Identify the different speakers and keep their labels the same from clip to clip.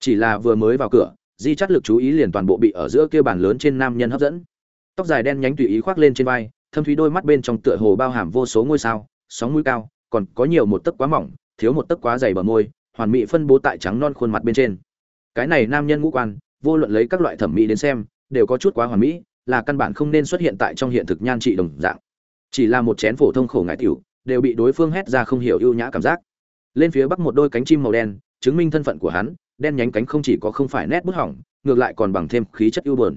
Speaker 1: chỉ là vừa mới vào cửa, di chắt lực chú ý liền toàn bộ bị ở giữa kia bàn lớn trên nam nhân hấp dẫn. Tóc dài đen nhánh tùy ý khoác lên trên vai, thâm thúy đôi mắt bên trong tựa hồ bao hàm vô số ngôi sao, sóng mũi cao, còn có nhiều một tấc quá mỏng, thiếu một tấc quá dày bờ môi, hoàn mỹ phân bố tại trắng non khuôn mặt bên trên. Cái này nam nhân ngũ quan, vô luận lấy các loại thẩm mỹ đến xem, đều có chút quá hoàn mỹ, là căn bản không nên xuất hiện tại trong hiện thực nhan trị đồng dạng. Chỉ là một chén phổ thông khổ ngại tiểu, đều bị đối phương hét ra không hiểu ưu nhã cảm giác. Lên phía bắc một đôi cánh chim màu đen, chứng minh thân phận của hắn đen nhánh cánh không chỉ có không phải nét bút hỏng, ngược lại còn bằng thêm khí chất ưu buồn.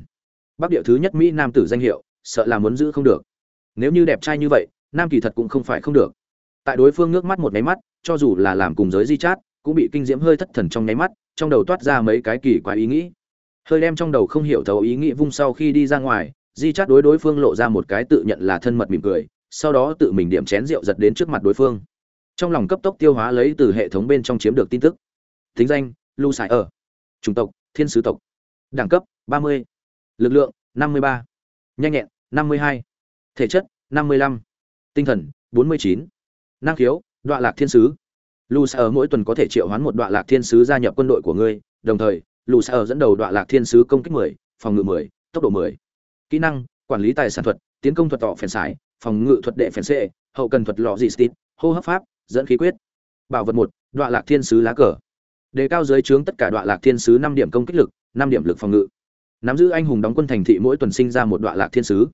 Speaker 1: Bắc địa thứ nhất mỹ nam tử danh hiệu, sợ là muốn giữ không được. Nếu như đẹp trai như vậy, nam kỳ thật cũng không phải không được. Tại đối phương nước mắt một nháy mắt, cho dù là làm cùng giới di chát, cũng bị kinh diễm hơi thất thần trong nháy mắt, trong đầu toát ra mấy cái kỳ quái ý nghĩ. Hơi đem trong đầu không hiểu thấu ý nghĩ vung sau khi đi ra ngoài, di chát đối đối phương lộ ra một cái tự nhận là thân mật mỉm cười, sau đó tự mình điểm chén rượu giật đến trước mặt đối phương. Trong lòng cấp tốc tiêu hóa lấy từ hệ thống bên trong chiếm được tin tức. Thính danh lu sải ở chủng tộc thiên sứ tộc đẳng cấp 30. lực lượng 53. nhanh nhẹn 52. thể chất 55. tinh thần 49. năng khiếu đoạn lạc thiên sứ lu sải ở mỗi tuần có thể triệu hoán một đoạn lạc thiên sứ gia nhập quân đội của ngươi đồng thời lu sải ở dẫn đầu đoạn lạc thiên sứ công kích 10, phòng ngự 10, tốc độ 10. kỹ năng quản lý tài sản thuật tiến công thuật tọ phèn sải phòng ngự thuật đệ phèn xệ hậu cần thuật lọ dị stít hô hấp pháp dẫn khí quyết bảo vật một đoạn lạc thiên sứ lá cờ đề cao dưới trướng tất cả đoạn lạc thiên sứ năm điểm công kích lực, năm điểm lực phòng ngự. Nắm giữ anh hùng đóng quân thành thị mỗi tuần sinh ra một đoạn lạc thiên sứ.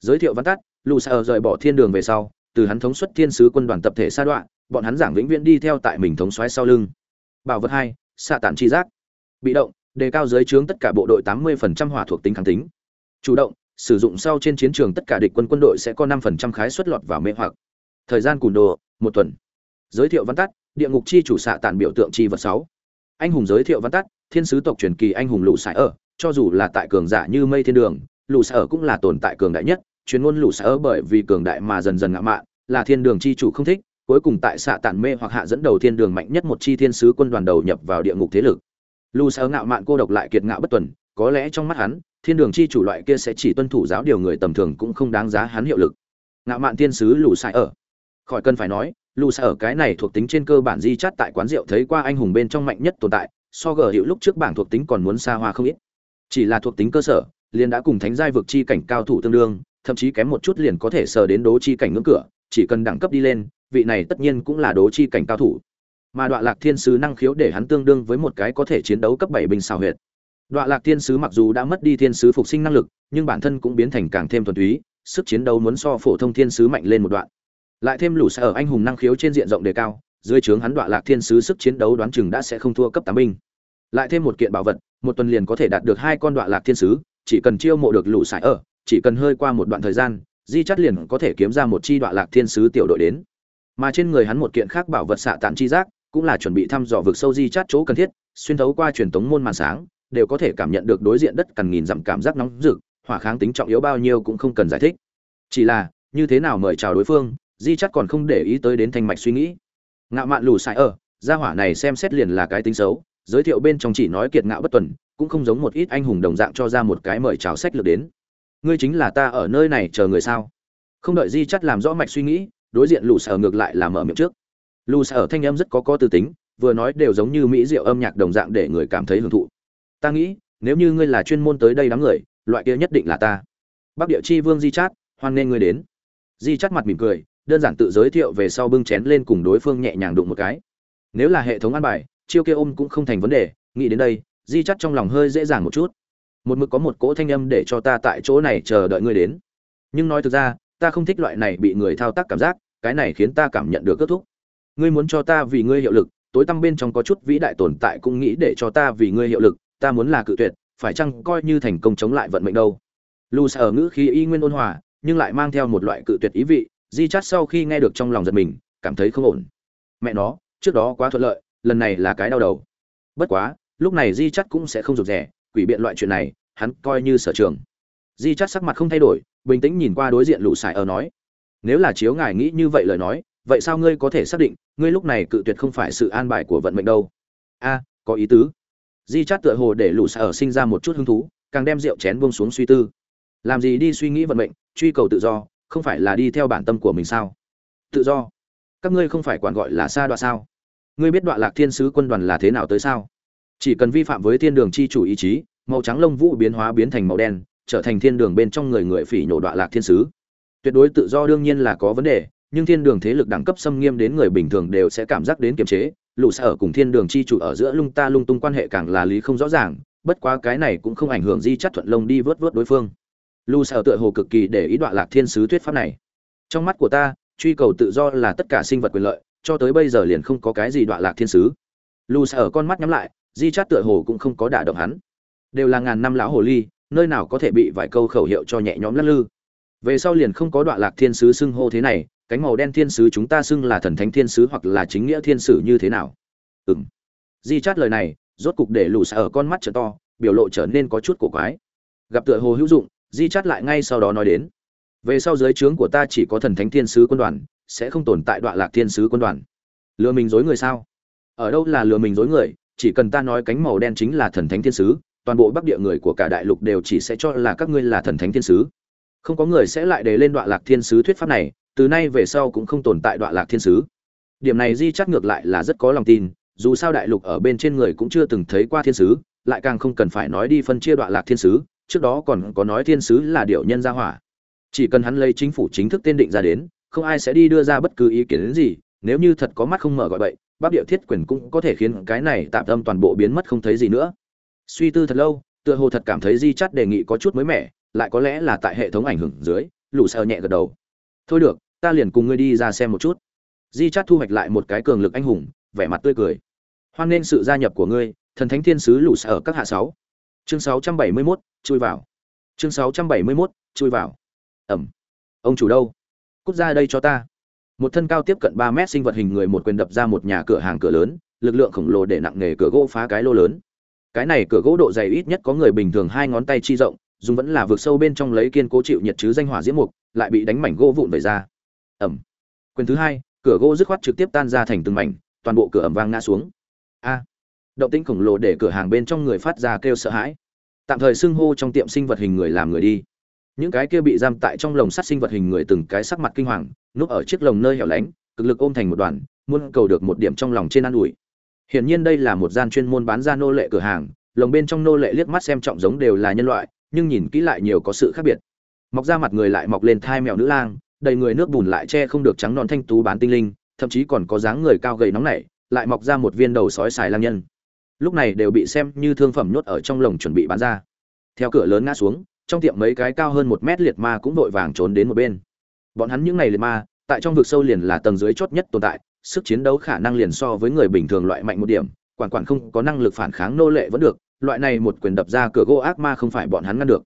Speaker 1: Giới thiệu văn tắt, lù sa rời bỏ thiên đường về sau, từ hắn thống xuất thiên sứ quân đoàn tập thể sa đoạn bọn hắn giảng vĩnh viễn đi theo tại mình thống xoáy sau lưng. Bảo vật hai, xạ tản chi giác. Bị động, đề cao dưới trướng tất cả bộ đội tám mươi hỏa thuộc tính kháng tính. Chủ động, sử dụng sau trên chiến trường tất cả địch quân quân đội sẽ có năm khái suất lọt vào mê hoặc. Thời gian cùn đồ, một tuần. Giới thiệu văn tắt, địa ngục chi chủ xạ tản biểu tượng chi vật sáu anh hùng giới thiệu văn tắt, thiên sứ tộc truyền kỳ anh hùng lũ sải ở, cho dù là tại cường giả như mây thiên đường, lũ sải ở cũng là tồn tại cường đại nhất, chuyên ngôn lũ sải ở bởi vì cường đại mà dần dần ngạo mạn, là thiên đường chi chủ không thích, cuối cùng tại xạ tản mê hoặc hạ dẫn đầu thiên đường mạnh nhất một chi thiên sứ quân đoàn đầu nhập vào địa ngục thế lực. Lũ sải ở ngạo mạn cô độc lại kiệt ngạo bất tuần, có lẽ trong mắt hắn, thiên đường chi chủ loại kia sẽ chỉ tuân thủ giáo điều người tầm thường cũng không đáng giá hắn hiệu lực. Ngạo mạn thiên sứ lũ sải ở. Khỏi cần phải nói lù xa ở cái này thuộc tính trên cơ bản di chắt tại quán rượu thấy qua anh hùng bên trong mạnh nhất tồn tại, so gờ hiệu lúc trước bảng thuộc tính còn muốn xa hoa không ít. Chỉ là thuộc tính cơ sở, liền đã cùng thánh giai vực chi cảnh cao thủ tương đương, thậm chí kém một chút liền có thể sờ đến đố chi cảnh ngưỡng cửa, chỉ cần đẳng cấp đi lên, vị này tất nhiên cũng là đố chi cảnh cao thủ. Mà đoạn lạc thiên sứ năng khiếu để hắn tương đương với một cái có thể chiến đấu cấp bảy bình xào huyệt. Đoạn lạc thiên sứ mặc dù đã mất đi thiên sứ phục sinh năng lực, nhưng bản thân cũng biến thành càng thêm thuần túy, sức chiến đấu muốn so phổ thông thiên sứ mạnh lên một đoạn lại thêm lũ sở ở anh hùng năng khiếu trên diện rộng đề cao, dưới trướng hắn đoạn lạc thiên sứ sức chiến đấu đoán chừng đã sẽ không thua cấp tám binh. Lại thêm một kiện bảo vật, một tuần liền có thể đạt được hai con đoạn lạc thiên sứ, chỉ cần chiêu mộ được lũ sải ở, chỉ cần hơi qua một đoạn thời gian, di chắt liền có thể kiếm ra một chi đoạn lạc thiên sứ tiểu đội đến. Mà trên người hắn một kiện khác bảo vật xạ tạm chi giác, cũng là chuẩn bị thăm dò vực sâu di chắt chỗ cần thiết, xuyên thấu qua truyền thống môn màn sáng, đều có thể cảm nhận được đối diện đất cần nghìn dặm cảm giác nóng rực, hỏa kháng tính trọng yếu bao nhiêu cũng không cần giải thích. Chỉ là, như thế nào mời chào đối phương di chắc còn không để ý tới đến thanh mạch suy nghĩ. Ngạo mạn lù sai ở, gia hỏa này xem xét liền là cái tính xấu, giới thiệu bên trong chỉ nói kiệt ngạo bất tuần, cũng không giống một ít anh hùng đồng dạng cho ra một cái mời chào sách lược đến. Ngươi chính là ta ở nơi này chờ người sao? Không đợi di chắt làm rõ mạch suy nghĩ, đối diện lù sở ngược lại là mở miệng trước. Lù sở thanh âm rất có có tư tính, vừa nói đều giống như mỹ diệu âm nhạc đồng dạng để người cảm thấy hưởng thụ. Ta nghĩ, nếu như ngươi là chuyên môn tới đây đám người, loại kia nhất định là ta. Bắc địa chi vương di chát hoan nên ngươi đến. Di chắt mặt mỉm cười đơn giản tự giới thiệu về sau bưng chén lên cùng đối phương nhẹ nhàng đụng một cái. Nếu là hệ thống ăn bài, chiêu kia ôm cũng không thành vấn đề, nghĩ đến đây, di chắt trong lòng hơi dễ dàng một chút. Một mực có một cỗ thanh âm để cho ta tại chỗ này chờ đợi ngươi đến. Nhưng nói thực ra, ta không thích loại này bị người thao tác cảm giác, cái này khiến ta cảm nhận được kết thúc. Ngươi muốn cho ta vì ngươi hiệu lực, tối tăm bên trong có chút vĩ đại tồn tại cũng nghĩ để cho ta vì ngươi hiệu lực, ta muốn là cự tuyệt, phải chăng coi như thành công chống lại vận mệnh đâu. Lu sa ở ngữ khí y nguyên ôn hòa, nhưng lại mang theo một loại cự tuyệt ý vị di chát sau khi nghe được trong lòng giật mình, cảm thấy không ổn. Mẹ nó, trước đó quá thuận lợi, lần này là cái đau đầu. Bất quá, lúc này di chát cũng sẽ không rụt rẻ quỷ biện loại chuyện này, hắn coi như sở trường. Di chát sắc mặt không thay đổi, bình tĩnh nhìn qua đối diện lũ sải ở nói, nếu là chiếu ngài nghĩ như vậy lời nói, vậy sao ngươi có thể xác định, ngươi lúc này cự tuyệt không phải sự an bài của vận mệnh đâu? A, có ý tứ. Di chát tựa hồ để lũ sải ở sinh ra một chút hứng thú, càng đem rượu chén buông xuống suy tư. Làm gì đi suy nghĩ vận mệnh, truy cầu tự do không phải là đi theo bản tâm của mình sao? Tự do. Các ngươi không phải quản gọi là xa đoạ sao? Ngươi biết đoạ lạc thiên sứ quân đoàn là thế nào tới sao? Chỉ cần vi phạm với thiên đường chi chủ ý chí, màu trắng lông vũ biến hóa biến thành màu đen, trở thành thiên đường bên trong người người phỉ nhổ đoạ lạc thiên sứ. Tuyệt đối tự do đương nhiên là có vấn đề, nhưng thiên đường thế lực đẳng cấp xâm nghiêm đến người bình thường đều sẽ cảm giác đến kiềm chế. Lũ sở cùng thiên đường chi chủ ở giữa lung ta lung tung quan hệ càng là lý không rõ ràng, bất quá cái này cũng không ảnh hưởng di chắt thuận lông đi vớt vớt đối phương lũ sở tựa hồ cực kỳ để ý đoạn lạc thiên sứ thuyết pháp này. Trong mắt của ta, truy cầu tự do là tất cả sinh vật quyền lợi, cho tới bây giờ liền không có cái gì đoạn lạc thiên sứ. Lù sở con mắt nhắm lại, di chát tựa hồ cũng không có đả động hắn. Đều là ngàn năm lão hồ ly, nơi nào có thể bị vài câu khẩu hiệu cho nhẹ nhõm lắc lư. Về sau liền không có đoạn lạc thiên sứ xưng hô thế này, cánh màu đen thiên sứ chúng ta xưng là thần thánh thiên sứ hoặc là chính nghĩa thiên sử như thế nào? Ừng di chát lời này, rốt cục để lù sở con mắt trở to, biểu lộ trở nên có chút cổ quái. Gặp tựa hồ hữu dụng di chát lại ngay sau đó nói đến. Về sau dưới trướng của ta chỉ có thần thánh thiên sứ quân đoàn, sẽ không tồn tại đoạn lạc thiên sứ quân đoàn. Lừa mình dối người sao? Ở đâu là lừa mình dối người? Chỉ cần ta nói cánh màu đen chính là thần thánh thiên sứ, toàn bộ bắc địa người của cả đại lục đều chỉ sẽ cho là các ngươi là thần thánh thiên sứ. Không có người sẽ lại đề lên đoạn lạc thiên sứ thuyết pháp này, từ nay về sau cũng không tồn tại đoạn lạc thiên sứ. Điểm này di chắc ngược lại là rất có lòng tin, dù sao đại lục ở bên trên người cũng chưa từng thấy qua thiên sứ, lại càng không cần phải nói đi phân chia đoạn lạc thiên sứ trước đó còn có nói thiên sứ là điệu nhân gia hỏa. Chỉ cần hắn lấy chính phủ chính thức tên định ra đến, không ai sẽ đi đưa ra bất cứ ý kiến đến gì, nếu như thật có mắt không mở gọi vậy bắc địa thiết quyền cũng có thể khiến cái này tạm tâm toàn bộ biến mất không thấy gì nữa. Suy tư thật lâu, tựa hồ thật cảm thấy di chắt đề nghị có chút mới mẻ, lại có lẽ là tại hệ thống ảnh hưởng dưới, lũ sợ nhẹ gật đầu. Thôi được, ta liền cùng ngươi đi ra xem một chút. Di chắt thu hoạch lại một cái cường lực anh hùng, vẻ mặt tươi cười. Hoan nghênh sự gia nhập của ngươi, thần thánh thiên sứ lũ sợ các hạ sáu chương 671, chui vào. Chương 671, chui vào. Ẩm. Ông chủ đâu? Cút ra đây cho ta. Một thân cao tiếp cận ba mét sinh vật hình người một quyền đập ra một nhà cửa hàng cửa lớn lực lượng khổng lồ để nặng nghề cửa gỗ phá cái lô lớn. Cái này cửa gỗ độ dày ít nhất có người bình thường hai ngón tay chi rộng dùng vẫn là vượt sâu bên trong lấy kiên cố chịu nhiệt chứ danh hỏa diễm mục lại bị đánh mảnh gỗ vụn về ra. Ẩm. Quyền thứ hai cửa gỗ dứt khoát trực tiếp tan ra thành từng mảnh toàn bộ cửa ẩm vang ngã xuống. A động tĩnh khổng lồ để cửa hàng bên trong người phát ra kêu sợ hãi. Tạm thời xưng hô trong tiệm sinh vật hình người làm người đi. Những cái kia bị giam tại trong lồng sắt sinh vật hình người từng cái sắc mặt kinh hoàng, núp ở chiếc lồng nơi hẻo lánh, cực lực ôm thành một đoàn, muốn cầu được một điểm trong lòng trên an ủi. Hiển nhiên đây là một gian chuyên môn bán ra nô lệ cửa hàng, lồng bên trong nô lệ liếc mắt xem trọng giống đều là nhân loại, nhưng nhìn kỹ lại nhiều có sự khác biệt. Mọc ra mặt người lại mọc lên thai mèo nữ lang, đầy người nước bùn lại che không được trắng non thanh tú bán tinh linh, thậm chí còn có dáng người cao gầy nóng nảy, lại mọc ra một viên đầu sói xài lang nhân lúc này đều bị xem như thương phẩm nhốt ở trong lồng chuẩn bị bán ra. Theo cửa lớn ngã xuống, trong tiệm mấy cái cao hơn một mét liệt ma cũng vội vàng trốn đến một bên. Bọn hắn những ngày liệt ma, tại trong vực sâu liền là tầng dưới chót nhất tồn tại, sức chiến đấu khả năng liền so với người bình thường loại mạnh một điểm, quản quản không có năng lực phản kháng nô lệ vẫn được, loại này một quyền đập ra cửa gỗ ác ma không phải bọn hắn ngăn được.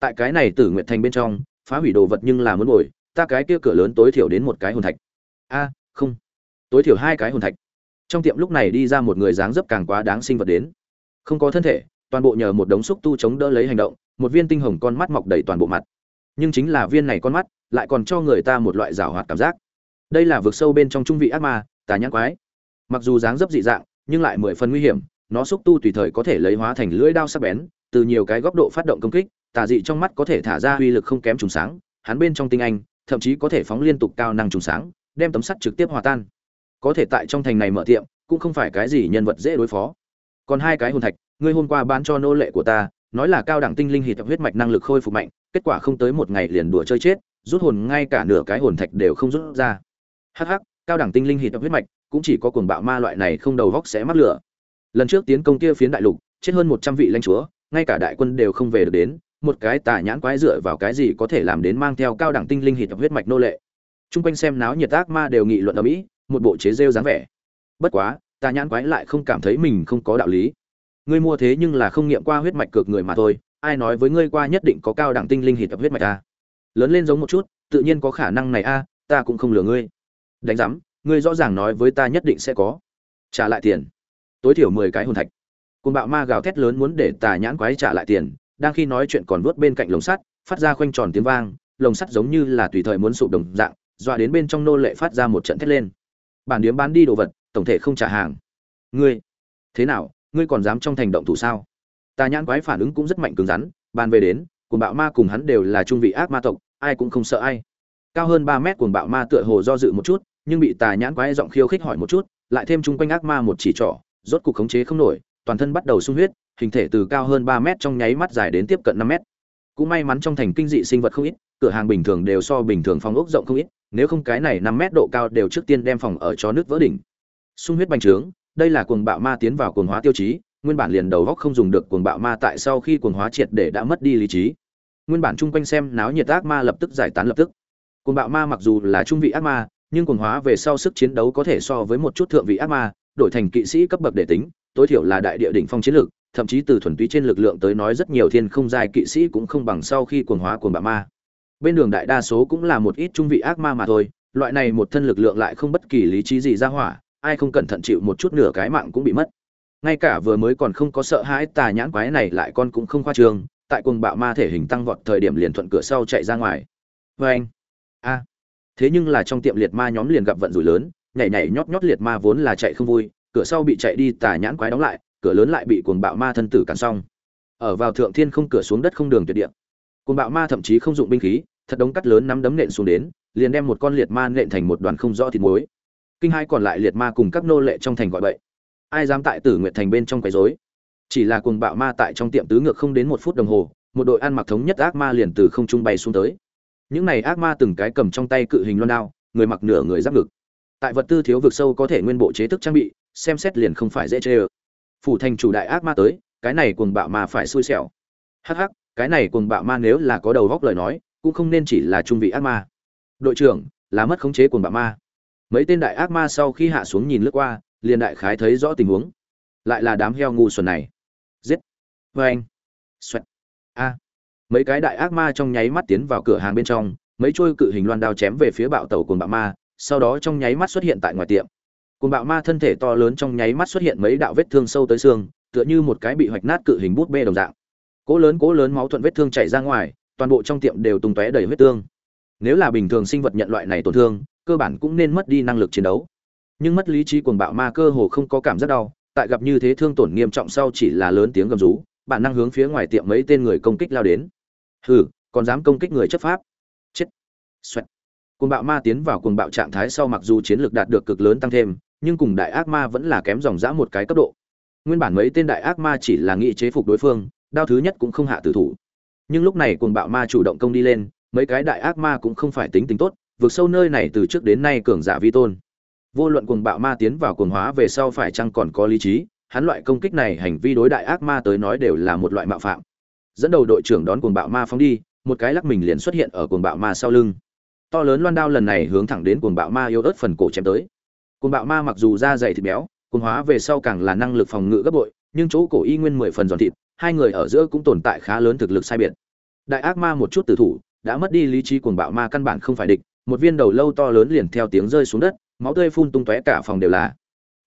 Speaker 1: Tại cái này tử nguyện thành bên trong, phá hủy đồ vật nhưng là muốn bồi ta cái kia cửa lớn tối thiểu đến một cái hồn thạch. A, không. Tối thiểu hai cái hồn thạch trong tiệm lúc này đi ra một người dáng dấp càng quá đáng sinh vật đến. Không có thân thể, toàn bộ nhờ một đống xúc tu chống đỡ lấy hành động, một viên tinh hồng con mắt mọc đầy toàn bộ mặt. Nhưng chính là viên này con mắt, lại còn cho người ta một loại rào hoạt cảm giác. Đây là vực sâu bên trong trung vị ác ma, tà nhãn quái. Mặc dù dáng dấp dị dạng, nhưng lại mười phần nguy hiểm, nó xúc tu tùy thời có thể lấy hóa thành lưỡi đao sắc bén, từ nhiều cái góc độ phát động công kích, tà dị trong mắt có thể thả ra uy lực không kém trùng sáng, hắn bên trong tinh anh, thậm chí có thể phóng liên tục cao năng trùng sáng, đem tấm sắt trực tiếp hòa tan có thể tại trong thành này mở tiệm, cũng không phải cái gì nhân vật dễ đối phó. Còn hai cái hồn thạch, ngươi hôm qua bán cho nô lệ của ta, nói là cao đẳng tinh linh hít huyết mạch năng lực khôi phục mạnh, kết quả không tới một ngày liền đùa chơi chết, rút hồn ngay cả nửa cái hồn thạch đều không rút ra. Hắc hắc, cao đẳng tinh linh hít huyết mạch, cũng chỉ có cuồng bạo ma loại này không đầu vóc sẽ mắc lửa. Lần trước tiến công kia phiến đại lục, chết hơn một trăm vị lãnh chúa, ngay cả đại quân đều không về được đến, một cái tà nhãn quái dựa vào cái gì có thể làm đến mang theo cao đẳng tinh linh hít huyết mạch nô lệ. Trung quanh xem náo nhiệt ác ma đều nghị luận ở mỹ một bộ chế rêu dáng vẻ. Bất quá, ta nhãn quái lại không cảm thấy mình không có đạo lý. Ngươi mua thế nhưng là không nghiệm qua huyết mạch cược người mà thôi, ai nói với ngươi qua nhất định có cao đẳng tinh linh hít huyết mạch ta lớn lên giống một chút, tự nhiên có khả năng này a, ta cũng không lừa ngươi. Đánh giám, ngươi rõ ràng nói với ta nhất định sẽ có. Trả lại tiền. Tối thiểu mười cái hồn thạch. Côn bạo ma gào thét lớn muốn để tà nhãn quái trả lại tiền, đang khi nói chuyện còn vuốt bên cạnh lồng sắt, phát ra khoanh tròn tiếng vang, lồng sắt giống như là tùy thời muốn sụp đồng dạng, dọa đến bên trong nô lệ phát ra một trận thét lên bản điếm bán đi đồ vật, tổng thể không trả hàng. Ngươi, thế nào? Ngươi còn dám trong thành động thủ sao? Tà nhãn quái phản ứng cũng rất mạnh cứng rắn, bàn về đến, cuồng bạo ma cùng hắn đều là trung vị ác ma tộc, ai cũng không sợ ai. Cao hơn ba mét cuồng bạo ma tựa hồ do dự một chút, nhưng bị tà nhãn quái giọng khiêu khích hỏi một chút, lại thêm chung quanh ác ma một chỉ trỏ, rốt cục khống chế không nổi, toàn thân bắt đầu sung huyết, hình thể từ cao hơn ba mét trong nháy mắt dài đến tiếp cận năm mét cũng may mắn trong thành kinh dị sinh vật không ít, cửa hàng bình thường đều so bình thường phòng ốc rộng không ít, nếu không cái này năm mét độ cao đều trước tiên đem phòng ở cho nước vỡ đỉnh. Sung huyết bành trướng, đây là cuồng bạo ma tiến vào cuồng hóa tiêu chí, nguyên bản liền đầu góc không dùng được cuồng bạo ma tại sau khi cuồng hóa triệt để đã mất đi lý trí. Nguyên bản chung quanh xem náo nhiệt ác ma lập tức giải tán lập tức. Cuồng bạo ma mặc dù là trung vị ác ma, nhưng cuồng hóa về sau sức chiến đấu có thể so với một chút thượng vị ác ma, đổi thành kỵ sĩ cấp bậc để tính, tối thiểu là đại địa đỉnh phong chiến lược thậm chí từ thuần túy trên lực lượng tới nói rất nhiều thiên không giai kỵ sĩ cũng không bằng sau khi cuồng hóa cuồng bạo ma. Bên đường đại đa số cũng là một ít trung vị ác ma mà thôi, loại này một thân lực lượng lại không bất kỳ lý trí gì ra hỏa, ai không cẩn thận chịu một chút nửa cái mạng cũng bị mất. Ngay cả vừa mới còn không có sợ hãi tà nhãn quái này lại con cũng không khoa trương, tại cuồng bạo ma thể hình tăng vọt thời điểm liền thuận cửa sau chạy ra ngoài. Vê anh, a, thế nhưng là trong tiệm liệt ma nhóm liền gặp vận rủi lớn, nhảy nhảy nhót nhót liệt ma vốn là chạy không vui, cửa sau bị chạy đi tà nhãn quái đóng lại cửa lớn lại bị cuồng bạo ma thân tử cản xong. Ở vào thượng thiên không cửa xuống đất không đường tuyệt địa. Cuồng bạo ma thậm chí không dụng binh khí, thật đống cắt lớn nắm đấm nện xuống đến, liền đem một con liệt ma nện thành một đoàn không rõ thịt muối. Kinh hai còn lại liệt ma cùng các nô lệ trong thành gọi bậy. Ai dám tại tử nguyện thành bên trong quấy rối? Chỉ là cuồng bạo ma tại trong tiệm tứ ngược không đến một phút đồng hồ, một đội ăn mặc thống nhất ác ma liền từ không trung bay xuống tới. Những này ác ma từng cái cầm trong tay cự hình loan đao, người mặc nửa người giáp ngực. Tại vật tư thiếu vực sâu có thể nguyên bộ chế thức trang bị, xem xét liền không phải dễ chê ơ phủ thành chủ đại ác ma tới, cái này cuồng bạo ma phải xui xẻo. Hắc hắc, cái này cuồng bạo ma nếu là có đầu góc lời nói, cũng không nên chỉ là trung vị ác ma. Đội trưởng, là mất khống chế cuồng bạo ma. Mấy tên đại ác ma sau khi hạ xuống nhìn lướt qua, liền đại khái thấy rõ tình huống. Lại là đám heo ngu xuẩn này. Giết. Vê anh. Xoẹt. A. Mấy cái đại ác ma trong nháy mắt tiến vào cửa hàng bên trong, mấy trôi cự hình loan đao chém về phía bạo tàu cuồng bạo ma, sau đó trong nháy mắt xuất hiện tại ngoài tiệm cuồng bạo ma thân thể to lớn trong nháy mắt xuất hiện mấy đạo vết thương sâu tới xương, tựa như một cái bị hoạch nát cự hình bút bê đồng dạng. Cố lớn cố lớn máu thuận vết thương chảy ra ngoài, toàn bộ trong tiệm đều tung tóe đầy vết thương. nếu là bình thường sinh vật nhận loại này tổn thương, cơ bản cũng nên mất đi năng lực chiến đấu. Nhưng mất lý trí cuồng bạo ma cơ hồ không có cảm giác đau, tại gặp như thế thương tổn nghiêm trọng sau chỉ là lớn tiếng gầm rú, bản năng hướng phía ngoài tiệm mấy tên người công kích lao đến. Hừ, còn dám công kích người chấp pháp. Chết. Xoẹt. Cuồng bạo ma tiến vào cuồng bạo trạng thái sau mặc dù chiến lược đạt được cực lớn tăng thêm nhưng cùng đại ác ma vẫn là kém dòng dã một cái cấp độ. Nguyên bản mấy tên đại ác ma chỉ là nghị chế phục đối phương, đao thứ nhất cũng không hạ tử thủ. Nhưng lúc này cuồng bạo ma chủ động công đi lên, mấy cái đại ác ma cũng không phải tính tính tốt, vượt sâu nơi này từ trước đến nay cường giả vi tôn. Vô luận cuồng bạo ma tiến vào cuồng hóa về sau phải chăng còn có lý trí, hắn loại công kích này hành vi đối đại ác ma tới nói đều là một loại mạo phạm. Dẫn đầu đội trưởng đón cuồng bạo ma phóng đi, một cái lắc mình liền xuất hiện ở cuồng bạo ma sau lưng. To lớn loan đao lần này hướng thẳng đến cuồng bạo ma yếu ớt phần cổ chém tới cuồng bạo ma mặc dù da dày thịt béo côn hóa về sau càng là năng lực phòng ngự gấp bội, nhưng chỗ cổ y nguyên mười phần giòn thịt, hai người ở giữa cũng tồn tại khá lớn thực lực sai biệt. Đại ác ma một chút tử thủ, đã mất đi lý trí cuồng bạo ma căn bản không phải địch, một viên đầu lâu to lớn liền theo tiếng rơi xuống đất, máu tươi phun tung tóe cả phòng đều là.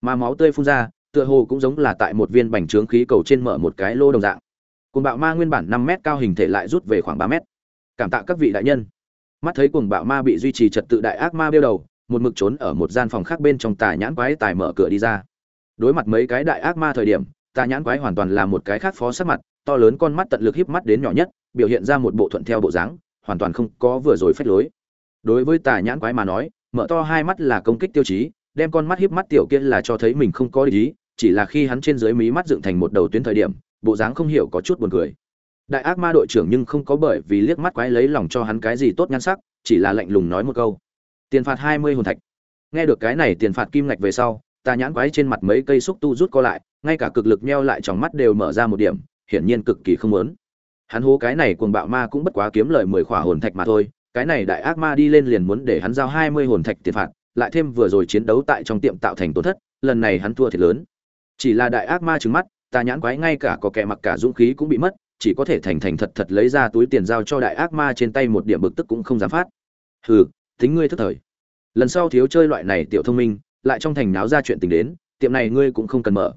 Speaker 1: Mà máu tươi phun ra, tựa hồ cũng giống là tại một viên bành trướng khí cầu trên mở một cái lô đồng dạng. Cuồng bạo ma nguyên bản năm mét cao hình thể lại rút về khoảng ba mét. Cảm tạ các vị đại nhân. Mắt thấy cuồng bạo ma bị duy trì trật tự đại ác ma bêu đầu một mực trốn ở một gian phòng khác bên trong tà nhãn quái tài mở cửa đi ra. Đối mặt mấy cái đại ác ma thời điểm, tà nhãn quái hoàn toàn là một cái khác phó sắc mặt, to lớn con mắt tận lực híp mắt đến nhỏ nhất, biểu hiện ra một bộ thuận theo bộ dáng, hoàn toàn không có vừa rồi phách lối. Đối với tà nhãn quái mà nói, mở to hai mắt là công kích tiêu chí, đem con mắt híp mắt tiểu kia là cho thấy mình không có ý, chỉ là khi hắn trên dưới mí mắt dựng thành một đầu tuyến thời điểm, bộ dáng không hiểu có chút buồn cười. Đại ác ma đội trưởng nhưng không có bởi vì liếc mắt quái lấy lòng cho hắn cái gì tốt nhan sắc, chỉ là lạnh lùng nói một câu tiền phạt hai mươi hồn thạch. Nghe được cái này tiền phạt kim ngạch về sau, ta nhãn quái trên mặt mấy cây xúc tu rút co lại, ngay cả cực lực meo lại trong mắt đều mở ra một điểm, hiển nhiên cực kỳ không muốn. Hắn hố cái này cuồng bạo ma cũng bất quá kiếm lời mười khỏa hồn thạch mà thôi, cái này đại ác ma đi lên liền muốn để hắn giao hai mươi hồn thạch tiền phạt, lại thêm vừa rồi chiến đấu tại trong tiệm tạo thành tổn thất, lần này hắn thua thiệt lớn. Chỉ là đại ác ma trừng mắt, ta nhãn quái ngay cả có kẻ mặc cả dũng khí cũng bị mất, chỉ có thể thành thành thật thật lấy ra túi tiền giao cho đại ác ma trên tay một điểm bực tức cũng không dám phát. Hừ tính ngươi thức thời. Lần sau thiếu chơi loại này tiểu thông minh, lại trong thành náo ra chuyện tình đến, tiệm này ngươi cũng không cần mở.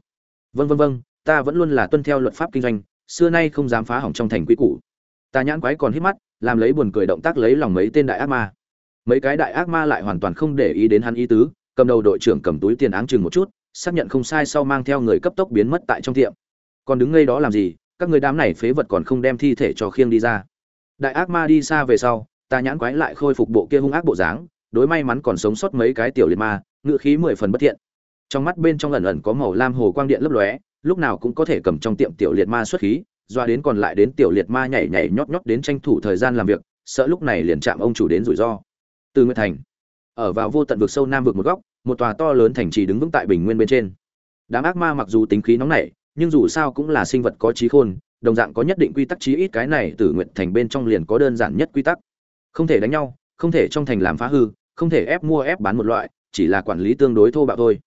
Speaker 1: Vân vân vân ta vẫn luôn là tuân theo luật pháp kinh doanh, xưa nay không dám phá hỏng trong thành quý cũ ta nhãn quái còn hít mắt, làm lấy buồn cười động tác lấy lòng mấy tên đại ác ma. Mấy cái đại ác ma lại hoàn toàn không để ý đến hắn ý tứ, cầm đầu đội trưởng cầm túi tiền áng chừng một chút, xác nhận không sai sau mang theo người cấp tốc biến mất tại trong tiệm. Còn đứng ngay đó làm gì, các người đám này phế vật còn không đem thi thể cho khiêng đi ra. Đại ác ma đi xa về sau ta nhãn quái lại khôi phục bộ kia hung ác bộ dáng, đối may mắn còn sống sót mấy cái tiểu liệt ma ngự khí mười phần bất thiện. Trong mắt bên trong ẩn ẩn có màu lam hồ quang điện lấp lóe, lúc nào cũng có thể cầm trong tiệm tiểu liệt ma xuất khí, doa đến còn lại đến tiểu liệt ma nhảy nhảy nhót nhót đến tranh thủ thời gian làm việc, sợ lúc này liền chạm ông chủ đến rủi ro. Từ nguyệt thành, ở vào vô tận vực sâu nam vực một góc, một tòa to lớn thành trì đứng vững tại bình nguyên bên trên. Đám ác ma mặc dù tính khí nóng nảy, nhưng dù sao cũng là sinh vật có trí khôn, đồng dạng có nhất định quy tắc chí ít cái này từ nguyệt thành bên trong liền có đơn giản nhất quy tắc không thể đánh nhau, không thể trong thành làm phá hư, không thể ép mua ép bán một loại, chỉ là quản lý tương đối thô bạo thôi.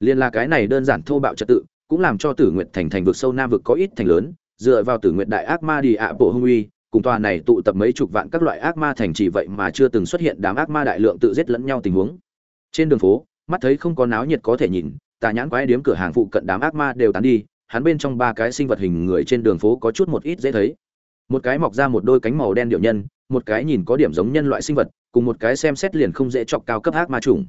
Speaker 1: Liên là cái này đơn giản thô bạo trật tự, cũng làm cho tử nguyệt thành thành vực sâu nam vực có ít thành lớn, dựa vào tử nguyệt đại ác ma đi ạ bộ hung uy, cùng tòa này tụ tập mấy chục vạn các loại ác ma thành trì vậy mà chưa từng xuất hiện đám ác ma đại lượng tự giết lẫn nhau tình huống. Trên đường phố, mắt thấy không có náo nhiệt có thể nhìn, tà nhãn quái điếm cửa hàng phụ cận đám ác ma đều tán đi, hắn bên trong ba cái sinh vật hình người trên đường phố có chút một ít dễ thấy. Một cái mọc ra một đôi cánh màu đen điệu nhân một cái nhìn có điểm giống nhân loại sinh vật, cùng một cái xem xét liền không dễ chọc cao cấp ác ma trùng.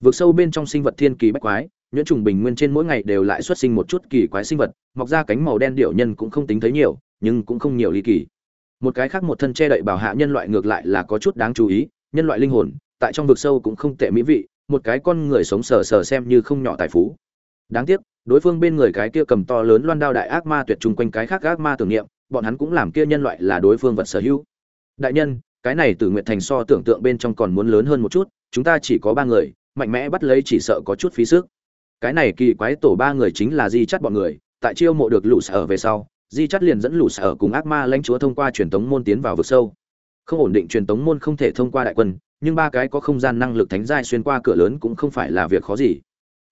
Speaker 1: Vượt sâu bên trong sinh vật thiên kỳ bách quái, nhuyễn trùng bình nguyên trên mỗi ngày đều lại xuất sinh một chút kỳ quái sinh vật, mọc ra cánh màu đen điệu nhân cũng không tính thấy nhiều, nhưng cũng không nhiều ly kỳ. Một cái khác một thân che đậy bảo hạ nhân loại ngược lại là có chút đáng chú ý, nhân loại linh hồn, tại trong vực sâu cũng không tệ mỹ vị, một cái con người sống sờ sờ xem như không nhỏ tài phú. Đáng tiếc, đối phương bên người cái kia cầm to lớn loan đao đại ác ma tuyệt chung quanh cái khác ác ma tưởng niệm, bọn hắn cũng làm kia nhân loại là đối phương vật sở hữu đại nhân, cái này từ nguyện thành so tưởng tượng bên trong còn muốn lớn hơn một chút, chúng ta chỉ có ba người, mạnh mẽ bắt lấy chỉ sợ có chút phí sức. Cái này kỳ quái tổ ba người chính là di chắt bọn người, tại chiêu mộ được lũ sở về sau, di chắt liền dẫn lũ sở cùng ác ma lãnh chúa thông qua truyền tống môn tiến vào vực sâu. Không ổn định truyền tống môn không thể thông qua đại quân, nhưng ba cái có không gian năng lực thánh giai xuyên qua cửa lớn cũng không phải là việc khó gì.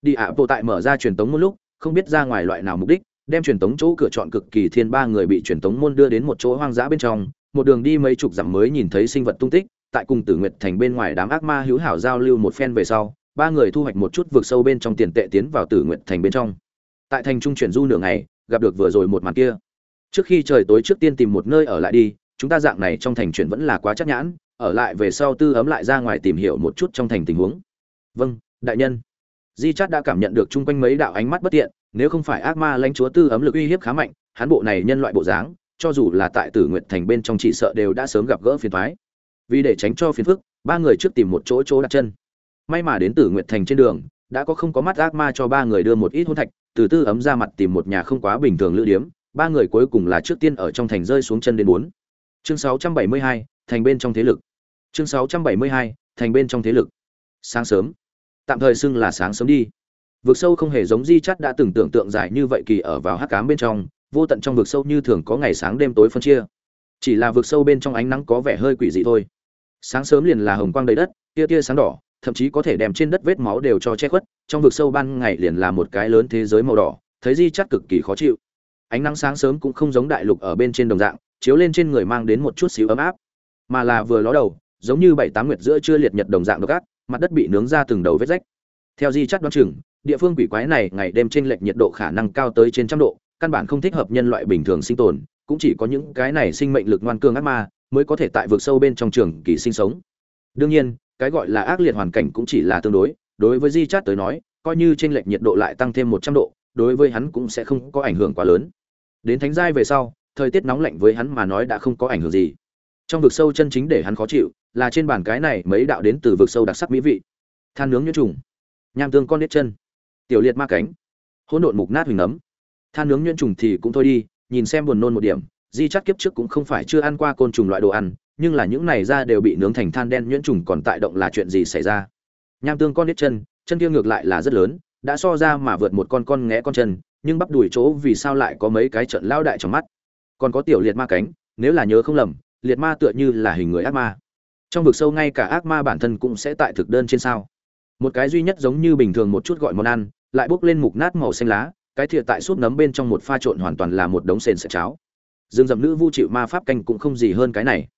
Speaker 1: Đi ạ, bộ tại mở ra truyền tống môn lúc, không biết ra ngoài loại nào mục đích, đem truyền tống chỗ cửa chọn cực kỳ thiên ba người bị truyền tống môn đưa đến một chỗ hoang dã bên trong một đường đi mấy chục dặm mới nhìn thấy sinh vật tung tích, tại cùng tử nguyệt thành bên ngoài đám ác ma hữu hảo giao lưu một phen về sau, ba người thu hoạch một chút vượt sâu bên trong tiền tệ tiến vào tử nguyệt thành bên trong. Tại thành trung chuyển du nửa ngày, gặp được vừa rồi một màn kia. Trước khi trời tối trước tiên tìm một nơi ở lại đi, chúng ta dạng này trong thành chuyển vẫn là quá chắc nhãn, ở lại về sau tư ấm lại ra ngoài tìm hiểu một chút trong thành tình huống. Vâng đại nhân. Di chát đã cảm nhận được chung quanh mấy đạo ánh mắt bất tiện, nếu không phải ác ma lãnh chúa tư ấm lực uy hiếp khá mạnh, hắn bộ này nhân loại bộ dáng cho dù là tại tử Nguyệt thành bên trong chỉ sợ đều đã sớm gặp gỡ phiền toái. vì để tránh cho phiền phức ba người trước tìm một chỗ chỗ đặt chân. May mà đến tử Nguyệt thành trên đường đã có không có mắt ác ma cho ba người đưa một ít hôn thạch từ tư ấm ra mặt tìm một nhà không quá bình thường lữ điếm ba người cuối cùng là trước tiên ở trong thành rơi xuống chân đến bốn. Chương 672, thành bên trong thế lực. Chương 672, thành bên trong thế lực. Sáng sớm. Tạm thời xưng là sáng sớm đi. Vực sâu không hề giống di Chát đã từng tưởng tượng dài như vậy kỳ ở vào hắc cám bên trong vô tận trong vực sâu như thường có ngày sáng đêm tối phân chia. Chỉ là vực sâu bên trong ánh nắng có vẻ hơi quỷ dị thôi. Sáng sớm liền là hồng quang đầy đất, tia tia sáng đỏ, thậm chí có thể đem trên đất vết máu đều cho che khuất, trong vực sâu ban ngày liền là một cái lớn thế giới màu đỏ, thấy di chắt cực kỳ khó chịu. Ánh nắng sáng sớm cũng không giống đại lục ở bên trên đồng dạng, chiếu lên trên người mang đến một chút xíu ấm áp. Mà là vừa ló đầu, giống như bảy tám nguyệt giữa chưa liệt nhật đồng dạng độc ác, mặt đất bị nướng ra từng đầu vết rách. Theo di chắt đoán chừng, địa phương quỷ quái này ngày đêm trên lệch nhiệt độ khả năng cao tới trên trăm độ căn bản không thích hợp nhân loại bình thường sinh tồn, cũng chỉ có những cái này sinh mệnh lực ngoan cường ác ma mới có thể tại vực sâu bên trong trường kỳ sinh sống. Đương nhiên, cái gọi là ác liệt hoàn cảnh cũng chỉ là tương đối đối với di chát tới nói, coi như trên lệch nhiệt độ lại tăng thêm một trăm độ, đối với hắn cũng sẽ không có ảnh hưởng quá lớn. Đến thánh giai về sau, thời tiết nóng lạnh với hắn mà nói đã không có ảnh hưởng gì. Trong vực sâu chân chính để hắn khó chịu, là trên bàn cái này mấy đạo đến từ vực sâu đặc sắc mỹ vị. Than nướng như trùng, nham tương con nết chân, tiểu liệt ma cánh, hỗn độn mục nát huỳnh nấm than nướng nhuyễn trùng thì cũng thôi đi, nhìn xem buồn nôn một điểm, di chắc kiếp trước cũng không phải chưa ăn qua côn trùng loại đồ ăn, nhưng là những này ra đều bị nướng thành than đen nhuyễn trùng còn tại động là chuyện gì xảy ra? Nham tương con nít chân chân kia ngược lại là rất lớn, đã so ra mà vượt một con con nghé con chân, nhưng bắp đùi chỗ vì sao lại có mấy cái trận lao đại trong mắt? Còn có tiểu liệt ma cánh, nếu là nhớ không lầm, liệt ma tựa như là hình người ác ma. Trong vực sâu ngay cả ác ma bản thân cũng sẽ tại thực đơn trên sao. Một cái duy nhất giống như bình thường một chút gọi món ăn, lại bốc lên mục nát màu xanh lá cái thìa tại suốt nấm bên trong một pha trộn hoàn toàn là một đống sền sệt cháo. Dương dậm nữ vu chịu ma pháp canh cũng không gì hơn cái này.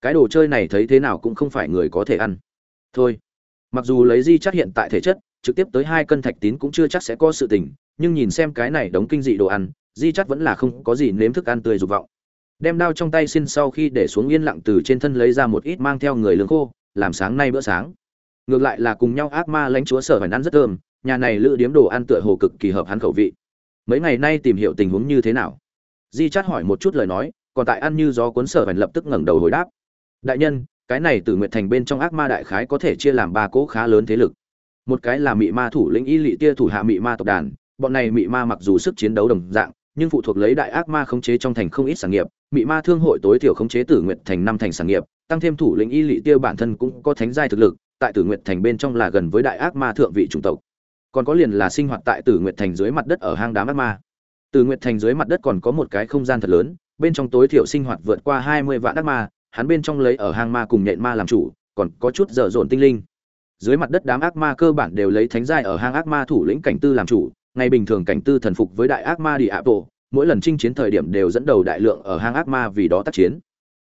Speaker 1: Cái đồ chơi này thấy thế nào cũng không phải người có thể ăn. Thôi. Mặc dù lấy di chắc hiện tại thể chất, trực tiếp tới hai cân thạch tín cũng chưa chắc sẽ có sự tình, nhưng nhìn xem cái này đống kinh dị đồ ăn, di chắc vẫn là không có gì nếm thức ăn tươi dục vọng. Đem đao trong tay xin sau khi để xuống yên lặng từ trên thân lấy ra một ít mang theo người lương khô, làm sáng nay bữa sáng. Ngược lại là cùng nhau ác ma lãnh chúa sở phải ăn rất thơm, nhà này lựa điếm đồ ăn tựa hồ cực kỳ hợp hắn khẩu vị mấy ngày nay tìm hiểu tình huống như thế nào? Di chát hỏi một chút lời nói, còn tại ăn như gió cuốn sở vành lập tức ngẩng đầu hồi đáp. Đại nhân, cái này từ nguyện thành bên trong ác ma đại khái có thể chia làm ba cỗ khá lớn thế lực. Một cái là mị ma thủ lĩnh y lị tia thủ hạ mị ma tộc đàn, bọn này mị ma mặc dù sức chiến đấu đồng dạng, nhưng phụ thuộc lấy đại ác ma khống chế trong thành không ít sản nghiệp, mị ma thương hội tối thiểu khống chế tử nguyện thành năm thành sản nghiệp, tăng thêm thủ lĩnh y lị tiêu bản thân cũng có thánh giai thực lực, tại tử nguyện thành bên trong là gần với đại ác ma thượng vị chủng tộc còn có liền là sinh hoạt tại tử nguyện thành dưới mặt đất ở hang đá ác ma. Tử nguyện thành dưới mặt đất còn có một cái không gian thật lớn, bên trong tối thiểu sinh hoạt vượt qua hai mươi vạn ác ma, hắn bên trong lấy ở hang ma cùng nhện ma làm chủ, còn có chút dở dồn tinh linh. Dưới mặt đất đám ác ma cơ bản đều lấy thánh giai ở hang ác ma thủ lĩnh cảnh tư làm chủ, ngày bình thường cảnh tư thần phục với đại ác ma đi ạ mỗi lần chinh chiến thời điểm đều dẫn đầu đại lượng ở hang ác ma vì đó tác chiến.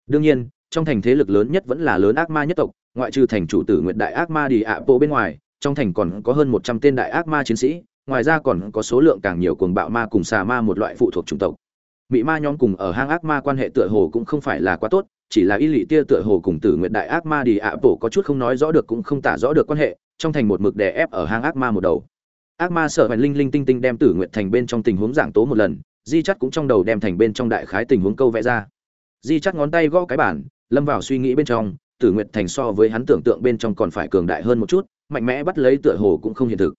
Speaker 1: Đương nhiên, trong thành thế lực lớn nhất vẫn là lớn ác ma nhất tộc, ngoại trừ thành chủ tử nguyện đại ác ma đi ạ bên ngoài trong thành còn có hơn một trăm tên đại ác ma chiến sĩ, ngoài ra còn có số lượng càng nhiều cuồng bạo ma cùng xà ma một loại phụ thuộc chủng tộc. Mị ma nhóm cùng ở hang ác ma quan hệ tựa hồ cũng không phải là quá tốt, chỉ là y lị tia tựa hồ cùng tử nguyện đại ác ma đi ạ bộ có chút không nói rõ được cũng không tả rõ được quan hệ, trong thành một mực đè ép ở hang ác ma một đầu. Ác ma sợ hoành linh linh tinh tinh đem tử nguyện thành bên trong tình huống giảng tố một lần, di chắt cũng trong đầu đem thành bên trong đại khái tình huống câu vẽ ra. Di chắt ngón tay gõ cái bản, lâm vào suy nghĩ bên trong, tử nguyện thành so với hắn tưởng tượng bên trong còn phải cường đại hơn một chút mạnh mẽ bắt lấy tựa hồ cũng không hiện thực.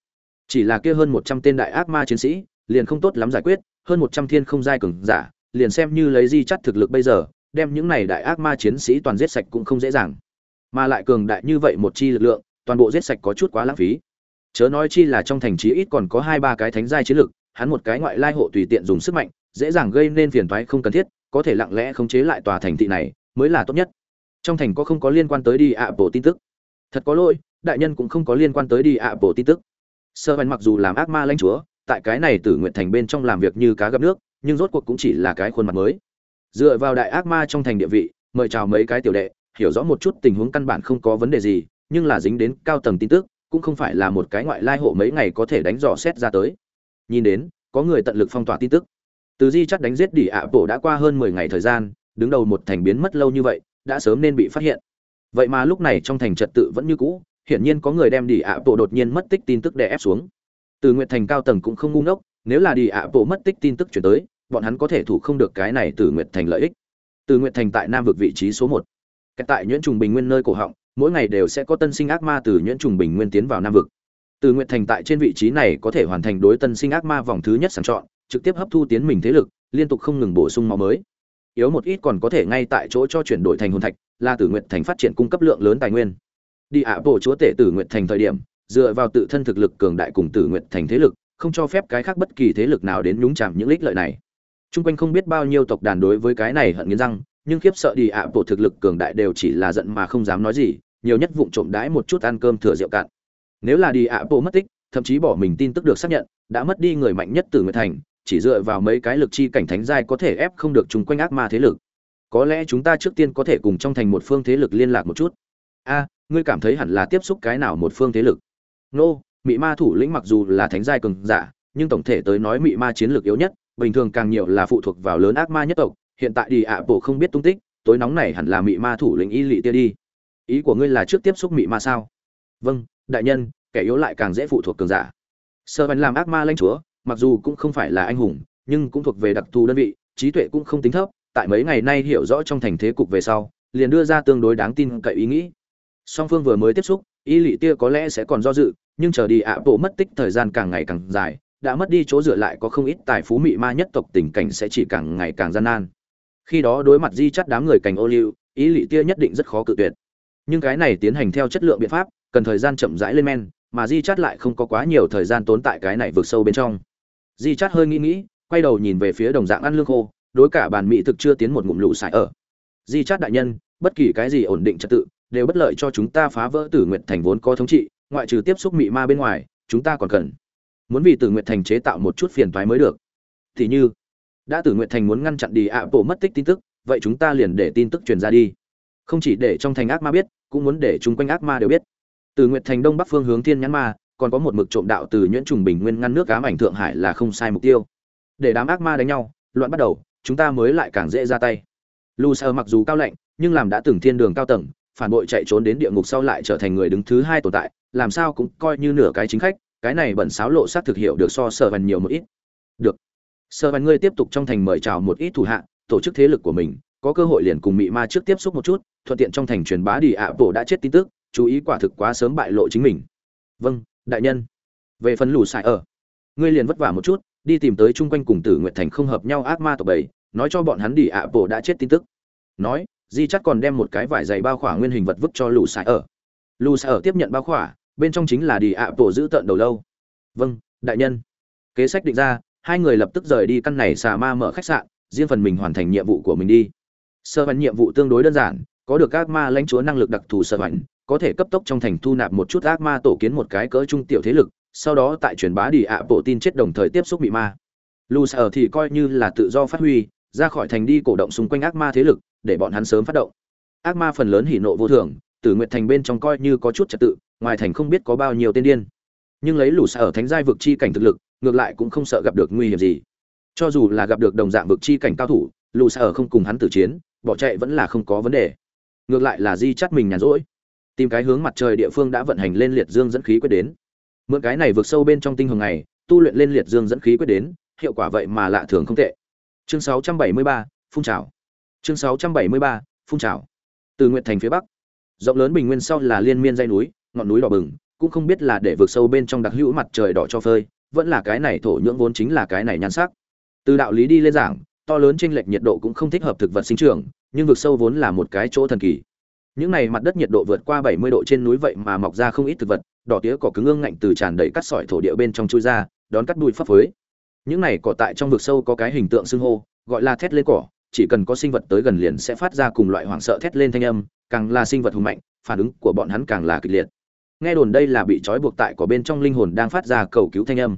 Speaker 1: Chỉ là kia hơn một trăm tên đại ác ma chiến sĩ, liền không tốt lắm giải quyết, hơn một trăm thiên không giai cường giả, liền xem như lấy di chắt thực lực bây giờ, đem những này đại ác ma chiến sĩ toàn giết sạch cũng không dễ dàng. Mà lại cường đại như vậy một chi lực lượng, toàn bộ giết sạch có chút quá lãng phí. Chớ nói chi là trong thành trí ít còn có hai ba cái thánh giai chiến lực, hắn một cái ngoại lai hộ tùy tiện dùng sức mạnh, dễ dàng gây nên phiền toái không cần thiết, có thể lặng lẽ khống chế lại tòa thành thị này, mới là tốt nhất. Trong thành có không có liên quan tới đi ạ bộ tin tức? Thật có lỗi đại nhân cũng không có liên quan tới đi ạ bộ tin tức. Sơ văn mặc dù làm ác ma lãnh chúa, tại cái này tử nguyện thành bên trong làm việc như cá gặp nước, nhưng rốt cuộc cũng chỉ là cái khuôn mặt mới. Dựa vào đại ác ma trong thành địa vị, mời chào mấy cái tiểu đệ, hiểu rõ một chút tình huống căn bản không có vấn đề gì, nhưng là dính đến cao tầng tin tức, cũng không phải là một cái ngoại lai hộ mấy ngày có thể đánh dò xét ra tới. Nhìn đến, có người tận lực phong tỏa tin tức. Từ di chắc đánh giết đỉ ạ bộ đã qua hơn mười ngày thời gian, đứng đầu một thành biến mất lâu như vậy, đã sớm nên bị phát hiện. Vậy mà lúc này trong thành trật tự vẫn như cũ hiển nhiên có người đem đi ạ bộ đột nhiên mất tích tin tức để ép xuống. Từ nguyện thành cao tầng cũng không ngu ngốc, nếu là đi ạ bộ mất tích tin tức chuyển tới, bọn hắn có thể thủ không được cái này từ nguyện thành lợi ích. Từ nguyện thành tại nam vực vị trí số một. Tại nhuyễn trùng bình nguyên nơi cổ họng, mỗi ngày đều sẽ có tân sinh ác ma từ nhuyễn trùng bình nguyên tiến vào nam vực. Từ nguyện thành tại trên vị trí này có thể hoàn thành đối tân sinh ác ma vòng thứ nhất sàng chọn, trực tiếp hấp thu tiến mình thế lực, liên tục không ngừng bổ sung máu mới. Yếu một ít còn có thể ngay tại chỗ cho chuyển đổi thành hồn thạch, là tử nguyện thành phát triển cung cấp lượng lớn tài nguyên đi ạ bộ chúa tể tử nguyện thành thời điểm dựa vào tự thân thực lực cường đại cùng tử nguyện thành thế lực không cho phép cái khác bất kỳ thế lực nào đến nhúng chạm những lích lợi này Trung quanh không biết bao nhiêu tộc đàn đối với cái này hận nghiến răng, nhưng khiếp sợ đi ạ bộ thực lực cường đại đều chỉ là giận mà không dám nói gì, nhiều nhất vụng trộm đãi một chút ăn cơm thừa rượu cạn. Nếu là đi ạ bộ mất tích, thậm chí bỏ mình tin tức được xác nhận, đã mất đi người mạnh nhất từ nguyện thành, chỉ dựa vào mấy cái lực chi cảnh thánh giai có thể ép không được chung quanh ác ma thế lực. Có lẽ chúng ta trước tiên có thể cùng trong thành một phương thế lực liên lạc một chút. A, ngươi cảm thấy hẳn là tiếp xúc cái nào một phương thế lực? Nô, mị ma thủ lĩnh mặc dù là thánh giai cường giả, nhưng tổng thể tới nói mị ma chiến lược yếu nhất, bình thường càng nhiều là phụ thuộc vào lớn ác ma nhất tộc. Hiện tại đi ạ bộ không biết tung tích tối nóng này hẳn là mị ma thủ lĩnh y lị tia đi. Ý của ngươi là trước tiếp xúc mị ma sao? Vâng đại nhân kẻ yếu lại càng dễ phụ thuộc cường giả. Sơ văn làm ác ma lãnh chúa mặc dù cũng không phải là anh hùng nhưng cũng thuộc về đặc thù đơn vị trí tuệ cũng không tính thấp. Tại mấy ngày nay hiểu rõ trong thành thế cục về sau liền đưa ra tương đối đáng tin cậy ý nghĩ song phương vừa mới tiếp xúc, y lị tia có lẽ sẽ còn do dự, nhưng chờ đi ạ bộ mất tích thời gian càng ngày càng dài, đã mất đi chỗ dựa lại có không ít tài phú mị ma nhất tộc tình cảnh sẽ chỉ càng ngày càng gian nan. Khi đó đối mặt di chắt đám người cành ô liu ý lị tia nhất định rất khó cự tuyệt. Nhưng cái này tiến hành theo chất lượng biện pháp, cần thời gian chậm rãi lên men, mà di chắt lại không có quá nhiều thời gian tốn tại cái này vượt sâu bên trong. Di chắt hơi nghĩ nghĩ, quay đầu nhìn về phía đồng dạng ăn lương khô, đối cả bàn mỹ thực chưa tiến một ngụm lũ xài ở. Di chắt đại nhân, bất kỳ cái gì ổn định trật tự đều bất lợi cho chúng ta phá vỡ tử nguyện thành vốn có thống trị, ngoại trừ tiếp xúc mị ma bên ngoài, chúng ta còn cần. Muốn vì tử nguyện thành chế tạo một chút phiền toái mới được. Thì như, đã tử nguyện thành muốn ngăn chặn đi ạ bộ mất tích tin tức, vậy chúng ta liền để tin tức truyền ra đi. Không chỉ để trong thành ác ma biết, cũng muốn để chúng quanh ác ma đều biết. Từ nguyện thành đông bắc phương hướng thiên nhãn ma, còn có một mực trộm đạo từ nhuyễn trùng bình nguyên ngăn nước ám ảnh thượng hải là không sai mục tiêu. Để đám ác ma đánh nhau, loạn bắt đầu, chúng ta mới lại càng dễ ra tay. Lu sơ mặc dù cao lạnh, nhưng làm đã từng thiên đường cao tầng phản bội chạy trốn đến địa ngục sau lại trở thành người đứng thứ hai tồn tại, làm sao cũng coi như nửa cái chính khách, cái này bẩn sáo lộ sát thực hiệu được so sở văn nhiều một ít. Được. Sở văn ngươi tiếp tục trong thành mời chào một ít thủ hạ, tổ chức thế lực của mình, có cơ hội liền cùng mị ma trước tiếp xúc một chút, thuận tiện trong thành truyền bá đi ạ bộ đã chết tin tức, chú ý quả thực quá sớm bại lộ chính mình. Vâng đại nhân. Về phần lù xài ở, ngươi liền vất vả một chút, đi tìm tới chung quanh cùng tử nguyện thành không hợp nhau ác ma tộc bảy, nói cho bọn hắn đi ạ bộ đã chết tin tức. Nói di chắc còn đem một cái vải dày bao khỏa nguyên hình vật vứt cho lù xài ở. Lù xài ở tiếp nhận bao khỏa, bên trong chính là đi ạ tổ giữ tợn đầu lâu. Vâng đại nhân. Kế sách định ra, hai người lập tức rời đi căn này xà ma mở khách sạn, riêng phần mình hoàn thành nhiệm vụ của mình đi. Sơ văn nhiệm vụ tương đối đơn giản, có được ác ma lãnh chúa năng lực đặc thù sơ văn có thể cấp tốc trong thành thu nạp một chút ác ma tổ kiến một cái cỡ trung tiểu thế lực, sau đó tại truyền bá đi ạ bộ tin chết đồng thời tiếp xúc bị ma. Lù sở thì coi như là tự do phát huy, ra khỏi thành đi cổ động xung quanh ác ma thế lực để bọn hắn sớm phát động. Ác ma phần lớn hỉ nộ vô thường tử nguyện thành bên trong coi như có chút trật tự ngoài thành không biết có bao nhiêu tên điên. Nhưng lấy lù ở thánh giai vực chi cảnh thực lực ngược lại cũng không sợ gặp được nguy hiểm gì. Cho dù là gặp được đồng dạng vực chi cảnh cao thủ lù ở không cùng hắn tử chiến bỏ chạy vẫn là không có vấn đề. Ngược lại là di chắt mình nhàn rỗi. Tìm cái hướng mặt trời địa phương đã vận hành lên liệt dương dẫn khí quyết đến. Mượn cái này vượt sâu bên trong tinh hồng này tu luyện lên liệt dương dẫn khí quyết đến hiệu quả vậy mà lạ thường không tệ. Chương 673, phun trào chương 673, phun trào. Từ nguyện thành phía bắc rộng lớn bình nguyên sau là liên miên dây núi ngọn núi đỏ bừng cũng không biết là để vượt sâu bên trong đặc hữu mặt trời đỏ cho phơi vẫn là cái này thổ nhưỡng vốn chính là cái này nhan sắc. Từ đạo lý đi lên giảng to lớn chênh lệch nhiệt độ cũng không thích hợp thực vật sinh trưởng nhưng vực sâu vốn là một cái chỗ thần kỳ. Những này mặt đất nhiệt độ vượt qua 70 độ trên núi vậy mà mọc ra không ít thực vật đỏ tía cỏ cứng ương ngạnh từ tràn đầy cắt sỏi thổ địa bên trong chui ra đón cắt đuôi phấp phới. Những này cỏ tại trong vực sâu có cái hình tượng xưng hô gọi là thét lên cỏ chỉ cần có sinh vật tới gần liền sẽ phát ra cùng loại hoảng sợ thét lên thanh âm, càng là sinh vật hùng mạnh, phản ứng của bọn hắn càng là kịch liệt. Nghe đồn đây là bị trói buộc tại cỏ bên trong linh hồn đang phát ra cầu cứu thanh âm.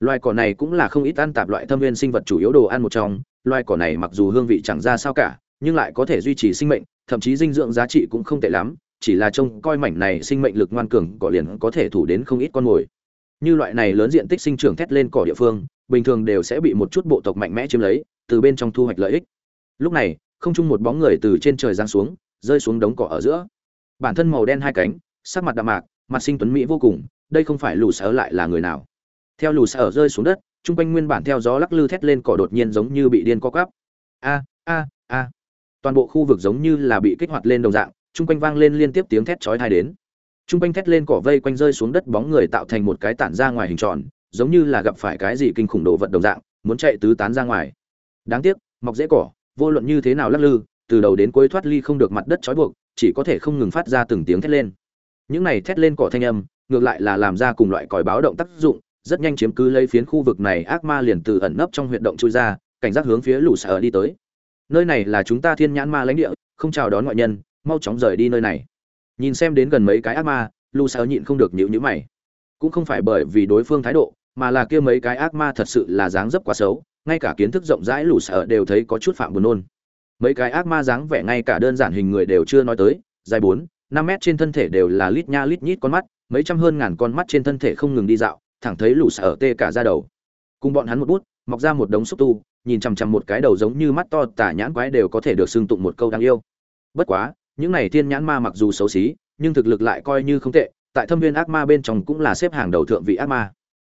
Speaker 1: Loài cỏ này cũng là không ít ăn tạp loại thâm nguyên sinh vật chủ yếu đồ ăn một trong, loài cỏ này mặc dù hương vị chẳng ra sao cả, nhưng lại có thể duy trì sinh mệnh, thậm chí dinh dưỡng giá trị cũng không tệ lắm, chỉ là trông coi mảnh này sinh mệnh lực ngoan cường cỏ liền có thể thủ đến không ít con mồi. Như loại này lớn diện tích sinh trưởng thét lên cỏ địa phương, bình thường đều sẽ bị một chút bộ tộc mạnh mẽ chiếm lấy, từ bên trong thu hoạch lợi ích lúc này, không chung một bóng người từ trên trời giáng xuống, rơi xuống đống cỏ ở giữa. Bản thân màu đen hai cánh, sắc mặt đạm mạc, mặt sinh tuấn mỹ vô cùng, đây không phải lù sở lại là người nào. Theo lù sở rơi xuống đất, trung quanh nguyên bản theo gió lắc lư thét lên cỏ đột nhiên giống như bị điên co cắp a a a. Toàn bộ khu vực giống như là bị kích hoạt lên đồng dạng, trung quanh vang lên liên tiếp tiếng thét chói tai đến. Trung quanh thét lên cỏ vây quanh rơi xuống đất bóng người tạo thành một cái tản ra ngoài hình tròn, giống như là gặp phải cái gì kinh khủng độ vật đồng dạng, muốn chạy tứ tán ra ngoài. Đáng tiếc, mọc dễ cỏ vô luận như thế nào lắc lư, từ đầu đến cuối thoát ly không được mặt đất trói buộc, chỉ có thể không ngừng phát ra từng tiếng thét lên. Những này thét lên cỏ thanh âm, ngược lại là làm ra cùng loại còi báo động tác dụng, rất nhanh chiếm cứ lấy phiến khu vực này, ác ma liền từ ẩn nấp trong huyệt động chui ra, cảnh giác hướng phía lũ sở đi tới. Nơi này là chúng ta thiên nhãn ma lãnh địa, không chào đón ngoại nhân, mau chóng rời đi nơi này. Nhìn xem đến gần mấy cái ác ma, lũ sở nhịn không được nhíu nhíu mày. Cũng không phải bởi vì đối phương thái độ, mà là kia mấy cái ác ma thật sự là dáng dấp quá xấu ngay cả kiến thức rộng rãi lũ sở đều thấy có chút phạm buồn nôn. Mấy cái ác ma dáng vẻ ngay cả đơn giản hình người đều chưa nói tới, dài bốn, năm mét trên thân thể đều là lít nha lít nhít con mắt, mấy trăm hơn ngàn con mắt trên thân thể không ngừng đi dạo, thẳng thấy lũ sở tê cả ra đầu. Cùng bọn hắn một bút, mọc ra một đống xúc tu, nhìn chằm chằm một cái đầu giống như mắt to tả nhãn quái đều có thể được xưng tụng một câu đáng yêu. Bất quá, những này thiên nhãn ma mặc dù xấu xí, nhưng thực lực lại coi như không tệ, tại thâm viên ác ma bên trong cũng là xếp hàng đầu thượng vị ác ma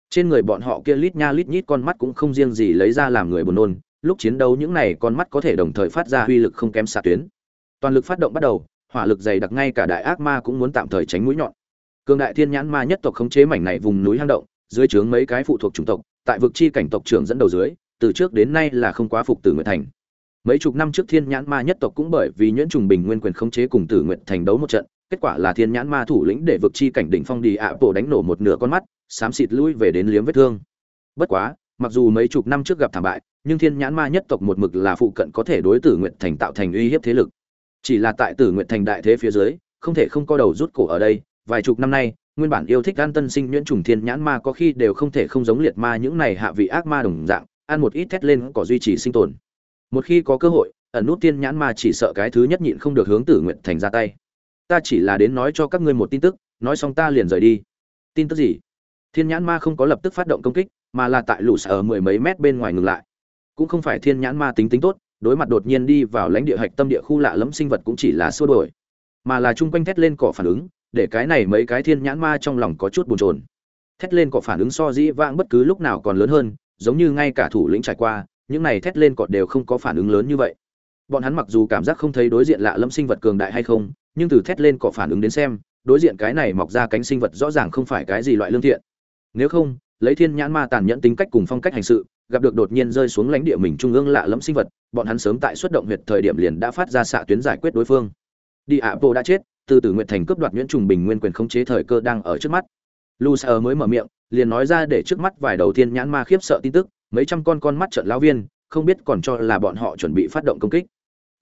Speaker 1: trên người bọn họ kia lít nha lít nhít con mắt cũng không riêng gì lấy ra làm người buồn nôn, lúc chiến đấu những này con mắt có thể đồng thời phát ra uy lực không kém xạ tuyến. Toàn lực phát động bắt đầu, hỏa lực dày đặc ngay cả đại ác ma cũng muốn tạm thời tránh mũi nhọn. Cường đại thiên nhãn ma nhất tộc khống chế mảnh này vùng núi hang động, dưới trướng mấy cái phụ thuộc chủng tộc, tại vực chi cảnh tộc trưởng dẫn đầu dưới, từ trước đến nay là không quá phục tử nguyện thành. Mấy chục năm trước thiên nhãn ma nhất tộc cũng bởi vì nhuyễn trùng bình nguyên quyền khống chế cùng tử nguyện thành đấu một trận, kết quả là thiên nhãn ma thủ lĩnh để vực chi cảnh đỉnh phong đi ạ bộ đánh nổ một nửa con mắt xám xịt lui về đến liếm vết thương. Bất quá, mặc dù mấy chục năm trước gặp thảm bại, nhưng thiên nhãn ma nhất tộc một mực là phụ cận có thể đối tử nguyện thành tạo thành uy hiếp thế lực. Chỉ là tại tử nguyện thành đại thế phía dưới, không thể không co đầu rút cổ ở đây, vài chục năm nay, nguyên bản yêu thích ăn tân sinh nhuyễn trùng thiên nhãn ma có khi đều không thể không giống liệt ma những này hạ vị ác ma đồng dạng, ăn một ít thét lên có duy trì sinh tồn. Một khi có cơ hội, ẩn nút thiên nhãn ma chỉ sợ cái thứ nhất nhịn không được hướng tử nguyện thành ra tay. Ta chỉ là đến nói cho các ngươi một tin tức, nói xong ta liền rời đi. Tin tức gì? Thiên nhãn ma không có lập tức phát động công kích, mà là tại lũ sở mười mấy mét bên ngoài ngừng lại. Cũng không phải thiên nhãn ma tính tính tốt, đối mặt đột nhiên đi vào lãnh địa hạch tâm địa khu lạ lẫm sinh vật cũng chỉ là xua đổi mà là chung quanh thét lên cỏ phản ứng, để cái này mấy cái thiên nhãn ma trong lòng có chút buồn chồn. Thét lên cỏ phản ứng so dĩ vãng bất cứ lúc nào còn lớn hơn, giống như ngay cả thủ lĩnh trải qua, những này thét lên cọt đều không có phản ứng lớn như vậy. Bọn hắn mặc dù cảm giác không thấy đối diện lạ lâm sinh vật cường đại hay không, nhưng từ thét lên cọ phản ứng đến xem, đối diện cái này mọc ra cánh sinh vật rõ ràng không phải cái gì loại lương thiện nếu không, lấy thiên nhãn ma tàn nhẫn tính cách cùng phong cách hành sự, gặp được đột nhiên rơi xuống lãnh địa mình trung ương lạ lẫm sinh vật, bọn hắn sớm tại xuất động huyệt thời điểm liền đã phát ra xạ tuyến giải quyết đối phương. Đi ạ, bộ đã chết, từ tử nguyện thành cướp đoạt nguyễn trùng bình nguyên quyền khống chế thời cơ đang ở trước mắt. Lu sợ mới mở miệng, liền nói ra để trước mắt vài đầu tiên nhãn ma khiếp sợ tin tức, mấy trăm con con mắt trận lão viên, không biết còn cho là bọn họ chuẩn bị phát động công kích.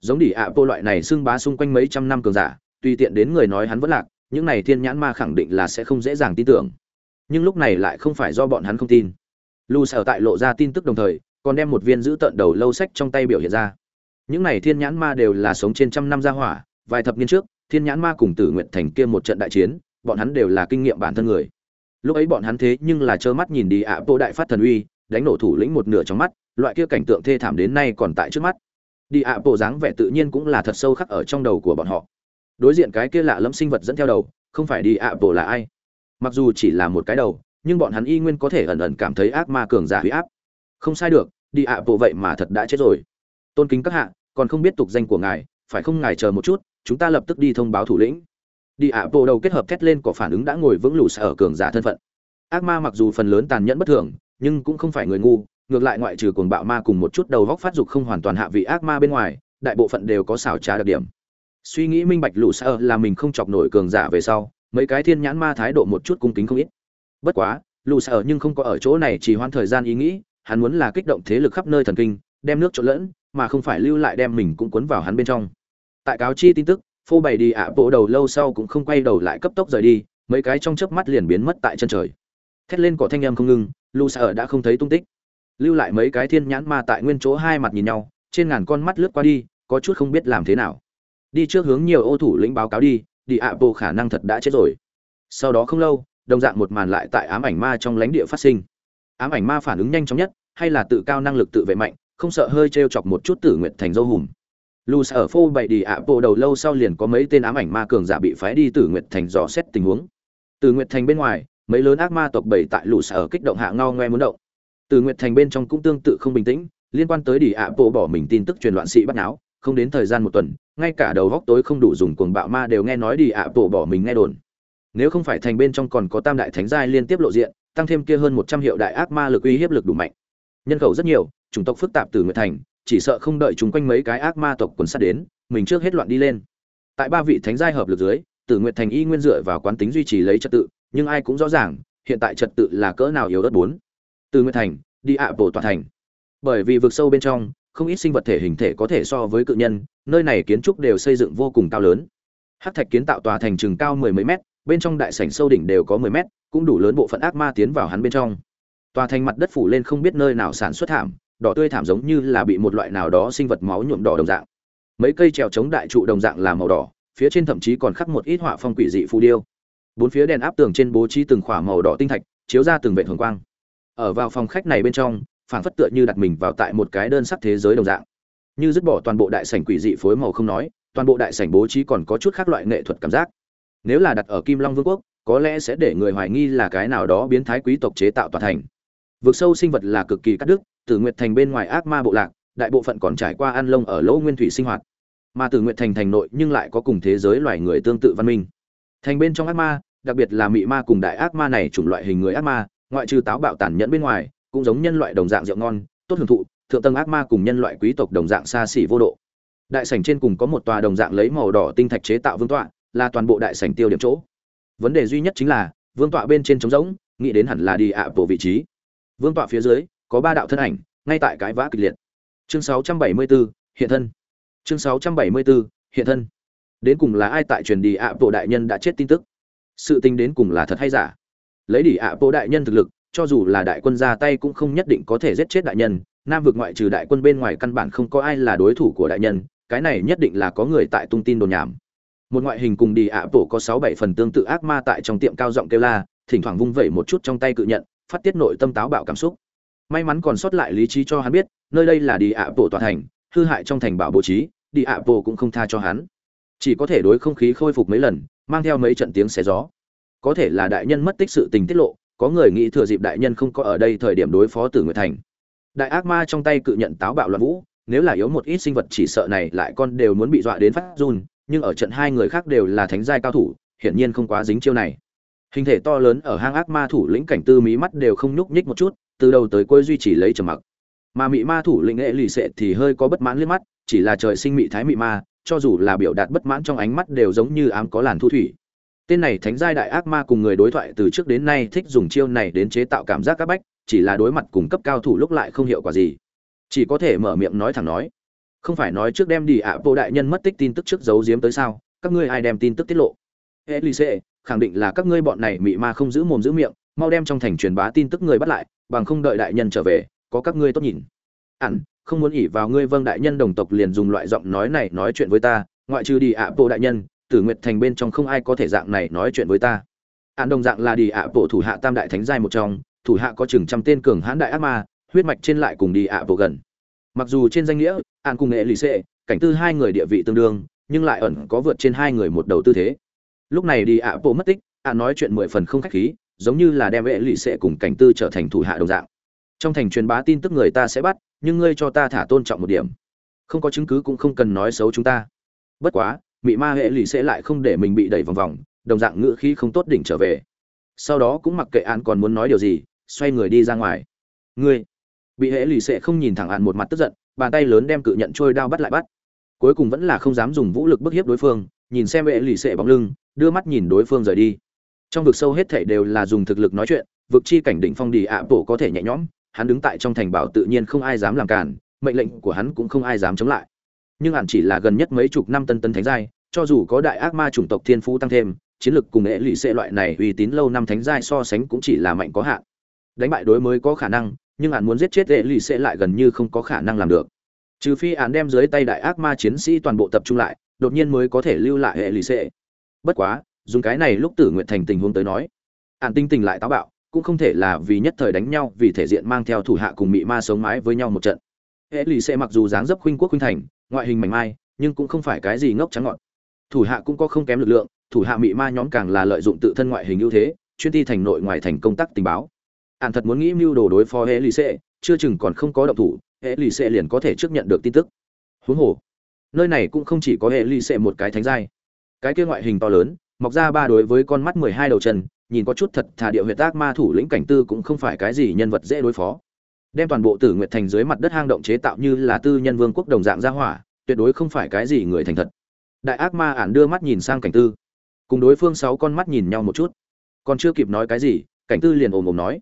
Speaker 1: Giống đỉ ạ, bộ loại này xưng bá xung quanh mấy trăm năm cường giả, tùy tiện đến người nói hắn vẫn lạc, những này thiên nhãn ma khẳng định là sẽ không dễ dàng tin tưởng nhưng lúc này lại không phải do bọn hắn không tin. Lu sở tại lộ ra tin tức đồng thời, còn đem một viên giữ tận đầu lâu sách trong tay biểu hiện ra. Những này thiên nhãn ma đều là sống trên trăm năm gia hỏa, vài thập niên trước, thiên nhãn ma cùng tử nguyện thành kia một trận đại chiến, bọn hắn đều là kinh nghiệm bản thân người. Lúc ấy bọn hắn thế nhưng là trơ mắt nhìn đi ạ, bộ đại phát thần uy, đánh nổ thủ lĩnh một nửa trong mắt, loại kia cảnh tượng thê thảm đến nay còn tại trước mắt. Đi ạ, bộ dáng vẻ tự nhiên cũng là thật sâu khắc ở trong đầu của bọn họ. Đối diện cái kia lạ lẫm sinh vật dẫn theo đầu, không phải đi ạ, bộ là ai? Mặc dù chỉ là một cái đầu, nhưng bọn hắn y nguyên có thể ẩn ẩn cảm thấy ác ma cường giả huy áp. Không sai được, đi ạ, bộ vậy mà thật đã chết rồi. Tôn kính các hạ, còn không biết tục danh của ngài, phải không ngài chờ một chút, chúng ta lập tức đi thông báo thủ lĩnh. Đi ạ, bộ đầu kết hợp thét lên có phản ứng đã ngồi vững lù sở cường giả thân phận. Ác ma mặc dù phần lớn tàn nhẫn bất thường, nhưng cũng không phải người ngu, ngược lại ngoại trừ cuồng bạo ma cùng một chút đầu vóc phát dục không hoàn toàn hạ vị ác ma bên ngoài, đại bộ phận đều có xảo trá đặc điểm. Suy nghĩ minh bạch lù sở là mình không chọc nổi cường giả về sau mấy cái thiên nhãn ma thái độ một chút cung kính không ít. Bất quá, lù sở nhưng không có ở chỗ này chỉ hoãn thời gian ý nghĩ, hắn muốn là kích động thế lực khắp nơi thần kinh, đem nước trộn lẫn, mà không phải lưu lại đem mình cũng cuốn vào hắn bên trong. Tại cáo chi tin tức, phô bày đi ạ, bộ đầu lâu sau cũng không quay đầu lại cấp tốc rời đi, mấy cái trong chớp mắt liền biến mất tại chân trời. Thét lên cỏ thanh em không ngưng lù sợ đã không thấy tung tích. Lưu lại mấy cái thiên nhãn ma tại nguyên chỗ hai mặt nhìn nhau, trên ngàn con mắt lướt qua đi, có chút không biết làm thế nào. Đi trước hướng nhiều ô thủ lĩnh báo cáo đi đi ạ bộ khả năng thật đã chết rồi. Sau đó không lâu, đồng dạng một màn lại tại ám ảnh ma trong lãnh địa phát sinh. Ám ảnh ma phản ứng nhanh chóng nhất, hay là tự cao năng lực tự vệ mạnh, không sợ hơi t chọc một chút tử nguyện thành dâu hùm. Lù sở phô bậy đi ạ bộ đầu lâu sau liền có mấy tên ám ảnh ma cường giả bị phái đi tử nguyệt thành dò xét tình huống. Từ nguyệt thành bên ngoài, mấy lớn ác ma tộc bảy tại lù sở kích động hạ ngao ngoe muốn động. Từ nguyệt thành bên trong cũng tương tự không bình tĩnh, liên quan tới đi ạ bộ bỏ mình tin tức truyền loạn sĩ bắt náo không đến thời gian một tuần ngay cả đầu góc tối không đủ dùng cuồng bạo ma đều nghe nói đi ạ bộ bỏ mình nghe đồn nếu không phải thành bên trong còn có tam đại thánh giai liên tiếp lộ diện tăng thêm kia hơn một trăm hiệu đại ác ma lực uy hiếp lực đủ mạnh nhân khẩu rất nhiều chủng tộc phức tạp từ nguyệt thành chỉ sợ không đợi chúng quanh mấy cái ác ma tộc quần sát đến, mình trước hết loạn đi lên. Tại ba vị thánh giai hợp lực dưới, Tử Nguyệt Thành y nguyên dựa vào quán tính duy trì lấy trật tự, nhưng ai cũng rõ ràng, hiện tại trật tự là cỡ nào yếu đất bốn. Tử Nguyệt Thành, đi ạ bộ toàn thành. Bởi vì vực sâu bên trong, không ít sinh vật thể hình thể có thể so với cự nhân, nơi này kiến trúc đều xây dựng vô cùng cao lớn. Hắc thạch kiến tạo tòa thành chừng cao mười mấy mét, bên trong đại sảnh sâu đỉnh đều có mười mét, cũng đủ lớn bộ phận ác ma tiến vào hắn bên trong. Tòa thành mặt đất phủ lên không biết nơi nào sản xuất thảm, đỏ tươi thảm giống như là bị một loại nào đó sinh vật máu nhuộm đỏ đồng dạng mấy cây trèo chống đại trụ đồng dạng là màu đỏ phía trên thậm chí còn khắc một ít họa phong quỷ dị phù điêu bốn phía đèn áp tường trên bố trí từng khỏa màu đỏ tinh thạch chiếu ra từng vệt hồng quang ở vào phòng khách này bên trong phảng phất tựa như đặt mình vào tại một cái đơn sắc thế giới đồng dạng như dứt bỏ toàn bộ đại sảnh quỷ dị phối màu không nói toàn bộ đại sảnh bố trí còn có chút khác loại nghệ thuật cảm giác nếu là đặt ở kim long vương quốc có lẽ sẽ để người hoài nghi là cái nào đó biến thái quý tộc chế tạo tòa thành vực sâu sinh vật là cực kỳ cắt đứt Tử Nguyệt Thành bên ngoài ác ma bộ lạc, đại bộ phận còn trải qua ăn lông ở lỗ nguyên thủy sinh hoạt. Mà Tử Nguyệt Thành thành nội nhưng lại có cùng thế giới loài người tương tự văn minh. Thành bên trong ác ma, đặc biệt là mị ma cùng đại ác ma này chủng loại hình người ác ma, ngoại trừ táo bạo tàn nhẫn bên ngoài, cũng giống nhân loại đồng dạng rượu ngon, tốt hưởng thụ, thượng tầng ác ma cùng nhân loại quý tộc đồng dạng xa xỉ vô độ. Đại sảnh trên cùng có một tòa đồng dạng lấy màu đỏ tinh thạch chế tạo vương tọa, là toàn bộ đại sảnh tiêu điểm chỗ. Vấn đề duy nhất chính là, vương tọa bên trên trống rỗng, nghĩ đến hẳn là đi ạ bộ vị trí. Vương tọa phía dưới, có ba đạo thân ảnh ngay tại cái vã kịch liệt chương 674, hiện thân chương 674, hiện thân đến cùng là ai tại truyền đi ạ bộ đại nhân đã chết tin tức sự tình đến cùng là thật hay giả lấy đi ạ bộ đại nhân thực lực cho dù là đại quân ra tay cũng không nhất định có thể giết chết đại nhân, nam vực ngoại trừ đại quân bên ngoài căn bản không có ai là đối thủ của đại nhân, cái này nhất định là có người tại tung tin đồn nhảm. Một ngoại hình cùng đi ạ bộ có sáu bảy phần tương tự ác ma tại trong tiệm cao giọng kêu la, thỉnh thoảng vung vẩy một chút trong tay cự nhận, phát tiết nội tâm táo bạo cảm xúc. May mắn còn sót lại lý trí cho hắn biết, nơi đây là đi ạ bộ tòa thành, hư hại trong thành bảo bố trí, đi ạ bộ cũng không tha cho hắn. Chỉ có thể đối không khí khôi phục mấy lần, mang theo mấy trận tiếng xé gió. Có thể là đại nhân mất tích sự tình tiết lộ có người nghĩ thừa dịp đại nhân không có ở đây thời điểm đối phó tử nguyệt thành. Đại ác ma trong tay cự nhận táo bạo loạn vũ, nếu là yếu một ít sinh vật chỉ sợ này lại con đều muốn bị dọa đến phát run, nhưng ở trận hai người khác đều là thánh giai cao thủ, hiển nhiên không quá dính chiêu này. Hình thể to lớn ở hang ác ma thủ lĩnh cảnh tư mí mắt đều không nhúc nhích một chút, từ đầu tới cuối duy trì lấy trầm mặc. Mà mị ma thủ lĩnh nghệ lì xệ thì hơi có bất mãn liếc mắt, chỉ là trời sinh mị thái mị ma, cho dù là biểu đạt bất mãn trong ánh mắt đều giống như ám có làn thu thủy tên này thánh giai đại ác ma cùng người đối thoại từ trước đến nay thích dùng chiêu này đến chế tạo cảm giác áp bách chỉ là đối mặt cùng cấp cao thủ lúc lại không hiệu quả gì. Chỉ có thể mở miệng nói thẳng nói. Không phải nói trước đem đi ạ bộ đại nhân mất tích tin tức trước giấu giếm tới sao? Các ngươi ai đem tin tức tiết lộ? Elise, khẳng định là các ngươi bọn này mị ma không giữ mồm giữ miệng mau đem trong thành truyền bá tin tức người bắt lại bằng không đợi đại nhân trở về có các ngươi tốt nhìn. Ẳn không muốn ỉ vào ngươi vâng đại nhân đồng tộc liền dùng loại giọng nói này nói chuyện với ta ngoại trừ đi ạ bộ đại nhân tử nguyệt thành bên trong không ai có thể dạng này nói chuyện với ta. An đồng dạng là đi ạ bộ thủ hạ tam đại thánh giai một trong, thủ hạ có chừng trăm tên cường hãn đại ác ma, huyết mạch trên lại cùng đi ạ bộ gần. Mặc dù trên danh nghĩa, an cùng nghệ lì xệ, cảnh tư hai người địa vị tương đương, nhưng lại ẩn có vượt trên hai người một đầu tư thế. Lúc này đi ạ bộ mất tích, an nói chuyện mười phần không khách khí, giống như là đem nghệ lì xệ cùng cảnh tư trở thành thủ hạ đồng dạng. Trong thành truyền bá tin tức người ta sẽ bắt, nhưng ngươi cho ta thả tôn trọng một điểm. Không có chứng cứ cũng không cần nói xấu chúng ta. Bất quá mị ma hệ lì sẽ lại không để mình bị đẩy vòng vòng, đồng dạng ngữ khí không tốt đỉnh trở về. Sau đó cũng mặc kệ an còn muốn nói điều gì, xoay người đi ra ngoài. Ngươi, bị hệ lì sẽ không nhìn thẳng an một mặt tức giận, bàn tay lớn đem cự nhận trôi đao bắt lại bắt. Cuối cùng vẫn là không dám dùng vũ lực bức hiếp đối phương, nhìn xem hệ lì sẽ bóng lưng, đưa mắt nhìn đối phương rời đi. Trong vực sâu hết thảy đều là dùng thực lực nói chuyện, vực chi cảnh đỉnh phong đi ạ, bộ có thể nhẹ nhõm, hắn đứng tại trong thành bảo tự nhiên không ai dám làm cản mệnh lệnh của hắn cũng không ai dám chống lại. Nhưng hẳn chỉ là gần nhất mấy chục năm tân tân thánh giai cho dù có đại ác ma chủng tộc thiên phú tăng thêm, chiến lực cùng nghệ lụy xệ loại này uy tín lâu năm thánh giai so sánh cũng chỉ là mạnh có hạn. Đánh bại đối mới có khả năng, nhưng hắn muốn giết chết nghệ lụy xệ lại gần như không có khả năng làm được. Trừ phi hắn đem dưới tay đại ác ma chiến sĩ toàn bộ tập trung lại, đột nhiên mới có thể lưu lại hệ lụy xệ bất quá, dùng cái này lúc tử nguyện thành tình huống tới nói ạn tinh tình lại táo bạo, cũng không thể là vì nhất thời đánh nhau, vì thể diện mang theo thủ hạ cùng mị ma sống mái với nhau một trận. Hệ lụy xệ mặc dù dáng dấp khuynh quốc khuynh thành, ngoại hình mảnh mai, nhưng cũng không phải cái gì ngốc trắng ngọn thủ hạ cũng có không kém lực lượng, thủ hạ mị ma nhóm càng là lợi dụng tự thân ngoại hình ưu thế, chuyên ti thành nội ngoại thành công tác tình báo. Ạn thật muốn nghĩ mưu đồ đối phó hệ lì xệ chưa chừng còn không có động thủ, hệ lì xệ liền có thể trước nhận được tin tức. Huống hồ, nơi này cũng không chỉ có hệ lì xệ một cái thánh giai. Cái kia ngoại hình to lớn, mọc ra ba đối với con mắt mười hai đầu chân, nhìn có chút thật thà địa huyệt tác ma thủ lĩnh cảnh tư cũng không phải cái gì nhân vật dễ đối phó. Đem toàn bộ tử nguyệt thành dưới mặt đất hang động chế tạo như là tư nhân vương quốc đồng dạng ra hỏa, tuyệt đối không phải cái gì người thành thật đại ác ma ản đưa mắt nhìn sang cảnh tư. Cùng đối phương sáu con mắt nhìn nhau một chút. Còn chưa kịp nói cái gì, cảnh tư liền ồm ồm nói.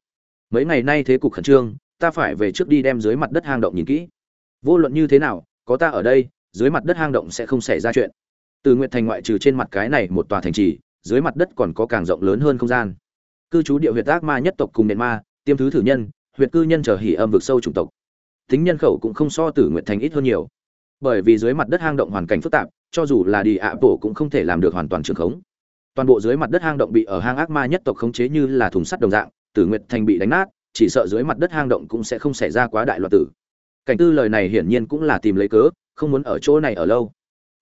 Speaker 1: Mấy ngày nay thế cục khẩn trương, ta phải về trước đi đem dưới mặt đất hang động nhìn kỹ. Vô luận như thế nào, có ta ở đây, dưới mặt đất hang động sẽ không xảy ra chuyện. Từ nguyện thành ngoại trừ trên mặt cái này một tòa thành trì, dưới mặt đất còn có càng rộng lớn hơn không gian. Cư trú địa huyệt ác ma nhất tộc cùng nền ma, tiêm thứ thử nhân, huyệt cư nhân chờ hỉ âm vực sâu chủng tộc. Tính nhân khẩu cũng không so tử nguyện thành ít hơn nhiều bởi vì dưới mặt đất hang động hoàn cảnh phức tạp, cho dù là đi ạ bộ cũng không thể làm được hoàn toàn trường khống. Toàn bộ dưới mặt đất hang động bị ở hang ác ma nhất tộc khống chế như là thùng sắt đồng dạng, tử nguyệt thành bị đánh nát, chỉ sợ dưới mặt đất hang động cũng sẽ không xảy ra quá đại loạn tử. Cảnh tư lời này hiển nhiên cũng là tìm lấy cớ, không muốn ở chỗ này ở lâu.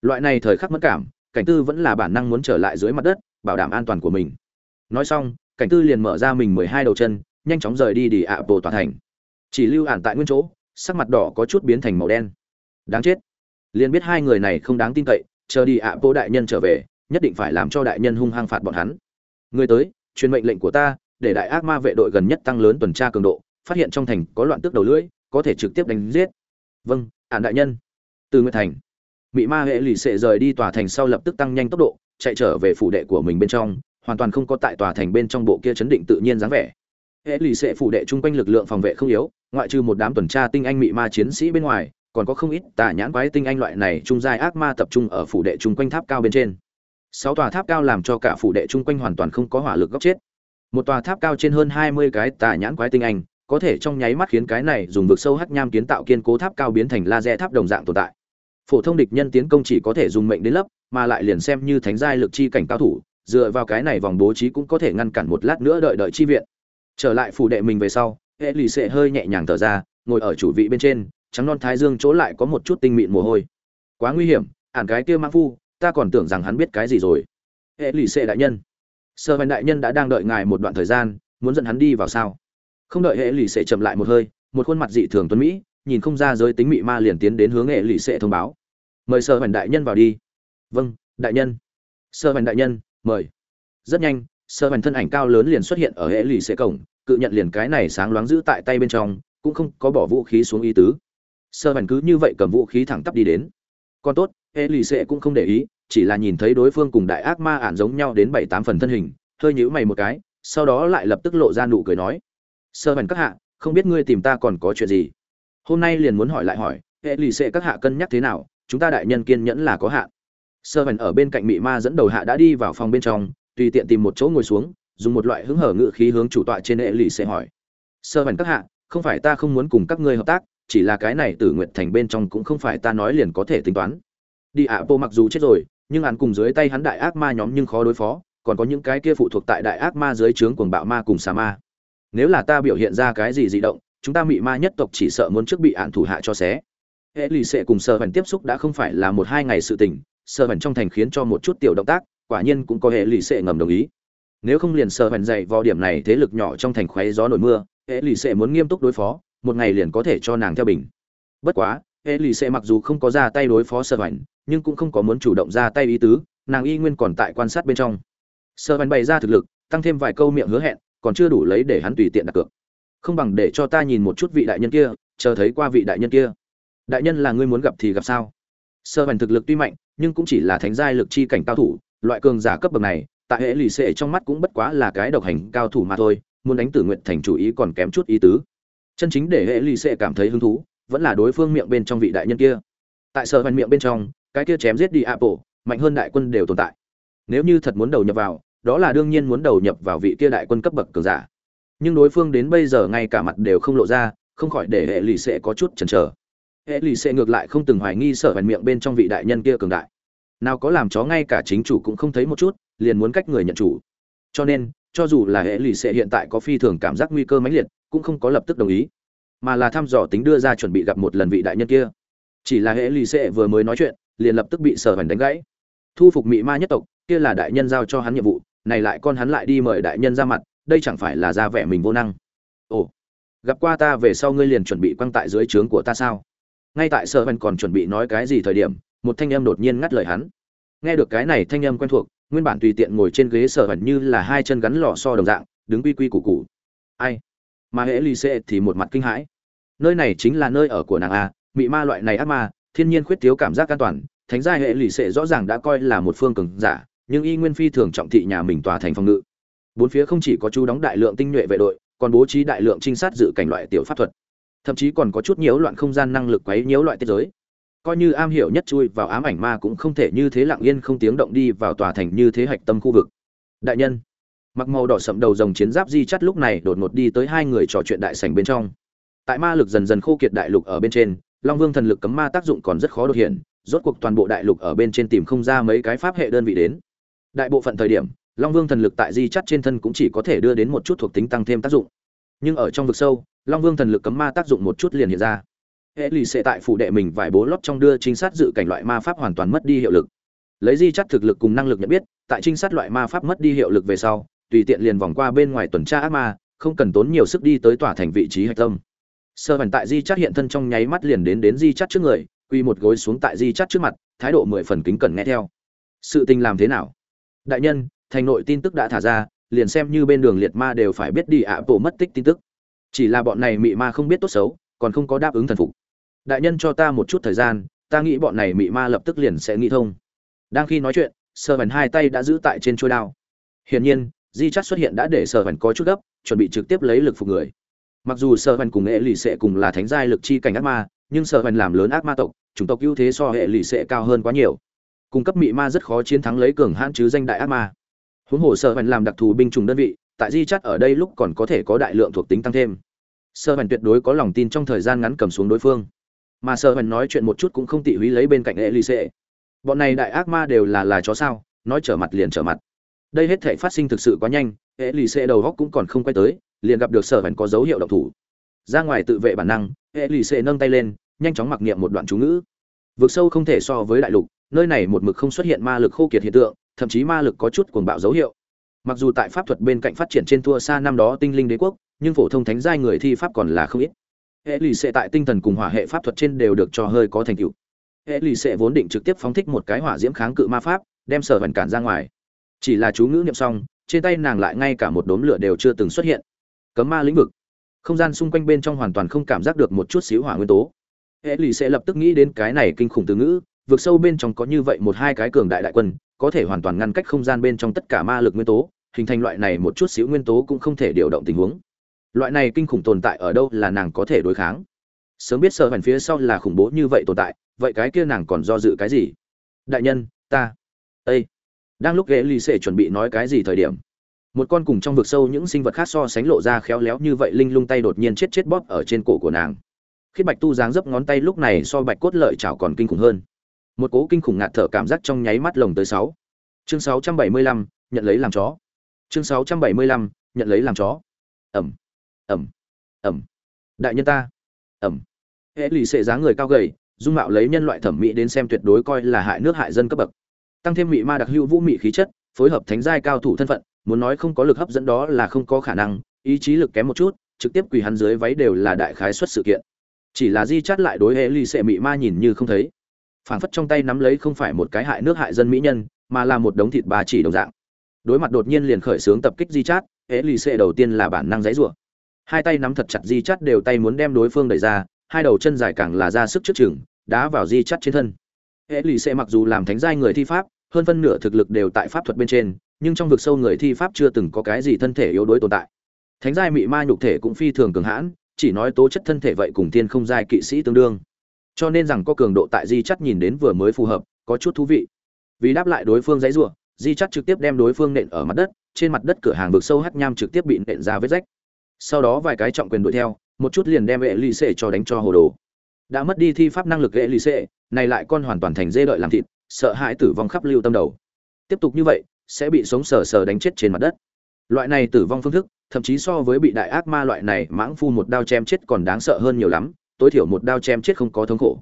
Speaker 1: Loại này thời khắc mất cảm, cảnh tư vẫn là bản năng muốn trở lại dưới mặt đất, bảo đảm an toàn của mình. Nói xong, cảnh tư liền mở ra mình mười hai đầu chân, nhanh chóng rời đi đi ạ bộ toàn thành. Chỉ lưu ản tại nguyên chỗ, sắc mặt đỏ có chút biến thành màu đen. Đáng chết liền biết hai người này không đáng tin cậy, chờ đi ạ, bố đại nhân trở về, nhất định phải làm cho đại nhân hung hăng phạt bọn hắn. Người tới, truyền mệnh lệnh của ta, để đại ác ma vệ đội gần nhất tăng lớn tuần tra cường độ, phát hiện trong thành có loạn tước đầu lưỡi, có thể trực tiếp đánh giết. Vâng ạn đại nhân. Từ nguyệt thành, mị ma hệ lì xệ rời đi tòa thành sau lập tức tăng nhanh tốc độ, chạy trở về phủ đệ của mình bên trong, hoàn toàn không có tại tòa thành bên trong bộ kia chấn định tự nhiên dáng vẻ. Hệ lì xệ phủ đệ chung quanh lực lượng phòng vệ không yếu, ngoại trừ một đám tuần tra tinh anh mị ma chiến sĩ bên ngoài còn có không ít tà nhãn quái tinh anh loại này trung giai ác ma tập trung ở phủ đệ chung quanh tháp cao bên trên. Sáu tòa tháp cao làm cho cả phủ đệ chung quanh hoàn toàn không có hỏa lực góc chết. Một tòa tháp cao trên hơn hai mươi cái tà nhãn quái tinh anh, có thể trong nháy mắt khiến cái này dùng vực sâu hắc nham kiến tạo kiên cố tháp cao biến thành laser tháp đồng dạng tồn tại. Phổ thông địch nhân tiến công chỉ có thể dùng mệnh đến lấp, mà lại liền xem như thánh giai lực chi cảnh cao thủ, dựa vào cái này vòng bố trí cũng có thể ngăn cản một lát nữa đợi đợi chi viện. Trở lại phủ đệ mình về sau hệ lì xệ hơi nhẹ nhàng thở ra, ngồi ở chủ vị bên trên trắng non thái dương chỗ lại có một chút tinh mịn mồ hôi. Quá nguy hiểm, ản cái kia mang phu, ta còn tưởng rằng hắn biết cái gì rồi. Hệ lì xệ đại nhân. Sơ văn đại nhân đã đang đợi ngài một đoạn thời gian, muốn dẫn hắn đi vào sao? Không đợi hệ lì xệ chậm lại một hơi, một khuôn mặt dị thường tuấn mỹ, nhìn không ra giới tính mị ma liền tiến đến hướng hệ lì xệ thông báo. Mời sơ văn đại nhân vào đi. Vâng đại nhân. Sơ văn đại nhân, mời. Rất nhanh sơ hoành thân ảnh cao lớn liền xuất hiện ở hệ lì xệ cổng, cự nhận liền cái này sáng loáng giữ tại tay bên trong, cũng không có bỏ vũ khí xuống y tứ sơ bản cứ như vậy cầm vũ khí thẳng tắp đi đến. Còn tốt hệ lì xệ cũng không để ý, chỉ là nhìn thấy đối phương cùng đại ác ma ản giống nhau đến bảy tám phần thân hình, hơi nhíu mày một cái, sau đó lại lập tức lộ ra nụ cười nói. Sơ bản các hạ, không biết ngươi tìm ta còn có chuyện gì? Hôm nay liền muốn hỏi lại hỏi hệ lì xệ các hạ cân nhắc thế nào, chúng ta đại nhân kiên nhẫn là có hạn. Sơ bản ở bên cạnh mị ma dẫn đầu hạ đã đi vào phòng bên trong, tùy tiện tìm một chỗ ngồi xuống, dùng một loại hứng hở ngự khí hướng chủ tọa trên hệ lì xệ hỏi. Sơ bản các hạ, không phải ta không muốn cùng các ngươi hợp tác chỉ là cái này tử nguyện thành bên trong cũng không phải ta nói liền có thể tính toán. Đi ạ bộ mặc dù chết rồi, nhưng hắn cùng dưới tay hắn đại ác ma nhóm nhưng khó đối phó, còn có những cái kia phụ thuộc tại đại ác ma dưới trướng cuồng bạo ma cùng xà ma. Nếu là ta biểu hiện ra cái gì dị động, chúng ta mị ma nhất tộc chỉ sợ muốn trước bị ạn thủ hạ cho xé. Hệ lì xệ cùng sơ vẩn tiếp xúc đã không phải là một hai ngày sự tình sơ vẩn trong thành khiến cho một chút tiểu động tác, quả nhiên cũng có hệ lì xệ ngầm đồng ý. Nếu không liền sơ vẩn dạy vào điểm này thế lực nhỏ trong thành khoáy gió nổi mưa, hệ lì xệ muốn nghiêm túc đối phó một ngày liền có thể cho nàng theo bình. Bất quá hệ lì xệ mặc dù không có ra tay đối phó sơ vần nhưng cũng không có muốn chủ động ra tay ý tứ, nàng y nguyên còn tại quan sát bên trong. Sơ vần bày ra thực lực, tăng thêm vài câu miệng hứa hẹn, còn chưa đủ lấy để hắn tùy tiện đặt cược. Không bằng để cho ta nhìn một chút vị đại nhân kia, chờ thấy qua vị đại nhân kia. Đại nhân là ngươi muốn gặp thì gặp sao? Sơ vần thực lực tuy mạnh, nhưng cũng chỉ là thánh giai lực chi cảnh cao thủ, loại cường giả cấp bậc này, tại hệ lì xệ trong mắt cũng bất quá là cái độc hành cao thủ mà thôi, muốn đánh tử nguyện thành chủ ý còn kém chút ý tứ chân chính để hệ lì xệ cảm thấy hứng thú vẫn là đối phương miệng bên trong vị đại nhân kia. Tại sở văn miệng bên trong, cái kia chém giết đi apple, mạnh hơn đại quân đều tồn tại. Nếu như thật muốn đầu nhập vào, đó là đương nhiên muốn đầu nhập vào vị kia đại quân cấp bậc cường giả. Nhưng đối phương đến bây giờ ngay cả mặt đều không lộ ra, không khỏi để hệ lì xệ có chút chần chờ. Hệ lì xệ ngược lại không từng hoài nghi sở hàn miệng bên trong vị đại nhân kia cường đại. Nào có làm chó ngay cả chính chủ cũng không thấy một chút, liền muốn cách người nhận chủ. Cho nên, cho dù là hệ lì xệ hiện tại có phi thường cảm giác nguy cơ mãnh liệt cũng không có lập tức đồng ý, mà là thăm dò tính đưa ra chuẩn bị gặp một lần vị đại nhân kia. Chỉ là hệ lì xệ vừa mới nói chuyện, liền lập tức bị sở hoành đánh gãy. Thu phục mị ma nhất tộc, kia là đại nhân giao cho hắn nhiệm vụ, này lại con hắn lại đi mời đại nhân ra mặt, đây chẳng phải là ra vẻ mình vô năng. Ồ, gặp qua ta về sau ngươi liền chuẩn bị quăng tại dưới trướng của ta sao? Ngay tại sở hoành còn chuẩn bị nói cái gì thời điểm, một thanh em đột nhiên ngắt lời hắn. Nghe được cái này thanh em quen thuộc, nguyên bản tùy tiện ngồi trên ghế sở hoành như là hai chân gắn lò so đồng dạng, đứng quy quy củ củ. Ai? Mà hễ lì xệ thì một mặt kinh hãi. Nơi này chính là nơi ở của nàng a, mị ma loại này ác ma, thiên nhiên khuyết thiếu cảm giác an toàn, thánh gia hệ lì xệ rõ ràng đã coi là một phương cường giả, nhưng y nguyên phi thường trọng thị nhà mình tòa thành phòng ngự. Bốn phía không chỉ có chú đóng đại lượng tinh nhuệ vệ đội, còn bố trí đại lượng trinh sát dự cảnh loại tiểu pháp thuật. Thậm chí còn có chút nhiễu loạn không gian năng lực quấy nhiễu loại tiết giới. Coi như am hiểu nhất chui vào ám ảnh ma cũng không thể như thế lặng yên không tiếng động đi vào tòa thành như thế hạch tâm khu vực. Đại nhân mặc màu đỏ sậm đầu rồng chiến giáp di chắt lúc này đột ngột đi tới hai người trò chuyện đại sảnh bên trong. Tại ma lực dần dần khô kiệt đại lục ở bên trên, long vương thần lực cấm ma tác dụng còn rất khó đột hiện, rốt cuộc toàn bộ đại lục ở bên trên tìm không ra mấy cái pháp hệ đơn vị đến. Đại bộ phận thời điểm, long vương thần lực tại di chắt trên thân cũng chỉ có thể đưa đến một chút thuộc tính tăng thêm tác dụng. Nhưng ở trong vực sâu, long vương thần lực cấm ma tác dụng một chút liền hiện ra. Hệ lì sẽ tại phủ đệ mình vài bố lót trong đưa trinh sát dự cảnh loại ma pháp hoàn toàn mất đi hiệu lực. Lấy di chắt thực lực cùng năng lực nhận biết, tại trinh sát loại ma pháp mất đi hiệu lực về sau tùy tiện liền vòng qua bên ngoài tuần tra ác ma, không cần tốn nhiều sức đi tới tỏa thành vị trí hạch tâm. Sơ bản tại di chắt hiện thân trong nháy mắt liền đến đến di chắt trước người, quy một gối xuống tại di chắt trước mặt, thái độ mười phần kính cẩn nghe theo. Sự tình làm thế nào? Đại nhân, thành nội tin tức đã thả ra, liền xem như bên đường liệt ma đều phải biết đi ạ, bộ mất tích tin tức. Chỉ là bọn này mị ma không biết tốt xấu, còn không có đáp ứng thần phục. Đại nhân cho ta một chút thời gian, ta nghĩ bọn này mị ma lập tức liền sẽ nghĩ thông. Đang khi nói chuyện sơ vần hai tay đã giữ tại trên chuôi đao. Hiển nhiên di chắt xuất hiện đã để sơ vần có chút gấp, chuẩn bị trực tiếp lấy lực phục người. Mặc dù sơ vần cùng hệ lì xệ cùng là thánh giai lực chi cảnh ác ma, nhưng sơ vần làm lớn ác ma tộc, chủng tộc ưu thế so hệ lì xệ cao hơn quá nhiều. Cung cấp mị ma rất khó chiến thắng lấy cường hãn chứ danh đại ác ma. Huống hồ sơ vần làm đặc thù binh chủng đơn vị, tại di chắt ở đây lúc còn có thể có đại lượng thuộc tính tăng thêm. Sơ vần tuyệt đối có lòng tin trong thời gian ngắn cầm xuống đối phương. Mà sơ vần nói chuyện một chút cũng không tị húy lấy bên cạnh hệ lì xệ bọn này đại ác ma đều là là chó sao, nói trở mặt liền trở mặt đây hết thể phát sinh thực sự quá nhanh, hệ lì xệ đầu góc cũng còn không quay tới, liền gặp được sở hẳn có dấu hiệu động thủ. Ra ngoài tự vệ bản năng, hệ lì xệ nâng tay lên, nhanh chóng mặc niệm một đoạn chú ngữ. Vực sâu không thể so với đại lục, nơi này một mực không xuất hiện ma lực khô kiệt hiện tượng, thậm chí ma lực có chút cuồng bạo dấu hiệu. Mặc dù tại pháp thuật bên cạnh phát triển trên thua xa năm đó tinh linh đế quốc, nhưng phổ thông thánh giai người thi pháp còn là không ít. Hệ lì xệ tại tinh thần cùng hỏa hệ pháp thuật trên đều được cho hơi có thành tựu. Hệ lì xệ vốn định trực tiếp phóng thích một cái hỏa diễm kháng cự ma pháp, đem sở vần cản ra ngoài chỉ là chú ngữ niệm xong, trên tay nàng lại ngay cả một đốm lửa đều chưa từng xuất hiện. Cấm ma lĩnh vực. Không gian xung quanh bên trong hoàn toàn không cảm giác được một chút xíu hỏa nguyên tố. Hệ lì sẽ lập tức nghĩ đến cái này kinh khủng từ ngữ vượt sâu bên trong có như vậy một hai cái cường đại đại quân, có thể hoàn toàn ngăn cách không gian bên trong tất cả ma lực nguyên tố, hình thành loại này một chút xíu nguyên tố cũng không thể điều động tình huống. Loại này kinh khủng tồn tại ở đâu là nàng có thể đối kháng? Sớm biết sợ hẳn phía sau là khủng bố như vậy tồn tại, vậy cái kia nàng còn do dự cái gì? Đại nhân, ta. Ây đang lúc ghế lì xệ chuẩn bị nói cái gì thời điểm, một con cùng trong vực sâu những sinh vật khác so sánh lộ ra khéo léo như vậy linh lung tay đột nhiên chết chết bóp ở trên cổ của nàng. Khiết bạch tu dáng dấp ngón tay lúc này so bạch cốt lợi chảo còn kinh khủng hơn. Một cố kinh khủng ngạt thở cảm giác trong nháy mắt lồng tới sáu. Chương sáu trăm bảy mươi lăm, nhận lấy làm chó. Chương sáu trăm bảy mươi lăm, nhận lấy làm chó. Ẩm. Ẩm. Ẩm. Đại nhân ta. Ẩm. Hệ lì xệ dáng người cao gầy, dung mạo lấy nhân loại thẩm mỹ đến xem tuyệt đối coi là hại nước hại dân cấp bậc tăng thêm mị ma đặc hữu vũ mị khí chất, phối hợp thánh giai cao thủ thân phận, muốn nói không có lực hấp dẫn đó là không có khả năng, ý chí lực kém một chút, trực tiếp quỳ hắn dưới váy đều là đại khái xuất sự kiện. Chỉ là di chát lại đối hệ ly sệ mị ma nhìn như không thấy. Phảng phất trong tay nắm lấy không phải một cái hại nước hại dân mỹ nhân, mà là một đống thịt bà chỉ đồng dạng. Đối mặt đột nhiên liền khởi xướng tập kích di chát hệ ly sệ đầu tiên là bản năng giấy rủa hai tay nắm thật chặt di chát đều tay muốn đem đối phương đẩy ra, hai đầu chân dài càng là ra sức trước chừng, đá vào di chát trên thân hệ lì xệ mặc dù làm thánh giai người thi pháp, hơn phân nửa thực lực đều tại pháp thuật bên trên, nhưng trong vực sâu người thi pháp chưa từng có cái gì thân thể yếu đuối tồn tại. Thánh giai mị ma nhục thể cũng phi thường cường hãn, chỉ nói tố chất thân thể vậy cùng tiên không giai kỵ sĩ tương đương. Cho nên rằng có cường độ tại di chắt nhìn đến vừa mới phù hợp, có chút thú vị. Vì đáp lại đối phương dãy rủa, di chắt trực tiếp đem đối phương nện ở mặt đất, trên mặt đất cửa hàng vực sâu hắc nham trực tiếp bị nện ra vết rách. Sau đó vài cái trọng quyền đuổi theo, một chút liền đem hệ lì xệ cho đánh cho hồ đồ. Đã mất đi thi pháp năng lực hệ lì xệ này lại con hoàn toàn thành dê đợi làm thịt, sợ hãi tử vong khắp lưu tâm đầu. Tiếp tục như vậy, sẽ bị sống sờ sờ đánh chết trên mặt đất. Loại này tử vong phương thức, thậm chí so với bị đại ác ma loại này mãng phu một đao chém chết còn đáng sợ hơn nhiều lắm, tối thiểu một đao chém chết không có thống khổ.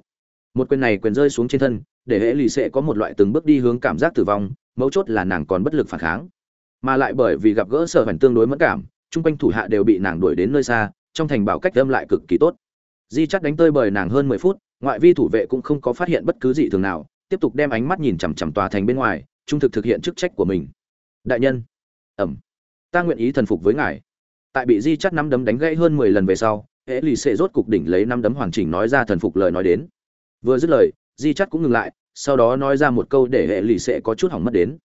Speaker 1: Một quyền này quyền rơi xuống trên thân, để hệ lì sẽ có một loại từng bước đi hướng cảm giác tử vong, mấu chốt là nàng còn bất lực phản kháng. Mà lại bởi vì gặp gỡ sở hẳn tương đối mất cảm, chung quanh thủ hạ đều bị nàng đuổi đến nơi xa, trong thành bảo cách âm lại cực kỳ tốt. Di chắc đánh tơi bời nàng hơn mười phút ngoại vi thủ vệ cũng không có phát hiện bất cứ gì thường nào, tiếp tục đem ánh mắt nhìn chằm chằm tòa thành bên ngoài, trung thực thực hiện chức trách của mình. Đại nhân. Ẩm. Ta nguyện ý thần phục với ngài. Tại bị di chắt năm đấm đánh gãy hơn mười lần về sau, hễ lì xệ rốt cục đỉnh lấy năm đấm hoàn chỉnh nói ra thần phục lời nói đến. Vừa dứt lời, di chắt cũng ngừng lại, sau đó nói ra một câu để hệ lì xệ có chút hỏng mất đến.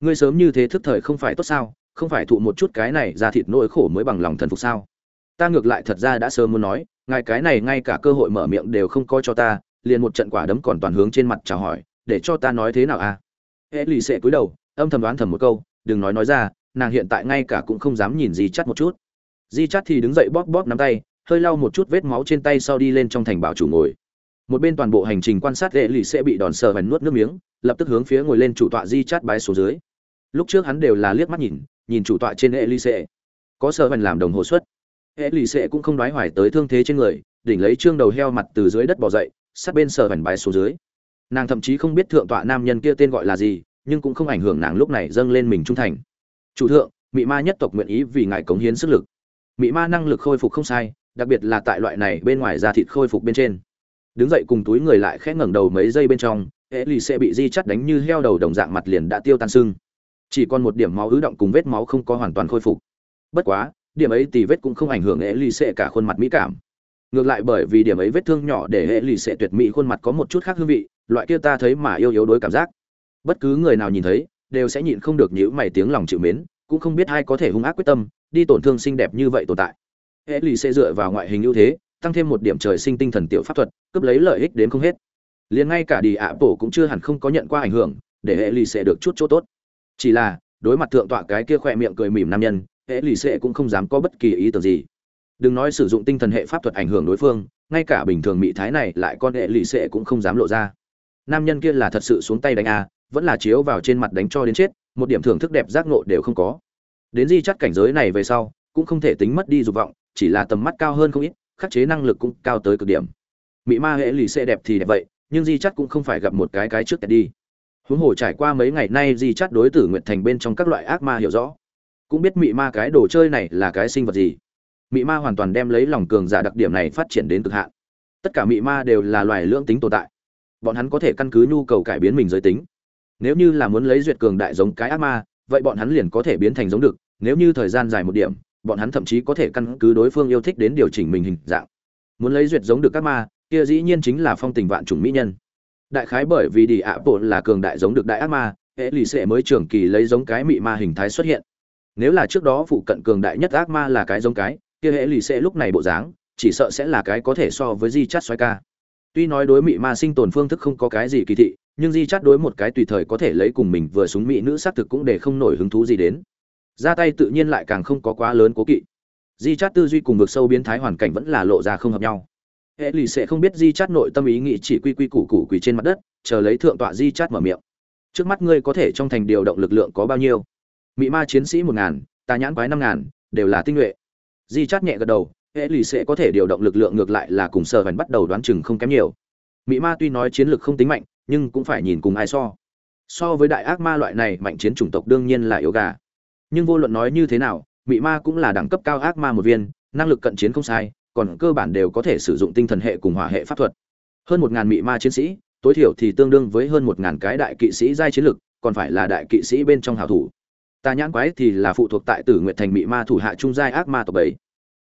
Speaker 1: Ngươi sớm như thế thức thời không phải tốt sao? Không phải thụ một chút cái này ra thịt nỗi khổ mới bằng lòng thần phục sao? Ta ngược lại thật ra đã sớm muốn nói ngài cái này ngay cả cơ hội mở miệng đều không coi cho ta, liền một trận quả đấm còn toàn hướng trên mặt chào hỏi, để cho ta nói thế nào à? Hệ lì xệ cúi đầu, âm thầm đoán thầm một câu, đừng nói nói ra, nàng hiện tại ngay cả cũng không dám nhìn Di chắt một chút. Di chắt thì đứng dậy bóp bóp nắm tay, hơi lau một chút vết máu trên tay sau đi lên trong thành bảo chủ ngồi. Một bên toàn bộ hành trình quan sát hệ lì xệ bị đòn sờ và nuốt nước miếng, lập tức hướng phía ngồi lên chủ tọa di chát bái số dưới. Lúc trước hắn đều là liếc mắt nhìn nhìn chủ tọa trên hệ lì xệ có sờ vành làm đồng hồ suất hệ lì xệ cũng không đoái hoài tới thương thế trên người, đỉnh lấy trương đầu heo mặt từ dưới đất bỏ dậy, sát bên sờ vành bái xuống dưới. Nàng thậm chí không biết thượng tọa nam nhân kia tên gọi là gì, nhưng cũng không ảnh hưởng nàng lúc này dâng lên mình trung thành. Chủ thượng, mị ma nhất tộc nguyện ý vì ngài cống hiến sức lực. Mị ma năng lực khôi phục không sai, đặc biệt là tại loại này bên ngoài da thịt khôi phục bên trên. Đứng dậy cùng túi người lại khẽ ngẩng đầu mấy giây bên trong hệ lì sẽ bị di chắt đánh như heo đầu đồng dạng mặt liền đã tiêu tan sưng. Chỉ còn một điểm máu ứ động cùng vết máu không có hoàn toàn khôi phục. Bất quá điểm ấy tì vết cũng không ảnh hưởng hệ lì sẽ cả khuôn mặt mỹ cảm. Ngược lại bởi vì điểm ấy vết thương nhỏ để hệ lì sẽ tuyệt mỹ khuôn mặt có một chút khác hương vị, loại kia ta thấy mà yêu yếu đối cảm giác. Bất cứ người nào nhìn thấy, đều sẽ nhịn không được nhữ mày tiếng lòng chịu mến, cũng không biết ai có thể hung ác quyết tâm, đi tổn thương xinh đẹp như vậy tồn tại. Hệ lì sẽ dựa vào ngoại hình ưu thế, tăng thêm một điểm trời sinh tinh thần tiểu pháp thuật, cướp lấy lợi ích đến không hết. Liền ngay cả đi ạ bổ cũng chưa hẳn không có nhận qua ảnh hưởng, để hệ lì sẽ được chút chỗ tốt. Chỉ là, đối mặt thượng tọa cái kia khỏe miệng cười mỉm nam nhân hệ lì sẽ cũng không dám có bất kỳ ý tưởng gì. Đừng nói sử dụng tinh thần hệ pháp thuật ảnh hưởng đối phương, ngay cả bình thường mỹ thái này lại con hệ lì sẽ cũng không dám lộ ra. Nam nhân kia là thật sự xuống tay đánh a, vẫn là chiếu vào trên mặt đánh cho đến chết, một điểm thưởng thức đẹp giác ngộ đều không có. Đến di chắt cảnh giới này về sau, cũng không thể tính mất đi dục vọng, chỉ là tầm mắt cao hơn không ít, khắc chế năng lực cũng cao tới cực điểm. Mỹ ma hệ lì xệ đẹp thì đẹp vậy, nhưng di chắt cũng không phải gặp một cái cái trước đẹp đi. Huống hồ trải qua mấy ngày nay di chắt đối tử nguyện thành bên trong các loại ác ma hiểu rõ cũng biết mị ma cái đồ chơi này là cái sinh vật gì. Mị ma hoàn toàn đem lấy lòng cường giả đặc điểm này phát triển đến cực hạn. Tất cả mị ma đều là loài lưỡng tính tồn tại. Bọn hắn có thể căn cứ nhu cầu cải biến mình giới tính. Nếu như là muốn lấy duyệt cường đại giống cái ác ma, vậy bọn hắn liền có thể biến thành giống được nếu như thời gian dài một điểm, bọn hắn thậm chí có thể căn cứ đối phương yêu thích đến điều chỉnh mình hình dạng. Muốn lấy duyệt giống được các ma, kia dĩ nhiên chính là phong tình vạn chủng mỹ nhân. Đại khái bởi vì đi ạ bộ là cường đại giống được đại ác ma hệ lì xệ mới trường kỳ lấy giống cái mị ma hình thái xuất hiện nếu là trước đó phụ cận cường đại nhất ác ma là cái giống cái, kia hệ lì xệ lúc này bộ dáng, chỉ sợ sẽ là cái có thể so với di chắt xoay ca. Tuy nói đối mị ma sinh tồn phương thức không có cái gì kỳ thị, nhưng di chắt đối một cái tùy thời có thể lấy cùng mình vừa súng mỹ nữ xác thực cũng để không nổi hứng thú gì đến. Ra tay tự nhiên lại càng không có quá lớn cố kỵ. Di chắt tư duy cùng vực sâu biến thái hoàn cảnh vẫn là lộ ra không hợp nhau. Hệ lì sẽ không biết di chắt nội tâm ý nghĩ chỉ quy quy củ củ quỳ trên mặt đất, chờ lấy thượng tọa di chắt mở miệng. Trước mắt ngươi có thể trong thành điều động lực lượng có bao nhiêu? Mị ma chiến sĩ một ngàn, tà nhãn quái năm ngàn, đều là tinh nhuệ. Di chát nhẹ gật đầu, hệ lì sẽ có thể điều động lực lượng ngược lại là cùng sơ vành bắt đầu đoán chừng không kém nhiều. Mị ma tuy nói chiến lược không tính mạnh, nhưng cũng phải nhìn cùng ai so. So với đại ác ma loại này, mạnh chiến chủng tộc đương nhiên là yếu gà. Nhưng vô luận nói như thế nào, mị ma cũng là đẳng cấp cao ác ma một viên, năng lực cận chiến không sai, còn cơ bản đều có thể sử dụng tinh thần hệ cùng hỏa hệ pháp thuật. Hơn một ngàn mị ma chiến sĩ, tối thiểu thì tương đương với hơn một ngàn cái đại kỵ sĩ giai chiến lực còn phải là đại kỵ sĩ bên trong hảo thủ tà nhãn quái thì là phụ thuộc tại tử nguyện thành bị ma thủ hạ trung giai ác ma tộc bảy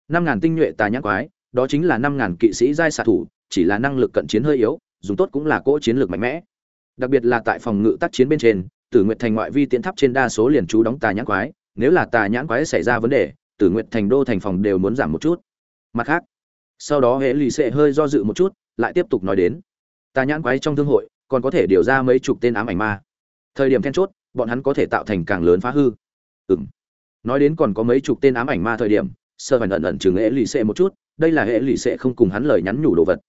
Speaker 1: năm ngàn tinh nhuệ tà nhãn quái, đó chính là năm ngàn kỵ sĩ giai xạ thủ, chỉ là năng lực cận chiến hơi yếu, dùng tốt cũng là cỗ chiến lược mạnh mẽ. Đặc biệt là tại phòng ngự tác chiến bên trên, tử nguyện thành ngoại vi tiến tháp trên đa số liền trú đóng tà nhãn quái, nếu là tà nhãn quái xảy ra vấn đề, tử nguyện thành đô thành phòng đều muốn giảm một chút. Mặt khác, sau đó hệ lì xệ hơi do dự một chút, lại tiếp tục nói đến, tà nhãn quái trong thương hội còn có thể điều ra mấy chục tên ám ảnh ma. Thời điểm then chốt bọn hắn có thể tạo thành càng lớn phá hư. Ừm. Nói đến còn có mấy chục tên ám ảnh ma thời điểm, sơ phải ẩn ẩn chừng hệ lì xệ một chút, đây là hệ lì xệ không cùng hắn lời nhắn nhủ đồ vật.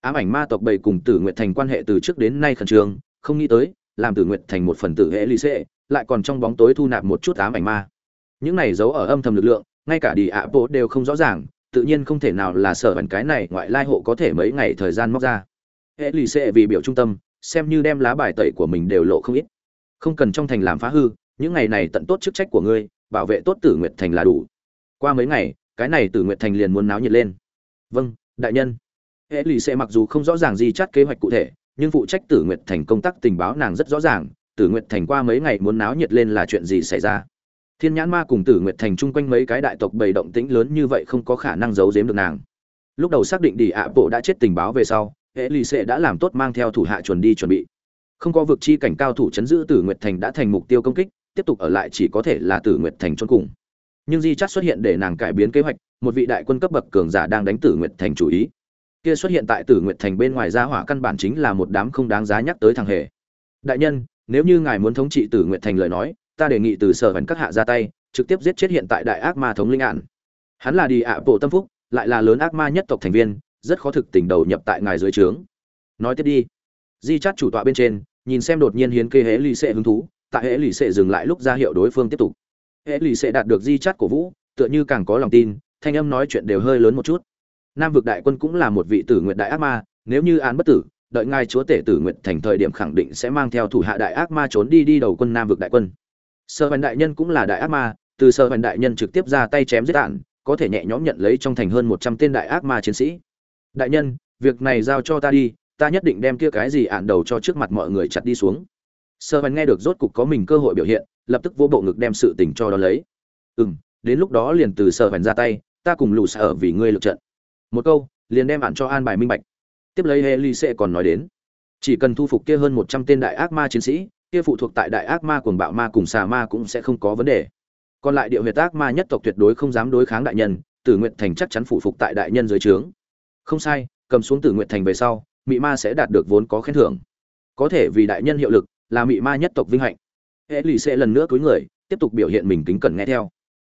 Speaker 1: Ám ảnh ma tộc bầy cùng tử nguyện thành quan hệ từ trước đến nay khẩn trương, không nghĩ tới, làm tử nguyện thành một phần tử hệ lì xệ lại còn trong bóng tối thu nạp một chút ám ảnh ma. Những này giấu ở âm thầm lực lượng, ngay cả đi ạ bộ đều không rõ ràng, tự nhiên không thể nào là sở bản cái này ngoại lai hộ có thể mấy ngày thời gian móc ra. Hệ lì xệ vì biểu trung tâm, xem như đem lá bài tẩy của mình đều lộ không ít không cần trong thành làm phá hư, những ngày này tận tốt chức trách của ngươi, bảo vệ tốt tử nguyệt thành là đủ. Qua mấy ngày, cái này tử nguyệt thành liền muốn náo nhiệt lên. Vâng đại nhân. Hệ lì xệ mặc dù không rõ ràng gì chắt kế hoạch cụ thể, nhưng phụ trách tử nguyệt thành công tác tình báo nàng rất rõ ràng, tử nguyệt thành qua mấy ngày muốn náo nhiệt lên là chuyện gì xảy ra. Thiên nhãn ma cùng tử nguyệt thành chung quanh mấy cái đại tộc bầy động tĩnh lớn như vậy không có khả năng giấu giếm được nàng. Lúc đầu xác định đi ạ bộ đã chết tình báo về sau, hệ lì xệ đã làm tốt mang theo thủ hạ chuẩn đi chuẩn bị không có vực chi cảnh cao thủ chấn giữ tử nguyệt thành đã thành mục tiêu công kích, tiếp tục ở lại chỉ có thể là tử nguyệt thành trốn cùng. Nhưng di chắc xuất hiện để nàng cải biến kế hoạch, một vị đại quân cấp bậc cường giả đang đánh tử nguyệt thành chủ ý. Kia xuất hiện tại tử nguyệt thành bên ngoài gia hỏa căn bản chính là một đám không đáng giá nhắc tới thằng hề. Đại nhân, nếu như ngài muốn thống trị tử nguyệt thành lời nói, ta đề nghị từ sở vấn các hạ ra tay, trực tiếp giết chết hiện tại đại ác ma thống linh ạn. Hắn là đi ạ bộ tâm phúc, lại là lớn ác ma nhất tộc thành viên, rất khó thực tình đầu nhập tại ngài dưới trướng. Nói tiếp đi di chát chủ tọa bên trên, nhìn xem đột nhiên hiến kê hễ lì xệ hứng thú, tại hễ lì xệ dừng lại lúc ra hiệu đối phương tiếp tục. Hễ lì xệ đạt được di chát cổ vũ, tựa như càng có lòng tin, thanh âm nói chuyện đều hơi lớn một chút. Nam vực đại quân cũng là một vị tử nguyện đại ác ma, nếu như án bất tử, đợi ngài chúa tể tử nguyện thành thời điểm khẳng định sẽ mang theo thủ hạ đại ác ma trốn đi đi đầu quân nam vực đại quân. Sơ hoành đại nhân cũng là đại ác ma, từ sơ hoành đại nhân trực tiếp ra tay chém giết đạn, có thể nhẹ nhõm nhận lấy trong thành hơn một trăm tên đại ác ma chiến sĩ. Đại nhân, việc này giao cho ta đi ta nhất định đem kia cái gì ạn đầu cho trước mặt mọi người chặt đi xuống. Sơ văn nghe được rốt cục có mình cơ hội biểu hiện, lập tức vô bộ ngực đem sự tình cho đó lấy. Ừ m đến lúc đó liền từ sơ văn ra tay, ta cùng lù sợ vì ngươi lượt trận. Một câu, liền đem ạn cho an bài minh bạch. Tiếp lấy heli sẽ còn nói đến, chỉ cần thu phục kia hơn một trăm tên đại ác ma chiến sĩ, kia phụ thuộc tại đại ác ma cuồng bạo ma cùng xà ma cũng sẽ không có vấn đề. Còn lại địa huyệt ác ma nhất tộc tuyệt đối không dám đối kháng đại nhân, tử nguyện thành chắc chắn phụ phục tại đại nhân dưới trướng. Không sai, cầm xuống tử nguyện thành về sau mị ma sẽ đạt được vốn có khen thưởng. Có thể vì đại nhân hiệu lực là mị ma nhất tộc vinh hạnh. Hệ lì sẽ lần nữa cúi người tiếp tục biểu hiện mình kính cẩn nghe theo.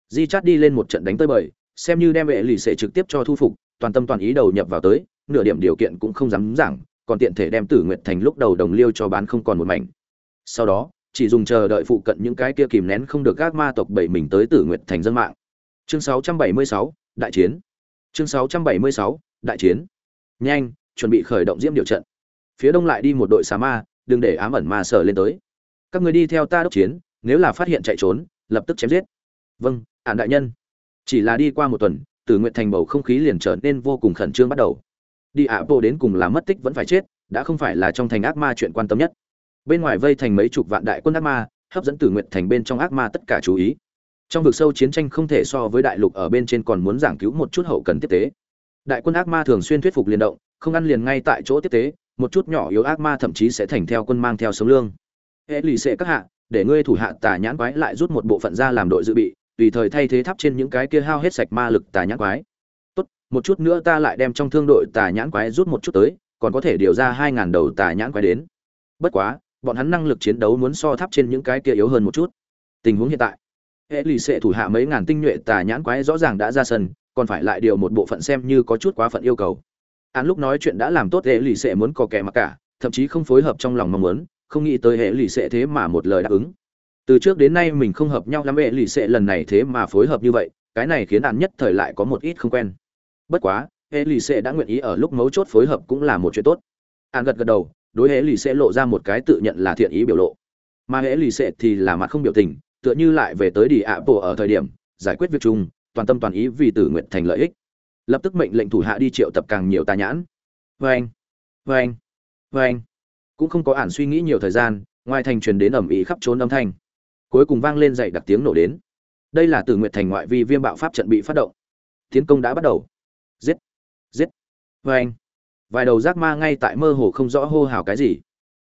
Speaker 1: Di chát đi lên một trận đánh tới bời xem như đem hệ lì sẽ trực tiếp cho thu phục toàn tâm toàn ý đầu nhập vào tới nửa điểm điều kiện cũng không dám giảng còn tiện thể đem tử nguyện thành lúc đầu đồng liêu cho bán không còn một mảnh. Sau đó chỉ dùng chờ đợi phụ cận những cái kia kìm nén không được các ma tộc bảy mình tới tử nguyệt thành dân mạng. Chương 676, đại chiến. Chương 676, đại chiến. Nhanh chuẩn bị khởi động diễm điều trận. Phía đông lại đi một đội xà ma, đừng để ám ẩn ma sở lên tới. Các người đi theo ta đốc chiến, nếu là phát hiện chạy trốn, lập tức chém giết. Vâng ạn đại nhân. Chỉ là đi qua một tuần, tử nguyệt thành bầu không khí liền trở nên vô cùng khẩn trương bắt đầu. Đi ạ bộ đến cùng là mất tích vẫn phải chết, đã không phải là trong thành ác ma chuyện quan tâm nhất. Bên ngoài vây thành mấy chục vạn đại quân ác ma, hấp dẫn Tử Nguyệt Thành bên trong ác ma tất cả chú ý. Trong vực sâu chiến tranh không thể so với đại lục ở bên trên còn muốn giảng cứu một chút hậu cần tiếp tế. Đại quân ác ma thường xuyên thuyết phục liên động, không ăn liền ngay tại chỗ tiếp tế, một chút nhỏ yếu ác ma thậm chí sẽ thành theo quân mang theo sống lương. Hệ lì xệ các hạ, để ngươi thủ hạ tà nhãn quái lại rút một bộ phận ra làm đội dự bị, tùy thời thay thế tháp trên những cái kia hao hết sạch ma lực tà nhãn quái. Tốt, một chút nữa ta lại đem trong thương đội tà nhãn quái rút một chút tới, còn có thể điều ra hai ngàn đầu tà nhãn quái đến. Bất quá, bọn hắn năng lực chiến đấu muốn so tháp trên những cái kia yếu hơn một chút. Tình huống hiện tại, hệ lì xệ thủ hạ mấy ngàn tinh nhuệ tà nhãn quái rõ ràng đã ra sân, còn phải lại điều một bộ phận xem như có chút quá phận yêu cầu. Án lúc nói chuyện đã làm tốt hệ lì sẽ muốn có kẻ mặc cả, thậm chí không phối hợp trong lòng mong muốn, không nghĩ tới hệ lì sẽ thế mà một lời đáp ứng. Từ trước đến nay mình không hợp nhau lắm hệ lì xệ lần này thế mà phối hợp như vậy cái này khiến án nhất thời lại có một ít không quen. Bất quá hệ lì xệ đã nguyện ý ở lúc mấu chốt phối hợp cũng là một chuyện tốt. Án gật gật đầu đối hệ lì xệ lộ ra một cái tự nhận là thiện ý biểu lộ. Mà hệ lì xệ thì là mặt không biểu tình tựa như lại về tới đi ạ bộ ở thời điểm giải quyết việc chung toàn tâm toàn ý vì tử nguyện thành lợi ích. Lập tức mệnh lệnh thủ hạ đi triệu tập càng nhiều tà nhãn. Vê anh vê anh vê anh cũng không có ản suy nghĩ nhiều thời gian, ngoài thành truyền đến ẩm ý khắp trốn âm thanh. Cuối cùng vang lên dậy đặc tiếng nổ đến. Đây là từ nguyệt thành ngoại vi viêm bạo pháp trận bị phát động. Tiến công đã bắt đầu. Giết giết. Vê anh vài đầu rác ma ngay tại mơ hồ không rõ hô hào cái gì.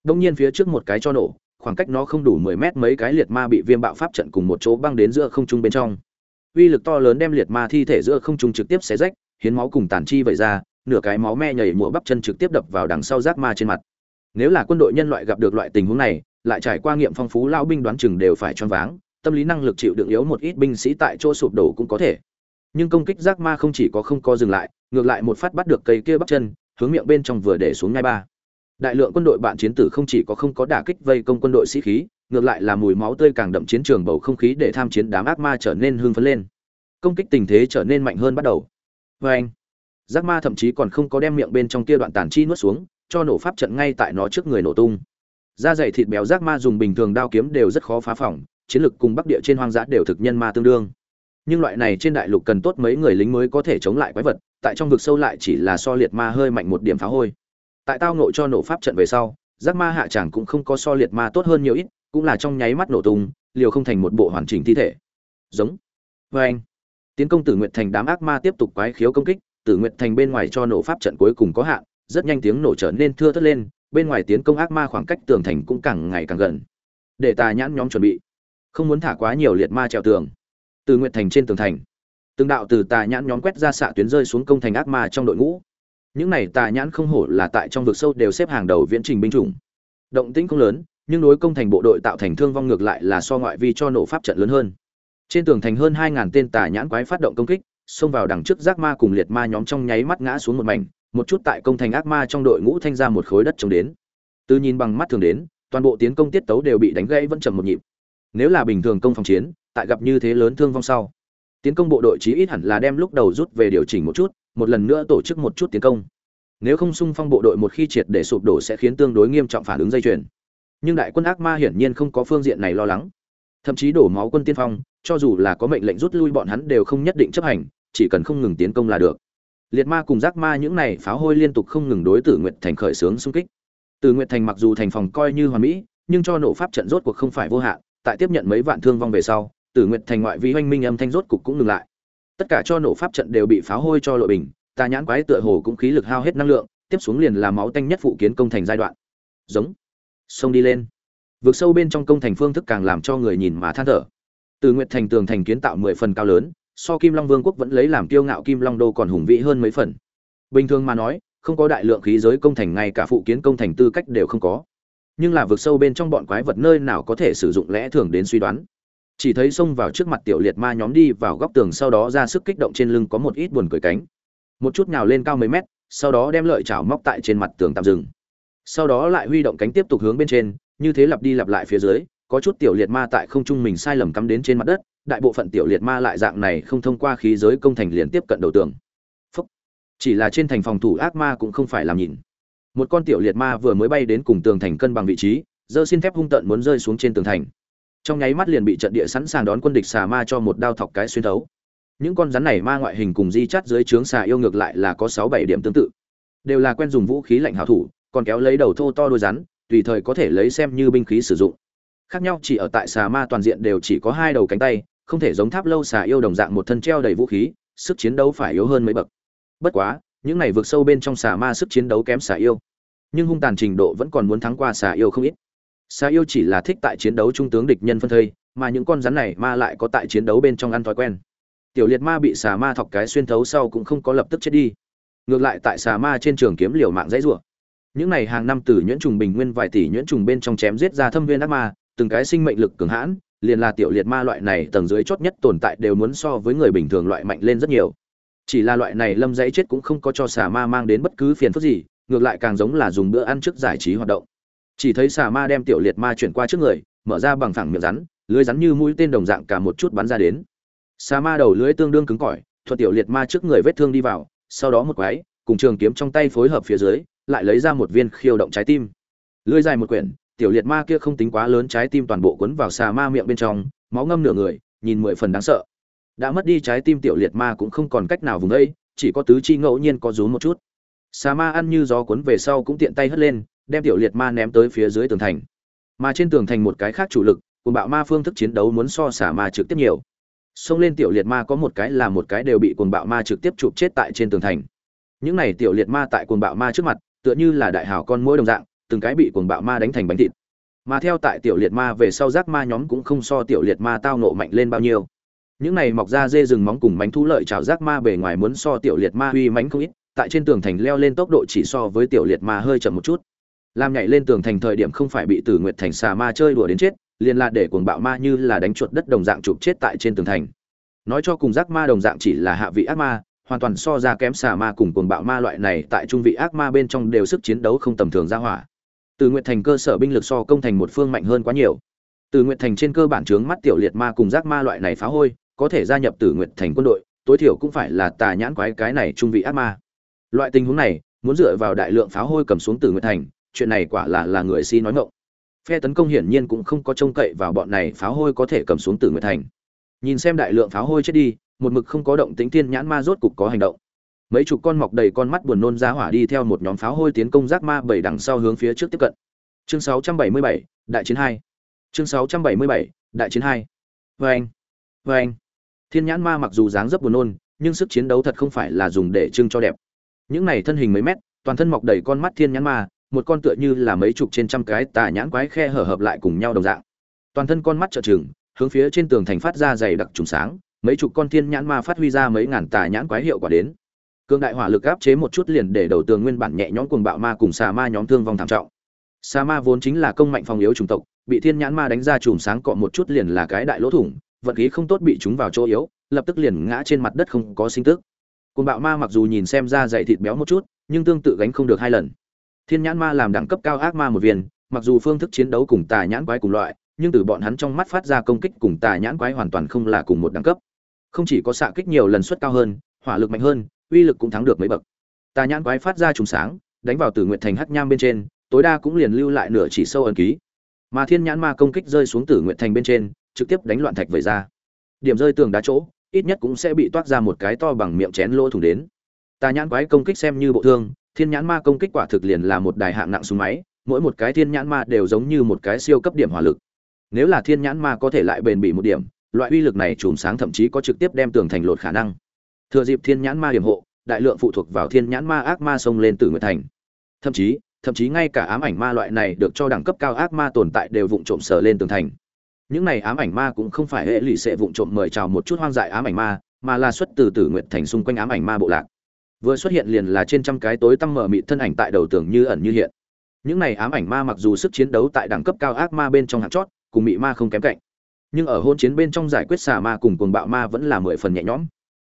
Speaker 1: Đông nhiên phía trước một cái cho nổ, khoảng cách nó không đủ mười mét mấy cái liệt ma bị viêm bạo pháp trận cùng một chỗ băng đến giữa không trung bên trong uy lực to lớn đem liệt ma thi thể giữa không trung trực tiếp xé rách hiến máu cùng tàn chi vẩy ra nửa cái máu me nhảy mũa bắp chân trực tiếp đập vào đằng sau rác ma trên mặt nếu là quân đội nhân loại gặp được loại tình huống này lại trải qua nghiệm phong phú lão binh đoán chừng đều phải choáng váng, tâm lý năng lực chịu đựng yếu một ít binh sĩ tại chỗ sụp đổ cũng có thể. Nhưng công kích giác ma không chỉ có không có dừng lại, ngược lại một phát bắt được cây kia bắp chân, hướng miệng bên trong vừa để xuống ngay ba. Đại lượng quân đội bạn chiến tử không chỉ có không có đả kích vây công quân đội sĩ khí, ngược lại là mùi máu tươi càng đậm chiến trường bầu không khí để tham chiến đám ác ma trở nên hưng phấn lên. Công kích tình thế trở nên mạnh hơn bắt đầu. Và anh, giác ma thậm chí còn không có đem miệng bên trong kia đoạn tàn chi nuốt xuống, cho nổ pháp trận ngay tại nó trước người nổ tung da dày thịt béo rác ma dùng bình thường đao kiếm đều rất khó phá phỏng chiến lực cùng bắc địa trên hoang dã đều thực nhân ma tương đương nhưng loại này trên đại lục cần tốt mấy người lính mới có thể chống lại quái vật tại trong vực sâu lại chỉ là so liệt ma hơi mạnh một điểm phá hôi tại tao nộ cho nổ pháp trận về sau rác ma hạ tràng cũng không có so liệt ma tốt hơn nhiều ít cũng là trong nháy mắt nổ tung, liều không thành một bộ hoàn chỉnh thi thể. Giống. Vê anh, tiến công tử nguyện thành đám ác ma tiếp tục quái khiếu công kích, tử nguyện thành bên ngoài cho nổ pháp trận cuối cùng có hạn, rất nhanh tiếng nổ trở nên thưa thớt lên, bên ngoài tiến công ác ma khoảng cách tường thành cũng càng ngày càng gần. Để tà nhãn nhóm chuẩn bị. Không muốn thả quá nhiều liệt ma trèo tường. Từ nguyện thành trên tường thành, từng đạo từ tà nhãn nhóm quét ra xạ tuyến rơi xuống công thành ác ma trong đội ngũ. Những này tà nhãn không hổ là tại trong vực sâu đều xếp hàng đầu viễn trình binh chủng. Động tĩnh không lớn nhưng đối công thành bộ đội tạo thành thương vong ngược lại là so ngoại vi cho nổ pháp trận lớn hơn. Trên tường thành hơn 2000 tên tà nhãn quái phát động công kích, xông vào đằng trước giác ma cùng liệt ma nhóm trong nháy mắt ngã xuống một mảnh, một chút tại công thành ác ma trong đội ngũ thanh ra một khối đất trống đến. Từ nhìn bằng mắt thường đến, toàn bộ tiến công tiết tấu đều bị đánh gãy vẫn chậm một nhịp. Nếu là bình thường công phòng chiến, tại gặp như thế lớn thương vong sau, tiến công bộ đội chí ít hẳn là đem lúc đầu rút về điều chỉnh một chút, một lần nữa tổ chức một chút tiến công. Nếu không xung phong bộ đội một khi triệt để sụp đổ sẽ khiến tương đối nghiêm trọng phản ứng dây chuyền nhưng đại quân ác ma hiển nhiên không có phương diện này lo lắng. Thậm chí đổ máu quân tiên phong, cho dù là có mệnh lệnh rút lui bọn hắn đều không nhất định chấp hành, chỉ cần không ngừng tiến công là được. Liệt ma cùng giác ma những này pháo hôi liên tục không ngừng đối tử nguyệt thành khởi xướng xung kích. Tử nguyệt thành mặc dù thành phòng coi như hoàn mỹ, nhưng cho nổ pháp trận rốt cuộc không phải vô hạn, tại tiếp nhận mấy vạn thương vong về sau, tử nguyệt thành ngoại vi hoanh minh âm thanh rốt cục cũng ngừng lại. Tất cả cho nổ pháp trận đều bị pháo hôi cho lội bình, tà nhãn quái tựa hồ cũng khí lực hao hết năng lượng, tiếp xuống liền là máu tanh nhất phụ kiến công thành giai đoạn. Giống xông đi lên vượt sâu bên trong công thành phương thức càng làm cho người nhìn mà than thở từ nguyệt thành tường thành kiến tạo mười phần cao lớn so Kim Long Vương quốc vẫn lấy làm kiêu ngạo Kim Long đô còn hùng vĩ hơn mấy phần. Bình thường mà nói, không có đại lượng khí giới công thành ngay cả phụ kiến công thành tư cách đều không có. Nhưng là vượt sâu bên trong bọn quái vật nơi nào có thể sử dụng lẽ thường đến suy đoán. Chỉ thấy xông vào trước mặt tiểu liệt ma nhóm đi vào góc tường sau đó ra sức kích động trên lưng có một ít buồn cười cánh. Một chút nhào lên cao mấy mét, sau đó đem lợi chảo móc tại trên mặt tường tạm dừng. Sau đó lại huy động cánh tiếp tục hướng bên trên, như thế lặp đi lặp lại phía dưới, có chút tiểu liệt ma tại không trung mình sai lầm cắm đến trên mặt đất, đại bộ phận tiểu liệt ma lại dạng này không thông qua khí giới công thành liền tiếp cận đầu tường. Phúc. Chỉ là trên thành phòng thủ ác ma cũng không phải làm nhìn. Một con tiểu liệt ma vừa mới bay đến cùng tường thành cân bằng vị trí, giơ xin thép hung tận muốn rơi xuống trên tường thành. Trong nháy mắt liền bị trận địa sẵn sàng đón quân địch xà ma cho một đao thọc cái xuyên thấu. Những con rắn này ma ngoại hình cùng di chắt dưới trướng xà yêu ngược lại là có 6 7 điểm tương tự. Đều là quen dùng vũ khí lạnh hảo thủ, còn kéo lấy đầu thô to đôi rắn, tùy thời có thể lấy xem như binh khí sử dụng. Khác nhau chỉ ở tại xà ma toàn diện đều chỉ có hai đầu cánh tay không thể giống tháp lâu xà yêu đồng dạng một thân treo đầy vũ khí sức chiến đấu phải yếu hơn mấy bậc. Bất quá những này vượt sâu bên trong xà ma sức chiến đấu kém xà yêu. Nhưng hung tàn trình độ vẫn còn muốn thắng qua xà yêu không ít. Xà yêu chỉ là thích tại chiến đấu trung tướng địch nhân phân thây mà những con rắn này ma lại có tại chiến đấu bên trong ăn thói quen. Tiểu liệt ma bị xà ma thọc cái xuyên thấu sau cũng không có lập tức chết đi. Ngược lại tại xà ma trên trường kiếm liều mạng dãy rủa những này hàng năm từ nhuyễn trùng bình nguyên vài tỷ nhuyễn trùng bên trong chém giết ra thâm viên ác ma, từng cái sinh mệnh lực cường hãn, liền là tiểu liệt ma loại này tầng dưới chót nhất tồn tại đều muốn so với người bình thường loại mạnh lên rất nhiều. Chỉ là loại này lâm dãy chết cũng không có cho xà ma mang đến bất cứ phiền phức gì, ngược lại càng giống là dùng bữa ăn trước giải trí hoạt động. Chỉ thấy xà ma đem tiểu liệt ma chuyển qua trước người, mở ra bằng phẳng miệng rắn, lưới rắn như mũi tên đồng dạng cả một chút bắn ra đến. Xà ma đầu lưới tương đương cứng cỏi, thuận tiểu liệt ma trước người vết thương đi vào, sau đó một quái, cùng trường kiếm trong tay phối hợp phía dưới lại lấy ra một viên khiêu động trái tim. Lưới dài một quyển, tiểu liệt ma kia không tính quá lớn, trái tim toàn bộ cuốn vào xà ma miệng bên trong, máu ngâm nửa người, nhìn mười phần đáng sợ. Đã mất đi trái tim tiểu liệt ma cũng không còn cách nào vùng đây, chỉ có tứ chi ngẫu nhiên có rúm một chút. Xà ma ăn như gió cuốn về sau cũng tiện tay hất lên, đem tiểu liệt ma ném tới phía dưới tường thành. Mà trên tường thành một cái khác chủ lực cùng bạo ma phương thức chiến đấu muốn so xà ma trực tiếp nhiều. Xông lên tiểu liệt ma có một cái là một cái đều bị cuồng bạo ma trực tiếp chụp chết tại trên tường thành. Những này tiểu liệt ma tại cuồng bạo ma trước mặt tựa như là đại hào con mỗi đồng dạng, từng cái bị cuồng bạo ma đánh thành bánh thịt. Mà theo tại tiểu liệt ma về sau giác ma nhóm cũng không so tiểu liệt ma tao nộ mạnh lên bao nhiêu. Những này mọc ra dê rừng móng cùng bánh thú lợi chảo giác ma bề ngoài muốn so tiểu liệt ma uy mánh không ít, tại trên tường thành leo lên tốc độ chỉ so với tiểu liệt ma hơi chậm một chút. Làm nhảy lên tường thành thời điểm không phải bị tử nguyệt thành xà ma chơi đùa đến chết, liền là để cuồng bạo ma như là đánh chuột đất đồng dạng chụp chết tại trên tường thành. Nói cho cùng giác ma đồng dạng chỉ là hạ vị ác ma hoàn toàn so ra kém xà ma cùng cuồng bạo ma loại này, tại trung vị ác ma bên trong đều sức chiến đấu không tầm thường ra hỏa. Từ nguyện thành cơ sở binh lực so công thành một phương mạnh hơn quá nhiều. Từ nguyện thành trên cơ bản trướng mắt tiểu liệt ma cùng giác ma loại này phá hôi, có thể gia nhập từ nguyện thành quân đội, tối thiểu cũng phải là tà nhãn quái cái này trung vị ác ma. Loại tình huống này, muốn dựa vào đại lượng pháo hôi cầm xuống từ nguyện thành, chuyện này quả là là người si nói ngộng phe tấn công hiển nhiên cũng không có trông cậy vào bọn này pháo hôi có thể cầm xuống từ nguyện thành. Nhìn xem đại lượng pháo hôi chết đi một mực không có động tính thiên nhãn ma rốt cục có hành động. Mấy chục con mọc đầy con mắt buồn nôn ra hỏa đi theo một nhóm pháo hôi tiến công giác ma bảy đằng sau hướng phía trước tiếp cận. Chương 677, đại chiến hai. Chương 677, đại chiến hai. Vê anh vê anh. Thiên nhãn ma mặc dù dáng dấp buồn nôn nhưng sức chiến đấu thật không phải là dùng để trưng cho đẹp. Những này thân hình mấy mét toàn thân mọc đầy con mắt thiên nhãn ma một con tựa như là mấy chục trên trăm cái tà nhãn quái khe hở hợp lại cùng nhau đồng dạng. Toàn thân con mắt trợ trừng hướng phía trên tường thành phát ra dày đặc trùng sáng mấy chục con thiên nhãn ma phát huy ra mấy ngàn tà nhãn quái hiệu quả đến. Cương đại hỏa lực áp chế một chút liền để đầu tường nguyên bản nhẹ nhõm cuồng bạo ma cùng xà ma nhóm thương vong thảm trọng. Xà ma vốn chính là công mạnh phòng yếu chủng tộc, bị thiên nhãn ma đánh ra chùm sáng cọ một chút liền là cái đại lỗ thủng vận khí không tốt bị chúng vào chỗ yếu, lập tức liền ngã trên mặt đất không có sinh tức. Cuồng bạo ma mặc dù nhìn xem ra dày thịt béo một chút, nhưng tương tự gánh không được hai lần. Thiên nhãn ma làm đẳng cấp cao ác ma một viên, mặc dù phương thức chiến đấu cùng tà nhãn quái cùng loại, nhưng từ bọn hắn trong mắt phát ra công kích cùng tà nhãn quái hoàn toàn không là cùng một đẳng cấp không chỉ có xạ kích nhiều lần suất cao hơn, hỏa lực mạnh hơn, uy lực cũng thắng được mấy bậc. Tà nhãn quái phát ra trùng sáng, đánh vào tử nguyện thành hắc nham bên trên, tối đa cũng liền lưu lại nửa chỉ sâu ẩn ký. Mà thiên nhãn ma công kích rơi xuống tử nguyện thành bên trên, trực tiếp đánh loạn thạch vẩy ra. Điểm rơi tường đá chỗ, ít nhất cũng sẽ bị toát ra một cái to bằng miệng chén lỗ thủng đến. Tà nhãn quái công kích xem như bộ thương, thiên nhãn ma công kích quả thực liền là một đài hạng nặng súng máy, mỗi một cái thiên nhãn ma đều giống như một cái siêu cấp điểm hỏa lực. Nếu là thiên nhãn ma có thể lại bền bỉ một điểm loại uy lực này chùm sáng thậm chí có trực tiếp đem tường thành lột khả năng. Thừa dịp thiên nhãn ma điểm hộ, đại lượng phụ thuộc vào thiên nhãn ma ác ma xông lên từ nguyệt thành. Thậm chí thậm chí ngay cả ám ảnh ma loại này được cho đẳng cấp cao ác ma tồn tại đều vụng trộm sờ lên tường thành. Những này ám ảnh ma cũng không phải hệ lụy sẽ vụng trộm mời chào một chút hoang dại ám ảnh ma, mà là xuất từ tử nguyệt thành xung quanh ám ảnh ma bộ lạc. Vừa xuất hiện liền là trên trăm cái tối tăm mở mịt thân ảnh tại đầu tường như ẩn như hiện. Những này ám ảnh ma mặc dù sức chiến đấu tại đẳng cấp cao ác ma bên trong hạng chót, cùng mị ma không kém cạnh nhưng ở hôn chiến bên trong giải quyết xà ma cùng cuồng bạo ma vẫn là mười phần nhẹ nhõm.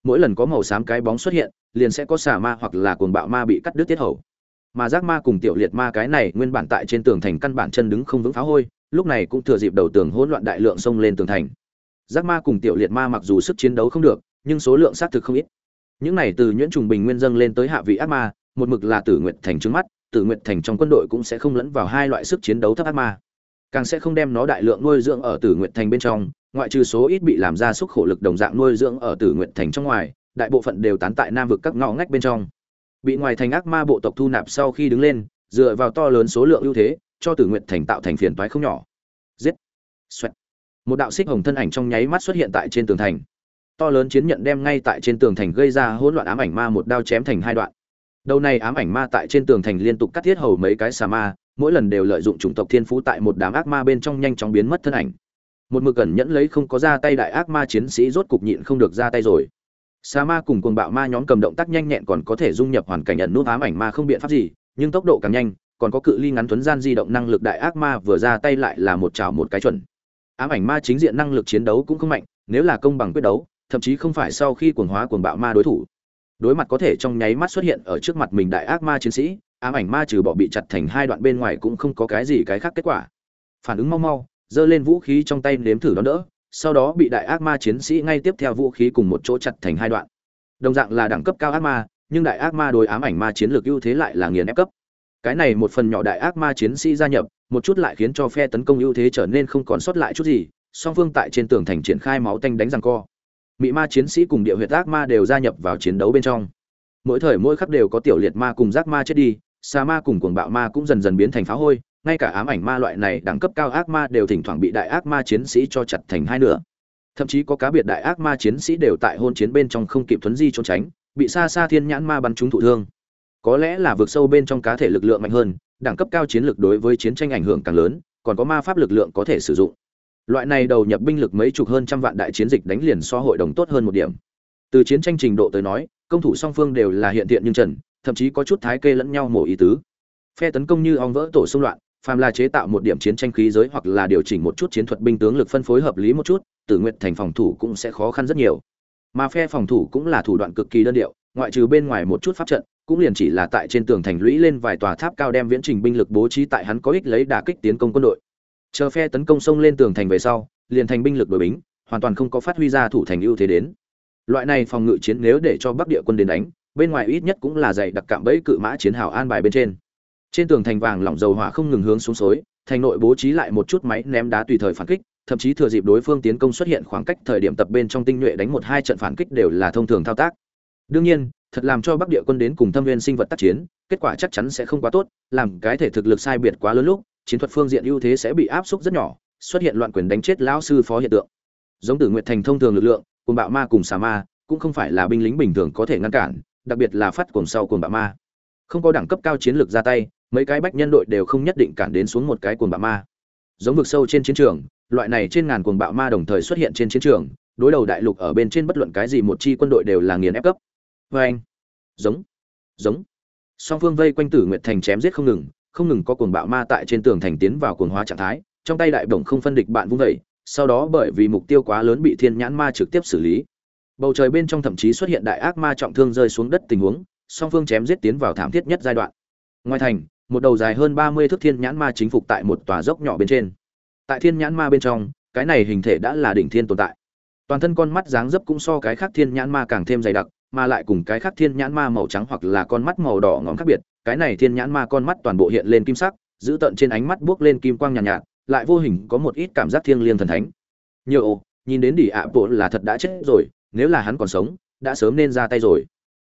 Speaker 1: Mỗi lần có màu xám cái bóng xuất hiện, liền sẽ có xà ma hoặc là cuồng bạo ma bị cắt đứt tiết hầu. Mà giác ma cùng tiểu liệt ma cái này nguyên bản tại trên tường thành căn bản chân đứng không vững phá hôi, lúc này cũng thừa dịp đầu tường hỗn loạn đại lượng xông lên tường thành. Giác ma cùng tiểu liệt ma mặc dù sức chiến đấu không được, nhưng số lượng xác thực không ít. Những này từ nhuyễn trùng bình nguyên dâng lên tới hạ vị ác ma, một mực là tử nguyện thành trước mắt, tử nguyện thành trong quân đội cũng sẽ không lẫn vào hai loại sức chiến đấu thấp ác ma càng sẽ không đem nó đại lượng nuôi dưỡng ở tử nguyện thành bên trong, ngoại trừ số ít bị làm ra xúc khổ lực đồng dạng nuôi dưỡng ở tử nguyện thành trong ngoài, đại bộ phận đều tán tại nam vực các ngõ ngách bên trong. Bị ngoài thành ác ma bộ tộc thu nạp sau khi đứng lên, dựa vào to lớn số lượng ưu thế, cho tử nguyện thành tạo thành phiền toái không nhỏ. Giết! Xoẹt. một đạo xích hồng thân ảnh trong nháy mắt xuất hiện tại trên tường thành. To lớn chiến nhận đem ngay tại trên tường thành gây ra hỗn loạn ám ảnh ma một đao chém thành hai đoạn. Đầu này ám ảnh ma tại trên tường thành liên tục cắt thiết hầu mấy cái xà ma mỗi lần đều lợi dụng chủng tộc thiên phú tại một đám ác ma bên trong nhanh chóng biến mất thân ảnh. Một mực cẩn nhẫn lấy không có ra tay đại ác ma chiến sĩ rốt cục nhịn không được ra tay rồi. Sa ma cùng cuồng bạo ma nhóm cầm động tác nhanh nhẹn còn có thể dung nhập hoàn cảnh nhận nút ám ảnh ma không biện pháp gì, nhưng tốc độ càng nhanh, còn có cự ly ngắn tuấn gian di động năng lực đại ác ma vừa ra tay lại là một trào một cái chuẩn. Ám ảnh ma chính diện năng lực chiến đấu cũng không mạnh, nếu là công bằng quyết đấu, thậm chí không phải sau khi cuồng hóa cuồng bạo ma đối thủ đối mặt có thể trong nháy mắt xuất hiện ở trước mặt mình đại ác ma chiến sĩ, ám ảnh ma trừ bỏ bị chặt thành hai đoạn bên ngoài cũng không có cái gì cái khác kết quả. Phản ứng mau mau, giơ lên vũ khí trong tay nếm thử đón đỡ, sau đó bị đại ác ma chiến sĩ ngay tiếp theo vũ khí cùng một chỗ chặt thành hai đoạn. Đồng dạng là đẳng cấp cao ác ma, nhưng đại ác ma đối ám ảnh ma chiến lược ưu thế lại là nghiền ép cấp. Cái này một phần nhỏ đại ác ma chiến sĩ gia nhập, một chút lại khiến cho phe tấn công ưu thế trở nên không còn sót lại chút gì, song phương tại trên tường thành triển khai máu tanh đánh răng co mị ma chiến sĩ cùng địa huyệt ác ma đều gia nhập vào chiến đấu bên trong. Mỗi thời mỗi khắc đều có tiểu liệt ma cùng giác ma chết đi sa ma cùng cuồng bạo ma cũng dần dần biến thành phá hôi, ngay cả ám ảnh ma loại này đẳng cấp cao ác ma đều thỉnh thoảng bị đại ác ma chiến sĩ cho chặt thành hai nửa. Thậm chí có cá biệt đại ác ma chiến sĩ đều tại hôn chiến bên trong không kịp thuấn di trốn tránh, bị xa xa thiên nhãn ma bắn trúng thụ thương. Có lẽ là vượt sâu bên trong cá thể lực lượng mạnh hơn, đẳng cấp cao chiến lược đối với chiến tranh ảnh hưởng càng lớn, còn có ma pháp lực lượng có thể sử dụng loại này đầu nhập binh lực mấy chục hơn trăm vạn đại chiến dịch đánh liền so hội đồng tốt hơn một điểm. Từ chiến tranh trình độ tới nói, công thủ song phương đều là hiện tiện nhưng trần, thậm chí có chút thái kê lẫn nhau mổ ý tứ. Phe tấn công như ong vỡ tổ xung loạn, phàm là chế tạo một điểm chiến tranh khí giới hoặc là điều chỉnh một chút chiến thuật binh tướng lực phân phối hợp lý một chút, tử nguyện thành phòng thủ cũng sẽ khó khăn rất nhiều. Mà phe phòng thủ cũng là thủ đoạn cực kỳ đơn điệu, ngoại trừ bên ngoài một chút pháp trận, cũng liền chỉ là tại trên tường thành lũy lên vài tòa tháp cao đem viễn trình binh lực bố trí tại hắn có ích lấy đả kích tiến công quân đội chờ phe tấn công xông lên tường thành về sau, liền thành binh lực đội bính, hoàn toàn không có phát huy ra thủ thành ưu thế đến. Loại này phòng ngự chiến nếu để cho bắc địa quân đến đánh, bên ngoài ít nhất cũng là dày đặc cạm bẫy cự mã chiến hào an bài bên trên. Trên tường thành vàng lỏng dầu hỏa không ngừng hướng xuống suối thành nội bố trí lại một chút máy ném đá tùy thời phản kích, thậm chí thừa dịp đối phương tiến công xuất hiện khoảng cách thời điểm tập bên trong tinh nhuệ đánh một hai trận phản kích đều là thông thường thao tác. Đương nhiên, thật làm cho bắc địa quân đến cùng thâm viên sinh vật tác chiến, kết quả chắc chắn sẽ không quá tốt, làm cái thể thực lực sai biệt quá lớn lúc chiến thuật phương diện ưu thế sẽ bị áp suất rất nhỏ, xuất hiện loạn quyền đánh chết lão sư phó hiện tượng. Giống tử nguyệt thành thông thường lực lượng cùng bạo ma cùng xà ma, cũng không phải là binh lính bình thường có thể ngăn cản, đặc biệt là phát cuồng sau cuồng bạo ma. Không có đẳng cấp cao chiến lược ra tay, mấy cái bách nhân đội đều không nhất định cản đến xuống một cái cuồng bạo ma. Giống vực sâu trên chiến trường, loại này trên ngàn cuồng bạo ma đồng thời xuất hiện trên chiến trường, đối đầu đại lục ở bên trên bất luận cái gì một chi quân đội đều là nghiền ép cấp. Vê anh giống. Giống. Song phương vây quanh tử nguyệt thành chém giết không ngừng không ngừng có cuồng bạo ma tại trên tường thành tiến vào cuồng hóa trạng thái trong tay đại bổng không phân địch bạn vung dậy, sau đó bởi vì mục tiêu quá lớn bị thiên nhãn ma trực tiếp xử lý. Bầu trời bên trong thậm chí xuất hiện đại ác ma trọng thương rơi xuống đất tình huống song phương chém giết tiến vào thảm thiết nhất giai đoạn. Ngoài thành một đầu dài hơn ba mươi thước thiên nhãn ma chính phục tại một tòa dốc nhỏ bên trên. Tại thiên nhãn ma bên trong cái này hình thể đã là đỉnh thiên tồn tại. Toàn thân con mắt dáng dấp cũng so cái khác thiên nhãn ma càng thêm dày đặc mà lại cùng cái khác thiên nhãn ma màu trắng hoặc là con mắt màu đỏ ngón khác biệt cái này thiên nhãn ma con mắt toàn bộ hiện lên kim sắc giữ tận trên ánh mắt buốc lên kim quang nhàn nhạt, nhạt lại vô hình có một ít cảm giác thiêng liêng thần thánh. Nhiều nhìn đến đỉ ạ bộ là thật đã chết rồi nếu là hắn còn sống đã sớm nên ra tay rồi.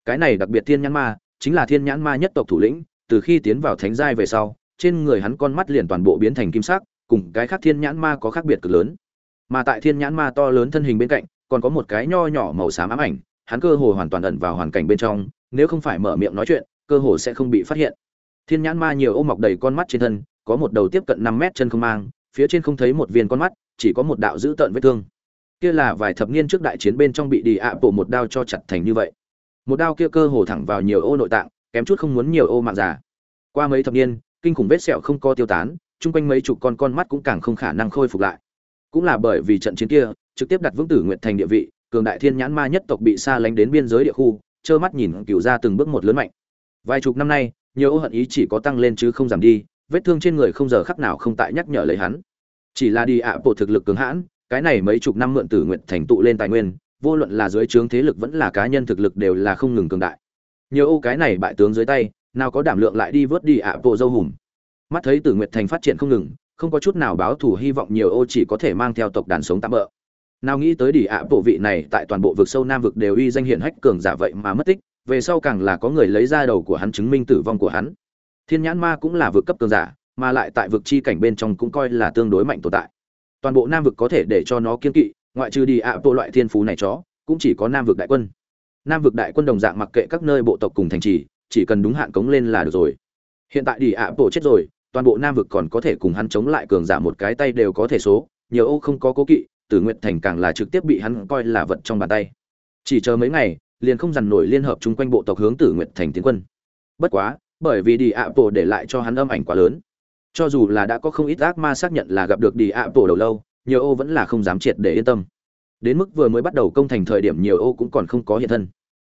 Speaker 1: Cái này đặc biệt thiên nhãn ma chính là thiên nhãn ma nhất tộc thủ lĩnh từ khi tiến vào thánh giai về sau trên người hắn con mắt liền toàn bộ biến thành kim sắc cùng cái khác thiên nhãn ma có khác biệt cực lớn. Mà tại thiên nhãn ma to lớn thân hình bên cạnh còn có một cái nho nhỏ màu xám ám ảnh hắn cơ hồ hoàn toàn ẩn vào hoàn cảnh bên trong nếu không phải mở miệng nói chuyện cơ hồ sẽ không bị phát hiện. Thiên nhãn ma nhiều ô mọc đầy con mắt trên thân, có một đầu tiếp cận năm mét chân không mang, phía trên không thấy một viên con mắt, chỉ có một đạo dữ tợn vết thương. Kia là vài thập niên trước đại chiến bên trong bị đi ạ bộ một đao cho chặt thành như vậy. Một đao kia cơ hồ thẳng vào nhiều ô nội tạng, kém chút không muốn nhiều ô mạng già. Qua mấy thập niên, kinh khủng vết sẹo không có tiêu tán, chung quanh mấy chục con con mắt cũng càng không khả năng khôi phục lại. Cũng là bởi vì trận chiến kia, trực tiếp đặt vững tử nguyện thành địa vị, cường đại thiên nhãn ma nhất tộc bị xa lánh đến biên giới địa khu, trơ mắt nhìn cựu ra từng bước một lớn mạnh vài chục năm nay, nhiều ô hận ý chỉ có tăng lên chứ không giảm đi, vết thương trên người không giờ khắc nào không tại nhắc nhở lấy hắn. Chỉ là đi ạ bộ thực lực cường hãn, cái này mấy chục năm mượn tử nguyện thành tụ lên tài nguyên, vô luận là dưới trướng thế lực vẫn là cá nhân thực lực đều là không ngừng cường đại. Nhiều ô cái này bại tướng dưới tay, nào có đảm lượng lại đi vớt đi ạ bộ dâu hùm. Mắt thấy tử nguyện thành phát triển không ngừng, không có chút nào báo thủ hy vọng nhiều ô chỉ có thể mang theo tộc đàn sống tạm bỡ. Nào nghĩ tới đi ạ bộ vị này tại toàn bộ vực sâu nam vực đều uy danh hiển hách cường giả vậy mà mất tích về sau càng là có người lấy ra đầu của hắn chứng minh tử vong của hắn. Thiên nhãn ma cũng là vực cấp cường giả, mà lại tại vực chi cảnh bên trong cũng coi là tương đối mạnh tồn tại. Toàn bộ nam vực có thể để cho nó kiên kỵ, ngoại trừ đi ạ bộ loại thiên phú này chó, cũng chỉ có nam vực đại quân. Nam vực đại quân đồng dạng mặc kệ các nơi bộ tộc cùng thành trì, chỉ cần đúng hạn cống lên là được rồi. Hiện tại đi ạ bộ chết rồi, toàn bộ nam vực còn có thể cùng hắn chống lại cường giả một cái tay đều có thể số, nhiều ô không có cố kỵ, tử nguyện thành càng là trực tiếp bị hắn coi là vật trong bàn tay. Chỉ chờ mấy ngày liền không dằn nổi liên hợp chung quanh bộ tộc hướng tử nguyệt thành tiến quân. Bất quá, bởi vì đi ạ bộ để lại cho hắn âm ảnh quá lớn, cho dù là đã có không ít ác ma xác nhận là gặp được đi ạ bộ đầu lâu, nhiều ô vẫn là không dám triệt để yên tâm. Đến mức vừa mới bắt đầu công thành thời điểm nhiều ô cũng còn không có hiện thân.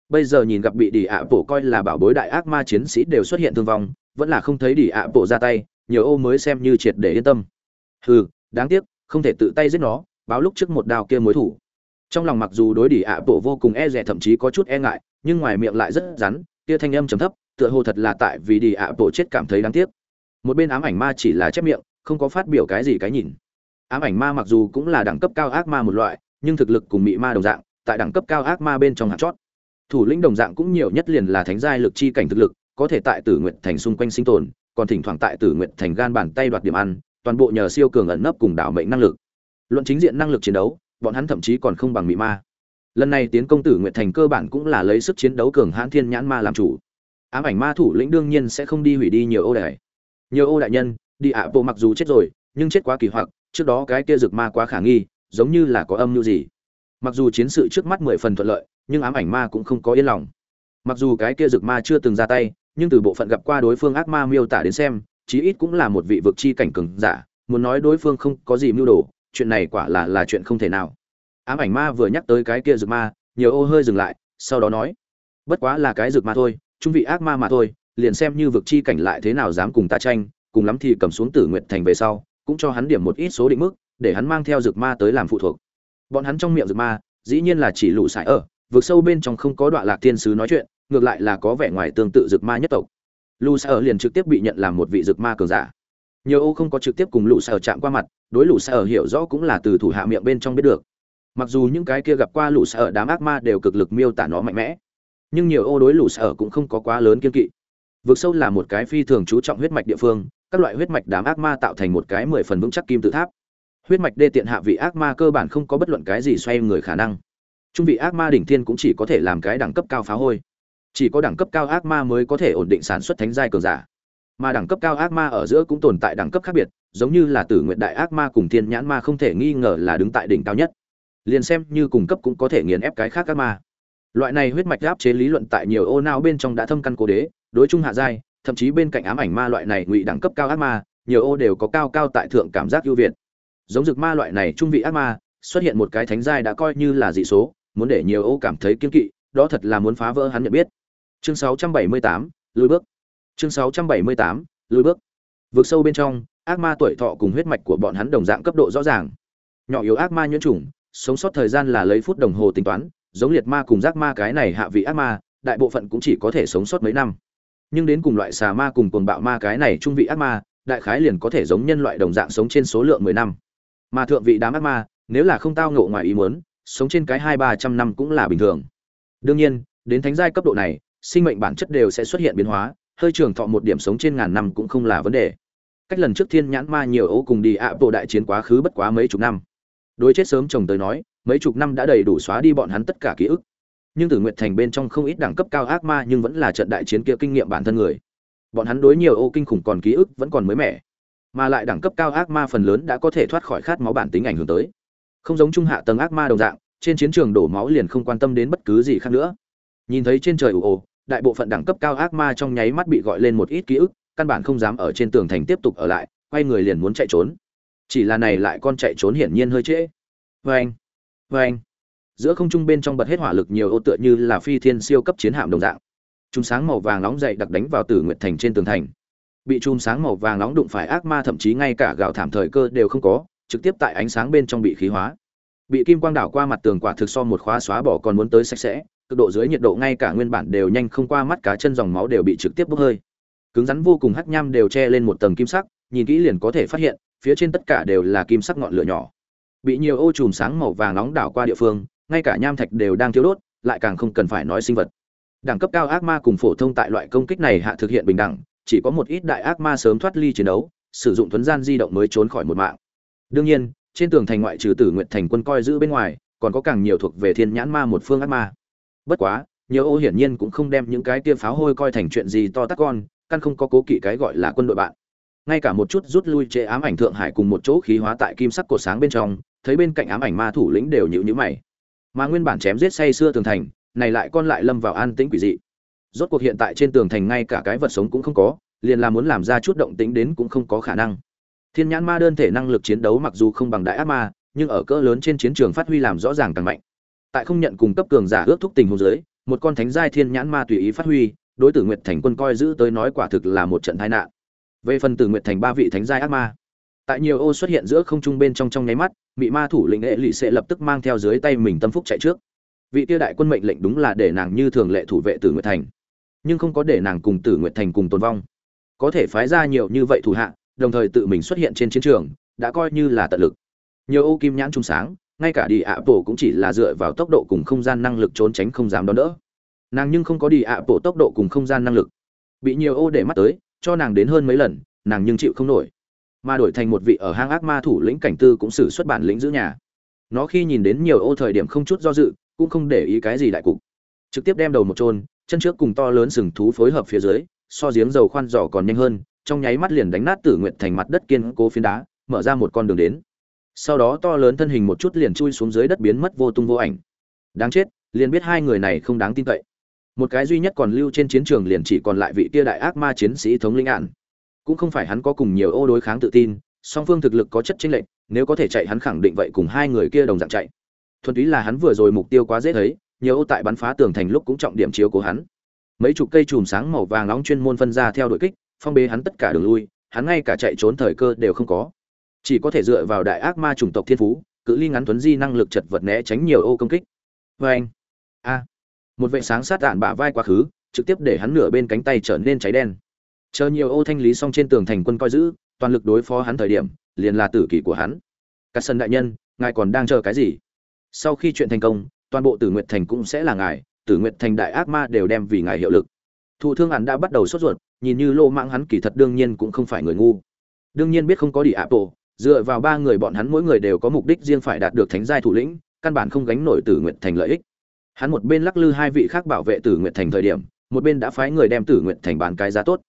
Speaker 1: Bây giờ nhìn gặp bị đi ạ bộ coi là bảo bối đại ác ma chiến sĩ đều xuất hiện thương vong, vẫn là không thấy đi ạ bộ ra tay, nhiều ô mới xem như triệt để yên tâm. Hừ, đáng tiếc, không thể tự tay giết nó, báo lúc trước một đao kia mối thủ trong lòng mặc dù đối đỉ ạ bộ vô cùng e rẻ thậm chí có chút e ngại, nhưng ngoài miệng lại rất rắn, tia thanh âm trầm thấp, tựa hồ thật là tại vì đỉ ạ bộ chết cảm thấy đáng tiếc. Một bên ám ảnh ma chỉ là chép miệng, không có phát biểu cái gì cái nhìn. Ám ảnh ma mặc dù cũng là đẳng cấp cao ác ma một loại, nhưng thực lực cùng mị ma đồng dạng, tại đẳng cấp cao ác ma bên trong hạt chót. Thủ lĩnh đồng dạng cũng nhiều nhất liền là thánh giai lực chi cảnh thực lực, có thể tại tử nguyện thành xung quanh sinh tồn, còn thỉnh thoảng tại tử nguyện thành gan bàn tay đoạt điểm ăn, toàn bộ nhờ siêu cường ẩn nấp cùng đảo mệnh năng lực. Luận chính diện năng lực chiến đấu bọn hắn thậm chí còn không bằng mị ma. Lần này tiến công tử nguyện thành cơ bản cũng là lấy sức chiến đấu cường hãn thiên nhãn ma làm chủ. Ám ảnh ma thủ lĩnh đương nhiên sẽ không đi hủy đi nhiều ô đại nhiều ô đại nhân, đi ạ, bộ mặc dù chết rồi, nhưng chết quá kỳ hoặc, trước đó cái kia rực ma quá khả nghi, giống như là có âm mưu gì. Mặc dù chiến sự trước mắt mười phần thuận lợi, nhưng ám ảnh ma cũng không có yên lòng. Mặc dù cái kia rực ma chưa từng ra tay, nhưng từ bộ phận gặp qua đối phương ác ma miêu tả đến xem, chí ít cũng là một vị vực chi cảnh cường giả, muốn nói đối phương không có gì mưu đồ chuyện này quả là là chuyện không thể nào. Ám ảnh ma vừa nhắc tới cái kia rực ma, nhiều ô hơi dừng lại, sau đó nói, bất quá là cái rực ma thôi trung vị ác ma mà thôi, liền xem như vực chi cảnh lại thế nào dám cùng ta tranh, cùng lắm thì cầm xuống tử nguyện thành về sau, cũng cho hắn điểm một ít số định mức, để hắn mang theo rực ma tới làm phụ thuộc. Bọn hắn trong miệng rực ma, dĩ nhiên là chỉ lũ sải ở, vực sâu bên trong không có đoạn lạc thiên sứ nói chuyện, ngược lại là có vẻ ngoài tương tự rực ma nhất tộc. Lũ sải ở liền trực tiếp bị nhận làm một vị rực ma cường giả. Nhiều ô không có trực tiếp cùng lũ sải ở chạm qua mặt đối lũ sở hiểu rõ cũng là từ thủ hạ miệng bên trong biết được. Mặc dù những cái kia gặp qua lũ sở đám ác ma đều cực lực miêu tả nó mạnh mẽ, nhưng nhiều ô đối lũ sở cũng không có quá lớn kiên kỵ. Vực sâu là một cái phi thường chú trọng huyết mạch địa phương, các loại huyết mạch đám ác ma tạo thành một cái mười phần vững chắc kim tự tháp. Huyết mạch đê tiện hạ vị ác ma cơ bản không có bất luận cái gì xoay người khả năng. Trung vị ác ma đỉnh thiên cũng chỉ có thể làm cái đẳng cấp cao phá hôi. Chỉ có đẳng cấp cao ác ma mới có thể ổn định sản xuất thánh giai cường giả mà đẳng cấp cao ác ma ở giữa cũng tồn tại đẳng cấp khác biệt giống như là tử nguyện đại ác ma cùng thiên nhãn ma không thể nghi ngờ là đứng tại đỉnh cao nhất. Liền xem như cùng cấp cũng có thể nghiền ép cái khác ác ma. Loại này huyết mạch áp chế lý luận tại nhiều ô nao bên trong đã thâm căn cố đế đối trung hạ giai thậm chí bên cạnh ám ảnh ma loại này ngụy đẳng cấp cao ác ma nhiều ô đều có cao cao tại thượng cảm giác ưu việt. Giống dược ma loại này trung vị ác ma xuất hiện một cái thánh giai đã coi như là dị số muốn để nhiều ô cảm thấy kiên kỵ đó thật là muốn phá vỡ hắn nhận biết. Chương 678, lùi bước chương 678, lùi bước. Vượt sâu bên trong ác ma tuổi thọ cùng huyết mạch của bọn hắn đồng dạng cấp độ rõ ràng. Nhỏ yếu ác ma nhuyễn chủng sống sót thời gian là lấy phút đồng hồ tính toán giống liệt ma cùng giác ma cái này hạ vị ác ma đại bộ phận cũng chỉ có thể sống sót mấy năm. Nhưng đến cùng loại xà ma cùng cuồng bạo ma cái này trung vị ác ma đại khái liền có thể giống nhân loại đồng dạng sống trên số lượng mười năm. Mà thượng vị đám ác ma nếu là không tao ngộ ngoài ý muốn sống trên cái hai ba trăm năm cũng là bình thường. Đương nhiên đến thánh giai cấp độ này sinh mệnh bản chất đều sẽ xuất hiện biến hóa hơi trường thọ một điểm sống trên ngàn năm cũng không là vấn đề. Cách lần trước thiên nhãn ma nhiều ấu cùng đi ạ bộ đại chiến quá khứ bất quá mấy chục năm. Đối chết sớm chồng tới nói, mấy chục năm đã đầy đủ xóa đi bọn hắn tất cả ký ức. Nhưng tử nguyện thành bên trong không ít đẳng cấp cao ác ma nhưng vẫn là trận đại chiến kia kinh nghiệm bản thân người. Bọn hắn đối nhiều ô kinh khủng còn ký ức vẫn còn mới mẻ. Mà lại đẳng cấp cao ác ma phần lớn đã có thể thoát khỏi khát máu bản tính ảnh hưởng tới. Không giống trung hạ tầng ác ma đồng dạng, trên chiến trường đổ máu liền không quan tâm đến bất cứ gì khác nữa. Nhìn thấy trên trời ồ ồ đại bộ phận đẳng cấp cao ác ma trong nháy mắt bị gọi lên một ít ký ức, căn bản không dám ở trên tường thành tiếp tục ở lại, quay người liền muốn chạy trốn. Chỉ là này lại con chạy trốn hiển nhiên hơi trễ. Vê anh vê anh giữa không trung bên trong bật hết hỏa lực nhiều ô tựa như là phi thiên siêu cấp chiến hạm đồng dạng. Chúng sáng màu vàng nóng dậy đặc đánh vào tử nguyệt thành trên tường thành. Bị chùm sáng màu vàng nóng đụng phải ác ma thậm chí ngay cả gạo thảm thời cơ đều không có, trực tiếp tại ánh sáng bên trong bị khí hóa. Bị kim quang đảo qua mặt tường quả thực so một khóa xóa bỏ còn muốn tới sạch sẽ cực độ dưới nhiệt độ ngay cả nguyên bản đều nhanh không qua mắt cá chân dòng máu đều bị trực tiếp bốc hơi. Cứng rắn vô cùng hắc nham đều che lên một tầng kim sắc, nhìn kỹ liền có thể phát hiện, phía trên tất cả đều là kim sắc ngọn lửa nhỏ. Bị nhiều ô chùm sáng màu vàng nóng đảo qua địa phương, ngay cả nham thạch đều đang thiếu đốt, lại càng không cần phải nói sinh vật. Đẳng cấp cao ác ma cùng phổ thông tại loại công kích này hạ thực hiện bình đẳng, chỉ có một ít đại ác ma sớm thoát ly chiến đấu, sử dụng thuấn gian di động mới trốn khỏi một mạng. Đương nhiên, trên tường thành ngoại trừ tử nguyện thành quân coi giữ bên ngoài, còn có càng nhiều thuộc về thiên nhãn ma một phương ác ma bất quá, nhiều ô hiển nhiên cũng không đem những cái tia pháo hôi coi thành chuyện gì to tát con, căn không có cố kỵ cái gọi là quân đội bạn. Ngay cả một chút rút lui chế ám ảnh thượng hải cùng một chỗ khí hóa tại kim sắc cột sáng bên trong, thấy bên cạnh ám ảnh ma thủ lĩnh đều nhịu nhữ mày. Mà nguyên bản chém giết say xưa tường thành, này lại con lại lâm vào an tĩnh quỷ dị. Rốt cuộc hiện tại trên tường thành ngay cả cái vật sống cũng không có, liền là muốn làm ra chút động tĩnh đến cũng không có khả năng. Thiên nhãn ma đơn thể năng lực chiến đấu mặc dù không bằng đại ác ma, nhưng ở cỡ lớn trên chiến trường phát huy làm rõ ràng càng mạnh tại không nhận cùng cấp cường giả ước thúc tình hồ dưới, một con thánh giai thiên nhãn ma tùy ý phát huy, đối tử nguyệt thành quân coi giữ tới nói quả thực là một trận tai nạn. Về phần tử nguyệt thành ba vị thánh giai ác ma, tại nhiều ô xuất hiện giữa không trung bên trong trong nháy mắt bị ma thủ lĩnh hệ lụy sẽ lập tức mang theo dưới tay mình tâm phúc chạy trước. Vị tiêu đại quân mệnh lệnh đúng là để nàng như thường lệ thủ vệ tử nguyệt thành, nhưng không có để nàng cùng tử nguyệt thành cùng tồn vong. Có thể phái ra nhiều như vậy thủ hạ, đồng thời tự mình xuất hiện trên chiến trường, đã coi như là tận lực. Nhiều ô kim nhãn trung sáng ngay cả đi ạ bộ cũng chỉ là dựa vào tốc độ cùng không gian năng lực trốn tránh không dám đón đỡ. Nàng nhưng không có đi ạ bộ tốc độ cùng không gian năng lực. Bị nhiều ô để mắt tới, cho nàng đến hơn mấy lần, nàng nhưng chịu không nổi. Mà đổi thành một vị ở hang ác ma thủ lĩnh cảnh tư cũng xử xuất bản lĩnh giữ nhà. Nó khi nhìn đến nhiều ô thời điểm không chút do dự, cũng không để ý cái gì đại cục. Trực tiếp đem đầu một trôn chân trước cùng to lớn sừng thú phối hợp phía dưới, so giếng dầu khoan giỏ còn nhanh hơn, trong nháy mắt liền đánh nát tử nguyện thành mặt đất kiên cố phiến đá, mở ra một con đường đến sau đó to lớn thân hình một chút liền chui xuống dưới đất biến mất vô tung vô ảnh. Đáng chết, liền biết hai người này không đáng tin cậy. Một cái duy nhất còn lưu trên chiến trường liền chỉ còn lại vị tia đại ác ma chiến sĩ thống linh ạn. Cũng không phải hắn có cùng nhiều ô đối kháng tự tin, song phương thực lực có chất chênh lệch, nếu có thể chạy hắn khẳng định vậy cùng hai người kia đồng dạng chạy. Thuần túy là hắn vừa rồi mục tiêu quá dễ thấy, nhiều ô tại bắn phá tường thành lúc cũng trọng điểm chiếu của hắn. Mấy chục cây chùm sáng màu vàng nóng chuyên môn phân ra theo đội kích, phong bế hắn tất cả đường lui, hắn ngay cả chạy trốn thời cơ đều không có chỉ có thể dựa vào đại ác ma chủng tộc thiên phú, cự ly ngắn tuấn di năng lực chật vật né tránh nhiều ô công kích. Vê anh, a, một vệ sáng sát đạn bả vai quá khứ, trực tiếp để hắn nửa bên cánh tay trở nên cháy đen. Chờ nhiều ô thanh lý xong trên tường thành quân coi giữ, toàn lực đối phó hắn thời điểm, liền là tử kỷ của hắn. Các sân đại nhân, ngài còn đang chờ cái gì? Sau khi chuyện thành công, toàn bộ tử nguyệt thành cũng sẽ là ngài, tử nguyệt thành đại ác ma đều đem vì ngài hiệu lực. Thụ thương hắn đã bắt đầu sốt ruột, nhìn như lô mạng hắn kỳ thật đương nhiên cũng không phải người ngu. Đương nhiên biết không có đi apple dựa vào ba người bọn hắn mỗi người đều có mục đích riêng phải đạt được thánh giai thủ lĩnh, căn bản không gánh nổi tử nguyện thành lợi ích. Hắn một bên lắc lư hai vị khác bảo vệ tử nguyện thành thời điểm, một bên đã phái người đem tử nguyện thành bán cái giá tốt.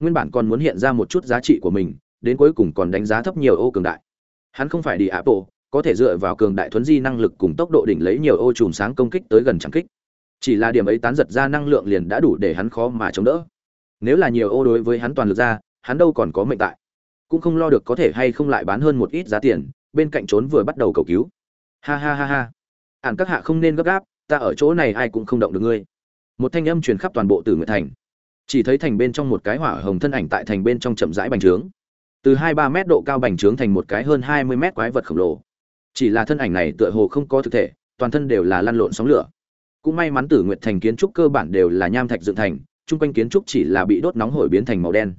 Speaker 1: Nguyên bản còn muốn hiện ra một chút giá trị của mình, đến cuối cùng còn đánh giá thấp nhiều ô cường đại. Hắn không phải đi apple có thể dựa vào cường đại thuấn di năng lực cùng tốc độ đỉnh lấy nhiều ô chùm sáng công kích tới gần chẳng kích. Chỉ là điểm ấy tán giật ra năng lượng liền đã đủ để hắn khó mà chống đỡ. Nếu là nhiều ô đối với hắn toàn lực ra, hắn đâu còn có mệnh tại cũng không lo được có thể hay không lại bán hơn một ít giá tiền, bên cạnh trốn vừa bắt đầu cầu cứu. Ha ha ha ha. Ản các hạ không nên gấp gáp, ta ở chỗ này ai cũng không động được ngươi. Một thanh âm truyền khắp toàn bộ từ nguyệt thành. Chỉ thấy thành bên trong một cái hỏa hồng thân ảnh tại thành bên trong chậm rãi bành trướng. Từ hai ba mét độ cao bành trướng thành một cái hơn hai mươi mét quái vật khổng lồ. Chỉ là thân ảnh này tựa hồ không có thực thể, toàn thân đều là lăn lộn sóng lửa. Cũng may mắn tử nguyệt thành kiến trúc cơ bản đều là nham thạch dựng thành, chung quanh kiến trúc chỉ là bị đốt nóng hổi biến thành màu đen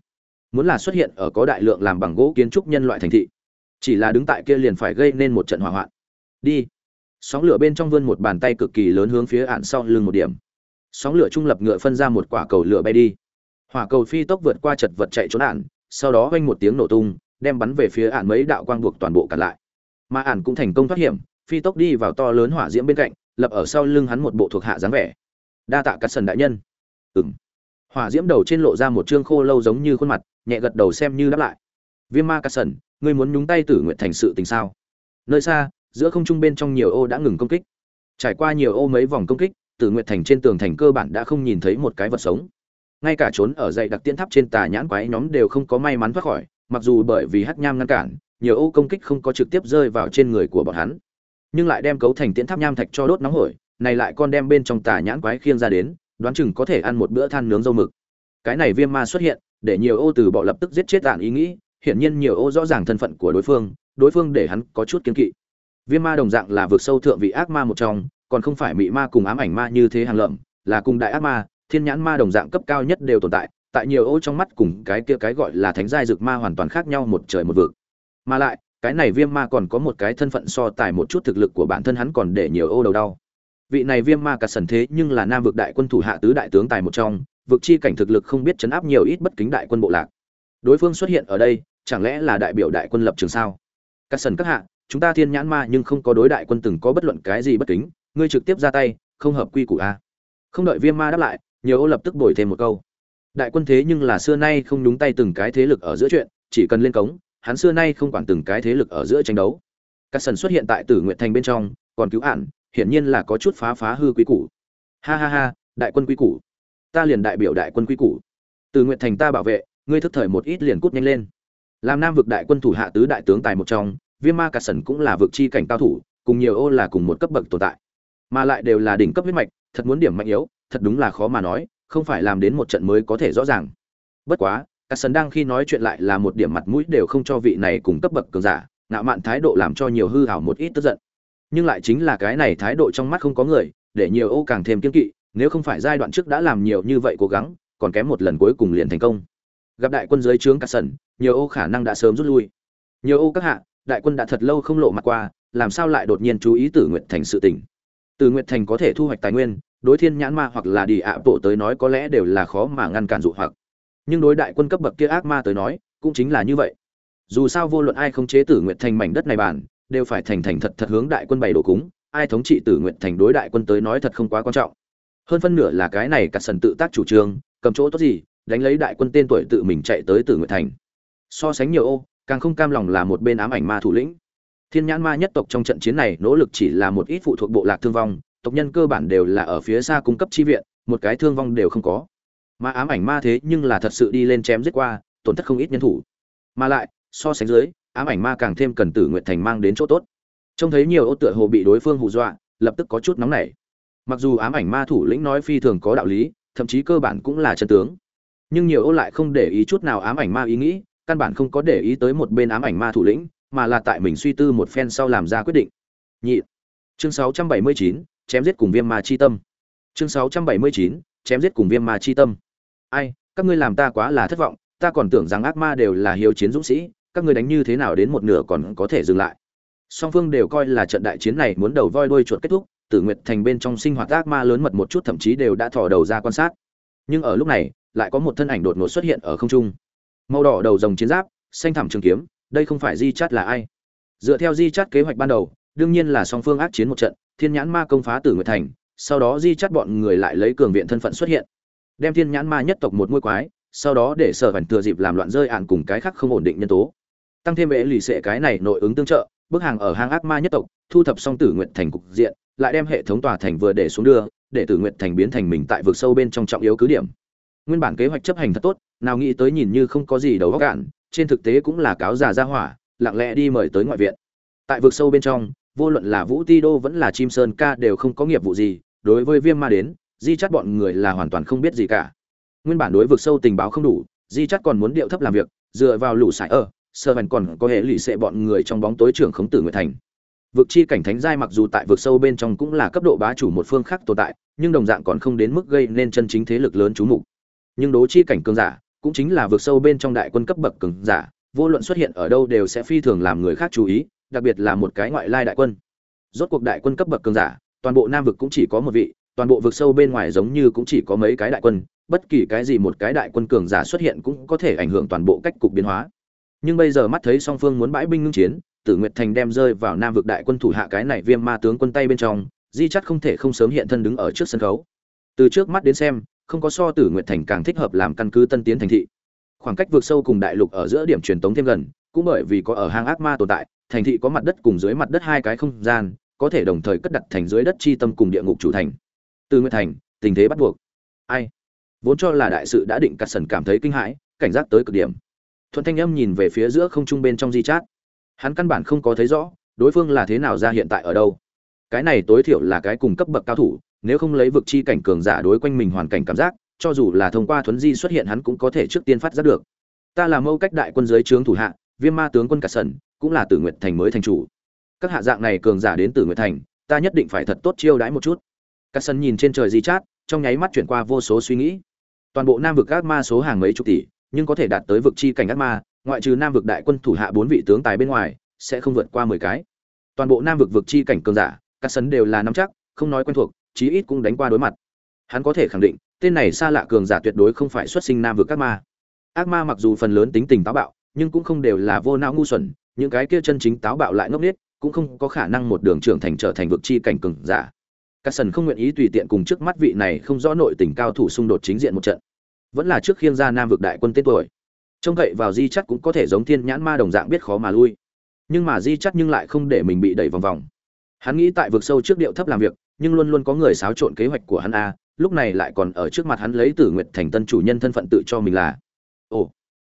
Speaker 1: muốn là xuất hiện ở có đại lượng làm bằng gỗ kiến trúc nhân loại thành thị. Chỉ là đứng tại kia liền phải gây nên một trận hỏa hoạn. Đi. Sóng lửa bên trong vươn một bàn tay cực kỳ lớn hướng phía ạn sau lưng một điểm. Sóng lửa trung lập ngựa phân ra một quả cầu lửa bay đi. Hỏa cầu phi tốc vượt qua chật vật chạy trốn ạn sau đó vang một tiếng nổ tung, đem bắn về phía ạn mấy đạo quang buộc toàn bộ cản lại. Mà ạn cũng thành công thoát hiểm, phi tốc đi vào to lớn hỏa diễm bên cạnh, lập ở sau lưng hắn một bộ thuộc hạ dáng vẻ. Đa tạ cắt sần đại nhân. Ừng hỏa diễm đầu trên lộ ra một trương khô lâu giống như khuôn mặt, nhẹ gật đầu xem như đáp lại. Viêm ma cắt sần, ngươi muốn nhúng tay tử nguyện thành sự tình sao? Nơi xa, giữa không trung bên trong nhiều ô đã ngừng công kích. Trải qua nhiều ô mấy vòng công kích, tử nguyện thành trên tường thành cơ bản đã không nhìn thấy một cái vật sống. Ngay cả trốn ở dậy đặc tiên tháp trên tà nhãn quái nhóm đều không có may mắn thoát khỏi, mặc dù bởi vì hắc nham ngăn cản, nhiều ô công kích không có trực tiếp rơi vào trên người của bọn hắn. Nhưng lại đem cấu thành tiễn tháp nham thạch cho đốt nóng hổi, này lại con đem bên trong tà nhãn quái khiêng ra đến đoán chừng có thể ăn một bữa than nướng dâu mực. Cái này viêm ma xuất hiện, để nhiều ô từ bỏ lập tức giết chết tàn ý nghĩ, hiển nhiên nhiều ô rõ ràng thân phận của đối phương đối phương để hắn có chút kiên kỵ. Viêm ma đồng dạng là vượt sâu thượng vị ác ma một trong, còn không phải mị ma cùng ám ảnh ma như thế hàng lợm, là cùng đại ác ma, thiên nhãn ma đồng dạng cấp cao nhất đều tồn tại tại nhiều ô trong mắt cùng cái kia cái gọi là thánh giai dược ma hoàn toàn khác nhau một trời một vực. Mà lại, cái này viêm ma còn có một cái thân phận so tài một chút thực lực của bản thân hắn còn để nhiều ô đầu đau vị này viêm ma cả sần thế nhưng là nam vực đại quân thủ hạ tứ đại tướng tài một trong, vực chi cảnh thực lực không biết chấn áp nhiều ít bất kính đại quân bộ lạc. Đối phương xuất hiện ở đây, chẳng lẽ là đại biểu đại quân lập trường sao? Cả sần các hạ, chúng ta thiên nhãn ma nhưng không có đối đại quân từng có bất luận cái gì bất kính, ngươi trực tiếp ra tay, không hợp quy củ a. Không đợi viêm ma đáp lại, nhiều ô lập tức đổi thêm một câu. Đại quân thế nhưng là xưa nay không nhúng tay từng cái thế lực ở giữa chuyện, chỉ cần lên cống, hắn xưa nay không quản từng cái thế lực ở giữa tranh đấu. Các sần xuất hiện tại tử nguyện thành bên trong, còn cứu ạn hiển nhiên là có chút phá phá hư quý củ. Ha ha ha, đại quân quý củ. Ta liền đại biểu đại quân quý củ. Từ nguyện thành ta bảo vệ, ngươi thức thời một ít liền cút nhanh lên. Làm nam vực đại quân thủ hạ tứ đại tướng tài một trong, viêm ma cát sần cũng là vực chi cảnh cao thủ, cùng nhiều ô là cùng một cấp bậc tồn tại. Mà lại đều là đỉnh cấp huyết mạch, thật muốn điểm mạnh yếu, thật đúng là khó mà nói, không phải làm đến một trận mới có thể rõ ràng. Bất quá cát sần đang khi nói chuyện lại là một điểm mặt mũi đều không cho vị này cùng cấp bậc cường giả, ngạo mạn thái độ làm cho nhiều hư hảo một ít tức giận nhưng lại chính là cái này thái độ trong mắt không có người, để nhiều ô càng thêm kiên kỵ, nếu không phải giai đoạn trước đã làm nhiều như vậy cố gắng, còn kém một lần cuối cùng liền thành công. Gặp đại quân dưới trướng cát sần, nhiều ô khả năng đã sớm rút lui. Nhiều ô các hạ, đại quân đã thật lâu không lộ mặt qua, làm sao lại đột nhiên chú ý tử nguyện thành sự tình? Tử nguyện thành có thể thu hoạch tài nguyên, đối thiên nhãn ma hoặc là đi ạ bộ tới nói có lẽ đều là khó mà ngăn cản dụ hoặc. Nhưng đối đại quân cấp bậc kia ác ma tới nói, cũng chính là như vậy. Dù sao vô luận ai không chế tử nguyện thành mảnh đất này bản đều phải thành thành thật thật hướng đại quân bày đồ cúng, ai thống trị tử nguyện thành đối đại quân tới nói thật không quá quan trọng. Hơn phân nửa là cái này cả sần tự tác chủ trương, cầm chỗ tốt gì, đánh lấy đại quân tên tuổi tự mình chạy tới tử nguyện thành. So sánh nhiều ô, càng không cam lòng là một bên ám ảnh ma thủ lĩnh. Thiên nhãn ma nhất tộc trong trận chiến này nỗ lực chỉ là một ít phụ thuộc bộ lạc thương vong, tộc nhân cơ bản đều là ở phía xa cung cấp chi viện, một cái thương vong đều không có. Mà ám ảnh ma thế nhưng là thật sự đi lên chém giết qua, tổn thất không ít nhân thủ. Mà lại, so sánh dưới ám ảnh ma càng thêm cần tử nguyện thành mang đến chỗ tốt. Trông thấy nhiều ô tựa hồ bị đối phương hù dọa lập tức có chút nóng nảy. Mặc dù ám ảnh ma thủ lĩnh nói phi thường có đạo lý thậm chí cơ bản cũng là chân tướng. Nhưng nhiều ô lại không để ý chút nào ám ảnh ma ý nghĩ căn bản không có để ý tới một bên ám ảnh ma thủ lĩnh mà là tại mình suy tư một phen sau làm ra quyết định. Nhị. Chương 679, chém giết cùng viêm ma chi tâm. Chương 679, chém giết cùng viêm ma chi tâm. Ai các ngươi làm ta quá là thất vọng ta còn tưởng rằng ác ma đều là hiếu chiến dũng sĩ các ngươi đánh như thế nào đến một nửa còn có thể dừng lại. Song phương đều coi là trận đại chiến này muốn đầu voi đuôi chuột kết thúc, tử nguyệt thành bên trong sinh hoạt ác ma lớn mật một chút thậm chí đều đã thò đầu ra quan sát. Nhưng ở lúc này, lại có một thân ảnh đột ngột xuất hiện ở không trung. Màu đỏ đầu rồng chiến giáp, xanh thẳm trường kiếm, đây không phải di chát là ai? Dựa theo di chát kế hoạch ban đầu, đương nhiên là song phương ác chiến một trận, thiên nhãn ma công phá tử nguyệt thành, sau đó di chát bọn người lại lấy cường viện thân phận xuất hiện. Đem thiên nhãn ma nhất tộc một ngôi quái, sau đó để sở vảnh thừa dịp làm loạn rơi ạn cùng cái khác không ổn định nhân tố tăng thêm vệ lì xệ cái này nội ứng tương trợ bước hàng ở hang ác ma nhất tộc, thu thập xong tử nguyện thành cục diện, lại đem hệ thống tòa thành vừa để xuống đưa, để tử nguyện thành biến thành mình tại vực sâu bên trong trọng yếu cứ điểm. Nguyên bản kế hoạch chấp hành thật tốt, nào nghĩ tới nhìn như không có gì đầu góc cạn, trên thực tế cũng là cáo già ra hỏa, lặng lẽ đi mời tới ngoại viện. Tại vực sâu bên trong, vô luận là vũ ti đô vẫn là chim sơn ca đều không có nghiệp vụ gì, đối với viêm ma đến, di chắt bọn người là hoàn toàn không biết gì cả. Nguyên bản đối vực sâu tình báo không đủ, di chắt còn muốn điệu thấp làm việc, dựa vào lũ sải ở sơ vần còn có hệ lụy xệ bọn người trong bóng tối trưởng khống tử nguyệt thành. Vực chi cảnh thánh giai mặc dù tại vực sâu bên trong cũng là cấp độ bá chủ một phương khác tồn tại, nhưng đồng dạng còn không đến mức gây nên chân chính thế lực lớn chú mục. Nhưng đố chi cảnh cường giả cũng chính là vực sâu bên trong đại quân cấp bậc cường giả, vô luận xuất hiện ở đâu đều sẽ phi thường làm người khác chú ý, đặc biệt là một cái ngoại lai đại quân. Rốt cuộc đại quân cấp bậc cường giả, toàn bộ nam vực cũng chỉ có một vị, toàn bộ vực sâu bên ngoài giống như cũng chỉ có mấy cái đại quân, bất kỳ cái gì một cái đại quân cường giả xuất hiện cũng có thể ảnh hưởng toàn bộ cách cục biến hóa nhưng bây giờ mắt thấy song phương muốn bãi binh ngưng chiến, tử nguyệt thành đem rơi vào nam vực đại quân thủ hạ cái này viêm ma tướng quân tay bên trong, di chắc không thể không sớm hiện thân đứng ở trước sân khấu. Từ trước mắt đến xem, không có so tử nguyệt thành càng thích hợp làm căn cứ tân tiến thành thị. Khoảng cách vượt sâu cùng đại lục ở giữa điểm truyền tống thêm gần, cũng bởi vì có ở hang ác ma tồn tại, thành thị có mặt đất cùng dưới mặt đất hai cái không gian, có thể đồng thời cất đặt thành dưới đất chi tâm cùng địa ngục chủ thành. Từ nguyệt thành, tình thế bắt buộc. Ai? Vốn cho là đại sự đã định cắt sần cảm thấy kinh hãi, cảnh giác tới cực điểm thuận thanh âm nhìn về phía giữa không trung bên trong di chát. Hắn căn bản không có thấy rõ, đối phương là thế nào ra hiện tại ở đâu. Cái này tối thiểu là cái cùng cấp bậc cao thủ, nếu không lấy vực chi cảnh cường giả đối quanh mình hoàn cảnh cảm giác, cho dù là thông qua thuấn di xuất hiện hắn cũng có thể trước tiên phát giác được. Ta là mâu cách đại quân giới trướng thủ hạ, viêm ma tướng quân cả sần, cũng là tử nguyện thành mới thành chủ. Các hạ dạng này cường giả đến tử nguyện thành, ta nhất định phải thật tốt chiêu đãi một chút. Cả sần nhìn trên trời di chát, trong nháy mắt chuyển qua vô số suy nghĩ. Toàn bộ nam vực các ma số hàng mấy chục tỷ nhưng có thể đạt tới vực chi cảnh ác ma, ngoại trừ nam vực đại quân thủ hạ bốn vị tướng tài bên ngoài, sẽ không vượt qua mười cái. Toàn bộ nam vực vực chi cảnh cường giả, các sấn đều là nắm chắc, không nói quen thuộc, chí ít cũng đánh qua đối mặt. Hắn có thể khẳng định, tên này xa lạ cường giả tuyệt đối không phải xuất sinh nam vực ác ma. Ác ma mặc dù phần lớn tính tình táo bạo, nhưng cũng không đều là vô não ngu xuẩn, những cái kia chân chính táo bạo lại ngốc nghếch, cũng không có khả năng một đường trưởng thành trở thành vực chi cảnh cường giả. Các sần không nguyện ý tùy tiện cùng trước mắt vị này không rõ nội tình cao thủ xung đột chính diện một trận vẫn là trước khiêng ra nam vực đại quân tên tuổi. Trông cậy vào di chắc cũng có thể giống thiên nhãn ma đồng dạng biết khó mà lui. Nhưng mà di chắc nhưng lại không để mình bị đẩy vòng vòng. Hắn nghĩ tại vực sâu trước điệu thấp làm việc, nhưng luôn luôn có người xáo trộn kế hoạch của hắn a, lúc này lại còn ở trước mặt hắn lấy tử nguyệt thành tân chủ nhân thân phận tự cho mình là. Ồ,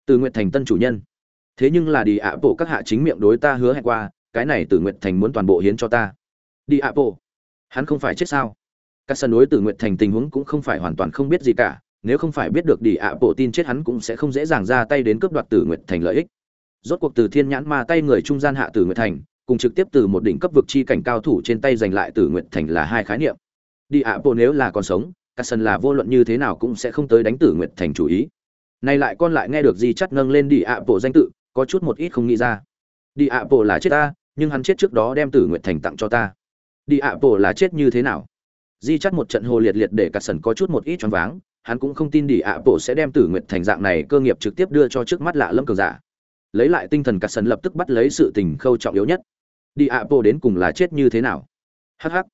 Speaker 1: tử nguyệt thành tân chủ nhân. Thế nhưng là đi ạ bộ các hạ chính miệng đối ta hứa hẹn qua, cái này tử nguyệt thành muốn toàn bộ hiến cho ta. Đi ạ bộ, hắn không phải chết sao? Các sân đối tử nguyệt thành tình huống cũng không phải hoàn toàn không biết gì cả nếu không phải biết được đi ạ bộ tin chết hắn cũng sẽ không dễ dàng ra tay đến cướp đoạt tử nguyệt thành lợi ích. Rốt cuộc từ thiên nhãn ma tay người trung gian hạ tử nguyệt thành, cùng trực tiếp từ một đỉnh cấp vực chi cảnh cao thủ trên tay giành lại tử nguyệt thành là hai khái niệm. Đi ạ bộ nếu là còn sống, các sân là vô luận như thế nào cũng sẽ không tới đánh tử nguyệt thành chủ ý. Nay lại con lại nghe được di chắt nâng lên đi ạ bộ danh tự, có chút một ít không nghĩ ra. Đi ạ bộ là chết ta, nhưng hắn chết trước đó đem tử nguyệt thành tặng cho ta. Đi ạ bộ là chết như thế nào? Di chắt một trận hồ liệt liệt để cả sần có chút một ít choáng váng hắn cũng không tin đi ạ, bộ sẽ đem tử nguyệt thành dạng này cơ nghiệp trực tiếp đưa cho trước mắt lạ lâm cường giả. Lấy lại tinh thần cả sần lập tức bắt lấy sự tình khâu trọng yếu nhất. Đi ạ, bộ đến cùng là chết như thế nào? Hắc hắc.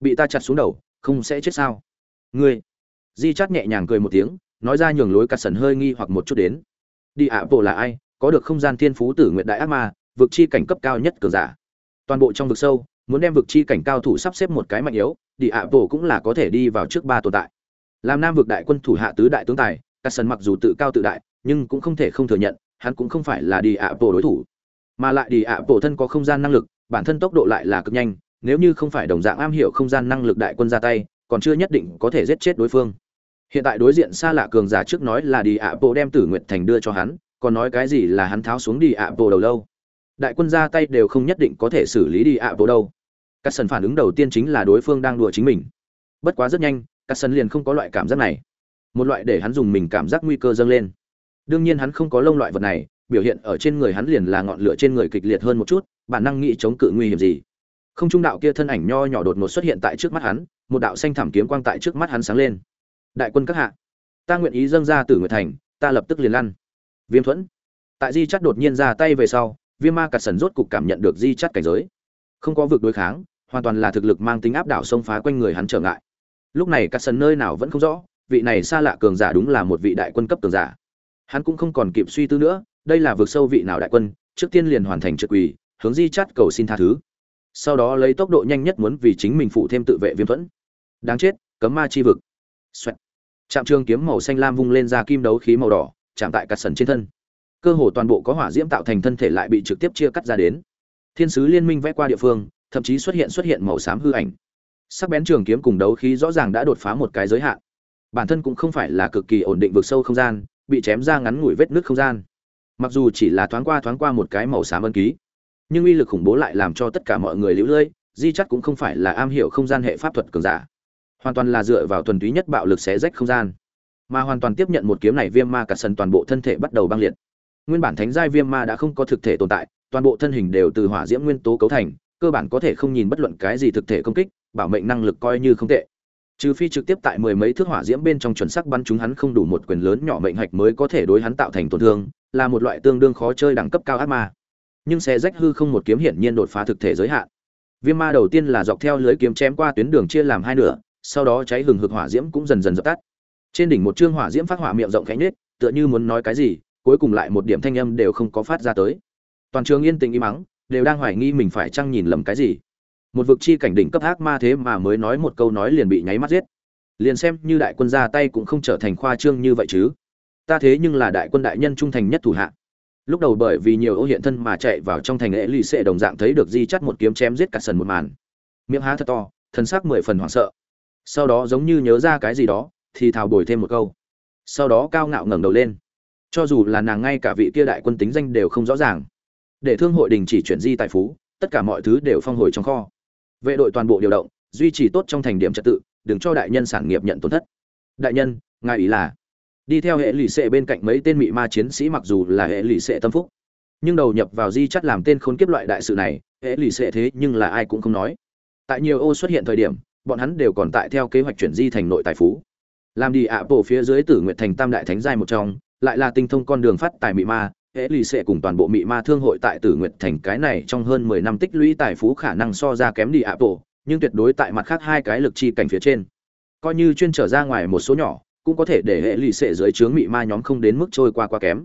Speaker 1: Bị ta chặt xuống đầu, không sẽ chết sao? Ngươi. Di chắt nhẹ nhàng cười một tiếng, nói ra nhường lối cả sần hơi nghi hoặc một chút đến. Đi ạ, bộ là ai? Có được không gian thiên phú tử nguyện đại ác ma, vực chi cảnh cấp cao nhất cường giả. Toàn bộ trong vực sâu, muốn đem vực chi cảnh cao thủ sắp xếp một cái mạnh yếu, đi ạ, bộ cũng là có thể đi vào trước ba tồn tại làm nam vực đại quân thủ hạ tứ đại tướng tài các sân mặc dù tự cao tự đại, nhưng cũng không thể không thừa nhận, hắn cũng không phải là đi ạ bộ đối thủ. Mà lại đi ạ bộ thân có không gian năng lực, bản thân tốc độ lại là cực nhanh, nếu như không phải đồng dạng am hiểu không gian năng lực đại quân ra tay, còn chưa nhất định có thể giết chết đối phương. Hiện tại đối diện xa lạ cường giả trước nói là đi ạ bộ đem tử nguyện thành đưa cho hắn, còn nói cái gì là hắn tháo xuống đi ạ bộ đầu lâu. Đại quân ra tay đều không nhất định có thể xử lý đi ạ bộ đâu. Các sân phản ứng đầu tiên chính là đối phương đang đùa chính mình. Bất quá rất nhanh các sân liền không có loại cảm giác này. Một loại để hắn dùng mình cảm giác nguy cơ dâng lên. Đương nhiên hắn không có lông loại vật này, biểu hiện ở trên người hắn liền là ngọn lửa trên người kịch liệt hơn một chút, bản năng nghĩ chống cự nguy hiểm gì. Không trung đạo kia thân ảnh nho nhỏ đột ngột xuất hiện tại trước mắt hắn, một đạo xanh thảm kiếm quang tại trước mắt hắn sáng lên. Đại quân các hạ, ta nguyện ý dâng ra từ người thành, ta lập tức liền lăn. Viêm thuẫn, tại di chắt đột nhiên ra tay về sau, viêm ma cặt sần rốt cục cảm nhận được di chắt cảnh giới. Không có vực đối kháng, hoàn toàn là thực lực mang tính áp đảo xông phá quanh người hắn trở ngại lúc này cát sân nơi nào vẫn không rõ vị này xa lạ cường giả đúng là một vị đại quân cấp cường giả hắn cũng không còn kịp suy tư nữa đây là vượt sâu vị nào đại quân trước tiên liền hoàn thành trực quỳ hướng di chát cầu xin tha thứ sau đó lấy tốc độ nhanh nhất muốn vì chính mình phụ thêm tự vệ viêm thuẫn đáng chết cấm ma chi vực Xoẹt. Trạm trường kiếm màu xanh lam vung lên ra kim đấu khí màu đỏ, chạm tại cắt sần trên thân. Cơ hồ toàn bộ có hỏa diễm tạo thành thân thể lại bị trực tiếp chia cắt ra đến. Thiên sứ liên minh vẽ qua địa phương, thậm chí xuất hiện xuất hiện màu xám hư ảnh. Sắc bén trường kiếm cùng đấu khí rõ ràng đã đột phá một cái giới hạn. Bản thân cũng không phải là cực kỳ ổn định vượt sâu không gian, bị chém ra ngắn ngủi vết nứt không gian. Mặc dù chỉ là thoáng qua thoáng qua một cái màu xám ân ký, nhưng uy lực khủng bố lại làm cho tất cả mọi người liễu lơi, Di chắc cũng không phải là am hiểu không gian hệ pháp thuật cường giả hoàn toàn là dựa vào thuần túy nhất bạo lực xé rách không gian mà hoàn toàn tiếp nhận một kiếm này viêm ma cả sân toàn bộ thân thể bắt đầu băng liệt nguyên bản thánh giai viêm ma đã không có thực thể tồn tại toàn bộ thân hình đều từ hỏa diễm nguyên tố cấu thành cơ bản có thể không nhìn bất luận cái gì thực thể công kích bảo mệnh năng lực coi như không tệ. Trừ phi trực tiếp tại mười mấy thước hỏa diễm bên trong chuẩn sắc bắn chúng hắn không đủ một quyền lớn nhỏ mệnh hạch mới có thể đối hắn tạo thành tổn thương, là một loại tương đương khó chơi đẳng cấp cao ác ma. Nhưng xe rách hư không một kiếm hiển nhiên đột phá thực thể giới hạn. Viêm ma đầu tiên là dọc theo lưới kiếm chém qua tuyến đường chia làm hai nửa, sau đó cháy hừng hực hỏa diễm cũng dần dần dập tắt. Trên đỉnh một chương hỏa diễm phát hỏa miệng rộng khẽ nhếch, tựa như muốn nói cái gì, cuối cùng lại một điểm thanh âm đều không có phát ra tới. Toàn trường yên tĩnh im mắng đều đang hoài nghi mình phải chăng nhìn lầm cái gì một vực chi cảnh đỉnh cấp ác ma thế mà mới nói một câu nói liền bị nháy mắt giết. Liền xem như đại quân ra tay cũng không trở thành khoa trương như vậy chứ. Ta thế nhưng là đại quân đại nhân trung thành nhất thủ hạ. Lúc đầu bởi vì nhiều ô hiện thân mà chạy vào trong thành lễ lì xệ đồng dạng thấy được di chắt một kiếm chém giết cả sần một màn. Miệng há thật to thân xác mười phần hoảng sợ. Sau đó giống như nhớ ra cái gì đó, thì thào bồi thêm một câu. Sau đó cao ngạo ngẩng đầu lên. Cho dù là nàng ngay cả vị kia đại quân tính danh đều không rõ ràng. Để thương hội đình chỉ chuyển di tài phú, tất cả mọi thứ đều phong hồi trong kho vệ đội toàn bộ điều động, duy trì tốt trong thành điểm trật tự, đừng cho đại nhân sản nghiệp nhận tổn thất. Đại nhân, ngài ý là, đi theo hệ lụy xệ bên cạnh mấy tên mị ma chiến sĩ mặc dù là hệ lụy xệ tâm phúc, nhưng đầu nhập vào di chắt làm tên khốn kiếp loại đại sự này, hệ lụy xệ thế nhưng là ai cũng không nói. Tại nhiều ô xuất hiện thời điểm, bọn hắn đều còn tại theo kế hoạch chuyển di thành nội tài phú. Làm đi ạ bộ phía dưới tử nguyện thành tam đại thánh giai một trong, lại là tinh thông con đường phát tài mị ma hệ lì xệ cùng toàn bộ mị ma thương hội tại tử nguyệt thành cái này trong hơn mười năm tích lũy tài phú khả năng so ra kém đi ạ bộ, nhưng tuyệt đối tại mặt khác hai cái lực chi cảnh phía trên. Coi như chuyên trở ra ngoài một số nhỏ, cũng có thể để hệ lì xệ dưới trướng mị ma nhóm không đến mức trôi qua quá kém.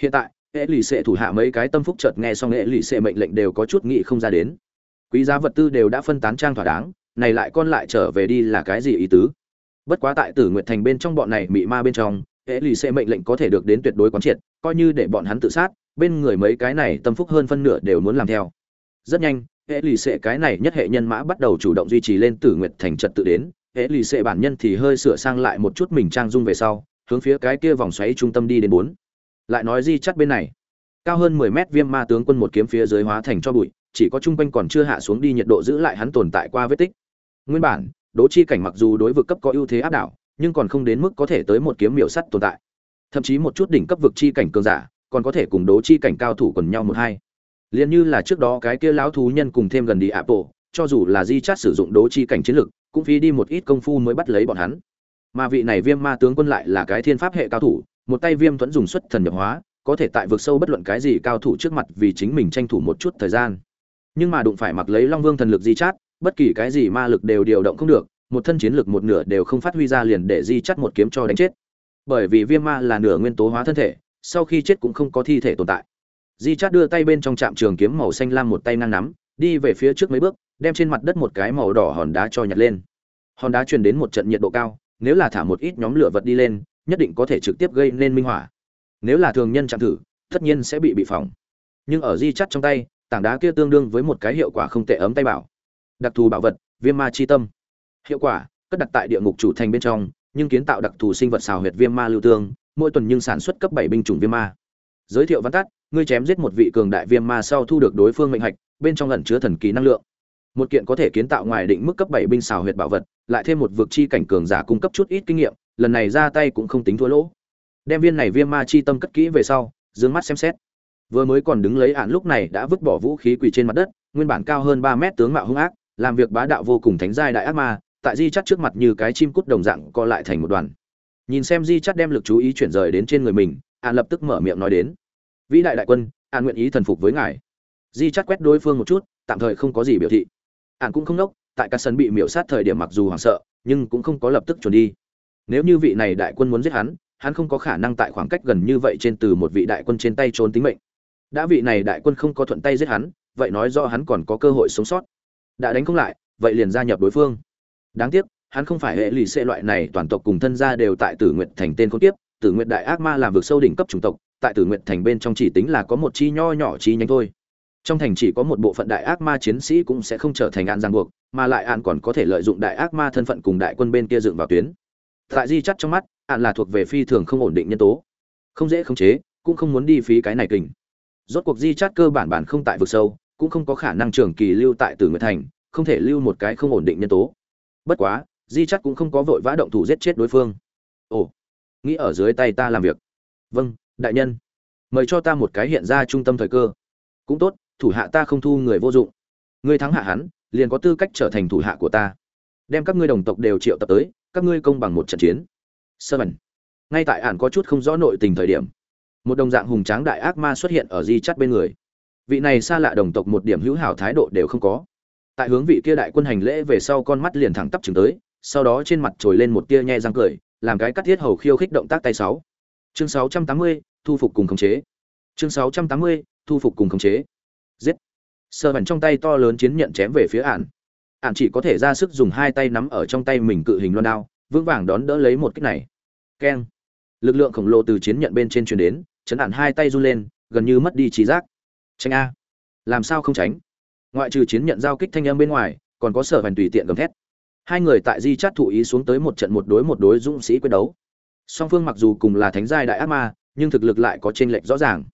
Speaker 1: Hiện tại, hệ lì xệ thủ hạ mấy cái tâm phúc chợt nghe xong hệ lì xệ mệnh lệnh đều có chút nghị không ra đến. Quý giá vật tư đều đã phân tán trang thỏa đáng, này lại con lại trở về đi là cái gì ý tứ? Bất quá tại tử nguyệt thành bên trong bọn này mị ma bên trong hệ lì xệ mệnh lệnh có thể được đến tuyệt đối quán triệt, coi như để bọn hắn tự sát, bên người mấy cái này tâm phúc hơn phân nửa đều muốn làm theo. Rất nhanh hệ lì xệ cái này nhất hệ nhân mã bắt đầu chủ động duy trì lên tử nguyệt thành trật tự đến. Hệ lì xệ bản nhân thì hơi sửa sang lại một chút mình trang dung về sau, hướng phía cái kia vòng xoáy trung tâm đi đến bốn. Lại nói di chắt bên này. Cao hơn mười mét viêm ma tướng quân một kiếm phía dưới hóa thành cho bụi, chỉ có chung quanh còn chưa hạ xuống đi nhiệt độ giữ lại hắn tồn tại qua vết tích. Nguyên bản đố chi cảnh mặc dù đối vực cấp có ưu thế áp đảo nhưng còn không đến mức có thể tới một kiếm miểu sắt tồn tại. Thậm chí một chút đỉnh cấp vực chi cảnh cường giả, còn có thể cùng đố chi cảnh cao thủ quần nhau một hai. Liền như là trước đó cái kia lão thú nhân cùng thêm gần đi apple cho dù là di chát sử dụng đố chi cảnh chiến lực, cũng phí đi một ít công phu mới bắt lấy bọn hắn. Mà vị này viêm ma tướng quân lại là cái thiên pháp hệ cao thủ, một tay viêm thuẫn dùng xuất thần nhập hóa, có thể tại vực sâu bất luận cái gì cao thủ trước mặt vì chính mình tranh thủ một chút thời gian. Nhưng mà đụng phải mặc lấy long vương thần lực di chát, bất kỳ cái gì ma lực đều điều động không được một thân chiến lực một nửa đều không phát huy ra liền để di chắt một kiếm cho đánh chết. Bởi vì viêm ma là nửa nguyên tố hóa thân thể, sau khi chết cũng không có thi thể tồn tại. Di chắt đưa tay bên trong trạm trường kiếm màu xanh lam một tay ngang nắm, đi về phía trước mấy bước, đem trên mặt đất một cái màu đỏ hòn đá cho nhặt lên. Hòn đá truyền đến một trận nhiệt độ cao, nếu là thả một ít nhóm lửa vật đi lên, nhất định có thể trực tiếp gây nên minh hỏa nếu là thường nhân chạm thử, tất nhiên sẽ bị bị phỏng. Nhưng ở di chắt trong tay, tảng đá kia tương đương với một cái hiệu quả không tệ ấm tay bảo. Đặc thù bảo vật, viêm ma chi tâm hiệu quả, cất đặt tại địa ngục chủ thành bên trong, nhưng kiến tạo đặc thù sinh vật xào huyệt viêm ma lưu tương, mỗi tuần nhưng sản xuất cấp bảy binh chủng viêm ma. Giới thiệu văn tắt, ngươi chém giết một vị cường đại viêm ma sau thu được đối phương mệnh hạch, bên trong ẩn chứa thần kỳ năng lượng. Một kiện có thể kiến tạo ngoài định mức cấp bảy binh xào huyệt bảo vật, lại thêm một vực chi cảnh cường giả cung cấp chút ít kinh nghiệm, lần này ra tay cũng không tính thua lỗ. Đem viên này viêm ma chi tâm cất kỹ về sau, dương mắt xem xét. Vừa mới còn đứng lấy ạn lúc này đã vứt bỏ vũ khí quỳ trên mặt đất, nguyên bản cao hơn ba mét tướng mạo hung ác, làm việc bá đạo vô cùng thánh giai đại ác ma tại di chắt trước mặt như cái chim cút đồng dạng co lại thành một đoàn. Nhìn xem di chắt đem lực chú ý chuyển rời đến trên người mình, an lập tức mở miệng nói đến. Vĩ đại đại quân, an nguyện ý thần phục với ngài. Di chắt quét đối phương một chút, tạm thời không có gì biểu thị. An cũng không nốc, tại các sân bị miểu sát thời điểm mặc dù hoảng sợ, nhưng cũng không có lập tức chuẩn đi. Nếu như vị này đại quân muốn giết hắn hắn không có khả năng tại khoảng cách gần như vậy trên từ một vị đại quân trên tay trốn tính mệnh. Đã vị này đại quân không có thuận tay giết hắn, vậy nói do hắn còn có cơ hội sống sót. Đã đánh không lại, vậy liền gia nhập đối phương đáng tiếc, hắn không phải hệ lụy xệ loại này toàn tộc cùng thân gia đều tại tử nguyện thành tên khốn tiếp tử nguyện đại ác ma làm vực sâu đỉnh cấp chủng tộc, tại tử nguyện thành bên trong chỉ tính là có một chi nho nhỏ chi nhánh thôi. Trong thành chỉ có một bộ phận đại ác ma chiến sĩ cũng sẽ không trở thành án giang buộc, mà lại án còn có thể lợi dụng đại ác ma thân phận cùng đại quân bên kia dựng vào tuyến. Tại di chắt trong mắt, án là thuộc về phi thường không ổn định nhân tố. Không dễ khống chế, cũng không muốn đi phí cái này kình. Rốt cuộc di chắt cơ bản bản không tại vực sâu, cũng không có khả năng trường kỳ lưu tại tử nguyệt thành, không thể lưu một cái không ổn định nhân tố bất quá di chắc cũng không có vội vã động thủ giết chết đối phương. Ồ, nghĩ ở dưới tay ta làm việc. Vâng đại nhân. Mời cho ta một cái hiện ra trung tâm thời cơ. Cũng tốt, thủ hạ ta không thu người vô dụng. Ngươi thắng hạ hắn, liền có tư cách trở thành thủ hạ của ta. Đem các ngươi đồng tộc đều triệu tập tới, các ngươi công bằng một trận chiến. Sơ bẩn. Ngay tại ản có chút không rõ nội tình thời điểm, một đồng dạng hùng tráng đại ác ma xuất hiện ở di chắt bên người. Vị này xa lạ đồng tộc một điểm hữu hảo thái độ đều không có tại hướng vị kia đại quân hành lễ về sau con mắt liền thẳng tắp chừng tới, sau đó trên mặt trồi lên một tia nhe răng cười, làm cái cắt thiết hầu khiêu khích động tác tay sáu. Chương sáu trăm tám mươi, thu phục cùng khống chế. Chương sáu trăm tám mươi, thu phục cùng khống chế. Giết. Sơ bẩn trong tay to lớn chiến nhận chém về phía ản. Ản chỉ có thể ra sức dùng hai tay nắm ở trong tay mình cự hình loan đao, vững vàng đón đỡ lấy một kích này. Keng. Lực lượng khổng lồ từ chiến nhận bên trên truyền đến, chấn ản hai tay run lên, gần như mất đi trí giác. Tránh a. Làm sao không tránh? Ngoại trừ chiến nhận giao kích thanh âm bên ngoài, còn có sở hành tùy tiện gầm thét. Hai người tại di chát thụ ý xuống tới một trận một đối một đối dũng sĩ quyết đấu. Song phương mặc dù cùng là thánh giai đại ác ma, nhưng thực lực lại có chênh lệch rõ ràng.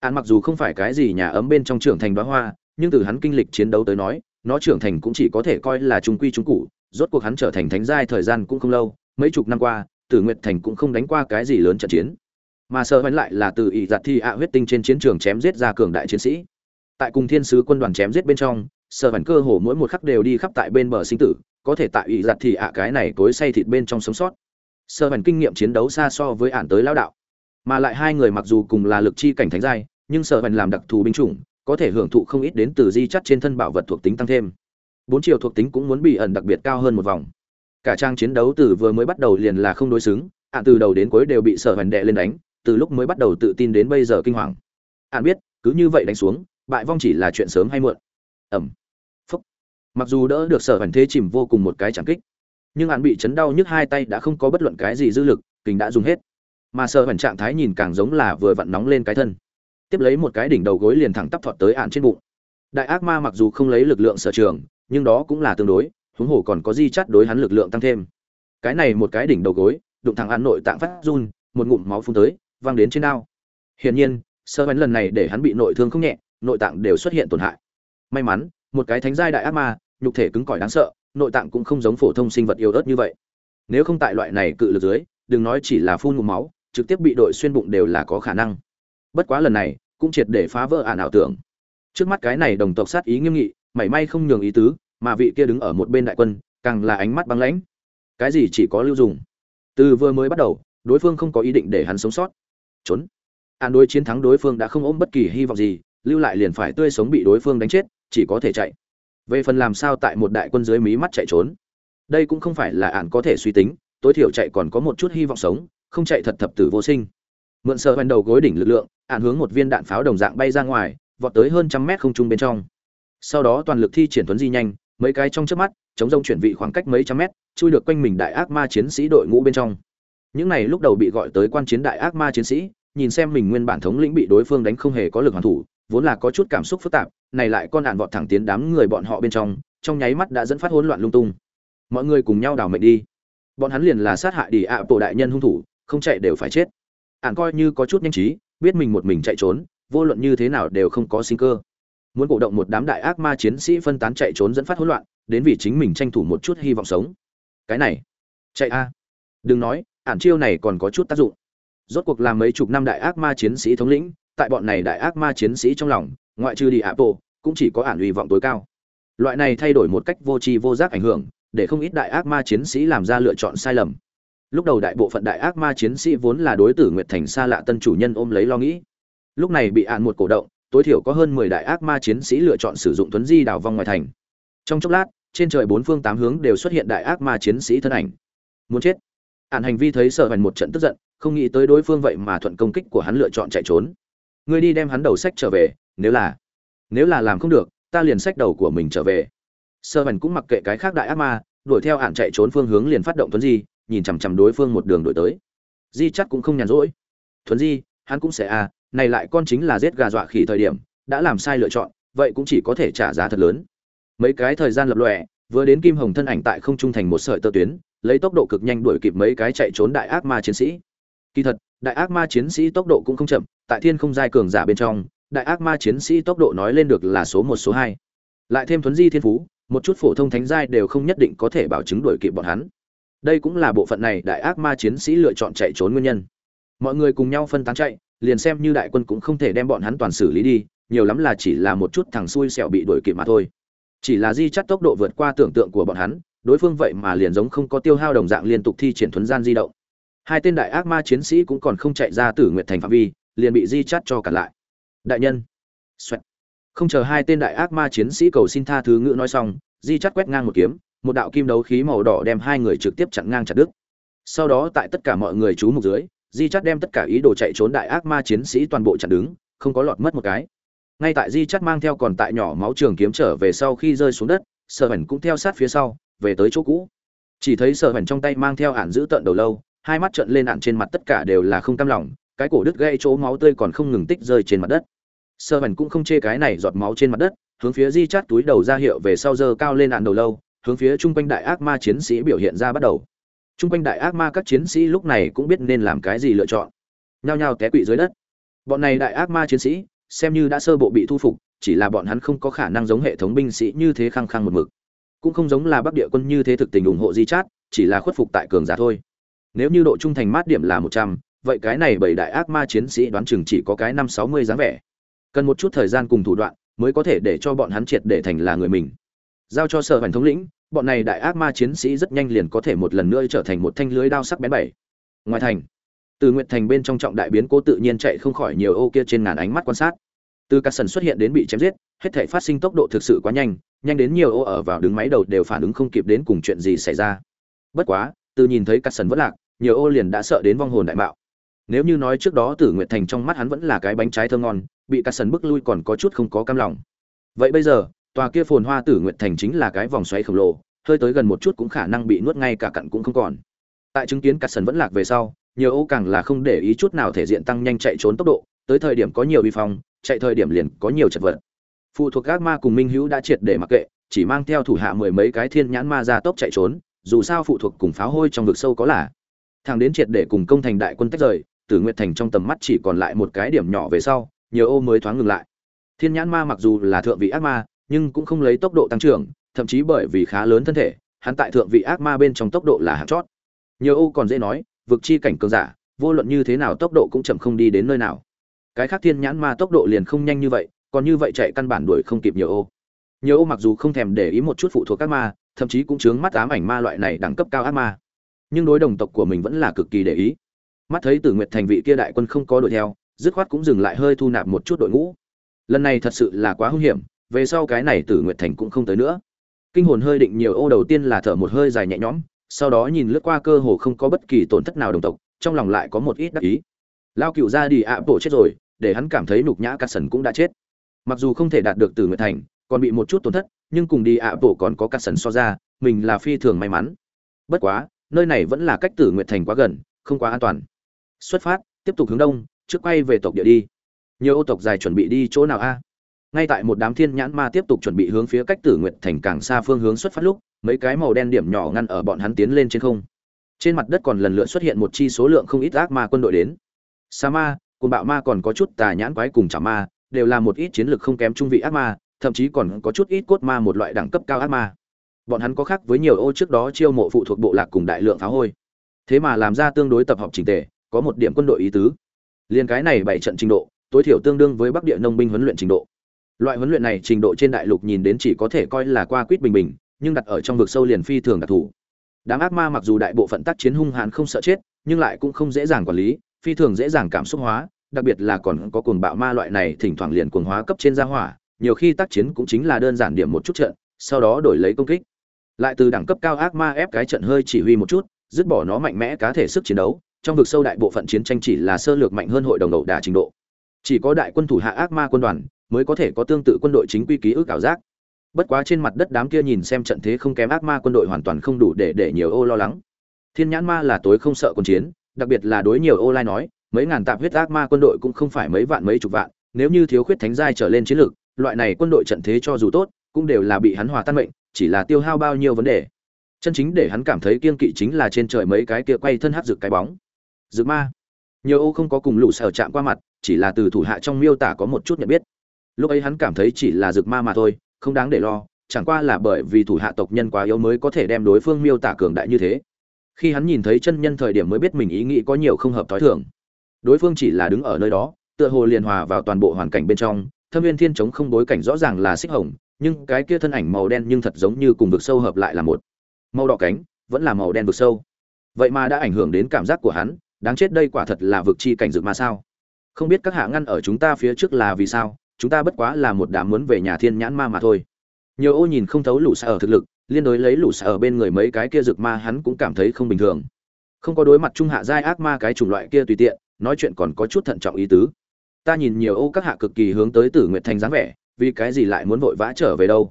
Speaker 1: An mặc dù không phải cái gì nhà ấm bên trong trưởng thành đoá hoa, nhưng từ hắn kinh lịch chiến đấu tới nói, nó trưởng thành cũng chỉ có thể coi là trung quy trung cụ rốt cuộc hắn trở thành thánh giai thời gian cũng không lâu, mấy chục năm qua, tử nguyệt thành cũng không đánh qua cái gì lớn trận chiến. Mà sở vẫn lại là từ ỷ giặt thi ạ huyết tinh trên chiến trường chém giết ra cường đại chiến sĩ tại cùng thiên sứ quân đoàn chém giết bên trong sơ vẫn cơ hồ mỗi một khắc đều đi khắp tại bên bờ sinh tử, có thể tại ỷ giặt thì ạ cái này tối say thịt bên trong sống sót. Sơ vẫn kinh nghiệm chiến đấu xa so với ản tới lao đạo. Mà lại hai người mặc dù cùng là lực chi cảnh thánh giai, nhưng sở hoành làm đặc thù binh chủng, có thể hưởng thụ không ít đến từ di chắt trên thân bảo vật thuộc tính tăng thêm. Bốn chiều thuộc tính cũng muốn bị ẩn đặc biệt cao hơn một vòng. Cả trang chiến đấu từ vừa mới bắt đầu liền là không đối xứng ạn từ đầu đến cuối đều bị sở hoành đệ lên đánh, từ lúc mới bắt đầu tự tin đến bây giờ kinh hoàng. Ạn biết, cứ như vậy đánh xuống bại vong chỉ là chuyện sớm hay muộn. Ẩm. Phúc. Mặc dù đỡ được sở hoành thế chìm vô cùng một cái chẳng kích, nhưng hắn bị chấn đau nhức hai tay đã không có bất luận cái gì dư lực kình đã dùng hết. Mà sở hoành trạng thái nhìn càng giống là vừa vặn nóng lên cái thân. Tiếp lấy một cái đỉnh đầu gối liền thẳng tắp thọt tới ạn trên bụng. Đại ác ma mặc dù không lấy lực lượng sở trường, nhưng đó cũng là tương đối, huống hồ còn có di chắt đối hắn lực lượng tăng thêm. Cái này một cái đỉnh đầu gối, đụng thẳng ăn nội tạng phát run, một ngụm máu phun tới, văng đến trên ao. Hiển nhiên sơ vấn lần này để hắn bị nội thương không nhẹ nội tạng đều xuất hiện tổn hại. May mắn, một cái thánh giai đại ác ma, nhục thể cứng cỏi đáng sợ, nội tạng cũng không giống phổ thông sinh vật yếu ớt như vậy. Nếu không tại loại này cự lực dưới, đừng nói chỉ là phun ngụm máu, trực tiếp bị đội xuyên bụng đều là có khả năng. Bất quá lần này, cũng triệt để phá vỡ ả ảo tưởng. Trước mắt cái này đồng tộc sát ý nghiêm nghị, mảy may không nhường ý tứ, mà vị kia đứng ở một bên đại quân, càng là ánh mắt băng lãnh. Cái gì chỉ có lưu dùng? Từ vừa mới bắt đầu, đối phương không có ý định để hắn sống sót. Trốn. An đối chiến thắng đối phương đã không ôm bất kỳ hy vọng gì lưu lại liền phải tươi sống bị đối phương đánh chết, chỉ có thể chạy. Về phần làm sao tại một đại quân dưới mí mắt chạy trốn, đây cũng không phải là ạn có thể suy tính, tối thiểu chạy còn có một chút hy vọng sống, không chạy thật thập tử vô sinh. Mượn sợ hoành đầu gối đỉnh lực lượng ạn hướng một viên đạn pháo đồng dạng bay ra ngoài, vọt tới hơn trăm mét không trung bên trong. Sau đó toàn lực thi triển tuấn di nhanh, mấy cái trong trước mắt, chống rông chuyển vị khoảng cách mấy trăm mét, chui được quanh mình đại ác ma chiến sĩ đội ngũ bên trong. Những này lúc đầu bị gọi tới quan chiến đại ác ma chiến sĩ, nhìn xem mình nguyên bản thống lĩnh bị đối phương đánh không hề có lực hoàn thủ vốn là có chút cảm xúc phức tạp, này lại con đạn vọt thẳng tiến đám người bọn họ bên trong trong nháy mắt đã dẫn phát hỗn loạn lung tung. Mọi người cùng nhau đào mệnh đi. Bọn hắn liền là sát hại đi ạ bộ đại nhân hung thủ, không chạy đều phải chết. Ạn coi như có chút nhanh trí, biết mình một mình chạy trốn, vô luận như thế nào đều không có sinh cơ. Muốn cổ động một đám đại ác ma chiến sĩ phân tán chạy trốn dẫn phát hỗn loạn, đến vì chính mình tranh thủ một chút hy vọng sống. Cái này, chạy a. Đừng nói ản chiêu này còn có chút tác dụng. Rốt cuộc làm mấy chục năm đại ác ma chiến sĩ thống lĩnh tại bọn này đại ác ma chiến sĩ trong lòng, ngoại trừ đi apple cũng chỉ có ản uy vọng tối cao. Loại này thay đổi một cách vô tri vô giác ảnh hưởng, để không ít đại ác ma chiến sĩ làm ra lựa chọn sai lầm. Lúc đầu đại bộ phận đại ác ma chiến sĩ vốn là đối tử nguyệt thành xa lạ tân chủ nhân ôm lấy lo nghĩ. Lúc này bị ạn một cổ động, tối thiểu có hơn mười đại ác ma chiến sĩ lựa chọn sử dụng tuấn di đào vong ngoài thành. Trong chốc lát, trên trời bốn phương tám hướng đều xuất hiện đại ác ma chiến sĩ thân ảnh. Muốn chết. Ạn hành vi thấy sợ hoành một trận tức giận, không nghĩ tới đối phương vậy mà thuận công kích của hắn lựa chọn chạy trốn ngươi đi đem hắn đầu sách trở về, nếu là nếu là làm không được, ta liền sách đầu của mình trở về. Sơ hoành cũng mặc kệ cái khác đại ác ma, đuổi theo hạn chạy trốn phương hướng liền phát động thuấn di, nhìn chằm chằm đối phương một đường đuổi tới. Di chắc cũng không nhàn rỗi. Thuấn di, hắn cũng sẽ à này lại con chính là giết gà dọa khỉ thời điểm, đã làm sai lựa chọn, vậy cũng chỉ có thể trả giá thật lớn. Mấy cái thời gian lập lòe, vừa đến kim hồng thân ảnh tại không trung thành một sợi tơ tuyến, lấy tốc độ cực nhanh đuổi kịp mấy cái chạy trốn đại ác ma chiến sĩ kỳ thật, đại ác ma chiến sĩ tốc độ cũng không chậm, tại thiên không giai cường giả bên trong, đại ác ma chiến sĩ tốc độ nói lên được là số một, số hai. Lại thêm thuấn di thiên phú, một chút phổ thông thánh giai đều không nhất định có thể bảo chứng đuổi kịp bọn hắn. Đây cũng là bộ phận này đại ác ma chiến sĩ lựa chọn chạy trốn nguyên nhân. Mọi người cùng nhau phân tán chạy, liền xem như đại quân cũng không thể đem bọn hắn toàn xử lý đi, nhiều lắm là chỉ là một chút thằng xui xẻo bị đuổi kịp mà thôi. Chỉ là di chắt tốc độ vượt qua tưởng tượng của bọn hắn, đối phương vậy mà liền giống không có tiêu hao đồng dạng liên tục thi triển thuấn gian di động hai tên đại ác ma chiến sĩ cũng còn không chạy ra tử nguyện thành phạm vi, liền bị di chắt cho cản lại. Đại nhân. Xoẹt. không chờ hai tên đại ác ma chiến sĩ cầu xin tha thứ ngữ nói xong, di chắt quét ngang một kiếm, một đạo kim đấu khí màu đỏ đem hai người trực tiếp chặn ngang chặt đứt. Sau đó tại tất cả mọi người chú mục dưới, di chắt đem tất cả ý đồ chạy trốn đại ác ma chiến sĩ toàn bộ chặn đứng, không có lọt mất một cái. Ngay tại di chắt mang theo còn tại nhỏ máu trường kiếm trở về sau khi rơi xuống đất Sợ hẳn cũng theo sát phía sau, về tới chỗ cũ. Chỉ thấy Sợ hẳn trong tay mang theo ản giữ tận đầu lâu hai mắt trợn lên ạn trên mặt tất cả đều là không cam lòng, cái cổ đứt gây chỗ máu tươi còn không ngừng tích rơi trên mặt đất. Sơ hẳn cũng không chê cái này giọt máu trên mặt đất, hướng phía di chát túi đầu ra hiệu về sau giờ cao lên ạn đầu lâu, hướng phía chung quanh đại ác ma chiến sĩ biểu hiện ra bắt đầu. Chung quanh đại ác ma các chiến sĩ lúc này cũng biết nên làm cái gì lựa chọn. Nhao nhao té quỵ dưới đất. Bọn này đại ác ma chiến sĩ, xem như đã sơ bộ bị thu phục, chỉ là bọn hắn không có khả năng giống hệ thống binh sĩ như thế khăng khăng một mực. Cũng không giống là bắc địa quân như thế thực tình ủng hộ di chát, chỉ là khuất phục tại cường giả thôi nếu như độ trung thành mát điểm là một trăm, vậy cái này bảy đại ác ma chiến sĩ đoán chừng chỉ có cái năm sáu mươi dáng vẻ. Cần một chút thời gian cùng thủ đoạn, mới có thể để cho bọn hắn triệt để thành là người mình. Giao cho sở hoành thống lĩnh, bọn này đại ác ma chiến sĩ rất nhanh liền có thể một lần nữa trở thành một thanh lưới đao sắc bén bảy. Ngoài thành, từ nguyện thành bên trong trọng đại biến cố tự nhiên chạy không khỏi nhiều ô kia trên ngàn ánh mắt quan sát. Từ các sần xuất hiện đến bị chém giết, hết thể phát sinh tốc độ thực sự quá nhanh nhanh đến nhiều ô ở vào đứng máy đầu đều phản ứng không kịp đến cùng chuyện gì xảy ra. Bất quá từ nhìn thấy Cát sần vẫn lạc, nhiều ô liền đã sợ đến vong hồn đại mạo. Nếu như nói trước đó tử nguyệt thành trong mắt hắn vẫn là cái bánh trái thơ ngon, bị Cát sần bức lui còn có chút không có cam lòng. Vậy bây giờ, tòa kia phồn hoa tử nguyệt thành chính là cái vòng xoáy khổng lồ, hơi tới gần một chút cũng khả năng bị nuốt ngay cả cặn cũng không còn. Tại chứng kiến Cát sần vẫn lạc về sau, nhiều ô càng là không để ý chút nào thể diện tăng nhanh chạy trốn tốc độ, tới thời điểm có nhiều vi phong, chạy thời điểm liền có nhiều chật vật. Phụ thuộc các ma cùng minh hữu đã triệt để mặc kệ, chỉ mang theo thủ hạ mười mấy cái thiên nhãn ma ra tốc chạy trốn dù sao phụ thuộc cùng pháo hôi trong vực sâu có là. Thằng đến triệt để cùng công thành đại quân tách rời, tử nguyệt thành trong tầm mắt chỉ còn lại một cái điểm nhỏ về sau, nhiều ô mới thoáng ngừng lại. Thiên nhãn ma mặc dù là thượng vị ác ma, nhưng cũng không lấy tốc độ tăng trưởng, thậm chí bởi vì khá lớn thân thể, hắn tại thượng vị ác ma bên trong tốc độ là hạng chót. Nhiều ô còn dễ nói, vực chi cảnh cường giả, vô luận như thế nào tốc độ cũng chậm không đi đến nơi nào. Cái khác thiên nhãn ma tốc độ liền không nhanh như vậy, còn như vậy chạy căn bản đuổi không kịp nhiều ô. Nhiều ô mặc dù không thèm để ý một chút phụ thuộc các ma thậm chí cũng chướng mắt ám ảnh ma loại này đẳng cấp cao ác ma. Nhưng đối đồng tộc của mình vẫn là cực kỳ để ý. Mắt thấy tử nguyệt thành vị kia đại quân không có đuổi theo, dứt khoát cũng dừng lại hơi thu nạp một chút đội ngũ. Lần này thật sự là quá hung hiểm, về sau cái này tử nguyệt thành cũng không tới nữa. Kinh hồn hơi định nhiều ô đầu tiên là thở một hơi dài nhẹ nhõm, sau đó nhìn lướt qua cơ hồ không có bất kỳ tổn thất nào đồng tộc, trong lòng lại có một ít đắc ý. Lao cựu ra đi ạ bộ chết rồi, để hắn cảm thấy nhục nhã cắt sần cũng đã chết. Mặc dù không thể đạt được Tử nguyệt thành còn bị một chút tổn thất, nhưng cùng đi ạ à bộ còn có cắt sần so ra, mình là phi thường may mắn. Bất quá, nơi này vẫn là cách tử nguyệt thành quá gần, không quá an toàn. Xuất phát, tiếp tục hướng đông, trước quay về tộc địa đi. Nhiều ô tộc dài chuẩn bị đi chỗ nào a? Ngay tại một đám thiên nhãn ma tiếp tục chuẩn bị hướng phía cách tử nguyệt thành càng xa phương hướng xuất phát lúc, mấy cái màu đen điểm nhỏ ngăn ở bọn hắn tiến lên trên không. Trên mặt đất còn lần lượt xuất hiện một chi số lượng không ít ác ma quân đội đến. Sa ma côn bạo ma còn có chút tà nhãn quái cùng chả ma, đều là một ít chiến lược không kém trung vị ác ma thậm chí còn có chút ít cốt ma một loại đẳng cấp cao ác ma. Bọn hắn có khác với nhiều ô trước đó chiêu mộ phụ thuộc bộ lạc cùng đại lượng pháo hôi. Thế mà làm ra tương đối tập hợp trình tề, có một điểm quân đội ý tứ. Liên cái này bảy trận trình độ, tối thiểu tương đương với bắc địa nông binh huấn luyện trình độ. Loại huấn luyện này trình độ trên đại lục nhìn đến chỉ có thể coi là qua quýt bình bình, nhưng đặt ở trong vực sâu liền phi thường đặc thù. Đám ác ma mặc dù đại bộ phận tác chiến hung hãn không sợ chết, nhưng lại cũng không dễ dàng quản lý, phi thường dễ dàng cảm xúc hóa, đặc biệt là còn có cuồng bạo ma loại này thỉnh thoảng liền cuồng hóa cấp trên gia hỏa nhiều khi tác chiến cũng chính là đơn giản điểm một chút trận, sau đó đổi lấy công kích. Lại từ đẳng cấp cao ác ma ép cái trận hơi chỉ huy một chút, dứt bỏ nó mạnh mẽ cá thể sức chiến đấu, trong vực sâu đại bộ phận chiến tranh chỉ là sơ lược mạnh hơn hội đồng đầu đả trình độ. Chỉ có đại quân thủ hạ ác ma quân đoàn mới có thể có tương tự quân đội chính quy ký ức ảo giác. Bất quá trên mặt đất đám kia nhìn xem trận thế không kém ác ma quân đội hoàn toàn không đủ để để nhiều ô lo lắng. Thiên nhãn ma là tối không sợ quân chiến, đặc biệt là đối nhiều ô lai nói, mấy ngàn tạp huyết ác ma quân đội cũng không phải mấy vạn mấy chục vạn, nếu như thiếu khuyết thánh giai trở lên chiến lược loại này quân đội trận thế cho dù tốt, cũng đều là bị hắn hòa tan mệnh, chỉ là tiêu hao bao nhiêu vấn đề. Chân chính để hắn cảm thấy kiên kỵ chính là trên trời mấy cái kia quay thân hắc rực cái bóng. Rực ma. Nhiều ô không có cùng lũ sở chạm qua mặt, chỉ là từ thủ hạ trong miêu tả có một chút nhận biết. Lúc ấy hắn cảm thấy chỉ là rực ma mà thôi, không đáng để lo, chẳng qua là bởi vì thủ hạ tộc nhân quá yếu mới có thể đem đối phương miêu tả cường đại như thế. Khi hắn nhìn thấy chân nhân thời điểm mới biết mình ý nghĩ có nhiều không hợp t h ó i thường. Đối phương chỉ là đứng ở nơi đó, tựa hồ liền hòa vào toàn bộ hoàn cảnh bên trong thâm viên thiên chống không bối cảnh rõ ràng là xích hồng, nhưng cái kia thân ảnh màu đen nhưng thật giống như cùng vực sâu hợp lại là một. Màu đỏ cánh, vẫn là màu đen vực sâu. Vậy mà đã ảnh hưởng đến cảm giác của hắn, đáng chết đây quả thật là vực chi cảnh dược mà sao? Không biết các hạ ngăn ở chúng ta phía trước là vì sao, chúng ta bất quá là một đám muốn về nhà thiên nhãn ma mà thôi. Nhiều ô nhìn không thấu lũ xa ở thực lực, liên đối lấy lũ xa ở bên người mấy cái kia rực ma hắn cũng cảm thấy không bình thường. Không có đối mặt trung hạ giai ác ma cái chủng loại kia tùy tiện, nói chuyện còn có chút thận trọng ý tứ ta nhìn nhiều ô các hạ cực kỳ hướng tới tử nguyệt thành dáng vẻ, vì cái gì lại muốn vội vã trở về đâu?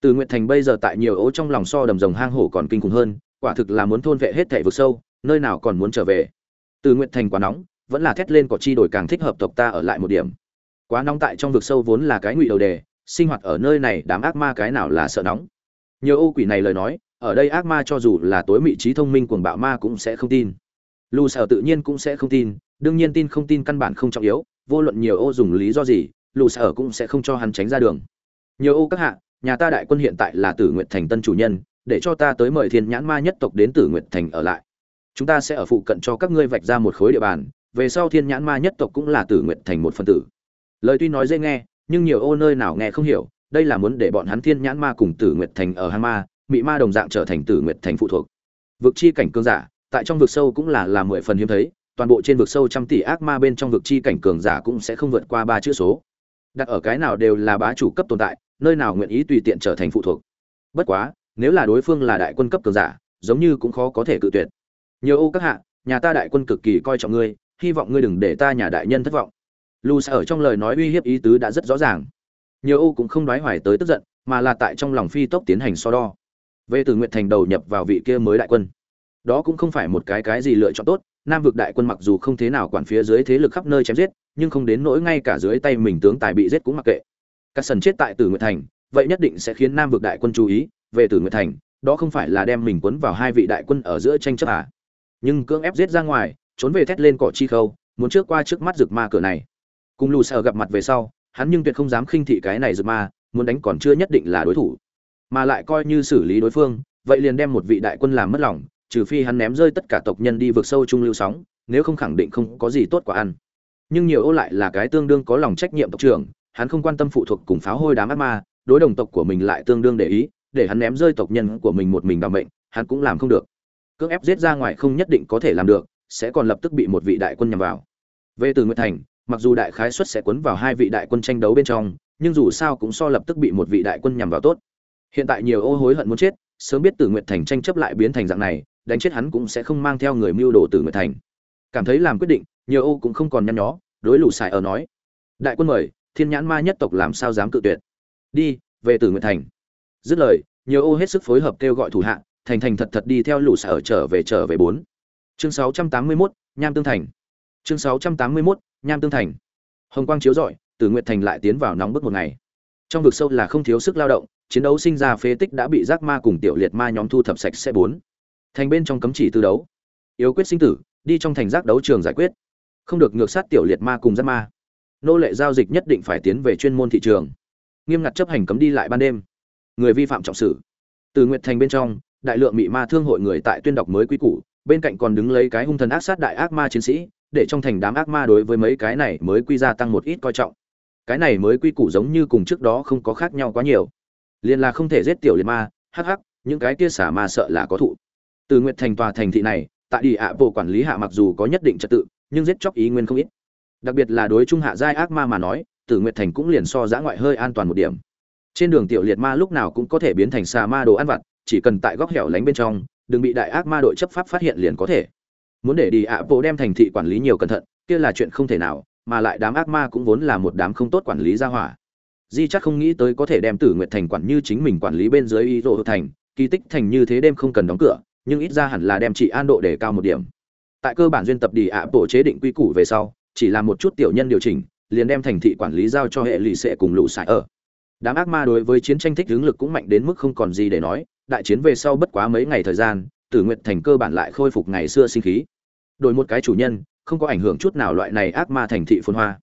Speaker 1: Tử nguyệt thành bây giờ tại nhiều ô trong lòng so đầm rồng hang hổ còn kinh khủng hơn, quả thực là muốn thôn vệ hết thảy vực sâu, nơi nào còn muốn trở về. Tử nguyệt thành quá nóng, vẫn là thét lên cỏ chi đổi càng thích hợp tộc ta ở lại một điểm. Quá nóng tại trong vực sâu vốn là cái ngụy đầu đề, sinh hoạt ở nơi này đám ác ma cái nào là sợ nóng. Nhiều ô quỷ này lời nói, ở đây ác ma cho dù là tối mị trí thông minh cuồng bạo ma cũng sẽ không tin. Lù sở tự nhiên cũng sẽ không tin, đương nhiên tin không tin căn bản không trọng yếu vô luận nhiều ô dùng lý do gì, lù sở cũng sẽ không cho hắn tránh ra đường. Nhiều ô các hạ, nhà ta đại quân hiện tại là tử nguyện thành tân chủ nhân, để cho ta tới mời thiên nhãn ma nhất tộc đến tử nguyện thành ở lại. Chúng ta sẽ ở phụ cận cho các ngươi vạch ra một khối địa bàn, về sau thiên nhãn ma nhất tộc cũng là tử nguyện thành một phần tử. Lời tuy nói dễ nghe, nhưng nhiều ô nơi nào nghe không hiểu, đây là muốn để bọn hắn thiên nhãn ma cùng tử nguyện thành ở hang ma, mị ma đồng dạng trở thành tử nguyện thành phụ thuộc. Vực chi cảnh cương giả, tại trong vực sâu cũng là là mười phần hiếm thấy toàn bộ trên vực sâu trăm tỷ ác ma bên trong vực chi cảnh cường giả cũng sẽ không vượt qua ba chữ số. Đặt ở cái nào đều là bá chủ cấp tồn tại, nơi nào nguyện ý tùy tiện trở thành phụ thuộc. Bất quá, nếu là đối phương là đại quân cấp cường giả, giống như cũng khó có thể cự tuyệt. Nhiều ô các hạ, nhà ta đại quân cực kỳ coi trọng ngươi, hy vọng ngươi đừng để ta nhà đại nhân thất vọng. Lu ở trong lời nói uy hiếp ý tứ đã rất rõ ràng. Nhiều ô cũng không nói hoài tới tức giận, mà là tại trong lòng phi tốc tiến hành so đo. Về từ nguyện thành đầu nhập vào vị kia mới đại quân. Đó cũng không phải một cái cái gì lựa chọn tốt nam vực đại quân mặc dù không thế nào quản phía dưới thế lực khắp nơi chém giết, nhưng không đến nỗi ngay cả dưới tay mình tướng tài bị giết cũng mặc kệ. Các sần chết tại tử nguyệt thành, vậy nhất định sẽ khiến nam vực đại quân chú ý, về tử nguyệt thành, đó không phải là đem mình quấn vào hai vị đại quân ở giữa tranh chấp à? Nhưng cưỡng ép giết ra ngoài, trốn về thét lên cỏ chi khâu, muốn trước qua trước mắt rực ma cửa này. Cùng lù sợ gặp mặt về sau, hắn nhưng tuyệt không dám khinh thị cái này rực ma, muốn đánh còn chưa nhất định là đối thủ. Mà lại coi như xử lý đối phương, vậy liền đem một vị đại quân làm mất lòng trừ phi hắn ném rơi tất cả tộc nhân đi vượt sâu trung lưu sóng, nếu không khẳng định không có gì tốt quả ăn. Nhưng nhiều ô lại là cái tương đương có lòng trách nhiệm tộc trưởng, hắn không quan tâm phụ thuộc cùng pháo hôi đám ác ma, đối đồng tộc của mình lại tương đương để ý, để hắn ném rơi tộc nhân của mình một mình đảm mệnh, hắn cũng làm không được. Cưỡng ép giết ra ngoài không nhất định có thể làm được, sẽ còn lập tức bị một vị đại quân nhằm vào. Về từ nguyệt thành, mặc dù đại khái xuất sẽ cuốn vào hai vị đại quân tranh đấu bên trong, nhưng dù sao cũng so lập tức bị một vị đại quân nhằm vào tốt. Hiện tại nhiều ô hối hận muốn chết sớm biết từ nguyệt thành tranh chấp lại biến thành dạng này đánh chết hắn cũng sẽ không mang theo người mưu đồ từ nguyệt thành. Cảm thấy làm quyết định nhiều ô cũng không còn nhăn nhó đối lũ Sải ở nói đại quân mời thiên nhãn ma nhất tộc làm sao dám cự tuyệt? Đi về từ nguyệt thành. Dứt lời nhiều ô hết sức phối hợp kêu gọi thủ hạ thành thành thật thật đi theo lũ Sải ở trở về trở về bốn. Chương 681, nham tương thành. Chương 681, nham tương thành. Hồng quang chiếu rọi từ nguyệt thành lại tiến vào nóng bức một ngày. Trong vực sâu là không thiếu sức lao động chiến đấu sinh ra phế tích đã bị giác ma cùng tiểu liệt ma nhóm thu thập sạch sẽ bốn. Thành bên trong cấm chỉ tư đấu. Yếu quyết sinh tử, đi trong thành giác đấu trường giải quyết. Không được ngược sát tiểu liệt ma cùng giác ma. Nô lệ giao dịch nhất định phải tiến về chuyên môn thị trường. Nghiêm ngặt chấp hành cấm đi lại ban đêm. Người vi phạm trọng xử. Từ nguyệt thành bên trong, đại lượng mị ma thương hội người tại tuyên đọc mới quy củ, bên cạnh còn đứng lấy cái hung thần ác sát đại ác ma chiến sĩ, để trong thành đám ác ma đối với mấy cái này mới quy ra tăng một ít coi trọng. Cái này mới quy củ giống như cùng trước đó không có khác nhau quá nhiều liền là không thể giết tiểu liệt ma, hắc hắc, những cái kia xả ma sợ là có thụ. Từ nguyệt thành tòa thành thị này, tại đi ạ bộ quản lý hạ mặc dù có nhất định trật tự, nhưng giết chóc ý nguyên không ít. Đặc biệt là đối trung hạ giai ác ma mà nói tử nguyệt thành cũng liền so giã ngoại hơi an toàn một điểm. Trên đường tiểu liệt ma lúc nào cũng có thể biến thành xà ma đồ ăn vặt, chỉ cần tại góc hẻo lánh bên trong, đừng bị đại ác ma đội chấp pháp phát hiện liền có thể. Muốn để đi ạ bộ đem thành thị quản lý nhiều cẩn thận, kia là chuyện không thể nào, mà lại đám ác ma cũng vốn là một đám không tốt quản lý gia hỏa di chắc không nghĩ tới có thể đem tử nguyệt thành quản như chính mình quản lý bên dưới y rộ thành, kỳ tích thành như thế đêm không cần đóng cửa, nhưng ít ra hẳn là đem chị an độ để cao một điểm. Tại cơ bản duyên tập đi ạ bộ chế định quy củ về sau, chỉ là một chút tiểu nhân điều chỉnh, liền đem thành thị quản lý giao cho hệ lụy sẽ cùng lũ sải ở. Đám ác ma đối với chiến tranh thích hướng lực cũng mạnh đến mức không còn gì để nói, đại chiến về sau bất quá mấy ngày thời gian, tử nguyệt thành cơ bản lại khôi phục ngày xưa sinh khí. Đổi một cái chủ nhân, không có ảnh hưởng chút nào loại này ác ma thành thị phồn hoa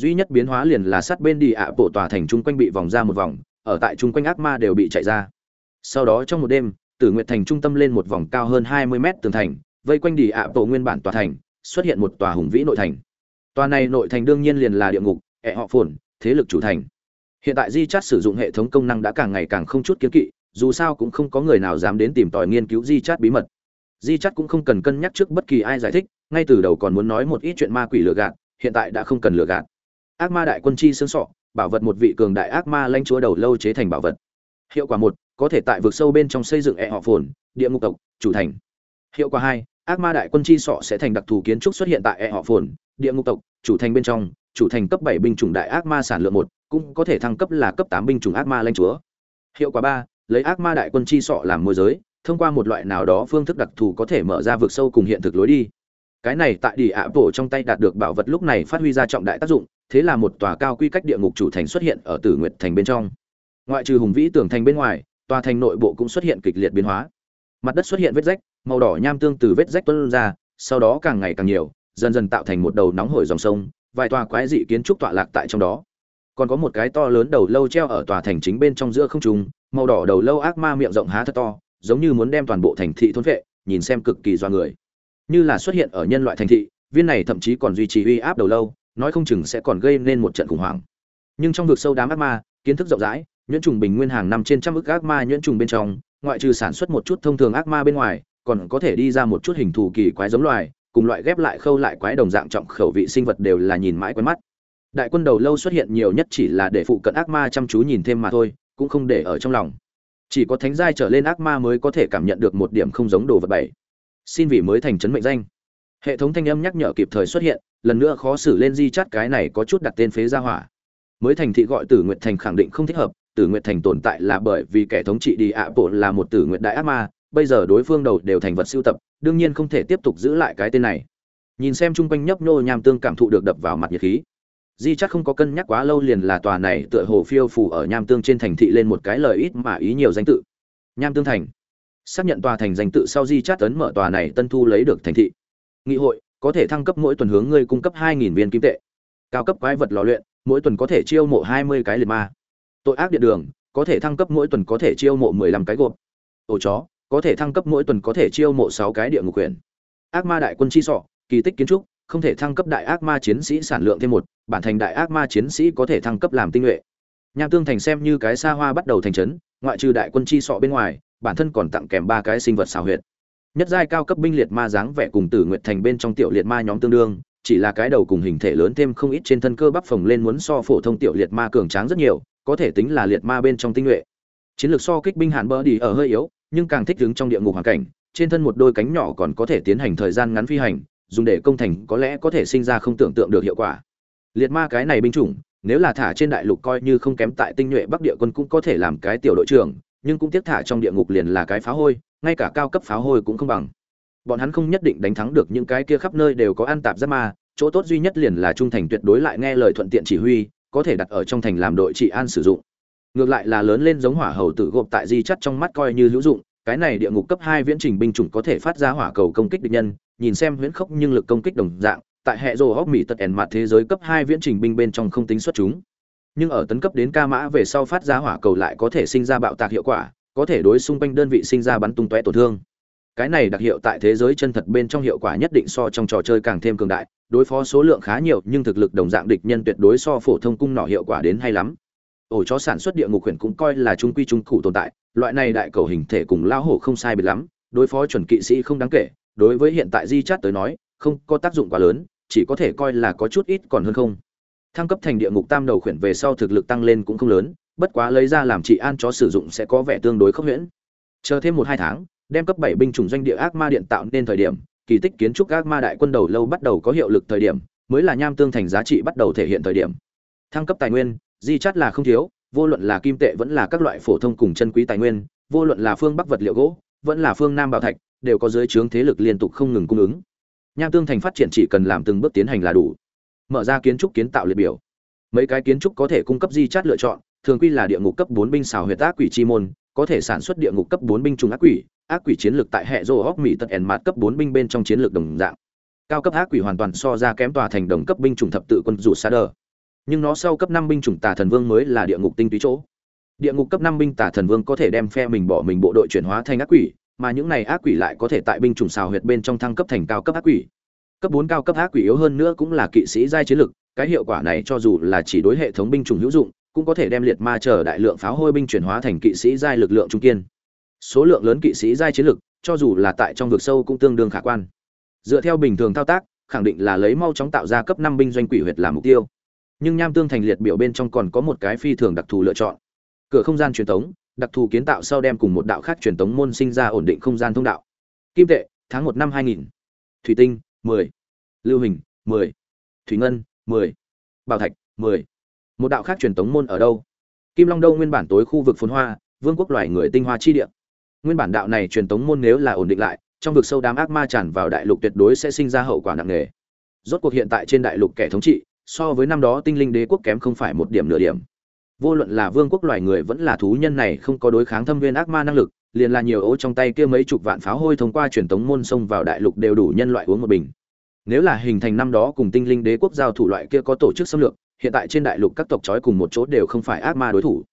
Speaker 1: duy nhất biến hóa liền là sát bên đi ạ bộ tòa thành chung quanh bị vòng ra một vòng, ở tại chung quanh ác ma đều bị chạy ra. Sau đó trong một đêm, tử nguyệt thành trung tâm lên một vòng cao hơn hai mươi mét tường thành, vây quanh đi ạ bộ nguyên bản tòa thành, xuất hiện một tòa hùng vĩ nội thành. Tòa này nội thành đương nhiên liền là địa ngục, ẹ họ phồn, thế lực chủ thành. Hiện tại di chát sử dụng hệ thống công năng đã càng ngày càng không chút kiến kỵ, dù sao cũng không có người nào dám đến tìm tòi nghiên cứu di chát bí mật. Di chát cũng không cần cân nhắc trước bất kỳ ai giải thích, ngay từ đầu còn muốn nói một ít chuyện ma quỷ lừa gạt, hiện tại đã không cần lừa gạt ác ma đại quân chi xương sọ, bảo vật một vị cường đại ác ma lanh chúa đầu lâu chế thành bảo vật. Hiệu quả một, có thể tại vực sâu bên trong xây dựng e họ phồn, địa ngục tộc, chủ thành. Hiệu quả hai, ác ma đại quân chi sọ sẽ thành đặc thù kiến trúc xuất hiện tại e họ phồn, địa ngục tộc, chủ thành bên trong, chủ thành cấp bảy binh chủng đại ác ma sản lượng một, cũng có thể thăng cấp là cấp tám binh chủng ác ma lanh chúa. Hiệu quả ba, lấy ác ma đại quân chi sọ làm môi giới, thông qua một loại nào đó phương thức đặc thù có thể mở ra vực sâu cùng hiện thực lối đi. Cái này tại đi ạ bộ trong tay đạt được bảo vật lúc này phát huy ra trọng đại tác dụng thế là một tòa cao quy cách địa ngục chủ thành xuất hiện ở tử nguyệt thành bên trong. Ngoại trừ hùng vĩ tường thành bên ngoài, tòa thành nội bộ cũng xuất hiện kịch liệt biến hóa. Mặt đất xuất hiện vết rách, màu đỏ nham tương từ vết rách tuôn ra, sau đó càng ngày càng nhiều, dần dần tạo thành một đầu nóng hổi dòng sông, vài tòa quái dị kiến trúc tọa lạc tại trong đó. Còn có một cái to lớn đầu lâu treo ở tòa thành chính bên trong giữa không trung, màu đỏ đầu lâu ác ma miệng rộng há thật to, giống như muốn đem toàn bộ thành thị thôn vệ, nhìn xem cực kỳ doa người. Như là xuất hiện ở nhân loại thành thị, viên này thậm chí còn duy trì uy áp đầu lâu nói không chừng sẽ còn gây nên một trận khủng hoảng. Nhưng trong vực sâu đám ác ma, kiến thức rộng rãi, nhuyễn trùng bình nguyên hàng năm trên trăm ức ác ma nhuyễn trùng bên trong, ngoại trừ sản xuất một chút thông thường ác ma bên ngoài, còn có thể đi ra một chút hình thù kỳ quái giống loài, cùng loại ghép lại khâu lại quái đồng dạng trọng khẩu vị sinh vật đều là nhìn mãi quen mắt. Đại quân đầu lâu xuất hiện nhiều nhất chỉ là để phụ cận ác ma chăm chú nhìn thêm mà thôi, cũng không để ở trong lòng. Chỉ có thánh giai trở lên ác ma mới có thể cảm nhận được một điểm không giống đồ vật bảy. Xin vì mới thành trấn mệnh danh hệ thống thanh âm nhắc nhở kịp thời xuất hiện, lần nữa khó xử lên di chắt cái này có chút đặt tên phế gia hỏa. Mới thành thị gọi tử nguyệt thành khẳng định không thích hợp, tử nguyệt thành tồn tại là bởi vì kẻ thống trị đi ạ bộ là một tử nguyệt đại ác ma, bây giờ đối phương đầu đều thành vật siêu tập, đương nhiên không thể tiếp tục giữ lại cái tên này. Nhìn xem chung quanh nhấp nhô nham tương cảm thụ được đập vào mặt nhiệt khí. Di chắc không có cân nhắc quá lâu liền là tòa này tựa hồ phiêu phủ ở nham tương trên thành thị lên một cái lời ít mà ý nhiều danh tự. Nham tương thành. Xác nhận tòa thành danh tự sau di chát ấn mở tòa này tân thu lấy được thành thị nghị hội, có thể thăng cấp mỗi tuần hướng ngươi cung cấp hai nghìn viên kim tệ. Cao cấp quái vật lò luyện, mỗi tuần có thể chiêu mộ hai mươi cái liệt ma. Tội ác điện đường, có thể thăng cấp mỗi tuần có thể chiêu mộ mười lăm cái gộp. Ổ chó, có thể thăng cấp mỗi tuần có thể chiêu mộ 6 cái địa ngục quyền. Ác ma đại quân chi sọ, kỳ tích kiến trúc, không thể thăng cấp đại ác ma chiến sĩ sản lượng thêm một, bản thành đại ác ma chiến sĩ có thể thăng cấp làm tinh luyện. nham tương thành xem như cái xa hoa bắt đầu thành trấn, ngoại trừ đại quân chi sọ bên ngoài, bản thân còn tặng kèm ba cái sinh vật xào huyệt nhất giai cao cấp binh liệt ma dáng vẻ cùng tử nguyệt thành bên trong tiểu liệt ma nhóm tương đương, chỉ là cái đầu cùng hình thể lớn thêm không ít trên thân cơ bắp phồng lên muốn so phổ thông tiểu liệt ma cường tráng rất nhiều, có thể tính là liệt ma bên trong tinh nhuệ. Chiến lược so kích binh hạn bỡ đi ở hơi yếu, nhưng càng thích ứng trong địa ngục hoàn cảnh, trên thân một đôi cánh nhỏ còn có thể tiến hành thời gian ngắn phi hành, dùng để công thành có lẽ có thể sinh ra không tưởng tượng được hiệu quả. Liệt ma cái này binh chủng, nếu là thả trên đại lục coi như không kém tại tinh nhuệ bắc địa quân cũng có thể làm cái tiểu đội trưởng nhưng cũng tiếc thả trong địa ngục liền là cái pháo hôi, ngay cả cao cấp pháo hôi cũng không bằng. Bọn hắn không nhất định đánh thắng được những cái kia khắp nơi đều có an tạp giáp ma, chỗ tốt duy nhất liền là trung thành tuyệt đối lại nghe lời thuận tiện chỉ huy, có thể đặt ở trong thành làm đội trị an sử dụng. Ngược lại là lớn lên giống hỏa hầu tử gộp tại di chắt trong mắt coi như hữu dụng, cái này địa ngục cấp hai viễn trình binh chủng có thể phát ra hỏa cầu công kích địch nhân, nhìn xem huyễn khốc nhưng lực công kích đồng dạng, tại hệ rồ hóc mỹ tật ẻn mặt thế giới cấp hai viễn trình binh bên trong không tính xuất chúng nhưng ở tấn cấp đến ca mã về sau phát ra hỏa cầu lại có thể sinh ra bạo tạc hiệu quả, có thể đối xung quanh đơn vị sinh ra bắn tung tóe tổn thương. Cái này đặc hiệu tại thế giới chân thật bên trong hiệu quả nhất định so trong trò chơi càng thêm cường đại, đối phó số lượng khá nhiều nhưng thực lực đồng dạng địch nhân tuyệt đối so phổ thông cung nỏ hiệu quả đến hay lắm. Ổ chó sản xuất địa ngục huyền cũng coi là trung quy trung cụ tồn tại, loại này đại cầu hình thể cùng lao hổ không sai biệt lắm, đối phó chuẩn kỵ sĩ không đáng kể, đối với hiện tại di chát tới nói, không có tác dụng quá lớn, chỉ có thể coi là có chút ít còn hơn không thăng cấp thành địa ngục tam đầu khuyển về sau thực lực tăng lên cũng không lớn, bất quá lấy ra làm trị an chó sử dụng sẽ có vẻ tương đối khốc nhuyễn. Chờ thêm một hai tháng, đem cấp bảy binh chủng doanh địa ác ma điện tạo nên thời điểm, kỳ tích kiến trúc ác ma đại quân đầu lâu bắt đầu có hiệu lực thời điểm, mới là nham tương thành giá trị bắt đầu thể hiện thời điểm. Thăng cấp tài nguyên, di chắt là không thiếu, vô luận là kim tệ vẫn là các loại phổ thông cùng chân quý tài nguyên, vô luận là phương bắc vật liệu gỗ, vẫn là phương nam bảo thạch, đều có dưới trướng thế lực liên tục không ngừng cung ứng. Nham tương thành phát triển chỉ cần làm từng bước tiến hành là đủ mở ra kiến trúc kiến tạo liệt biểu. Mấy cái kiến trúc có thể cung cấp di chát lựa chọn, thường quy là địa ngục cấp bốn binh xào huyệt ác quỷ chi môn, có thể sản xuất địa ngục cấp bốn binh trùng ác quỷ ác quỷ chiến lược tại hệ rô hóc mỹ tật ẻn mạt cấp bốn binh bên trong chiến lược đồng dạng. Cao cấp ác quỷ hoàn toàn so ra kém tòa thành đồng cấp binh chủng thập tự quân rủ xa đờ. Nhưng nó sau cấp năm binh chủng tà thần vương mới là địa ngục tinh túy chỗ. Địa ngục cấp năm binh tà thần vương có thể đem phe mình bỏ mình bộ đội chuyển hóa thành ác quỷ, mà những này ác quỷ lại có thể tại binh chủng xào huyệt bên trong thăng cấp thành cao cấp ác quỷ cấp bốn cao cấp ác quỷ yếu hơn nữa cũng là kỵ sĩ giai chiến lực, cái hiệu quả này cho dù là chỉ đối hệ thống binh chủng hữu dụng, cũng có thể đem liệt ma chờ đại lượng pháo hôi binh chuyển hóa thành kỵ sĩ giai lực lượng trung kiên. Số lượng lớn kỵ sĩ giai chiến lực, cho dù là tại trong vực sâu cũng tương đương khả quan. Dựa theo bình thường thao tác, khẳng định là lấy mau chóng tạo ra cấp năm binh doanh quỷ huyệt làm mục tiêu. Nhưng nham tương thành liệt biểu bên trong còn có một cái phi thường đặc thù lựa chọn. Cửa không gian truyền thống, đặc thù kiến tạo sau đem cùng một đạo khác truyền thống môn sinh ra ổn định không gian thông đạo. Kim tệ, tháng một năm hai nghìn. Thủy tinh mười, lưu hình, mười, thủy ngân, mười, bảo thạch, mười. Một đạo khác truyền thống môn ở đâu? Kim long đâu nguyên bản tối khu vực phồn hoa, vương quốc loài người tinh hoa chi địa. Nguyên bản đạo này truyền thống môn nếu là ổn định lại, trong vực sâu đám ác ma tràn vào đại lục tuyệt đối sẽ sinh ra hậu quả nặng nề. Rốt cuộc hiện tại trên đại lục kẻ thống trị, so với năm đó tinh linh đế quốc kém không phải một điểm nửa điểm. Vô luận là vương quốc loài người vẫn là thú nhân này không có đối kháng thâm viên ác ma năng lực liền là nhiều ố trong tay kia mấy chục vạn pháo hôi thông qua truyền tống môn sông vào đại lục đều đủ nhân loại uống một bình. Nếu là hình thành năm đó cùng tinh linh đế quốc giao thủ loại kia có tổ chức xâm lược, hiện tại trên đại lục các tộc chói cùng một chỗ đều không phải ác ma đối thủ.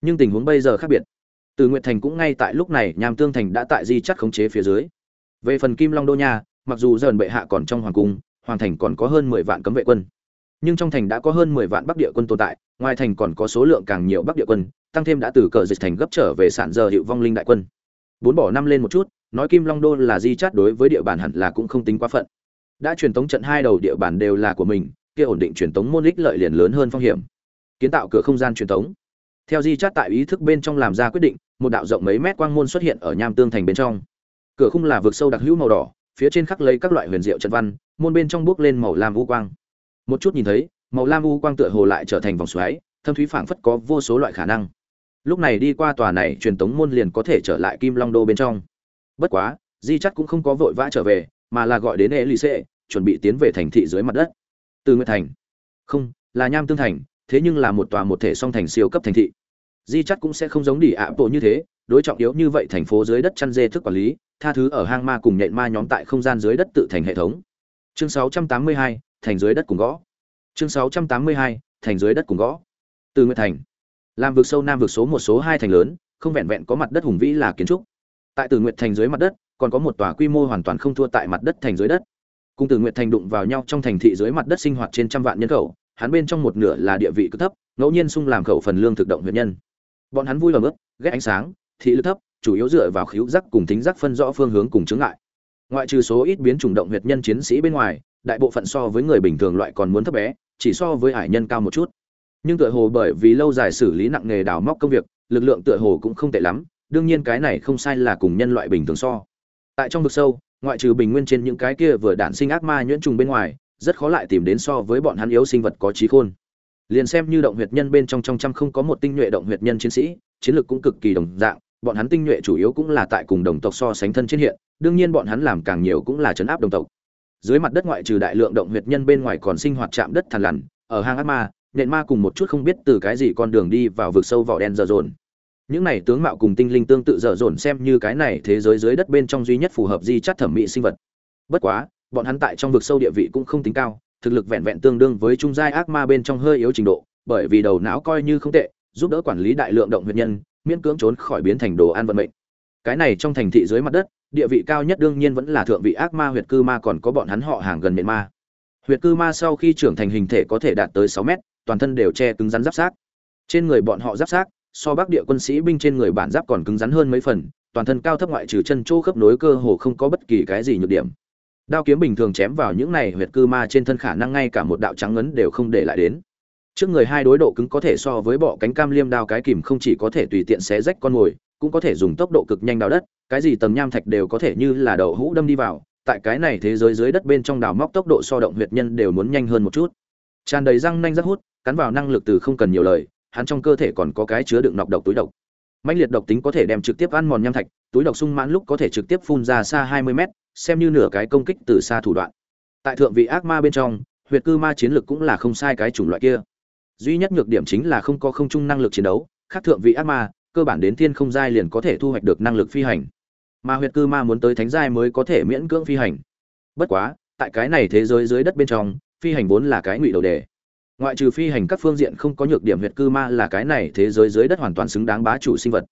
Speaker 1: Nhưng tình huống bây giờ khác biệt. Từ nguyệt thành cũng ngay tại lúc này, nham tương thành đã tại di chắc khống chế phía dưới. Về phần kim long đô nha, mặc dù dần bệ hạ còn trong hoàng cung, hoàng thành còn có hơn mười vạn cấm vệ quân. Nhưng trong thành đã có hơn mười vạn bắc địa quân tồn tại, ngoài thành còn có số lượng càng nhiều bắc địa quân tăng thêm đã từ cờ dịch thành gấp trở về sản giờ hiệu vong linh đại quân. Bốn bỏ năm lên một chút, nói kim long đô là di chát đối với địa bàn hẳn là cũng không tính quá phận. Đã truyền tống trận hai đầu địa bàn đều là của mình, kia ổn định truyền tống môn ích lợi liền lớn hơn phong hiểm. Kiến tạo cửa không gian truyền tống. Theo di chát tại ý thức bên trong làm ra quyết định, một đạo rộng mấy mét quang môn xuất hiện ở nham tương thành bên trong. Cửa khung là vực sâu đặc hữu màu đỏ, phía trên khắc lấy các loại huyền diệu trận văn, môn bên trong bước lên màu lam u quang. Một chút nhìn thấy, màu lam u quang tựa hồ lại trở thành vòng xoáy, thâm thúy phảng phất có vô số loại khả năng lúc này đi qua tòa này truyền tống môn liền có thể trở lại kim long đô bên trong. Bất quá di chắc cũng không có vội vã trở về mà là gọi đến elise chuẩn bị tiến về thành thị dưới mặt đất. Từ nguyệt thành. Không là nham tương thành thế nhưng là một tòa một thể song thành siêu cấp thành thị. Di chắc cũng sẽ không giống đi ạ bộ như thế đối trọng yếu như vậy thành phố dưới đất chăn dê thức quản lý tha thứ ở hang ma cùng nhện ma nhóm tại không gian dưới đất tự thành hệ thống. Chương 682, thành dưới đất cùng gõ. Chương 682, thành dưới đất cùng gõ. Từ nguyệt thành làm vực sâu, nam vực số một, số hai thành lớn, không vẹn vẹn có mặt đất hùng vĩ là kiến trúc. Tại từ nguyệt thành dưới mặt đất, còn có một tòa quy mô hoàn toàn không thua tại mặt đất thành dưới đất. Cùng từ nguyệt thành đụng vào nhau trong thành thị dưới mặt đất sinh hoạt trên trăm vạn nhân khẩu, hắn bên trong một nửa là địa vị cực thấp, ngẫu nhiên sung làm khẩu phần lương thực động huyện nhân. Bọn hắn vui lòng ướt ghét ánh sáng, thị lực thấp, chủ yếu dựa vào khíu giác cùng tính giác phân rõ phương hướng cùng chứng ngại. Ngoại trừ số ít biến chủng động huyệt nhân chiến sĩ bên ngoài, đại bộ phận so với người bình thường loại còn muốn thấp bé, chỉ so với hải nhân cao một chút nhưng tựa hồ bởi vì lâu dài xử lý nặng nghề đào móc công việc, lực lượng tựa hồ cũng không tệ lắm, đương nhiên cái này không sai là cùng nhân loại bình thường so. Tại trong vực sâu, ngoại trừ bình nguyên trên những cái kia vừa đản sinh ác ma nhuyễn trùng bên ngoài, rất khó lại tìm đến so với bọn hắn yếu sinh vật có trí khôn. Liền xem như động huyệt nhân bên trong trong trăm không có một tinh nhuệ động huyệt nhân chiến sĩ, chiến lược cũng cực kỳ đồng dạng, bọn hắn tinh nhuệ chủ yếu cũng là tại cùng đồng tộc so sánh thân trên hiện, đương nhiên bọn hắn làm càng nhiều cũng là chấn áp đồng tộc. Dưới mặt đất ngoại trừ đại lượng động huyệt nhân bên ngoài còn sinh hoạt chạm đất thằn lằn, ở hang ác ma nện ma cùng một chút không biết từ cái gì con đường đi vào vực sâu vỏ đen dở dồn. Những này tướng mạo cùng tinh linh tương tự dở dồn xem như cái này thế giới dưới đất bên trong duy nhất phù hợp di chất thẩm mỹ sinh vật. Bất quá, bọn hắn tại trong vực sâu địa vị cũng không tính cao, thực lực vẹn vẹn tương đương với trung giai ác ma bên trong hơi yếu trình độ, bởi vì đầu não coi như không tệ, giúp đỡ quản lý đại lượng động huyệt nhân, miễn cưỡng trốn khỏi biến thành đồ ăn vận mệnh. Cái này trong thành thị dưới mặt đất, địa vị cao nhất đương nhiên vẫn là thượng vị ác ma huyệt cư ma còn có bọn hắn họ hàng gần miệng ma. Huyệt cư ma sau khi trưởng thành hình thể có thể đạt tới sáu mét toàn thân đều che cứng rắn giáp xác, trên người bọn họ giáp xác, so bắc địa quân sĩ binh trên người bản giáp còn cứng rắn hơn mấy phần toàn thân cao thấp ngoại trừ chân chỗ khớp nối cơ hồ không có bất kỳ cái gì nhược điểm. Đao kiếm bình thường chém vào những này huyệt cư ma trên thân khả năng ngay cả một đạo trắng ngấn đều không để lại đến. Trước người hai đối độ cứng có thể so với bọ cánh cam liêm đao cái kìm không chỉ có thể tùy tiện xé rách con mồi cũng có thể dùng tốc độ cực nhanh đào đất cái gì tầng nham thạch đều có thể như là đậu hũ đâm đi vào tại cái này thế giới dưới đất bên trong đào móc tốc độ so động huyệt nhân đều muốn nhanh hơn một chút tràn đầy răng nanh rất hút, cắn vào năng lực từ không cần nhiều lời, hắn trong cơ thể còn có cái chứa đựng nọc độc túi độc. Mạnh liệt độc tính có thể đem trực tiếp ăn mòn nham thạch, túi độc sung mãn lúc có thể trực tiếp phun ra xa 20 mét, xem như nửa cái công kích từ xa thủ đoạn. Tại thượng vị ác ma bên trong, huyệt cư ma chiến lực cũng là không sai cái chủng loại kia. Duy nhất nhược điểm chính là không có không chung năng lực chiến đấu, khác thượng vị ác ma, cơ bản đến thiên không giai liền có thể thu hoạch được năng lực phi hành. Mà huyệt cư ma muốn tới thánh giai mới có thể miễn cưỡng phi hành. Bất quá, tại cái này thế giới dưới đất bên trong phi hành vốn là cái ngụy đầu đề. Ngoại trừ phi hành các phương diện không có nhược điểm huyệt cư ma là cái này thế giới dưới đất hoàn toàn xứng đáng bá chủ sinh vật.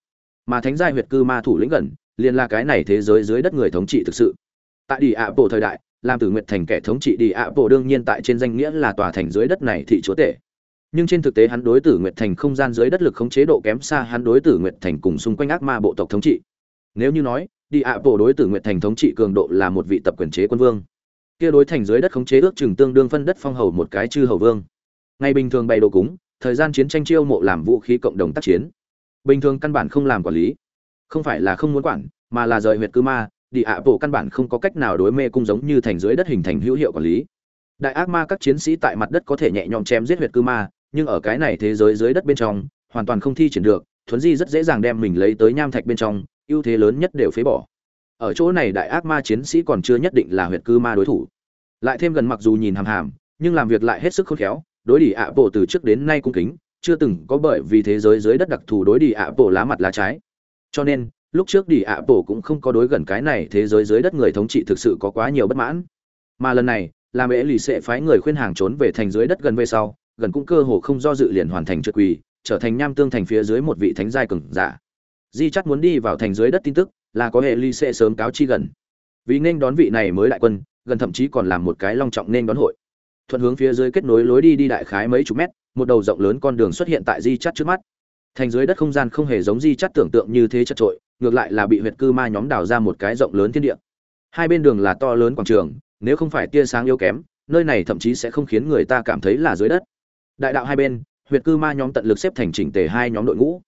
Speaker 1: Mà thánh giai huyệt cư ma thủ lĩnh gần, liền là cái này thế giới dưới đất người thống trị thực sự. Tại đi ạ bộ thời đại, làm tử nguyện thành kẻ thống trị đi ạ bộ đương nhiên tại trên danh nghĩa là tòa thành dưới đất này thị chúa tể. Nhưng trên thực tế hắn đối tử nguyệt thành không gian dưới đất lực khống chế độ kém xa hắn đối tử nguyệt thành cùng xung quanh ác ma bộ tộc thống trị. Nếu như nói, đi ạ bộ đối tử nguyệt thành thống trị cường độ là một vị tập quyền chế quân vương kia đối thành dưới đất khống chế ước chừng tương đương phân đất phong hầu một cái chư hầu vương. Ngày bình thường bày đồ cúng, thời gian chiến tranh chiêu mộ làm vũ khí cộng đồng tác chiến. Bình thường căn bản không làm quản lý. Không phải là không muốn quản, mà là rời huyệt cư ma, đi ạ bộ căn bản không có cách nào đối mê cung giống như thành dưới đất hình thành hữu hiệu quản lý. Đại ác ma các chiến sĩ tại mặt đất có thể nhẹ nhõm chém giết huyệt cư ma, nhưng ở cái này thế giới dưới đất bên trong, hoàn toàn không thi triển được, thuấn di rất dễ dàng đem mình lấy tới nham thạch bên trong, ưu thế lớn nhất đều phế bỏ ở chỗ này đại ác ma chiến sĩ còn chưa nhất định là huyệt cư ma đối thủ. Lại thêm gần mặc dù nhìn hàm hàm, nhưng làm việc lại hết sức khôn khéo, đối đi ạ bộ từ trước đến nay cung kính, chưa từng có bởi vì thế giới dưới đất đặc thù đối đi ạ bộ lá mặt lá trái. Cho nên, lúc trước đi ạ bộ cũng không có đối gần cái này thế giới dưới đất người thống trị thực sự có quá nhiều bất mãn. Mà lần này, làm ế lì sẽ phái người khuyên hàng trốn về thành dưới đất gần về sau, gần cũng cơ hồ không do dự liền hoàn thành trượt quỳ, trở thành nham tương thành phía dưới một vị thánh giai cường giả. Di chắc muốn đi vào thành dưới đất tin tức là có hệ ly sẽ sớm cáo chi gần. Vì nên đón vị này mới đại quân, gần thậm chí còn làm một cái long trọng nên đón hội. Thuận hướng phía dưới kết nối lối đi đi đại khái mấy chục mét, một đầu rộng lớn con đường xuất hiện tại di chắt trước mắt. Thành dưới đất không gian không hề giống di chắt tưởng tượng như thế chật trội ngược lại là bị huyệt cư ma nhóm đào ra một cái rộng lớn thiên địa. Hai bên đường là to lớn quảng trường, nếu không phải tia sáng yếu kém, nơi này thậm chí sẽ không khiến người ta cảm thấy là dưới đất. Đại đạo hai bên, huyệt cư ma nhóm tận lực xếp thành chỉnh tề hai nhóm đội ngũ.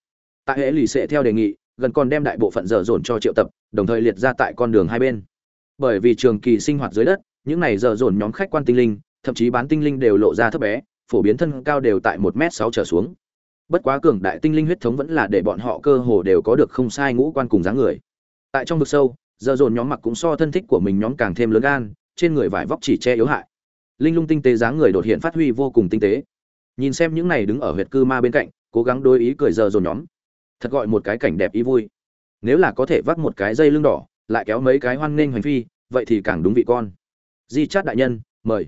Speaker 1: Tại hệ lì xệ theo đề nghị gần còn đem đại bộ phận dở dồn cho triệu tập, đồng thời liệt ra tại con đường hai bên. Bởi vì trường kỳ sinh hoạt dưới đất, những này dở dồn nhóm khách quan tinh linh, thậm chí bán tinh linh đều lộ ra thấp bé, phổ biến thân cao đều tại một m sáu trở xuống. Bất quá cường đại tinh linh huyết thống vẫn là để bọn họ cơ hồ đều có được không sai ngũ quan cùng dáng người. Tại trong vực sâu dở dồn nhóm mặc cũng so thân thích của mình nhóm càng thêm lớn gan, trên người vải vóc chỉ che yếu hại. Linh lung tinh tế dáng người đột hiện phát huy vô cùng tinh tế. Nhìn xem những này đứng ở huyệt cư ma bên cạnh, cố gắng đối ý cười giờ dồn nhóm thật gọi một cái cảnh đẹp ý vui. Nếu là có thể vắt một cái dây lưng đỏ, lại kéo mấy cái hoan nghênh hành phi, vậy thì càng đúng vị con. Di chát đại nhân, mời.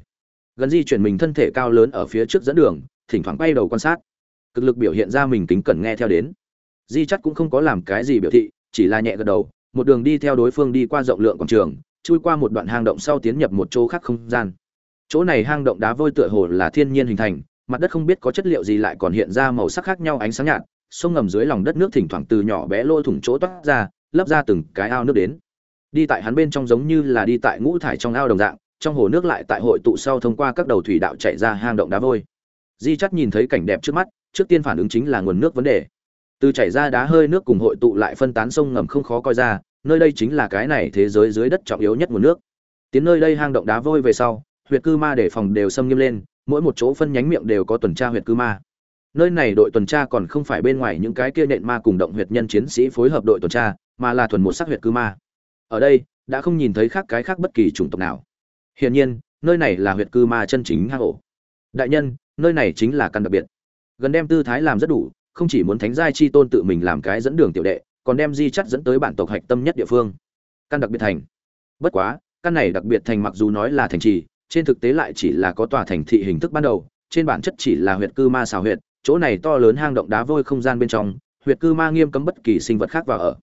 Speaker 1: Gần di chuyển mình thân thể cao lớn ở phía trước dẫn đường, thỉnh thoảng bay đầu quan sát. Cực lực biểu hiện ra mình kính cẩn nghe theo đến. Di chắt cũng không có làm cái gì biểu thị, chỉ là nhẹ gật đầu, một đường đi theo đối phương đi qua rộng lượng quảng trường, chui qua một đoạn hang động sau tiến nhập một chỗ khác không gian. Chỗ này hang động đá vôi tựa hồ là thiên nhiên hình thành, mặt đất không biết có chất liệu gì lại còn hiện ra màu sắc khác nhau ánh sáng nhạt sông ngầm dưới lòng đất nước thỉnh thoảng từ nhỏ bé lôi thủng chỗ toát ra, lấp ra từng cái ao nước đến. Đi tại hắn bên trong giống như là đi tại ngũ thải trong ao đồng dạng, trong hồ nước lại tại hội tụ sau thông qua các đầu thủy đạo chạy ra hang động đá vôi. Di chắt nhìn thấy cảnh đẹp trước mắt, trước tiên phản ứng chính là nguồn nước vấn đề. Từ chảy ra đá hơi nước cùng hội tụ lại phân tán sông ngầm không khó coi ra, nơi đây chính là cái này thế giới dưới đất trọng yếu nhất nguồn nước. Tiến nơi đây hang động đá vôi về sau, huyệt cư ma để phòng đều xâm nghiêm lên, mỗi một chỗ phân nhánh miệng đều có tuần tra huyệt cư ma nơi này đội tuần tra còn không phải bên ngoài những cái kia nện ma cùng động huyệt nhân chiến sĩ phối hợp đội tuần tra, mà là thuần một sắc huyệt cư ma. Ở đây, đã không nhìn thấy khác cái khác bất kỳ chủng tộc nào. Hiển nhiên, nơi này là huyệt cư ma chân chính hang ổ. Đại nhân, nơi này chính là căn đặc biệt. Gần đem tư thái làm rất đủ, không chỉ muốn thánh giai chi tôn tự mình làm cái dẫn đường tiểu đệ, còn đem di chắt dẫn tới bản tộc hạch tâm nhất địa phương. Căn đặc biệt thành. Bất quá, căn này đặc biệt thành mặc dù nói là thành trì, trên thực tế lại chỉ là có tòa thành thị hình thức ban đầu, trên bản chất chỉ là huyệt cư ma xào huyệt chỗ này to lớn hang động đá vôi không gian bên trong, huyệt cư ma nghiêm cấm bất kỳ sinh vật khác vào ở.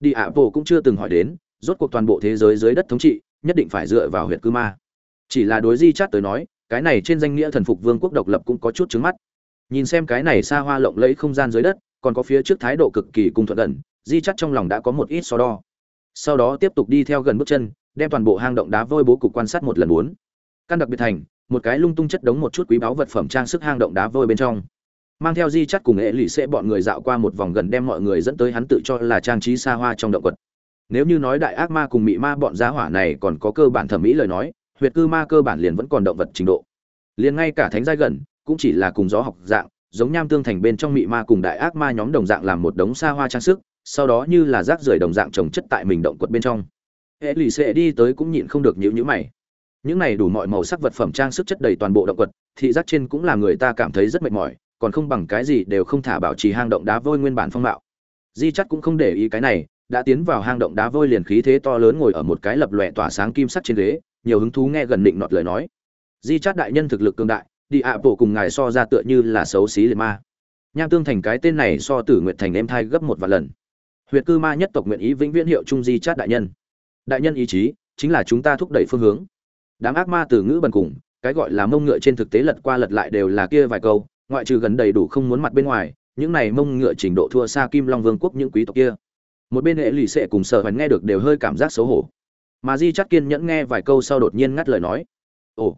Speaker 1: Đi ạ bộ cũng chưa từng hỏi đến, rốt cuộc toàn bộ thế giới dưới đất thống trị, nhất định phải dựa vào huyệt cư ma. Chỉ là đối di chát tới nói, cái này trên danh nghĩa thần phục vương quốc độc lập cũng có chút trứng mắt. Nhìn xem cái này xa hoa lộng lẫy không gian dưới đất, còn có phía trước thái độ cực kỳ cung thuận gần di chắt trong lòng đã có một ít so đo. Sau đó tiếp tục đi theo gần bước chân, đem toàn bộ hang động đá vôi bố cục quan sát một lần bốn. Căn đặc biệt thành, một cái lung tung chất đống một chút quý báu vật phẩm trang sức hang động đá vôi bên trong mang theo di chắt cùng nghệ lụy sẽ bọn người dạo qua một vòng gần đem mọi người dẫn tới hắn tự cho là trang trí xa hoa trong động quật. Nếu như nói đại ác ma cùng mị ma bọn giá hỏa này còn có cơ bản thẩm mỹ lời nói, huyệt cư ma cơ bản liền vẫn còn động vật trình độ. Liền ngay cả thánh giai gần, cũng chỉ là cùng gió học dạng, giống nham tương thành bên trong mị ma cùng đại ác ma nhóm đồng dạng làm một đống xa hoa trang sức, sau đó như là rác rưởi đồng dạng trồng chất tại mình động quật bên trong. Hệ lụy sẽ đi tới cũng nhịn không được nhữ nhữ mày. Những này đủ mọi màu sắc vật phẩm trang sức chất đầy toàn bộ động quật, thị giác trên cũng là người ta cảm thấy rất mệt mỏi còn không bằng cái gì đều không thả bảo trì hang động đá vôi nguyên bản phong mạo. Di chắc cũng không để ý cái này, đã tiến vào hang động đá vôi liền khí thế to lớn ngồi ở một cái lập lòe tỏa sáng kim sắc trên ghế, nhiều hứng thú nghe gần định nọt lời nói. Di chát đại nhân thực lực cương đại, đi ạ, bộ cùng ngài so ra tựa như là xấu xí liệt ma. Nham tương thành cái tên này so tử nguyện thành em thai gấp một vài lần. Huyệt cư ma nhất tộc nguyện ý vĩnh viễn hiệu trung di chát đại nhân. Đại nhân ý chí, chính là chúng ta thúc đẩy phương hướng. Đám ác ma từ ngữ bần cùng, cái gọi là mông ngựa trên thực tế lật qua lật lại đều là kia vài câu ngoại trừ gần đầy đủ không muốn mặt bên ngoài, những này mông ngựa trình độ thua xa kim long vương quốc những quý tộc kia. Một bên hệ lì xệ cùng sợ hoành nghe được đều hơi cảm giác xấu hổ. Mà di chắc kiên nhẫn nghe vài câu sau đột nhiên ngắt lời nói. Ồ,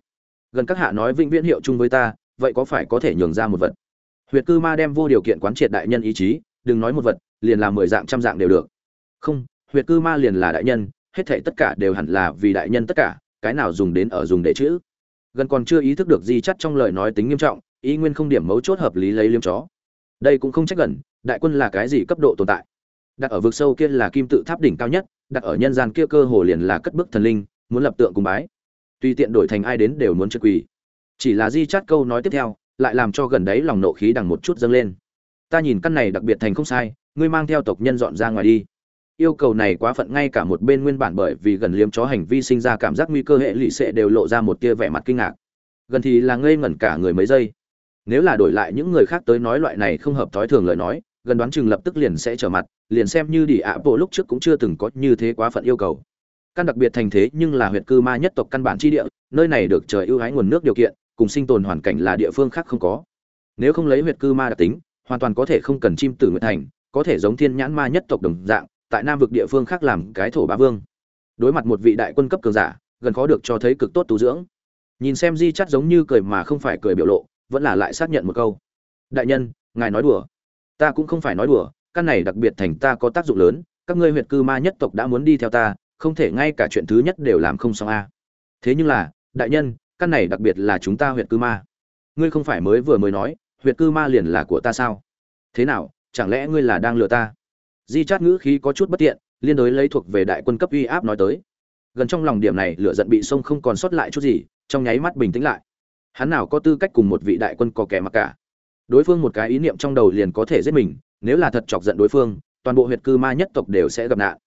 Speaker 1: gần các hạ nói vĩnh viễn hiệu chung với ta, vậy có phải có thể nhường ra một vật? Huyệt cư ma đem vô điều kiện quán triệt đại nhân ý chí, đừng nói một vật, liền là mười dạng trăm dạng đều được. Không, huyệt cư ma liền là đại nhân, hết thảy tất cả đều hẳn là vì đại nhân tất cả, cái nào dùng đến ở dùng để chữ? Gần còn chưa ý thức được di chắt trong lời nói tính nghiêm trọng ý nguyên không điểm mấu chốt hợp lý lấy liêm chó. Đây cũng không trách gần, đại quân là cái gì cấp độ tồn tại? Đặt ở vực sâu kia là kim tự tháp đỉnh cao nhất, đặt ở nhân gian kia cơ hồ liền là cất bức thần linh, muốn lập tượng cùng bái. Tuy tiện đổi thành ai đến đều muốn chân quỳ. Chỉ là di chát câu nói tiếp theo, lại làm cho gần đấy lòng nộ khí đằng một chút dâng lên. Ta nhìn căn này đặc biệt thành không sai, ngươi mang theo tộc nhân dọn ra ngoài đi. Yêu cầu này quá phận ngay cả một bên nguyên bản bởi vì gần liếm chó hành vi sinh ra cảm giác nguy cơ hệ lụy sệ đều lộ ra một tia vẻ mặt kinh ngạc. Gần thì là ngây ngẩn cả người mấy giây nếu là đổi lại những người khác tới nói loại này không hợp thói thường lời nói, gần đoán chừng lập tức liền sẽ trở mặt, liền xem như đi ạ bộ lúc trước cũng chưa từng có như thế quá phận yêu cầu. Căn đặc biệt thành thế nhưng là huyện cư ma nhất tộc căn bản chi địa, nơi này được trời ưu ái nguồn nước điều kiện, cùng sinh tồn hoàn cảnh là địa phương khác không có. Nếu không lấy huyện cư ma đặc tính, hoàn toàn có thể không cần chim tử nguyệt thành, có thể giống thiên nhãn ma nhất tộc đồng dạng, tại nam vực địa phương khác làm cái thổ bá vương. Đối mặt một vị đại quân cấp cường giả, gần khó được cho thấy cực tốt tu dưỡng. Nhìn xem di chắt giống như cười mà không phải cười biểu lộ vẫn là lại xác nhận một câu. Đại nhân, ngài nói đùa. Ta cũng không phải nói đùa, căn này đặc biệt thành ta có tác dụng lớn, các ngươi huyệt cư ma nhất tộc đã muốn đi theo ta, không thể ngay cả chuyện thứ nhất đều làm không xong a. Thế nhưng là, đại nhân, căn này đặc biệt là chúng ta huyệt cư ma. Ngươi không phải mới vừa mới nói, huyệt cư ma liền là của ta sao? Thế nào, chẳng lẽ ngươi là đang lừa ta? Di chát ngữ khí có chút bất tiện, liên đối lấy thuộc về đại quân cấp uy áp nói tới. Gần trong lòng điểm này lửa giận bị sông không còn sót lại chút gì, trong nháy mắt bình tĩnh lại hắn nào có tư cách cùng một vị đại quân có kẻ mặc cả. Đối phương một cái ý niệm trong đầu liền có thể giết mình, nếu là thật chọc giận đối phương, toàn bộ huyệt cư ma nhất tộc đều sẽ gặp nạn.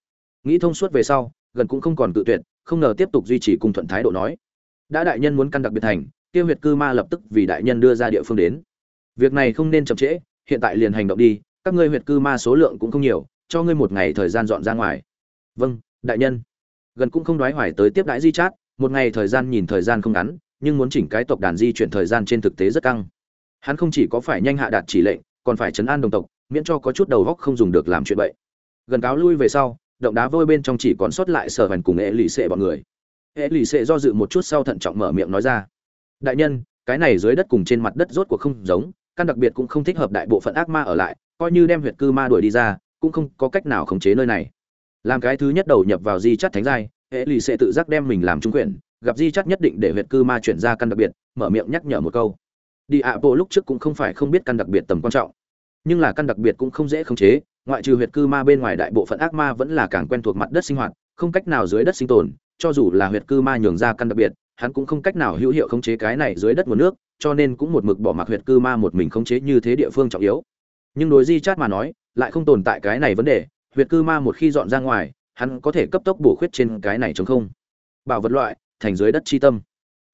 Speaker 1: Nghĩ thông suốt về sau, gần cũng không còn tự tuyệt, không ngờ tiếp tục duy trì cùng thuận thái độ nói. Đã đại nhân muốn căn đặc biệt thành tiêu huyệt cư ma lập tức vì đại nhân đưa ra địa phương đến. Việc này không nên chậm trễ, hiện tại liền hành động đi, các ngươi huyệt cư ma số lượng cũng không nhiều, cho ngươi một ngày thời gian dọn ra ngoài. Vâng đại nhân. Gần cũng không đoái hoài tới tiếp đãi di chát, một ngày thời gian nhìn thời gian không ngắn nhưng muốn chỉnh cái tộc đàn di chuyển thời gian trên thực tế rất căng. Hắn không chỉ có phải nhanh hạ đạt chỉ lệnh, còn phải chấn an đồng tộc, miễn cho có chút đầu góc không dùng được làm chuyện vậy gần cáo lui về sau, động đá vôi bên trong chỉ còn sót lại sở hoành cùng ế lì xệ bọn người. Ế lì xệ do dự một chút sau thận trọng mở miệng nói ra. Đại nhân, cái này dưới đất cùng trên mặt đất rốt cuộc không giống, căn đặc biệt cũng không thích hợp đại bộ phận ác ma ở lại, coi như đem huyệt cư ma đuổi đi ra, cũng không có cách nào khống chế nơi này. Làm cái thứ nhất đầu nhập vào di chắt thánh giai hệ lì tự giác đem mình làm trung quyền gặp di chắc nhất định để huyệt cư ma chuyển ra căn đặc biệt, mở miệng nhắc nhở một câu. Đi ạ, bộ lúc trước cũng không phải không biết căn đặc biệt tầm quan trọng. Nhưng là căn đặc biệt cũng không dễ khống chế, ngoại trừ huyệt cư ma bên ngoài đại bộ phận ác ma vẫn là càng quen thuộc mặt đất sinh hoạt, không cách nào dưới đất sinh tồn, cho dù là huyệt cư ma nhường ra căn đặc biệt, hắn cũng không cách nào hữu hiệu khống chế cái này dưới đất nguồn nước, cho nên cũng một mực bỏ mặc huyệt cư ma một mình khống chế như thế địa phương trọng yếu. Nhưng đối di chát mà nói, lại không tồn tại cái này vấn đề, huyệt cư ma một khi dọn ra ngoài, hắn có thể cấp tốc bổ khuyết trên cái này chống không. Bảo vật loại thành dưới đất chi tâm.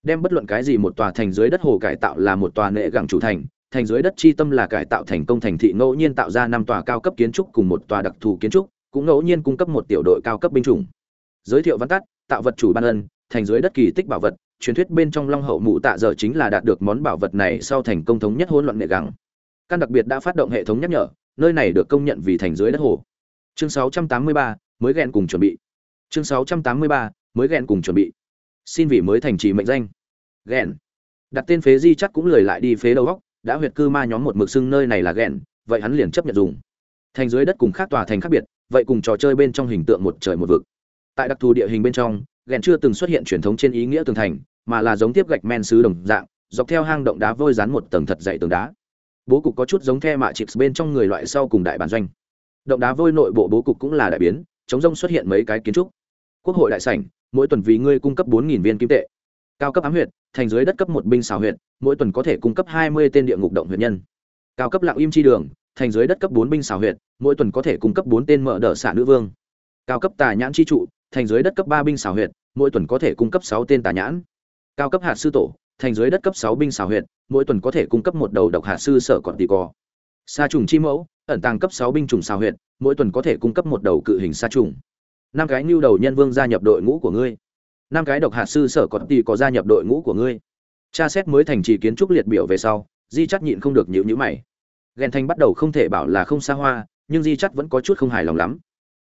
Speaker 1: Đem bất luận cái gì một tòa thành dưới đất hồ cải tạo là một tòa nệ gẳng chủ thành thành dưới đất chi tâm là cải tạo thành công thành thị ngẫu nhiên tạo ra năm tòa cao cấp kiến trúc cùng một tòa đặc thù kiến trúc cũng ngẫu nhiên cung cấp một tiểu đội cao cấp binh chủng. Giới thiệu văn tắt tạo vật chủ ban ân thành dưới đất kỳ tích bảo vật truyền thuyết bên trong long hậu mụ tạ giờ chính là đạt được món bảo vật này sau thành công thống nhất hỗn loạn nệ gẳng. Căn đặc biệt đã phát động hệ thống nhắc nhở nơi này được công nhận vì thành dưới đất hồ. Chương 683, mới ghen cùng chuẩn bị. Chương 683, mới ghen cùng chuẩn bị xin vì mới thành trì mệnh danh. Ghen đặt tên phế di chắc cũng lười lại đi phế đầu góc, đã huyệt cư ma nhóm một mực xưng nơi này là ghen vậy hắn liền chấp nhận dùng. Thành dưới đất cùng khác tòa thành khác biệt, vậy cùng trò chơi bên trong hình tượng một trời một vực. Tại đặc thù địa hình bên trong ghen chưa từng xuất hiện truyền thống trên ý nghĩa tường thành, mà là giống tiếp gạch men sứ đồng dạng, dọc theo hang động đá vôi dán một tầng thật dày tường đá. Bố cục có chút giống the mạ chips bên trong người loại sau cùng đại bản doanh. Động đá vôi nội bộ bố cục cũng là đại biến, chống rông xuất hiện mấy cái kiến trúc. Quốc hội đại sảnh mỗi tuần vì ngươi cung cấp bốn nghìn viên kim tệ. Cao cấp ám huyệt, thành dưới đất cấp một binh xảo huyệt, mỗi tuần có thể cung cấp hai mươi tên địa ngục động huyệt nhân. Cao cấp lặng im chi đường, thành dưới đất cấp bốn binh xảo huyệt, mỗi tuần có thể cung cấp bốn tên mở đỡ xạ nữ vương. Cao cấp tà nhãn chi trụ, thành dưới đất cấp ba binh xảo huyệt, mỗi tuần có thể cung cấp sáu tên tà nhãn. Cao cấp hạt sư tổ, thành dưới đất cấp sáu binh xảo huyệt, mỗi tuần có thể cung cấp một đầu độc hạt sư sở còn tỷ cò. Sa trùng chi mẫu, ẩn tàng cấp sáu binh trùng xảo huyệt, mỗi tuần có thể cung cấp một đầu cự hình sa trùng năm cái nhu đầu nhân vương gia nhập đội ngũ của ngươi. Năm cái độc hạt sư sở còn tỷ có gia nhập đội ngũ của ngươi. Tra xét mới thành trì kiến trúc liệt biểu về sau, di chắc nhịn không được nhịu nhữ mày. Ghen thanh bắt đầu không thể bảo là không xa hoa, nhưng di chắc vẫn có chút không hài lòng lắm.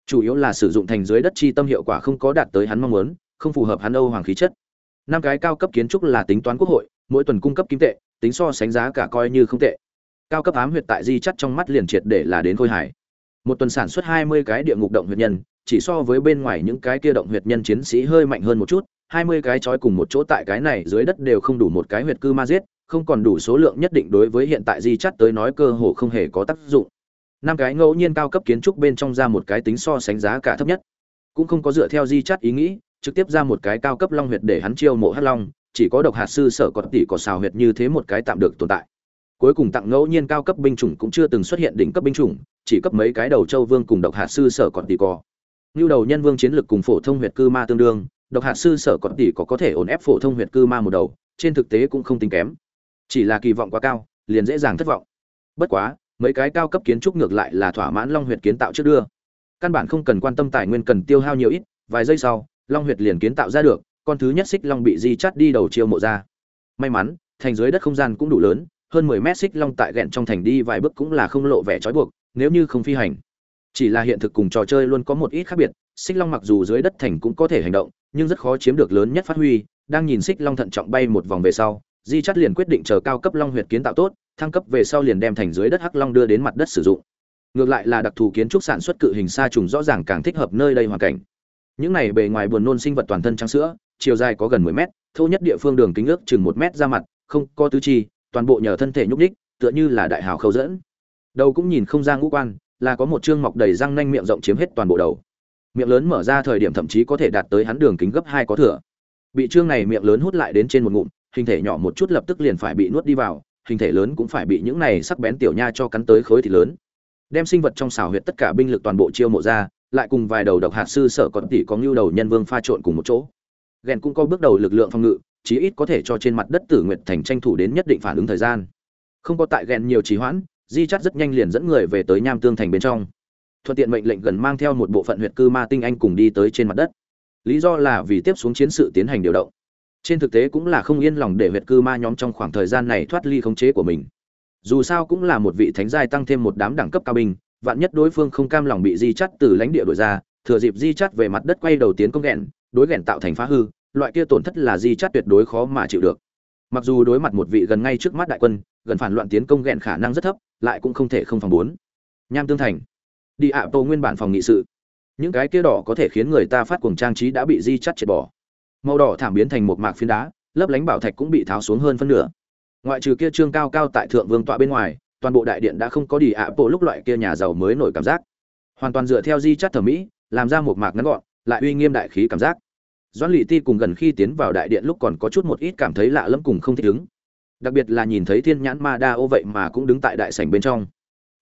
Speaker 1: Chủ yếu là sử dụng thành dưới đất chi tâm hiệu quả không có đạt tới hắn mong muốn, không phù hợp hắn âu hoàng khí chất. Năm cái cao cấp kiến trúc là tính toán quốc hội, mỗi tuần cung cấp kim tệ, tính so sánh giá cả coi như không tệ. Cao cấp ám huyệt tại di chắt trong mắt liền triệt để là đến khôi hải một tuần sản xuất hai mươi cái địa ngục động huyệt nhân chỉ so với bên ngoài những cái kia động huyệt nhân chiến sĩ hơi mạnh hơn một chút, hai mươi cái trói cùng một chỗ tại cái này dưới đất đều không đủ một cái huyệt cư ma giết, không còn đủ số lượng nhất định đối với hiện tại di chắt tới nói cơ hồ không hề có tác dụng. Năm cái ngẫu nhiên cao cấp kiến trúc bên trong ra một cái tính so sánh giá cả thấp nhất. Cũng không có dựa theo di chắt ý nghĩ, trực tiếp ra một cái cao cấp long huyệt để hắn chiêu mộ hắc long, chỉ có độc hạt sư sở có tỷ có xào huyệt như thế một cái tạm được tồn tại. Cuối cùng tặng ngẫu nhiên cao cấp binh chủng cũng chưa từng xuất hiện đỉnh cấp binh chủng, chỉ cấp mấy cái đầu châu vương cùng độc hạt sư sở còn tỷ có như đầu nhân vương chiến lược cùng phổ thông huyệt cư ma tương đương, độc hạt sư sở còn tỷ có có thể ổn ép phổ thông huyệt cư ma một đầu, trên thực tế cũng không tính kém. Chỉ là kỳ vọng quá cao, liền dễ dàng thất vọng. Bất quá, mấy cái cao cấp kiến trúc ngược lại là thỏa mãn long huyệt kiến tạo trước đưa. Căn bản không cần quan tâm tài nguyên cần tiêu hao nhiều ít, vài giây sau, long huyệt liền kiến tạo ra được, con thứ nhất xích long bị di chắt đi đầu chiêu mộ ra. May mắn, thành dưới đất không gian cũng đủ lớn, hơn mười mét xích long tại ghẹn trong thành đi vài bước cũng là không lộ vẻ trói buộc, nếu như không phi hành chỉ là hiện thực cùng trò chơi luôn có một ít khác biệt, xích long mặc dù dưới đất thành cũng có thể hành động, nhưng rất khó chiếm được lớn nhất phát huy. Đang nhìn xích long thận trọng bay một vòng về sau, di chắt liền quyết định chờ cao cấp long huyệt kiến tạo tốt, thăng cấp về sau liền đem thành dưới đất hắc long đưa đến mặt đất sử dụng. Ngược lại là đặc thù kiến trúc sản xuất cự hình sa trùng rõ ràng càng thích hợp nơi đây hoàn cảnh. Những này bề ngoài buồn nôn sinh vật toàn thân trắng sữa, chiều dài có gần 10 mét, thô nhất địa phương đường kính ước chừng một mét ra mặt, không có tứ chi, toàn bộ nhờ thân thể nhúc nhích, tựa như là đại hào khâu dẫn. Đầu cũng nhìn không ra ngũ quan là có một trương mọc đầy răng nanh miệng rộng chiếm hết toàn bộ đầu. Miệng lớn mở ra thời điểm thậm chí có thể đạt tới hắn đường kính gấp hai có thừa. Bị trương này miệng lớn hút lại đến trên một ngụm, hình thể nhỏ một chút lập tức liền phải bị nuốt đi vào, hình thể lớn cũng phải bị những này sắc bén tiểu nha cho cắn tới khối thịt lớn. Đem sinh vật trong xào huyệt tất cả binh lực toàn bộ chiêu mộ ra, lại cùng vài đầu độc hạt sư sở còn tỷ có ngưu đầu nhân vương pha trộn cùng một chỗ. Ghen cũng có bước đầu lực lượng phòng ngự, chí ít có thể cho trên mặt đất tử nguyệt thành tranh thủ đến nhất định phản ứng thời gian. Không có tại ghen nhiều trì hoãn di chắt rất nhanh liền dẫn người về tới nham tương thành bên trong. Thuận tiện mệnh lệnh gần mang theo một bộ phận huyện cư ma tinh anh cùng đi tới trên mặt đất. Lý do là vì tiếp xuống chiến sự tiến hành điều động. Trên thực tế cũng là không yên lòng để huyện cư ma nhóm trong khoảng thời gian này thoát ly khống chế của mình. Dù sao cũng là một vị thánh giai tăng thêm một đám đẳng cấp cao binh, vạn nhất đối phương không cam lòng bị di chắt từ lãnh địa đổi ra, thừa dịp di chắt về mặt đất quay đầu tiến công ghẹn, đối ghẹn tạo thành phá hư, loại kia tổn thất là di chắt tuyệt đối khó mà chịu được mặc dù đối mặt một vị gần ngay trước mắt đại quân, gần phản loạn tiến công ghẹn khả năng rất thấp, lại cũng không thể không phòng bốn. Nham tương thành. Đi ạ, tô nguyên bản phòng nghị sự. Những cái kia đỏ có thể khiến người ta phát cuồng trang trí đã bị di chắt triệt bỏ. Màu đỏ thảm biến thành một mạc phiến đá, lớp lánh bảo thạch cũng bị tháo xuống hơn phân nửa. Ngoại trừ kia trương cao cao tại thượng vương tọa bên ngoài, toàn bộ đại điện đã không có đi ạ bộ lúc loại kia nhà giàu mới nổi cảm giác. Hoàn toàn dựa theo di chắt thẩm mỹ, làm ra một mạc ngắn gọn, lại uy nghiêm đại khí cảm giác doãn lỵ ti cùng gần khi tiến vào đại điện lúc còn có chút một ít cảm thấy lạ lẫm cùng không thích ứng. Đặc biệt là nhìn thấy thiên nhãn ma đa ô vậy mà cũng đứng tại đại sảnh bên trong.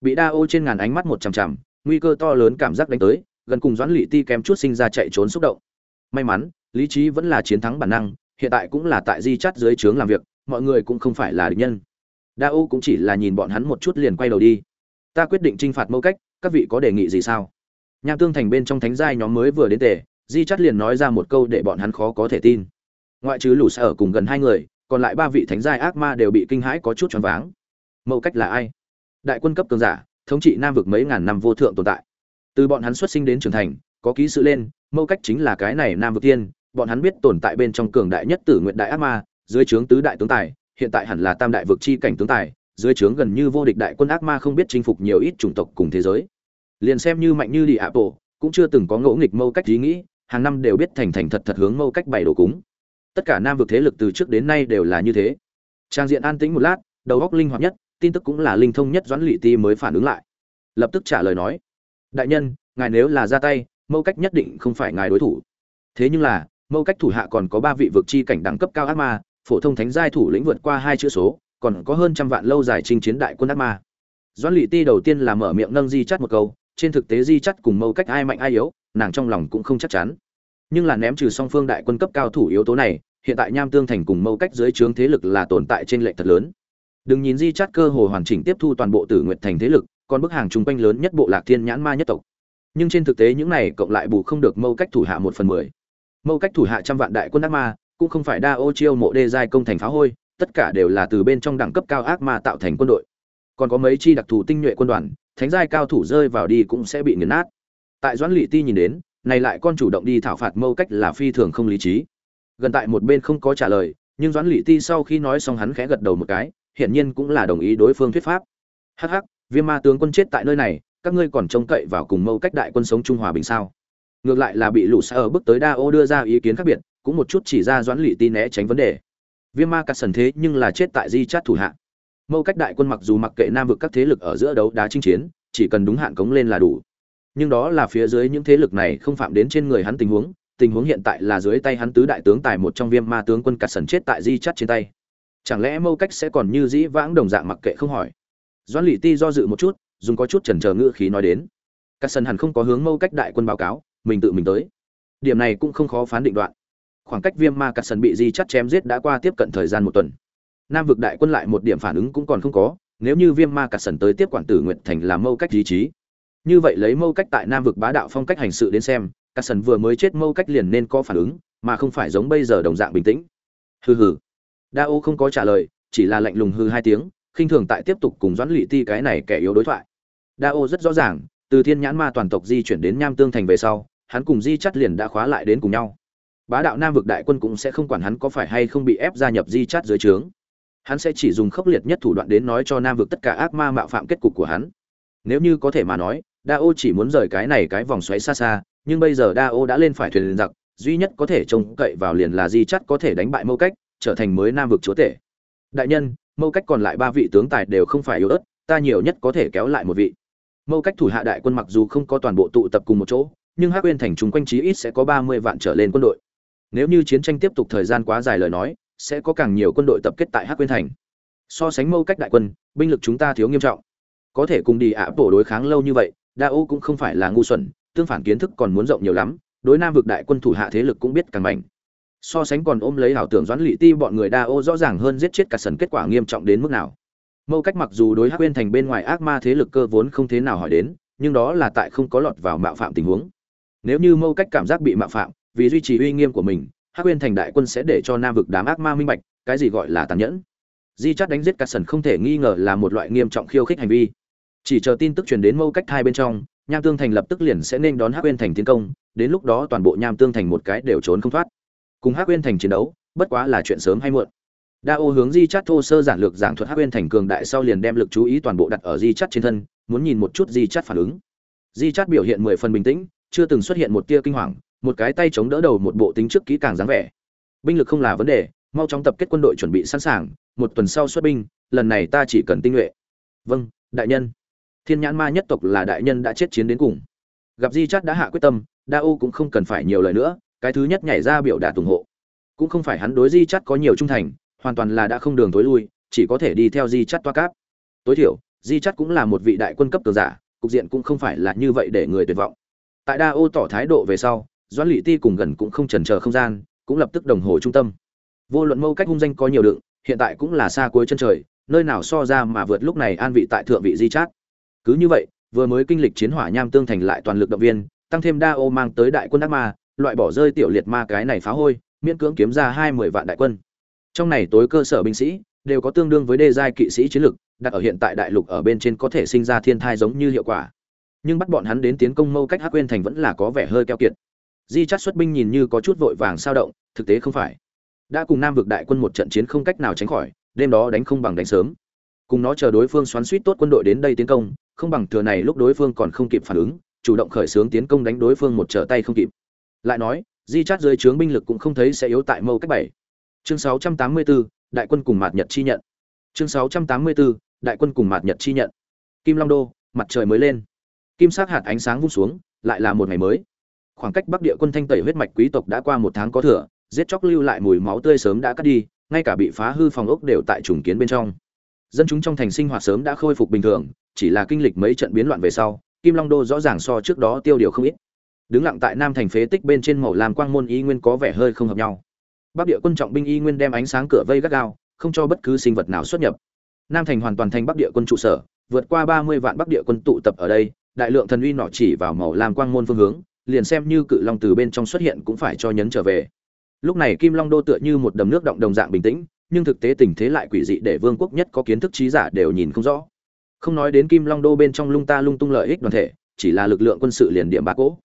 Speaker 1: Bị đa ô trên ngàn ánh mắt một chằm chằm, nguy cơ to lớn cảm giác đánh tới, gần cùng doãn lỵ ti kém chút sinh ra chạy trốn xúc động. May mắn, lý trí vẫn là chiến thắng bản năng, hiện tại cũng là tại di chắt dưới trướng làm việc, mọi người cũng không phải là địch nhân. Đa ô cũng chỉ là nhìn bọn hắn một chút liền quay đầu đi. Ta quyết định t r i n h phạt mẫu cách, các vị có đề nghị gì sao? Nham tương thành bên trong thánh giai nhóm mới vừa đến tề di chắt liền nói ra một câu để bọn hắn khó có thể tin. Ngoại trừ lù xa ở cùng gần hai người, còn lại ba vị thánh giai ác ma đều bị kinh hãi có chút choáng váng. Mậu cách là ai? Đại quân cấp cường giả, thống trị nam vực mấy ngàn năm vô thượng tồn tại. Từ bọn hắn xuất sinh đến trưởng thành, có ký sự lên mâu cách chính là cái này nam vực tiên, bọn hắn biết tồn tại bên trong cường đại nhất tử nguyện đại ác ma, dưới trướng tứ đại tướng tài, hiện tại hẳn là tam đại vực chi cảnh tướng tài, dưới trướng gần như vô địch đại quân ác ma không biết chinh phục nhiều ít chủng tộc cùng thế giới. Liền xem như mạnh như đi apple cũng chưa từng có ngẫu nghịch mâu cách ý nghĩ hàng năm đều biết thành thành thật thật hướng mâu cách bày đồ cúng. Tất cả nam vực thế lực từ trước đến nay đều là như thế. Trang diện an tĩnh một lát, đầu góc linh hoạt nhất, tin tức cũng là linh thông nhất doãn lỵ ti mới phản ứng lại. Lập tức trả lời nói, đại nhân, ngài nếu là ra tay, mâu cách nhất định không phải ngài đối thủ. Thế nhưng là, mâu cách thủ hạ còn có ba vị vực chi cảnh đẳng cấp cao ác ma, phổ thông thánh giai thủ lĩnh vượt qua hai chữ số, còn có hơn trăm vạn lâu dài chinh chiến đại quân ác ma. Doãn lỵ ti đầu tiên là mở miệng nâng di chắt một câu, trên thực tế di chắt cùng mâu cách ai mạnh ai yếu nàng trong lòng cũng không chắc chắn. Nhưng là ném trừ song phương đại quân cấp cao thủ yếu tố này, hiện tại nham tương thành cùng mâu cách dưới trướng thế lực là tồn tại trên lệ thật lớn. Đừng nhìn di chát cơ hồ hoàn chỉnh tiếp thu toàn bộ tử nguyện thành thế lực, còn bức hàng chung quanh lớn nhất bộ lạc thiên nhãn ma nhất tộc. Nhưng trên thực tế những này cộng lại bù không được mâu cách thủ hạ một phần mười. Mâu cách thủ hạ trăm vạn đại quân ác ma, cũng không phải đa ô chiêu mộ đê giai công thành phá hôi, tất cả đều là từ bên trong đẳng cấp cao ác ma tạo thành quân đội. Còn có mấy chi đặc thù tinh nhuệ quân đoàn, thánh giai cao thủ rơi vào đi cũng sẽ bị nghiền nát tại doãn lỵ ti nhìn đến, này lại con chủ động đi thảo phạt mâu cách là phi thường không lý trí. Gần tại một bên không có trả lời, nhưng doãn lỵ ti sau khi nói xong hắn khẽ gật đầu một cái, hiển nhiên cũng là đồng ý đối phương thuyết pháp. Hắc hắc, viêm ma tướng quân chết tại nơi này, các ngươi còn trông cậy vào cùng mâu cách đại quân sống trung hòa bình sao? Ngược lại là bị lũ xa ở bước tới đa ô đưa ra ý kiến khác biệt, cũng một chút chỉ ra doãn lỵ ti né tránh vấn đề. Viêm ma cắt sần thế nhưng là chết tại di chát thủ hạ. Mâu cách đại quân mặc dù mặc kệ nam vực các thế lực ở giữa đấu đá chinh chiến, chỉ cần đúng hạn cống lên là đủ nhưng đó là phía dưới những thế lực này không phạm đến trên người hắn tình huống tình huống hiện tại là dưới tay hắn tứ đại tướng tài một trong viêm ma tướng quân cắt sần chết tại di chắt trên tay. Chẳng lẽ mâu cách sẽ còn như dĩ vãng đồng dạng mặc kệ không hỏi? Doãn lỵ ti do dự một chút, dùng có chút chần chờ ngữ khí nói đến. Cắt sần hẳn không có hướng mâu cách đại quân báo cáo, mình tự mình tới. Điểm này cũng không khó phán định đoạn. Khoảng cách viêm ma cắt sần bị di chắt chém giết đã qua tiếp cận thời gian một tuần. Nam vực đại quân lại một điểm phản ứng cũng còn không có, nếu như viêm ma cắt sần tới tiếp quản tử nguyện thành làm mâu cách ý trí như vậy lấy mâu cách tại nam vực bá đạo phong cách hành sự đến xem cắt sần vừa mới chết mâu cách liền nên có phản ứng, mà không phải giống bây giờ đồng dạng bình tĩnh. Hừ hừ. Đa ô không có trả lời, chỉ là lạnh lùng hư hai tiếng, khinh thường tại tiếp tục cùng doãn lỵ ti cái này kẻ yếu đối thoại. Đa ô rất rõ ràng, từ thiên nhãn ma toàn tộc di chuyển đến nham tương thành về sau, hắn cùng di chắt liền đã khóa lại đến cùng nhau. Bá đạo nam vực đại quân cũng sẽ không quản hắn có phải hay không bị ép gia nhập di chắt dưới trướng. Hắn sẽ chỉ dùng khốc liệt nhất thủ đoạn đến nói cho nam vực tất cả ác ma mạo phạm kết cục của hắn nếu như có thể mà nói đa ô chỉ muốn rời cái này cái vòng xoáy xa xa, nhưng bây giờ đa ô đã lên phải thuyền giặc, duy nhất có thể trông cậy vào liền là di chắt có thể đánh bại mâu cách, trở thành mới nam vực chúa tể. Đại nhân, mâu cách còn lại ba vị tướng tài đều không phải yếu ớt, ta nhiều nhất có thể kéo lại một vị. Mâu cách thủ hạ đại quân mặc dù không có toàn bộ tụ tập cùng một chỗ, nhưng hắc uyên thành chúng quanh chí ít sẽ có ba mươi vạn trở lên quân đội. Nếu như chiến tranh tiếp tục thời gian quá dài lời nói, sẽ có càng nhiều quân đội tập kết tại hắc uyên thành. So sánh mâu cách đại quân, binh lực chúng ta thiếu nghiêm trọng có thể cùng đi ạ bổ đối kháng lâu như vậy đa ô cũng không phải là ngu xuẩn, tương phản kiến thức còn muốn rộng nhiều lắm, đối nam vực đại quân thủ hạ thế lực cũng biết càng mạnh. So sánh còn ôm lấy ảo tưởng doãn lỵ ti bọn người đa ô rõ ràng hơn giết chết cả sần kết quả nghiêm trọng đến mức nào. Mâu cách mặc dù đối hắc quên thành bên ngoài ác ma thế lực cơ vốn không thế nào hỏi đến, nhưng đó là tại không có lọt vào mạo phạm tình huống. Nếu như mâu cách cảm giác bị mạo phạm, vì duy trì uy nghiêm của mình, hắc quên thành đại quân sẽ để cho nam vực đám ác ma minh bạch, cái gì gọi là tàn nhẫn. Di chắt đánh giết cả sần không thể nghi ngờ là một loại nghiêm trọng khiêu khích hành vi chỉ chờ tin tức truyền đến mâu cách hai bên trong, nham tương thành lập tức liền sẽ nên đón hắc uyên thành tiến công, đến lúc đó toàn bộ nham tương thành một cái đều trốn không thoát. Cùng hắc uyên thành chiến đấu, bất quá là chuyện sớm hay muộn. Đa ô hướng di chắt thô sơ giản lược giảng thuật hắc uyên thành cường đại sau liền đem lực chú ý toàn bộ đặt ở di chắt trên thân, muốn nhìn một chút di chắt phản ứng. Di chắt biểu hiện mười phần bình tĩnh, chưa từng xuất hiện một tia kinh hoàng, một cái tay chống đỡ đầu một bộ tính trước kỹ càng dáng vẻ. Binh lực không là vấn đề, mau chóng tập kết quân đội chuẩn bị sẵn sàng, một tuần sau xuất binh, lần này ta chỉ cần tinh nhuệ. Vâng đại nhân thiên nhãn ma nhất tộc là đại nhân đã chết chiến đến cùng. Gặp di chắt đã hạ quyết tâm, đa ô cũng không cần phải nhiều lời nữa, cái thứ nhất nhảy ra biểu đạt ủng hộ. Cũng không phải hắn đối di chắt có nhiều trung thành, hoàn toàn là đã không đường tối lui, chỉ có thể đi theo di chắt toa cáp. Tối thiểu, di chắt cũng là một vị đại quân cấp cường giả, cục diện cũng không phải là như vậy để người tuyệt vọng. Tại đa ô tỏ thái độ về sau, doãn lỵ ti cùng gần cũng không trần chờ không gian, cũng lập tức đồng hồ trung tâm. Vô luận mâu cách hung danh có nhiều đựng, hiện tại cũng là xa cuối chân trời, nơi nào so ra mà vượt lúc này an vị tại thượng vị di chát cứ như vậy, vừa mới kinh lịch chiến hỏa nham tương thành lại toàn lực động viên, tăng thêm đa ô mang tới đại quân ác ma, loại bỏ rơi tiểu liệt ma cái này phá hôi, miễn cưỡng kiếm ra hai mươi vạn đại quân. Trong này tối cơ sở binh sĩ, đều có tương đương với đề giai kỵ sĩ chiến lực, đặt ở hiện tại đại lục ở bên trên có thể sinh ra thiên thai giống như hiệu quả. Nhưng bắt bọn hắn đến tiến công mâu cách hắc quên thành vẫn là có vẻ hơi keo kiệt. Di chắt xuất binh nhìn như có chút vội vàng sao động, thực tế không phải. Đã cùng nam vực đại quân một trận chiến không cách nào tránh khỏi, đêm đó đánh không bằng đánh sớm. Cùng nó chờ đối phương xoắn suýt tốt quân đội đến đây tiến công không bằng thừa này lúc đối phương còn không kịp phản ứng chủ động khởi xướng tiến công đánh đối phương một trở tay không kịp. Lại nói di chát dưới trướng binh lực cũng không thấy sẽ yếu tại mâu cách bảy. Chương 684, đại quân cùng mạt nhật chi nhận. Chương 684, đại quân cùng mạt nhật chi nhận. Kim long đô mặt trời mới lên. Kim sắc hạt ánh sáng vung xuống lại là một ngày mới. Khoảng cách bắc địa quân thanh tẩy huyết mạch quý tộc đã qua một tháng có thừa giết chóc lưu lại mùi máu tươi sớm đã cắt đi ngay cả bị phá hư phòng ốc đều tại trùng kiến bên trong dân chúng trong thành sinh hoạt sớm đã khôi phục bình thường, chỉ là kinh lịch mấy trận biến loạn về sau, kim long đô rõ ràng so trước đó tiêu điều không ít. Đứng lặng tại nam thành phế tích bên trên màu làm quang môn y nguyên có vẻ hơi không hợp nhau. Bắc địa quân trọng binh y nguyên đem ánh sáng cửa vây gắt gao, không cho bất cứ sinh vật nào xuất nhập. Nam thành hoàn toàn thành bắc địa quân trụ sở, vượt qua ba mươi vạn bắc địa quân tụ tập ở đây, đại lượng thần uy nọ chỉ vào màu làm quang môn phương hướng, liền xem như cự long từ bên trong xuất hiện cũng phải cho nhấn trở về. Lúc này kim long đô tựa như một đầm nước động đồng dạng bình tĩnh nhưng thực tế tình thế lại quỷ dị để vương quốc nhất có kiến thức trí giả đều nhìn không rõ. Không nói đến kim long đô bên trong lung ta lung tung lợi ích đoàn thể, chỉ là lực lượng quân sự liền điểm bạc cỗ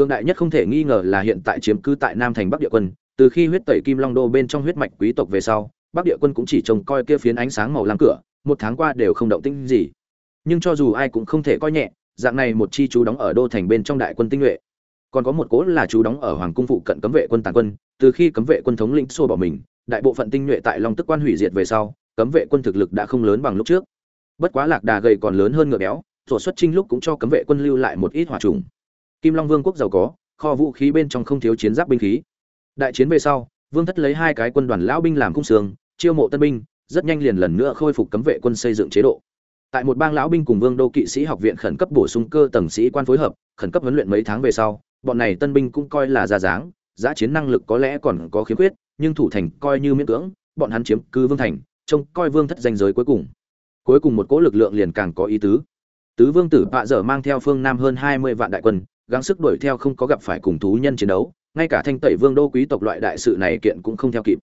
Speaker 1: cường đại nhất không thể nghi ngờ là hiện tại chiếm cứ tại nam thành bắc địa quân, từ khi huyết tẩy kim long đô bên trong huyết mạch quý tộc về sau, bắc địa quân cũng chỉ trông coi kia phiến ánh sáng màu lam cửa, một tháng qua đều không động tĩnh gì. Nhưng cho dù ai cũng không thể coi nhẹ, dạng này một chi chú đóng ở đô thành bên trong đại quân tinh nhuệ. Còn có một cố là chú đóng ở hoàng cung phụ cận cấm vệ quân tàn quân, từ khi cấm vệ quân thống lĩnh xô bỏ mình đại bộ phận tinh nhuệ tại long tức quan hủy diệt về sau, cấm vệ quân thực lực đã không lớn bằng lúc trước. Bất quá lạc đà gầy còn lớn hơn ngựa béo tổ xuất trinh lúc cũng cho cấm vệ quân lưu lại một ít hỏa trùng. Kim long vương quốc giàu có, kho vũ khí bên trong không thiếu chiến giáp binh khí. Đại chiến về sau, vương thất lấy hai cái quân đoàn lão binh làm cung sương, chiêu mộ tân binh, rất nhanh liền lần nữa khôi phục cấm vệ quân xây dựng chế độ. Tại một bang lão binh cùng vương đô kỵ sĩ học viện khẩn cấp bổ sung cơ tầng sĩ quan phối hợp, khẩn cấp huấn luyện mấy tháng về sau, bọn này tân binh cũng coi là ra dáng, giá chiến năng lực có lẽ còn có khiếm khuyết nhưng thủ thành coi như miễn cưỡng, bọn hắn chiếm cứ vương thành, trông coi vương thất danh giới cuối cùng. Cuối cùng một cỗ lực lượng liền càng có ý tứ. Tứ vương tử bạ dở mang theo phương nam hơn hai mươi vạn đại quân, gắng sức đuổi theo không có gặp phải cùng thú nhân chiến đấu, ngay cả thanh tẩy vương đô quý tộc loại đại sự này kiện cũng không theo kịp.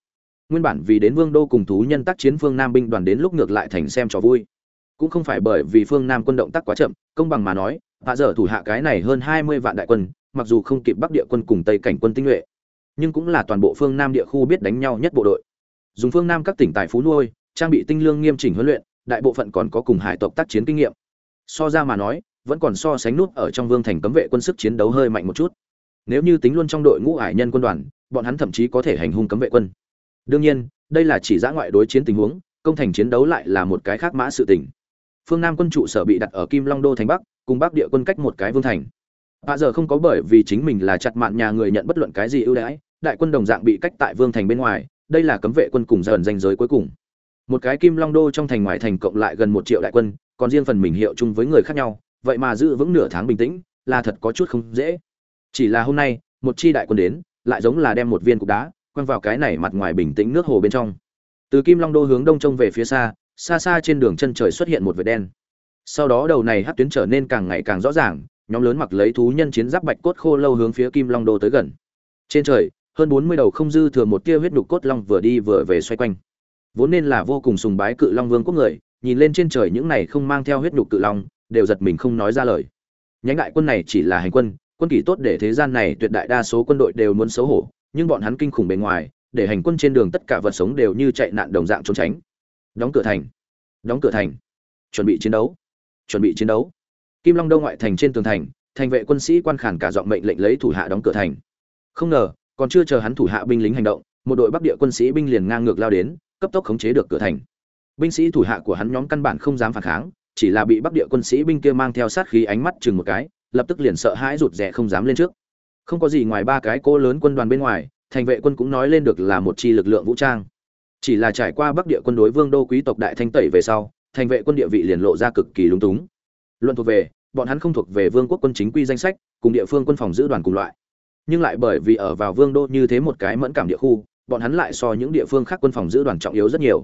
Speaker 1: Nguyên bản vì đến vương đô cùng thú nhân tác chiến phương nam binh đoàn đến lúc ngược lại thành xem trò vui. Cũng không phải bởi vì phương nam quân động tác quá chậm, công bằng mà nói hạ dở thủ hạ cái này hơn hai mươi vạn đại quân, mặc dù không kịp bắc địa quân cùng tây cảnh quân tinh nhuệ nhưng cũng là toàn bộ phương nam địa khu biết đánh nhau nhất bộ đội. Dùng phương nam các tỉnh tài phú nuôi trang bị tinh lương nghiêm chỉnh huấn luyện đại bộ phận còn có cùng hải tộc tác chiến kinh nghiệm. So ra mà nói vẫn còn so sánh nút ở trong vương thành cấm vệ quân sức chiến đấu hơi mạnh một chút. Nếu như tính luôn trong đội ngũ hải nhân quân đoàn bọn hắn thậm chí có thể hành hung cấm vệ quân. Đương nhiên đây là chỉ giã ngoại đối chiến tình huống công thành chiến đấu lại là một cái khác mã sự tình. Phương nam quân trụ sở bị đặt ở kim long đô thành bắc cùng bắc địa quân cách một cái vương thành. Bạ giờ không có bởi vì chính mình là chặt mạn nhà người nhận bất luận cái gì ưu đãi, đại quân đồng dạng bị cách tại vương thành bên ngoài, đây là cấm vệ quân cùng dần danh giới cuối cùng. Một cái Kim Long Đô trong thành ngoài thành cộng lại gần một triệu đại quân, còn riêng phần mình hiệu chung với người khác nhau, vậy mà giữ vững nửa tháng bình tĩnh, là thật có chút không dễ. Chỉ là hôm nay, một chi đại quân đến, lại giống là đem một viên cục đá quăng vào cái này mặt ngoài bình tĩnh nước hồ bên trong. Từ Kim Long Đô hướng đông trông về phía xa, xa xa trên đường chân trời xuất hiện một vệt đen. Sau đó đầu này hát tuyến trở nên càng ngày càng rõ ràng, nhóm lớn mặc lấy thú nhân chiến giáp bạch cốt khô lâu hướng phía Kim Long Đô tới gần. Trên trời, hơn bốn mươi đầu không dư thừa một tia huyết nhục cốt long vừa đi vừa về xoay quanh. Vốn nên là vô cùng sùng bái cự long vương quốc người, nhìn lên trên trời những này không mang theo huyết nhục cự long, đều giật mình không nói ra lời. Nhánh đại quân này chỉ là hành quân, quân kỷ tốt để thế gian này tuyệt đại đa số quân đội đều muốn xấu hổ, nhưng bọn hắn kinh khủng bề ngoài, để hành quân trên đường tất cả vật sống đều như chạy nạn đồng dạng trốn tránh. Đóng cửa thành, đóng cửa thành, chuẩn bị chiến đấu, chuẩn bị chiến đấu kim long đông ngoại thành trên tường thành thành vệ quân sĩ quan khản cả giọng mệnh lệnh lấy thủ hạ đóng cửa thành không ngờ còn chưa chờ hắn thủ hạ binh lính hành động, một đội bắc địa quân sĩ binh liền ngang ngược lao đến, cấp tốc khống chế được cửa thành. Binh sĩ thủ hạ của hắn nhóm căn bản không dám phản kháng, chỉ là bị bắc địa quân sĩ binh kia mang theo sát khí ánh mắt chừng một cái, lập tức liền sợ hãi rụt rè không dám lên trước. Không có gì ngoài ba cái cô lớn quân đoàn bên ngoài, thành vệ quân cũng nói lên được là một chi lực lượng vũ trang. Chỉ là trải qua bắc địa quân đối vương đô quý tộc đại thanh tẩy về sau, thành vệ quân địa vị liền lộ ra cực kỳ lúng túng. Luận thuộc về, bọn hắn không thuộc về vương quốc quân chính quy danh sách, cùng địa phương quân phòng giữ đoàn cùng loại nhưng lại bởi vì ở vào vương đô như thế một cái mẫn cảm địa khu, bọn hắn lại so những địa phương khác quân phòng giữ đoàn trọng yếu rất nhiều.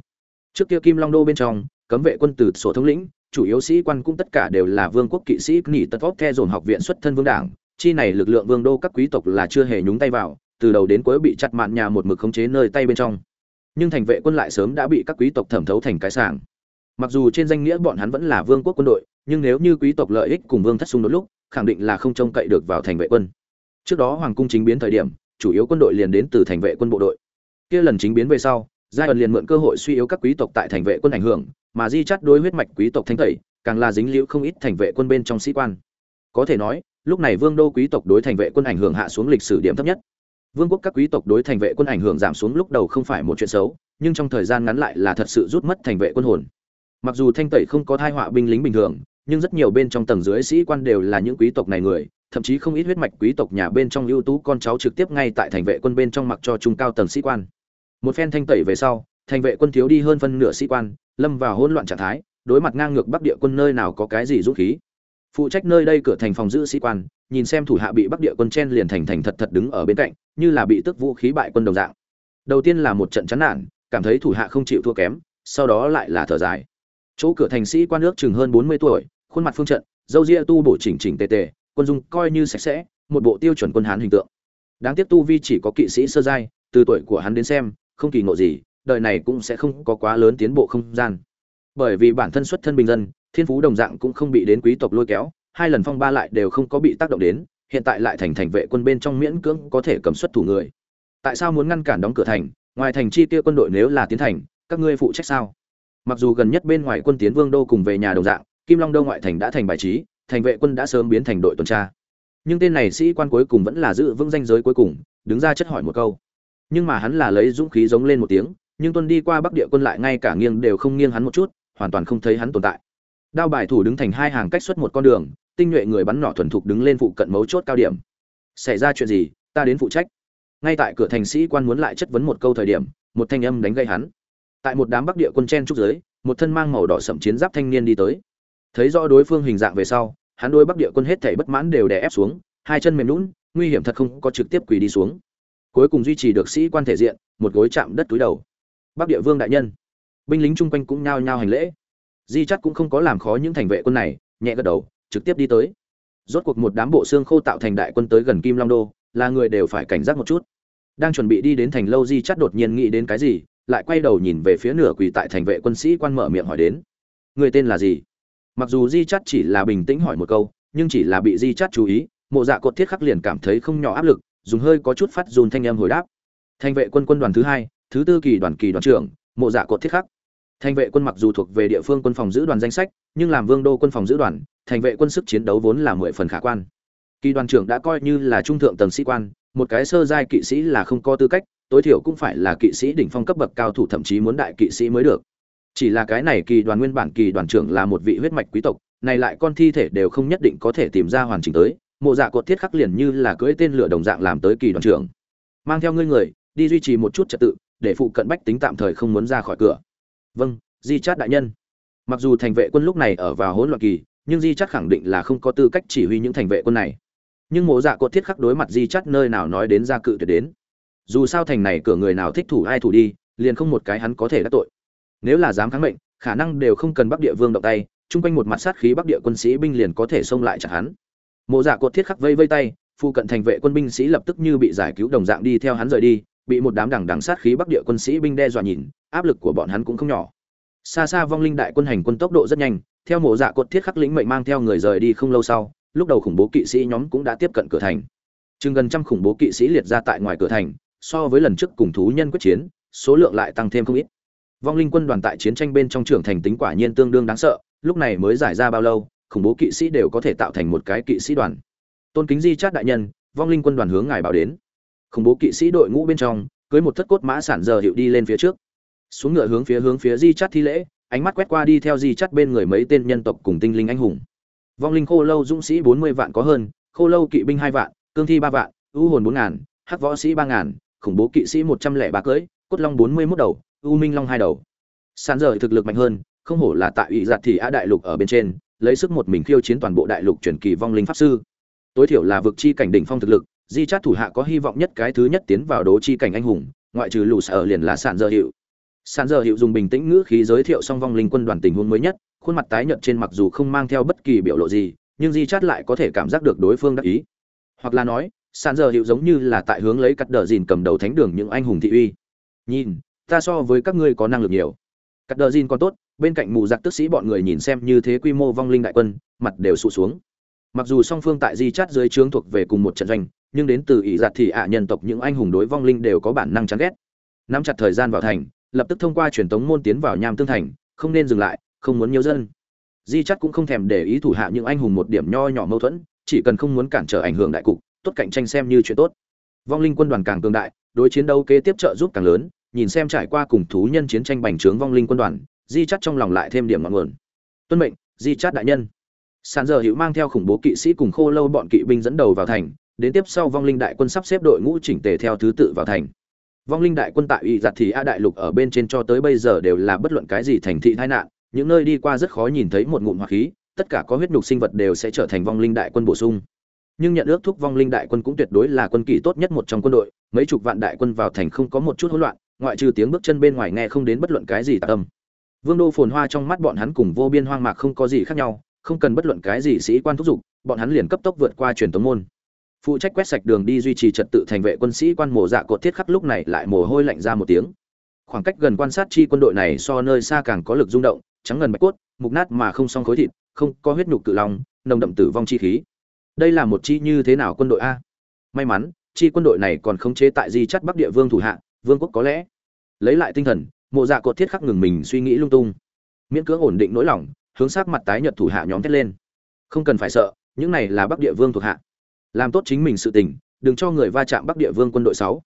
Speaker 1: Trước kia kim long đô bên trong, cấm vệ quân từ sổ thống lĩnh, chủ yếu sĩ quan cũng tất cả đều là vương quốc kỵ sĩ nghỉ tật vóc the dồn học viện xuất thân vương đảng, chi này lực lượng vương đô các quý tộc là chưa hề nhúng tay vào, từ đầu đến cuối bị chặt mạn nhà một mực khống chế nơi tay bên trong. Nhưng thành vệ quân lại sớm đã bị các quý tộc thẩm thấu thành cái sảng. Mặc dù trên danh nghĩa bọn hắn vẫn là vương quốc quân đội, nhưng nếu như quý tộc lợi ích cùng vương thất xung đột lúc, khẳng định là không trông cậy được vào thành vệ quân trước đó hoàng cung chính biến thời điểm, chủ yếu quân đội liền đến từ thành vệ quân bộ đội. Kia lần chính biến về sau, giai ẩn liền mượn cơ hội suy yếu các quý tộc tại thành vệ quân ảnh hưởng, mà di chắt đối huyết mạch quý tộc thanh tẩy, càng là dính liễu không ít thành vệ quân bên trong sĩ quan. Có thể nói, lúc này vương đô quý tộc đối thành vệ quân ảnh hưởng hạ xuống lịch sử điểm thấp nhất. Vương quốc các quý tộc đối thành vệ quân ảnh hưởng giảm xuống lúc đầu không phải một chuyện xấu, nhưng trong thời gian ngắn lại là thật sự rút mất thành vệ quân hồn. Mặc dù thanh tẩy không có thai họa binh lính bình thường, nhưng rất nhiều bên trong tầng dưới sĩ quan đều là những quý tộc này người thậm chí không ít huyết mạch quý tộc nhà bên trong ưu tú con cháu trực tiếp ngay tại thành vệ quân bên trong mặc cho trung cao tầng sĩ quan. Một phen thanh tẩy về sau, thành vệ quân thiếu đi hơn phân nửa sĩ quan, lâm vào hỗn loạn trạng thái, đối mặt ngang ngược bắc địa quân nơi nào có cái gì dũng khí. Phụ trách nơi đây cửa thành phòng giữ sĩ quan, nhìn xem thủ hạ bị bắc địa quân chen liền thành thành thật thật đứng ở bên cạnh, như là bị tức vũ khí bại quân đồng dạng. Đầu tiên là một trận chán nản, cảm thấy thủ hạ không chịu thua kém, sau đó lại là thở dài. Chỗ cửa thành sĩ quan nước chừng hơn bốn mươi tuổi, khuôn mặt phương trận, râu ria tu bổ chỉnh chỉnh tề tề quân dung coi như sạch sẽ, một bộ tiêu chuẩn quân hán hình tượng. Đáng tiếc tu vi chỉ có kỵ sĩ sơ giai, từ tuổi của hắn đến xem, không kỳ ngộ gì, đời này cũng sẽ không có quá lớn tiến bộ không gian. Bởi vì bản thân xuất thân bình dân, thiên phú đồng dạng cũng không bị đến quý tộc lôi kéo, hai lần phong ba lại đều không có bị tác động đến, hiện tại lại thành thành vệ quân bên trong miễn cưỡng có thể cầm xuất thủ người. Tại sao muốn ngăn cản đóng cửa thành? Ngoài thành chi tiêu quân đội nếu là tiến thành, các ngươi phụ trách sao? Mặc dù gần nhất bên ngoài quân tiến vương đô cùng về nhà đồng dạng, kim long đô ngoại thành đã thành bài trí thành vệ quân đã sớm biến thành đội tuần tra. Nhưng tên này sĩ quan cuối cùng vẫn là giữ vững danh giới cuối cùng, đứng ra chất hỏi một câu. Nhưng mà hắn là lấy dũng khí giống lên một tiếng, nhưng tuân đi qua bắc địa quân lại ngay cả nghiêng đều không nghiêng hắn một chút, hoàn toàn không thấy hắn tồn tại. Đao bài thủ đứng thành hai hàng cách xuất một con đường, tinh nhuệ người bắn nỏ thuần thục đứng lên phụ cận mấu chốt cao điểm. Xảy ra chuyện gì, ta đến phụ trách. Ngay tại cửa thành sĩ quan muốn lại chất vấn một câu thời điểm, một thanh âm đánh gây hắn. Tại một đám bắc địa quân chen trúc giới, một thân mang màu đỏ sậm chiến giáp thanh niên đi tới thấy rõ đối phương hình dạng về sau, hắn đôi bắc địa quân hết thảy bất mãn đều đè ép xuống, hai chân mềm lún nguy hiểm thật không có trực tiếp quỳ đi xuống. Cuối cùng duy trì được sĩ quan thể diện, một gối chạm đất túi đầu. Bắc địa vương đại nhân, binh lính chung quanh cũng nhao nhao hành lễ. Di chắc cũng không có làm khó những thành vệ quân này, nhẹ gật đầu, trực tiếp đi tới. Rốt cuộc một đám bộ xương khô tạo thành đại quân tới gần kim long đô, là người đều phải cảnh giác một chút. Đang chuẩn bị đi đến thành lâu, di chắc đột nhiên nghĩ đến cái gì, lại quay đầu nhìn về phía nửa quỳ tại thành vệ quân sĩ quan mở miệng hỏi đến. Người tên là gì? Mặc dù di chắt chỉ là bình tĩnh hỏi một câu, nhưng chỉ là bị di chắt chú ý, mộ dạ cột thiết khắc liền cảm thấy không nhỏ áp lực, dùng hơi có chút phát dùn thanh em hồi đáp. Thành vệ quân quân đoàn thứ hai, thứ tư kỳ đoàn kỳ đoàn trưởng, mộ dạ cột thiết khắc. Thành vệ quân mặc dù thuộc về địa phương quân phòng giữ đoàn danh sách, nhưng làm vương đô quân phòng giữ đoàn, thành vệ quân sức chiến đấu vốn là mười phần khả quan. Kỳ đoàn trưởng đã coi như là trung thượng tầng sĩ quan, một cái sơ giai kỵ sĩ là không có tư cách, tối thiểu cũng phải là kỵ sĩ đỉnh phong cấp bậc cao thủ thậm chí muốn đại kỵ sĩ mới được chỉ là cái này kỳ đoàn nguyên bản kỳ đoàn trưởng là một vị huyết mạch quý tộc, này lại con thi thể đều không nhất định có thể tìm ra hoàn chỉnh tới, mộ dạ cột thiết khắc liền như là cưỡi tên lửa đồng dạng làm tới kỳ đoàn trưởng. Mang theo ngươi người, đi duy trì một chút trật tự, để phụ cận bách tính tạm thời không muốn ra khỏi cửa. Vâng di chát đại nhân. Mặc dù thành vệ quân lúc này ở vào hỗn loạn kỳ, nhưng di chát khẳng định là không có tư cách chỉ huy những thành vệ quân này. Nhưng mộ dạ cột thiết khắc đối mặt di chát nơi nào nói đến ra cự tuyệt đến. Dù sao thành này cửa người nào thích thủ ai thủ đi, liền không một cái hắn có thể đắc tội nếu là dám kháng mệnh, khả năng đều không cần bắc địa vương động tay, chung quanh một mặt sát khí bắc địa quân sĩ binh liền có thể xông lại chặt hắn. Mộ dạ cột thiết khắc vây vây tay phụ cận thành vệ quân binh sĩ lập tức như bị giải cứu đồng dạng đi theo hắn rời đi, bị một đám đằng đằng sát khí bắc địa quân sĩ binh đe dọa nhìn, áp lực của bọn hắn cũng không nhỏ. Xa xa vong linh đại quân hành quân tốc độ rất nhanh, theo mộ dạ cột thiết khắc lĩnh mệnh mang theo người rời đi không lâu sau, lúc đầu khủng bố kỵ sĩ nhóm cũng đã tiếp cận cửa thành. Chừng gần trăm khủng bố kỵ sĩ liệt ra tại ngoài cửa thành, so với lần trước cùng thú nhân quyết chiến, số lượng lại tăng thêm không ít vong linh quân đoàn tại chiến tranh bên trong trưởng thành tính quả nhiên tương đương đáng sợ, lúc này mới giải ra bao lâu, khủng bố kỵ sĩ đều có thể tạo thành một cái kỵ sĩ đoàn. Tôn kính di chát đại nhân, vong linh quân đoàn hướng ngài bảo đến. Khủng bố kỵ sĩ đội ngũ bên trong, cưới một thất cốt mã sản giờ hiệu đi lên phía trước. Xuống ngựa hướng phía hướng phía di chát thi lễ, ánh mắt quét qua đi theo di chát bên người mấy tên nhân tộc cùng tinh linh anh hùng. Vong linh khô lâu dũng sĩ bốn mươi vạn có hơn, khô lâu kỵ binh hai vạn, cương thi ba vạn, ưu hồn bốn ngàn, hắc võ sĩ ba ngàn, khủng bố kỵ sĩ một trăm lẻ ba cưỡi cốt long bốn mươi mốt đầu u minh long hai đầu. Sàn rời thực lực mạnh hơn, không hổ là tại ủy giặt thì á đại lục ở bên trên, lấy sức một mình khiêu chiến toàn bộ đại lục truyền kỳ vong linh pháp sư. Tối thiểu là vực chi cảnh đỉnh phong thực lực, di chát thủ hạ có hy vọng nhất cái thứ nhất tiến vào đố chi cảnh anh hùng, ngoại trừ lù sở liền là sàn dơ hiệu. Sàn dơ hiệu dùng bình tĩnh ngữ khí giới thiệu xong vong linh quân đoàn tình huống mới nhất, khuôn mặt tái nhợt trên mặc dù không mang theo bất kỳ biểu lộ gì, nhưng di chát lại có thể cảm giác được đối phương đắc ý. Hoặc là nói, sàn dơ hiệu giống như là tại hướng lấy cắt đờ dìn cầm đầu thánh đường những anh hùng thị uy. Nhìn ta so với các ngươi có năng lực nhiều. Cắt đờ rin còn tốt, bên cạnh mù giặc tức sĩ bọn người nhìn xem như thế quy mô vong linh đại quân, mặt đều sụt xuống. Mặc dù song phương tại di chát dưới trướng thuộc về cùng một trận doanh, nhưng đến từ ỷ giặt thì ạ nhân tộc những anh hùng đối vong linh đều có bản năng chán ghét. Nắm chặt thời gian vào thành, lập tức thông qua truyền tống môn tiến vào nham tương thành, không nên dừng lại, không muốn nhiều dân. Di chát cũng không thèm để ý thủ hạ những anh hùng một điểm nho nhỏ mâu thuẫn, chỉ cần không muốn cản trở ảnh hưởng đại cục, tốt cạnh tranh xem như chuyện tốt. Vong linh quân đoàn càng cường đại, đối chiến đấu kế tiếp trợ giúp càng lớn nhìn xem trải qua cùng thú nhân chiến tranh bành trướng vong linh quân đoàn, di chắt trong lòng lại thêm điểm ngọn nguồn. Tuân mệnh, di chắt đại nhân. Sàn giờ hữu mang theo khủng bố kỵ sĩ cùng khô lâu bọn kỵ binh dẫn đầu vào thành, đến tiếp sau vong linh đại quân sắp xếp đội ngũ chỉnh tề theo thứ tự vào thành. Vong linh đại quân tại ủy giặt thì a đại lục ở bên trên cho tới bây giờ đều là bất luận cái gì thành thị tai nạn, những nơi đi qua rất khó nhìn thấy một ngụm hỏa khí, tất cả có huyết nhục sinh vật đều sẽ trở thành vong linh đại quân bổ sung. Nhưng nhận ước thúc vong linh đại quân cũng tuyệt đối là quân kỳ tốt nhất một trong quân đội, mấy chục vạn đại quân vào thành không có một chút hỗn loạn ngoại trừ tiếng bước chân bên ngoài nghe không đến bất luận cái gì tạc âm. Vương đô phồn hoa trong mắt bọn hắn cùng vô biên hoang mạc không có gì khác nhau, không cần bất luận cái gì sĩ quan thúc giục, bọn hắn liền cấp tốc vượt qua truyền tống môn. Phụ trách quét sạch đường đi duy trì trật tự thành vệ quân sĩ quan mổ dạ cột thiết khắc lúc này lại mồ hôi lạnh ra một tiếng. Khoảng cách gần quan sát chi quân đội này so nơi xa càng có lực rung động, trắng ngần bạch cốt, mục nát mà không song khối thịt, không có huyết nhục cự long, nồng đậm tử vong chi khí. Đây là một chi như thế nào quân đội a? May mắn, chi quân đội này còn khống chế tại di chắt bắc địa vương thủ hạ vương quốc có lẽ. Lấy lại tinh thần, mộ dạ cột thiết khắc ngừng mình suy nghĩ lung tung. Miễn cưỡng ổn định nỗi lòng, hướng sát mặt tái nhợt thủ hạ nhóm thét lên. Không cần phải sợ, những này là bắc địa vương thuộc hạ. Làm tốt chính mình sự tình, đừng cho người va chạm bắc địa vương quân đội sáu.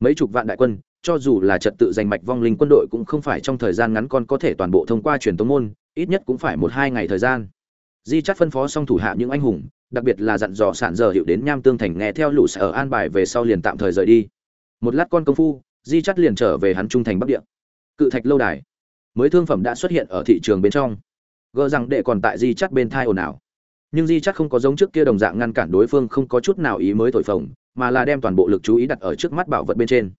Speaker 1: Mấy chục vạn đại quân, cho dù là trật tự giành mạch vong linh quân đội cũng không phải trong thời gian ngắn con có thể toàn bộ thông qua truyền tống môn, ít nhất cũng phải một hai ngày thời gian. Di chắc phân phó xong thủ hạ những anh hùng, đặc biệt là dặn dò sản giờ hiệu đến nham tương thành nghe theo lũ sở an bài về sau liền tạm thời rời đi. Một lát con công phu di chắt liền trở về hắn trung thành bắc địa. Cự thạch lâu đài. Mới thương phẩm đã xuất hiện ở thị trường bên trong. Gờ rằng đệ còn tại di chắt bên thai ồn ào. Nhưng di chắc không có giống trước kia đồng dạng ngăn cản đối phương, không có chút nào ý mới thổi phồng, mà là đem toàn bộ lực chú ý đặt ở trước mắt bảo vật bên trên.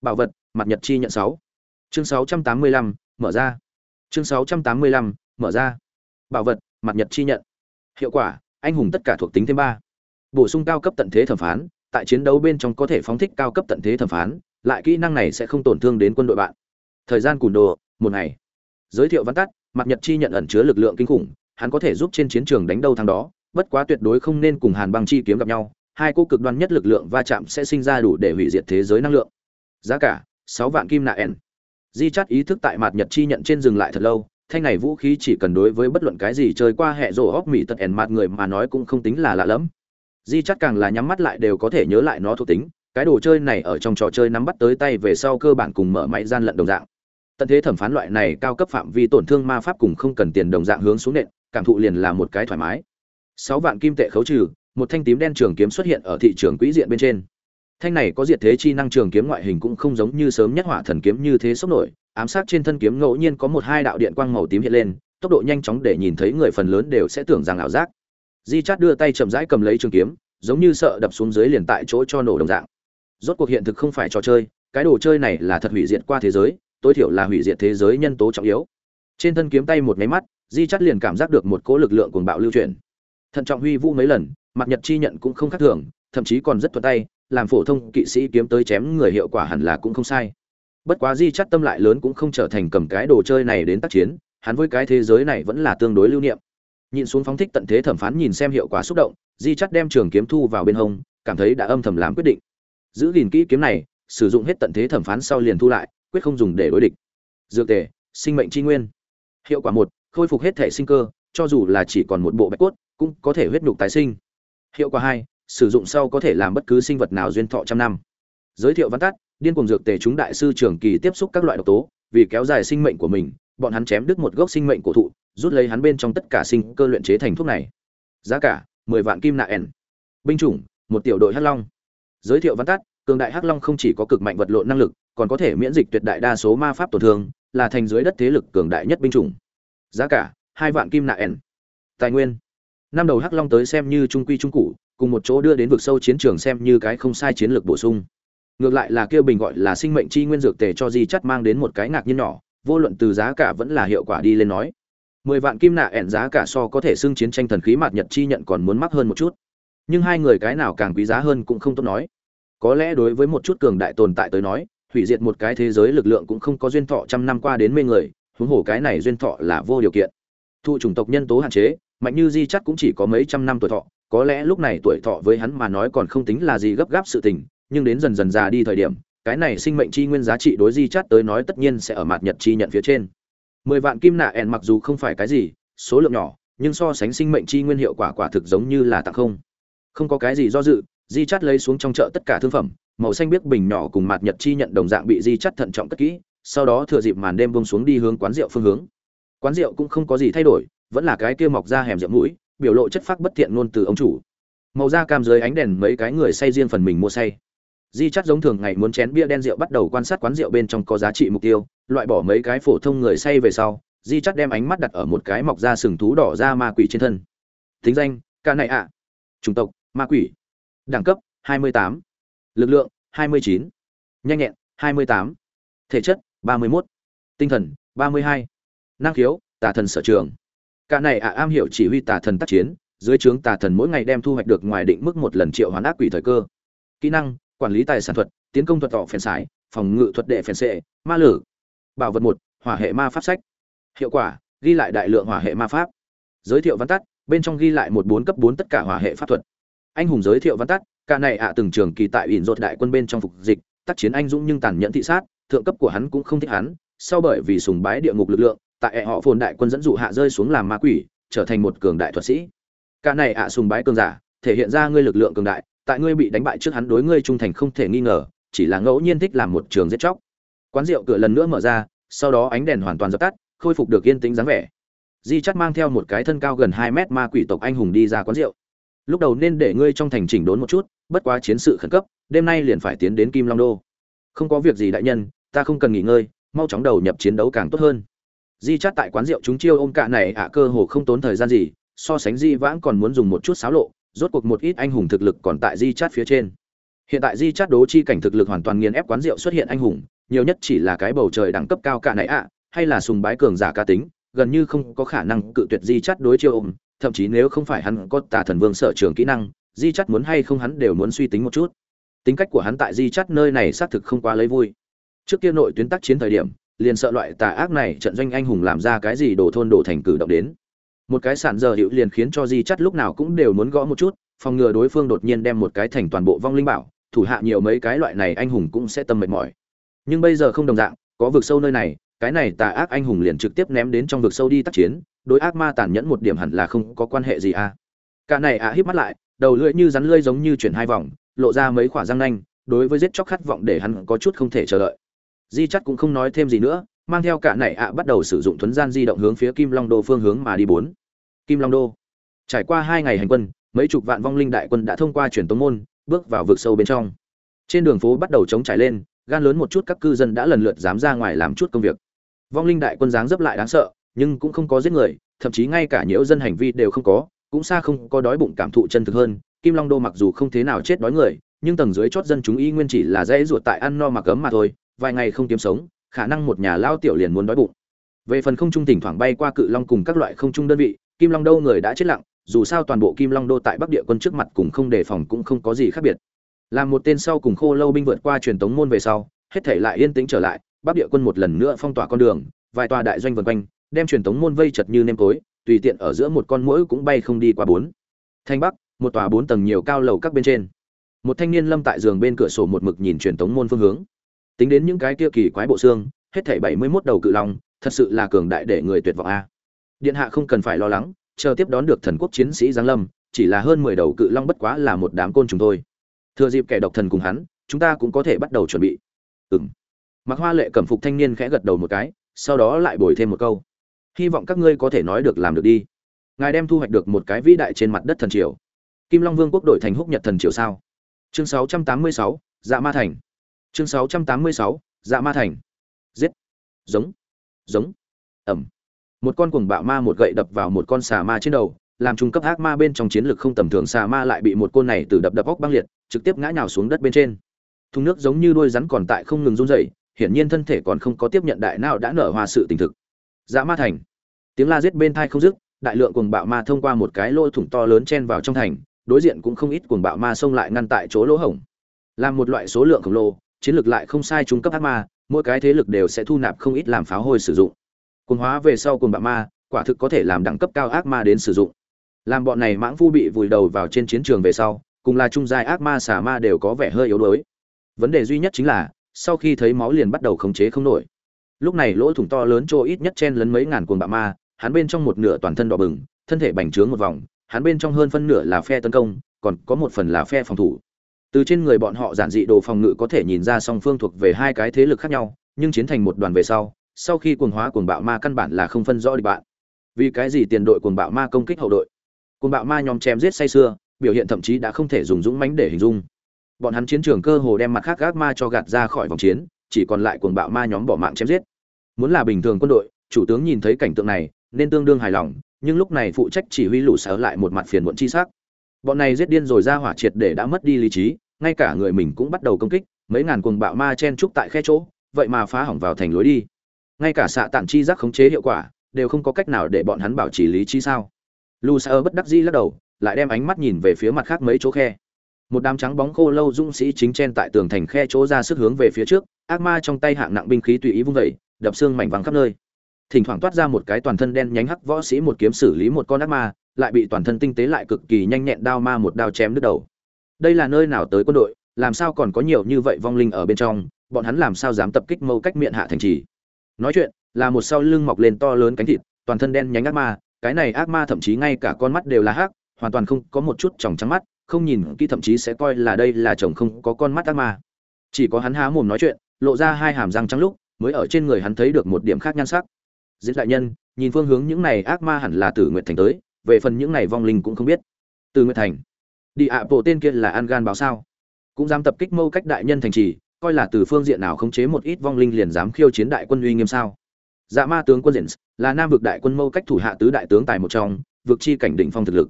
Speaker 1: Bảo vật, mặt nhật chi nhận sáu. Chương sáu trăm tám mươi lăm, mở ra. Chương sáu trăm tám mươi lăm, mở ra. Bảo vật, mặt nhật chi nhận. Hiệu quả, anh hùng tất cả thuộc tính thêm ba. Bổ sung cao cấp tận thế thẩm phán, tại chiến đấu bên trong có thể phóng thích cao cấp tận thế thẩm phán lại kỹ năng này sẽ không tổn thương đến quân đội bạn. Thời gian cùn đồ, một ngày. Giới thiệu văn tắt mặt nhật chi nhận ẩn chứa lực lượng kinh khủng, hắn có thể giúp trên chiến trường đánh đâu thắng đó, bất quá tuyệt đối không nên cùng hàn băng chi kiếm gặp nhau, hai cô cực đoan nhất lực lượng va chạm sẽ sinh ra đủ để hủy diệt thế giới năng lượng. Giá cả, sáu vạn kim nạ ẻn. Di chắt ý thức tại mặt nhật chi nhận trên dừng lại thật lâu, thanh này vũ khí chỉ cần đối với bất luận cái gì chơi qua hệ rổ hóc mỹ tật ẻn mặt người mà nói cũng không tính là lạ lẫm. Di chắt càng là nhắm mắt lại đều có thể nhớ lại nó thuộc tính cái đồ chơi này ở trong trò chơi nắm bắt tới tay về sau cơ bản cùng mở máy gian lận đồng dạng. Tận thế thẩm phán loại này cao cấp phạm vi tổn thương ma pháp cùng không cần tiền đồng dạng hướng xuống nện cảm thụ liền là một cái thoải mái. Sáu vạn kim tệ khấu trừ, một thanh tím đen trường kiếm xuất hiện ở thị trường quỹ diện bên trên. Thanh này có diệt thế chi năng trường kiếm ngoại hình cũng không giống như sớm nhất hỏa thần kiếm như thế sốc nổi, ám sát trên thân kiếm ngẫu nhiên có một hai đạo điện quang màu tím hiện lên, tốc độ nhanh chóng để nhìn thấy người phần lớn đều sẽ tưởng rằng ảo giác. Di chát đưa tay chậm rãi cầm lấy trường kiếm, giống như sợ đập xuống dưới liền tại chỗ cho nổ đồng dạng rốt cuộc hiện thực không phải trò chơi, cái đồ chơi này là thật hủy diệt qua thế giới, tối thiểu là hủy diệt thế giới nhân tố trọng yếu. Trên thân kiếm tay một máy mắt, di chắt liền cảm giác được một cỗ lực lượng cuồng bạo lưu truyền. thận trọng huy vũ mấy lần mặt nhật chi nhận cũng không khác thường, thậm chí còn rất thuận tay, làm phổ thông kỵ sĩ kiếm tới chém người hiệu quả hẳn là cũng không sai. Bất quá di chắt tâm lại lớn cũng không trở thành cầm cái đồ chơi này đến tác chiến, hắn với cái thế giới này vẫn là tương đối lưu niệm. Nhìn xuống phóng thích tận thế thẩm phán nhìn xem hiệu quả xúc động, di chắt đem trường kiếm thu vào bên hông, cảm thấy đã âm thầm làm quyết định giữ gìn kỹ kiếm này, sử dụng hết tận thế thẩm phán sau liền thu lại, quyết không dùng để đối địch. Dược tề, sinh mệnh tri nguyên. Hiệu quả một, khôi phục hết thể sinh cơ, cho dù là chỉ còn một bộ bạch cốt, cũng có thể huyết nhục tái sinh. Hiệu quả hai, sử dụng sau có thể làm bất cứ sinh vật nào duyên thọ trăm năm. Giới thiệu văn tắt, điên cùng dược tề chúng đại sư trường kỳ tiếp xúc các loại độc tố, vì kéo dài sinh mệnh của mình, bọn hắn chém đứt một gốc sinh mệnh cổ thụ, rút lấy hắn bên trong tất cả sinh cơ luyện chế thành thuốc này. Giá cả, mười vạn kim nạ ẻn. Binh chủng, một tiểu đội hắc long giới thiệu văn tắt, cường đại hắc long không chỉ có cực mạnh vật lộn năng lực, còn có thể miễn dịch tuyệt đại đa số ma pháp tổn thương, là thành dưới đất thế lực cường đại nhất binh chủng. Giá cả, hai vạn kim nạ ẻn. Tài nguyên. Năm đầu hắc long tới xem như trung quy trung cụ cùng một chỗ đưa đến vực sâu chiến trường xem như cái không sai chiến lược bổ sung. Ngược lại là kêu bình gọi là sinh mệnh chi nguyên dược tề cho di chắt mang đến một cái ngạc nhiên nhỏ, vô luận từ giá cả vẫn là hiệu quả đi lên nói. Mười vạn kim nạ ẻn giá cả so có thể xưng chiến tranh thần khí mạt nhật chi nhận còn muốn mắc hơn một chút nhưng hai người cái nào càng quý giá hơn cũng không tốt nói. Có lẽ đối với một chút cường đại tồn tại tới nói, hủy diệt một cái thế giới lực lượng cũng không có duyên thọ trăm năm qua đến mê người, huống hồ cái này duyên thọ là vô điều kiện. Thụ chủng tộc nhân tố hạn chế, mạnh như di chắc cũng chỉ có mấy trăm năm tuổi thọ, có lẽ lúc này tuổi thọ với hắn mà nói còn không tính là gì gấp gáp sự tình, nhưng đến dần dần già đi thời điểm, cái này sinh mệnh chi nguyên giá trị đối di chắt tới nói tất nhiên sẽ ở mặt nhật chi nhận phía trên. Mười vạn kim nạ ẹn mặc dù không phải cái gì, số lượng nhỏ, nhưng so sánh sinh mệnh chi nguyên hiệu quả quả thực giống như là tặng không không có cái gì do dự, di chắt lấy xuống trong chợ tất cả thương phẩm, màu xanh biếc bình nhỏ cùng mặt nhật chi nhận đồng dạng bị di chắt thận trọng cất kỹ, sau đó thừa dịp màn đêm bông xuống đi hướng quán rượu phương hướng. Quán rượu cũng không có gì thay đổi, vẫn là cái kia mọc ra hẻm rượu mũi, biểu lộ chất phác bất thiện luôn từ ông chủ. Màu da cam dưới ánh đèn mấy cái người say riêng phần mình mua say. Di chắt giống thường ngày muốn chén bia đen rượu bắt đầu quan sát quán rượu bên trong có giá trị mục tiêu, loại bỏ mấy cái phổ thông người say về sau, di chắt đem ánh mắt đặt ở một cái mọc da sừng thú đỏ da ma quỷ trên thân. Thính danh, ca này ạ. À. chủng tộc ma quỷ đẳng cấp 28. lực lượng 29. nhanh nhẹn 28. thể chất 31. tinh thần 32. năng khiếu, tà thần sở trường cả này ạ, am hiểu chỉ huy tà thần tác chiến, dưới trướng tà thần mỗi ngày đem thu hoạch được ngoài định mức một lần triệu hoán ác quỷ thời cơ kỹ năng, quản lý tài sản thuật, tiến công thuật tỏ phèn sải, phòng ngự thuật đệ phèn sệ, ma lử bảo vật một, hỏa hệ ma pháp sách hiệu quả, ghi lại đại lượng hỏa hệ ma pháp giới thiệu văn tắt, bên trong ghi lại một bốn cấp bốn tất cả hỏa hệ pháp thuật anh hùng giới thiệu văn tắt, cả này ạ từng trường kỳ tại ỉn rột đại quân bên trong phục dịch, tác chiến anh dũng nhưng tàn nhẫn thị sát, thượng cấp của hắn cũng không thích hắn, sau bởi vì sùng bái địa ngục lực lượng, tại e họ phồn đại quân dẫn dụ hạ rơi xuống làm ma quỷ, trở thành một cường đại thuật sĩ. Cả này ạ sùng bái cường giả, thể hiện ra ngươi lực lượng cường đại, tại ngươi bị đánh bại trước hắn đối ngươi trung thành không thể nghi ngờ, chỉ là ngẫu nhiên thích làm một trường giết chóc. Quán rượu cửa lần nữa mở ra, sau đó ánh đèn hoàn toàn dập tắt, khôi phục được yên tĩnh dáng vẻ. Di chắt mang theo một cái thân cao gần hai mét ma quỷ tộc anh hùng đi ra quán rượu lúc đầu nên để ngươi trong thành chỉnh đốn một chút, bất quá chiến sự khẩn cấp, đêm nay liền phải tiến đến kim long đô. Không có việc gì đại nhân, ta không cần nghỉ ngơi, mau chóng đầu nhập chiến đấu càng tốt hơn. Di chát tại quán rượu chúng chiêu ôm cạ này ạ à, cơ hồ không tốn thời gian gì, so sánh di vãng còn muốn dùng một chút xáo lộ, rốt cuộc một ít anh hùng thực lực còn tại di chát phía trên. Hiện tại di chát đố chi cảnh thực lực hoàn toàn nghiền ép quán rượu xuất hiện anh hùng, nhiều nhất chỉ là cái bầu trời đẳng cấp cao cạ này ạ à, hay là sùng bái cường giả ca tính, gần như không có khả năng cự tuyệt di chát đối chiêu ôm thậm chí nếu không phải hắn có tà thần vương sở trường kỹ năng, di chắt muốn hay không hắn đều muốn suy tính một chút. Tính cách của hắn tại di chắt nơi này xác thực không quá lấy vui. Trước kia nội tuyến tác chiến thời điểm, liền sợ loại tà ác này trận doanh anh hùng làm ra cái gì đổ thôn đổ thành cử động đến. Một cái sản giờ hiệu liền khiến cho di chắt lúc nào cũng đều muốn gõ một chút, phòng ngừa đối phương đột nhiên đem một cái thành toàn bộ vong linh bảo, thủ hạ nhiều mấy cái loại này anh hùng cũng sẽ tâm mệt mỏi. Nhưng bây giờ không đồng dạng, có vực sâu nơi này, cái này tà ác anh hùng liền trực tiếp ném đến trong vực sâu đi tác chiến đối ác ma tàn nhẫn một điểm hẳn là không có quan hệ gì à. Cả này ạ à híp mắt lại, đầu lưỡi như rắn lưỡi giống như chuyển hai vòng, lộ ra mấy khỏa răng nanh, đối với giết chóc khát vọng để hắn có chút không thể chờ đợi. Di chắc cũng không nói thêm gì nữa, mang theo cả này ạ bắt đầu sử dụng thuấn gian di động hướng phía kim long đô phương hướng mà đi bốn. Kim long đô. Trải qua hai ngày hành quân, mấy chục vạn vong linh đại quân đã thông qua truyền tống môn, bước vào vực sâu bên trong. Trên đường phố bắt đầu chống trải lên, gan lớn một chút các cư dân đã lần lượt dám ra ngoài làm chút công việc. Vong linh đại quân dáng dấp lại đáng sợ nhưng cũng không có giết người, thậm chí ngay cả nhiễu dân hành vi đều không có, cũng xa không có đói bụng cảm thụ chân thực hơn. Kim long đô mặc dù không thế nào chết đói người, nhưng tầng dưới chót dân chúng y nguyên chỉ là dễ ruột tại ăn no mặc ấm mà thôi, vài ngày không kiếm sống, khả năng một nhà lao tiểu liền muốn đói bụng. Về phần không trung thỉnh thoảng bay qua cự long cùng các loại không trung đơn vị, kim long đô người đã chết lặng, dù sao toàn bộ kim long đô tại bắc địa quân trước mặt cùng không đề phòng cũng không có gì khác biệt. Làm một tên sau cùng khô lâu binh vượt qua truyền tống môn về sau, hết thể lại yên tĩnh trở lại, bắc địa quân một lần nữa phong tỏa con đường, vài tòa đại doanh vần quanh đem truyền tống môn vây chật như nêm tối, tùy tiện ở giữa một con mũi cũng bay không đi qua bốn. Thanh bắc, một tòa bốn tầng nhiều cao lầu các bên trên. Một thanh niên lâm tại giường bên cửa sổ một mực nhìn truyền tống môn phương hướng. Tính đến những cái kia kỳ quái bộ xương, hết thảy bảy mươi 71 đầu cự long, thật sự là cường đại để người tuyệt vọng a. Điện hạ không cần phải lo lắng, chờ tiếp đón được thần quốc chiến sĩ giáng lâm, chỉ là hơn mười đầu cự long bất quá là một đám côn trùng thôi. Thừa dịp kẻ độc thần cùng hắn, chúng ta cũng có thể bắt đầu chuẩn bị. Ừm. mặc hoa lệ cẩm phục thanh niên khẽ gật đầu một cái, sau đó lại bồi thêm một câu hy vọng các ngươi có thể nói được làm được đi. Ngài đem thu hoạch được một cái vĩ đại trên mặt đất thần triều. Kim long vương quốc đổi thành húc nhật thần triều sao? Chương 686, dạ ma thành. Chương 686, dạ ma thành. Giết. Giống. Giống. Ẩm. Một con cuồng bạo ma một gậy đập vào một con xà ma trên đầu làm trung cấp ác ma bên trong chiến lược không tầm thường xà ma lại bị một côn này từ đập đập óc băng liệt trực tiếp ngã nhào xuống đất bên trên. Thùng nước giống như đuôi rắn còn tại không ngừng run rẩy hiển nhiên thân thể còn không có tiếp nhận đại nào đã nở hoa sự tình thực dã ma thành. Tiếng la giết bên thai không dứt, đại lượng cuồng bạo ma thông qua một cái lỗ thủng to lớn chen vào trong thành, đối diện cũng không ít cuồng bạo ma xông lại ngăn tại chỗ lỗ hổng. Làm một loại số lượng khổng lồ, chiến lược lại không sai trung cấp ác ma, mỗi cái thế lực đều sẽ thu nạp không ít làm pháo hôi sử dụng. Cuồng hóa về sau cuồng bạo ma, quả thực có thể làm đẳng cấp cao ác ma đến sử dụng. Làm bọn này mãng phu bị vùi đầu vào trên chiến trường về sau, cùng là trung giai ác ma xà ma đều có vẻ hơi yếu đuối. Vấn đề duy nhất chính là, sau khi thấy máu liền bắt đầu khống chế không nổi lúc này lỗ thủng to lớn chỗ ít nhất chen lấn mấy ngàn cuồng bạo ma, hắn bên trong một nửa toàn thân đỏ bừng, thân thể bành trướng một vòng, hắn bên trong hơn phân nửa là phe tấn công, còn có một phần là phe phòng thủ. Từ trên người bọn họ giản dị đồ phòng ngự có thể nhìn ra song phương thuộc về hai cái thế lực khác nhau, nhưng chiến thành một đoàn về sau sau khi cuồng hóa cuồng bạo ma căn bản là không phân rõ địch bạn. Vì cái gì tiền đội cuồng bạo ma công kích hậu đội? Cuồng bạo ma nhóm chém giết say xưa biểu hiện thậm chí đã không thể dùng dũng mãnh để hình dung. Bọn hắn chiến trường cơ hồ đem mặt khác gác ma cho gạt ra khỏi vòng chiến, chỉ còn lại cuồng bạo ma nhóm bỏ mạng chém giết muốn là bình thường quân đội, chủ tướng nhìn thấy cảnh tượng này, nên tương đương hài lòng, nhưng lúc này phụ trách chỉ huy lũ sở lại một mặt phiền muộn chi sắc. Bọn này giết điên rồi ra hỏa triệt để đã mất đi lý trí, ngay cả người mình cũng bắt đầu công kích, mấy ngàn cuồng bạo ma chen trúc tại khe chỗ, vậy mà phá hỏng vào thành lối đi. Ngay cả xạ tản chi giác khống chế hiệu quả, đều không có cách nào để bọn hắn bảo trì lý trí sao? Lù sở bất đắc dĩ lắc đầu, lại đem ánh mắt nhìn về phía mặt khác mấy chỗ khe. Một đám trắng bóng khô lâu dũng sĩ chính chen tại tường thành khe chỗ ra sức hướng về phía trước, ác ma trong tay hạng nặng binh khí tùy ý vung vẩy đập xương mảnh vắng khắp nơi. Thỉnh thoảng toát ra một cái toàn thân đen nhánh hắc võ sĩ một kiếm xử lý một con ác ma, lại bị toàn thân tinh tế lại cực kỳ nhanh nhẹn đao ma một đao chém đứt đầu. Đây là nơi nào tới quân đội, làm sao còn có nhiều như vậy vong linh ở bên trong, bọn hắn làm sao dám tập kích mâu cách miệng hạ thành trì. Nói chuyện, là một sau lưng mọc lên to lớn cánh thịt, toàn thân đen nhánh ác ma, cái này ác ma thậm chí ngay cả con mắt đều là hắc, hoàn toàn không có một chút tròng trắng mắt, không nhìn kỹ thậm chí sẽ coi là đây là chồng không có con mắt ác ma. Chỉ có hắn há mồm nói chuyện, lộ ra hai hàm răng trắng lúc mới ở trên người hắn thấy được một điểm khác nhan sắc. Diễn đại nhân, nhìn phương hướng những này ác ma hẳn là tử nguyện thành tới, về phần những này vong linh cũng không biết. Từ nguyện thành? Đi ạ, bộ tên kia là an gan báo sao? Cũng dám tập kích mâu cách đại nhân thành trì, coi là từ phương diện nào khống chế một ít vong linh liền dám khiêu chiến đại quân uy nghiêm sao? Dạ ma tướng quân diễn, là nam vực đại quân mâu cách thủ hạ tứ đại tướng tài một trong, vực chi cảnh đỉnh phong thực lực.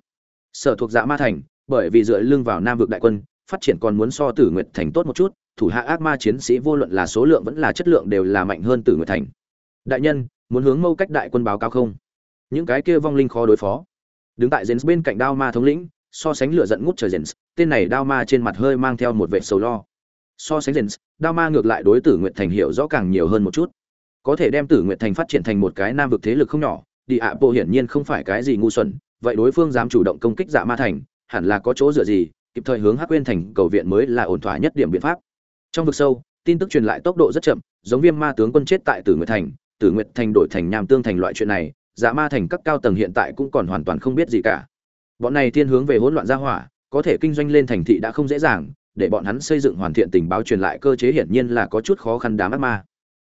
Speaker 1: Sở thuộc dạ ma thành, bởi vì dựa lưng vào nam vực đại quân, phát triển còn muốn so tử nguyệt thành tốt một chút thủ hạ ác ma chiến sĩ vô luận là số lượng vẫn là chất lượng đều là mạnh hơn tử nguyệt thành. Đại nhân, muốn hướng mâu cách đại quân báo cáo không? Những cái kia vong linh khó đối phó. Đứng tại jens bên cạnh đao ma thống lĩnh, so sánh lửa giận ngút trời jens, tên này đao ma trên mặt hơi mang theo một vẻ sầu lo. So sánh jens, đao ma ngược lại đối tử nguyệt thành hiểu rõ càng nhiều hơn một chút. Có thể đem tử nguyệt thành phát triển thành một cái nam vực thế lực không nhỏ, đi ạ bộ hiển nhiên không phải cái gì ngu xuẩn, vậy đối phương dám chủ động công kích dạ ma thành, hẳn là có chỗ dựa gì, kịp thời hướng hắc Uyên thành cầu viện mới là ổn thỏa nhất điểm biện pháp trong vực sâu, tin tức truyền lại tốc độ rất chậm, giống viêm ma tướng quân chết tại tử nguyệt thành, tử nguyệt thành đổi thành nham tương thành loại chuyện này dạ ma thành các cao tầng hiện tại cũng còn hoàn toàn không biết gì cả. Bọn này thiên hướng về hỗn loạn gia hỏa, có thể kinh doanh lên thành thị đã không dễ dàng, để bọn hắn xây dựng hoàn thiện tình báo truyền lại cơ chế hiển nhiên là có chút khó khăn đám ác ma.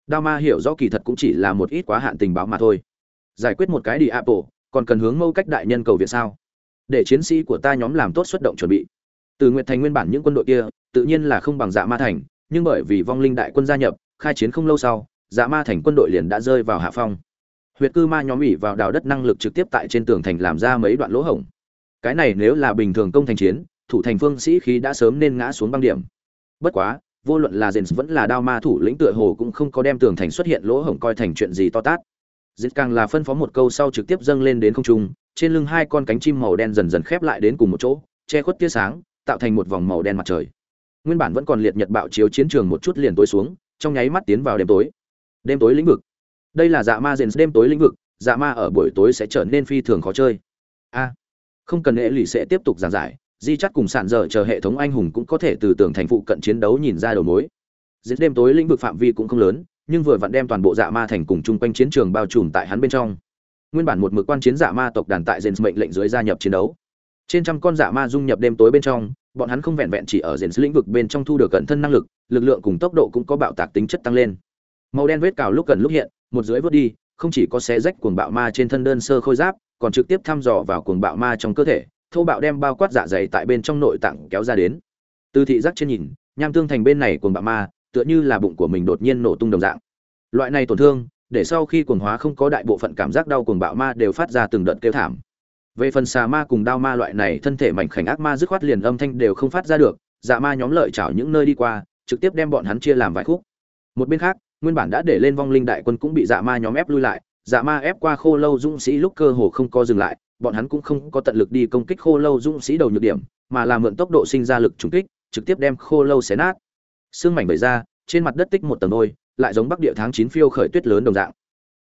Speaker 1: Đao ma hiểu rõ kỳ thật cũng chỉ là một ít quá hạn tình báo mà thôi. Giải quyết một cái đi apple, còn cần hướng mâu cách đại nhân cầu viện sao? Để chiến sĩ của ta nhóm làm tốt xuất động chuẩn bị. Từ nguyện thành nguyên bản những quân đội kia, tự nhiên là không bằng dạ ma thành nhưng bởi vì vong linh đại quân gia nhập khai chiến không lâu sau dạ ma thành quân đội liền đã rơi vào hạ phong huyệt cư ma nhóm ủy vào đào đất năng lực trực tiếp tại trên tường thành làm ra mấy đoạn lỗ hổng cái này nếu là bình thường công thành chiến thủ thành phương sĩ khí đã sớm nên ngã xuống băng điểm bất quá vô luận là Jens vẫn là đao ma thủ lĩnh tựa hồ cũng không có đem tường thành xuất hiện lỗ hổng coi thành chuyện gì to tát. Jens càng là phân phó một câu sau trực tiếp dâng lên đến không trung, trên lưng hai con cánh chim màu đen dần dần khép lại đến cùng một chỗ, che khuất tia sáng, tạo thành một vòng màu đen mặt trời. Nguyên bản vẫn còn liệt nhật bạo chiếu chiến trường một chút liền tối xuống, trong nháy mắt tiến vào đêm tối. Đêm tối lĩnh vực. Đây là dạ ma dền đêm tối lĩnh vực, dạ ma ở buổi tối sẽ trở nên phi thường khó chơi. A, à, không cần hệ lụy sẽ tiếp tục giảng giải, di chắt cùng sạn dở chờ hệ thống anh hùng cũng có thể từ tưởng thành phụ cận chiến đấu nhìn ra đầu mối diễn đêm tối lĩnh vực phạm vi cũng không lớn nhưng vừa vặn đem toàn bộ dạ ma thành cùng chung quanh chiến trường bao trùm tại hắn bên trong nguyên bản một mực quan chiến dạ ma tộc đàn tại dền mệnh lệnh dưới gia nhập chiến đấu trên trăm con dạ ma dung nhập đêm tối bên trong bọn hắn không vẹn vẹn chỉ ở diện lĩnh vực bên trong thu được cận thân năng lực lực lượng cùng tốc độ cũng có bạo tạc tính chất tăng lên. Màu đen vết cào lúc gần lúc hiện, một dưới vớt đi, không chỉ có xé rách cuồng bạo ma trên thân đơn sơ khôi giáp, còn trực tiếp thăm dò vào cuồng bạo ma trong cơ thể, thô bạo đem bao quát dạ dày tại bên trong nội tạng kéo ra đến. Từ thị giác trên nhìn, nham tương thành bên này cuồng bạo ma, tựa như là bụng của mình đột nhiên nổ tung đồng dạng. Loại này tổn thương, để sau khi cuồng hóa không có đại bộ phận cảm giác đau cuồng bạo ma đều phát ra từng đợt kêu thảm về phần xà ma cùng đao ma loại này, thân thể mảnh khảnh ác ma dứt khoát liền âm thanh đều không phát ra được dạ ma nhóm lợi chảo những nơi đi qua, trực tiếp đem bọn hắn chia làm vài khúc. Một bên khác, nguyên bản đã để lên vong linh đại quân cũng bị dạ ma nhóm ép lui lại dạ ma ép qua khô lâu dũng sĩ lúc cơ hồ không co dừng lại, bọn hắn cũng không có tận lực đi công kích khô lâu dũng sĩ đầu nhược điểm, mà là mượn tốc độ sinh ra lực trúng kích, trực tiếp đem khô lâu xé nát. Xương mảnh bể ra, trên mặt đất tích một tầng đôi lại giống bắc địa tháng chín phiêu khởi tuyết lớn đồng dạng.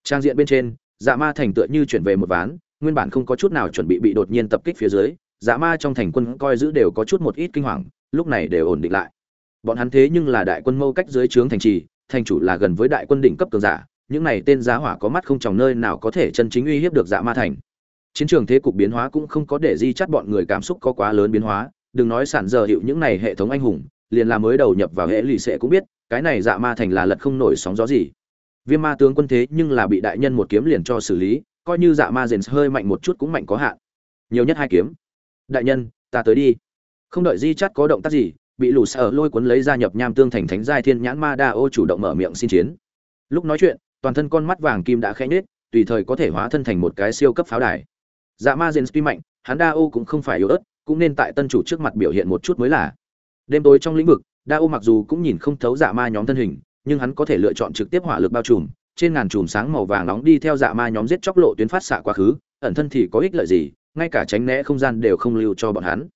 Speaker 1: Trang diện bên trên dạ ma thành tựa như chuyển về một ván nguyên bản không có chút nào chuẩn bị bị đột nhiên tập kích phía dưới dạ ma trong thành quân coi giữ đều có chút một ít kinh hoàng, lúc này đều ổn định lại. Bọn hắn thế nhưng là đại quân mâu cách dưới trướng thành trì, thành chủ là gần với đại quân đỉnh cấp cường giả, những này tên giá hỏa có mắt không tròng nơi nào có thể chân chính uy hiếp được dạ ma thành. Chiến trường thế cục biến hóa cũng không có để di chắt bọn người cảm xúc có quá lớn biến hóa, đừng nói sản giờ hiệu những này hệ thống anh hùng, liền là mới đầu nhập vào hệ lụy sẽ cũng biết, cái này dạ ma thành là lật không nổi sóng gió gì. Viêm ma tướng quân thế nhưng là bị đại nhân một kiếm liền cho xử lý coi như dạ ma dền hơi mạnh một chút cũng mạnh có hạn. Nhiều nhất hai kiếm. Đại nhân, ta tới đi. Không đợi di chắt có động tác gì, bị lù sở lôi cuốn lấy gia nhập nham tương thành thánh giai thiên nhãn ma đa ô chủ động mở miệng xin chiến. Lúc nói chuyện, toàn thân con mắt vàng kim đã khẽ nhết tùy thời có thể hóa thân thành một cái siêu cấp pháo đài. Dạ ma dền tuy mạnh, hắn đa ô cũng không phải yếu ớt, cũng nên tại tân chủ trước mặt biểu hiện một chút mới là. Đêm tối trong lĩnh vực, đa ô mặc dù cũng nhìn không thấu dạ ma nhóm thân hình, nhưng hắn có thể lựa chọn trực tiếp hỏa lực bao trùm trên ngàn chùm sáng màu vàng nóng đi theo dạ ma nhóm giết chóc lộ tuyến phát xạ quá khứ, ẩn thân thì có ích lợi gì, ngay cả tránh né không gian đều không lưu cho bọn hắn.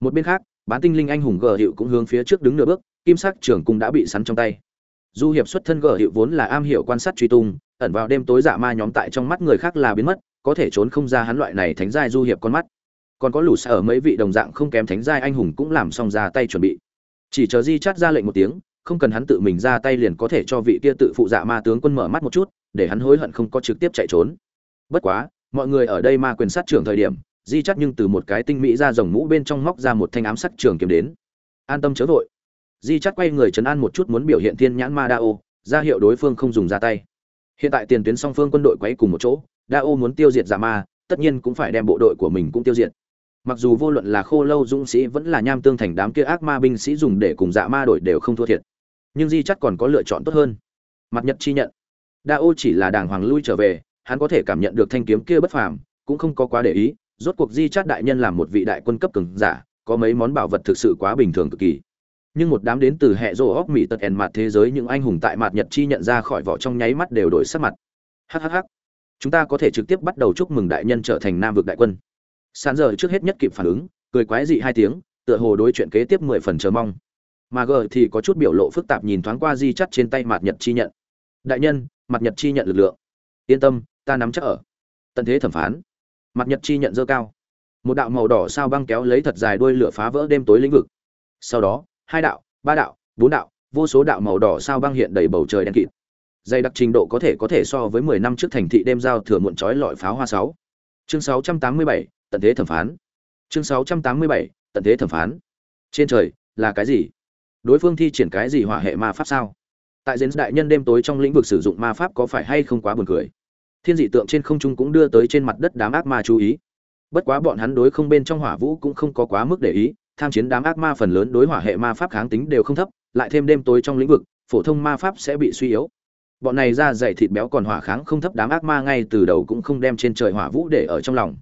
Speaker 1: Một bên khác, bán tinh linh anh hùng gờ hiệu cũng hướng phía trước đứng nửa bước, kim sắc trưởng cung đã bị sắn trong tay. Du hiệp xuất thân gờ hiệu vốn là am hiểu quan sát truy tung, ẩn vào đêm tối dạ ma nhóm tại trong mắt người khác là biến mất, có thể trốn không ra hắn loại này thánh giai du hiệp con mắt. Còn có lũ xa ở mấy vị đồng dạng không kém thánh giai anh hùng cũng làm xong ra tay chuẩn bị. Chỉ chờ di chát ra lệnh một tiếng không cần hắn tự mình ra tay liền có thể cho vị kia tự phụ dạ ma tướng quân mở mắt một chút, để hắn hối hận không có trực tiếp chạy trốn. Bất quá, mọi người ở đây ma quyền sát trưởng thời điểm, di chắc nhưng từ một cái tinh mỹ ra dòng mũ bên trong móc ra một thanh ám sát trường kiếm đến. An tâm chớ vội. Di chắc quay người chấn an một chút muốn biểu hiện thiên nhãn ma đa ô ra hiệu đối phương không dùng ra tay. Hiện tại tiền tuyến song phương quân đội quấy cùng một chỗ đa ô muốn tiêu diệt giả ma, tất nhiên cũng phải đem bộ đội của mình cũng tiêu diệt. Mặc dù vô luận là khô lâu dũng sĩ vẫn là nham tương thành đám kia ác ma binh sĩ dùng để cùng dạ ma đổi đều không thua thiệt nhưng di chắc còn có lựa chọn tốt hơn. Mặt nhật chi nhận. Đa ô chỉ là đàng hoàng lui trở về, hắn có thể cảm nhận được thanh kiếm kia bất phàm, cũng không có quá để ý, rốt cuộc di chát đại nhân làm một vị đại quân cấp cường giả, có mấy món bảo vật thực sự quá bình thường cực kỳ. Nhưng một đám đến từ hệ rô óc mỹ tật ẻn mặt thế giới những anh hùng tại mặt nhật chi nhận ra khỏi vỏ trong nháy mắt đều đổi sắc mặt. Hhh chúng ta có thể trực tiếp bắt đầu chúc mừng đại nhân trở thành nam vực đại quân. Sán giờ trước hết nhất kịp phản ứng, cười quái dị hai tiếng, tựa hồ đối chuyện kế tiếp mười phần chờ mong mà g thì có chút biểu lộ phức tạp nhìn thoáng qua di chắt trên tay mặt nhật chi nhận. Đại nhân mặt nhật chi nhận lực lượng. Yên tâm, ta nắm chắc ở. Tận thế thẩm phán. Mặt nhật chi nhận dơ cao. Một đạo màu đỏ sao băng kéo lấy thật dài đuôi lửa phá vỡ đêm tối lĩnh vực. Sau đó, hai đạo, ba đạo, bốn đạo, vô số đạo màu đỏ sao băng hiện đầy bầu trời đen kịt. Dày đặc trình độ có thể có thể so với mười năm trước thành thị đêm giao thừa muộn trói lọi pháo hoa sáu. Chương sáu trăm tám mươi bảy, tận thế thẩm phán. Chương sáu trăm tám mươi bảy, tận thế thẩm phán. Trên trời, là cái gì? Đối phương thi triển cái gì hỏa hệ ma pháp sao? Tại diễn đại nhân đêm tối trong lĩnh vực sử dụng ma pháp có phải hay không quá buồn cười? Thiên dị tượng trên không trung cũng đưa tới trên mặt đất đám ác ma chú ý. Bất quá bọn hắn đối không bên trong hỏa vũ cũng không có quá mức để ý, tham chiến đám ác ma phần lớn đối hỏa hệ ma pháp kháng tính đều không thấp, lại thêm đêm tối trong lĩnh vực, phổ thông ma pháp sẽ bị suy yếu. Bọn này ra dày thịt béo còn hỏa kháng không thấp đám ác ma ngay từ đầu cũng không đem trên trời hỏa vũ để ở trong lòng.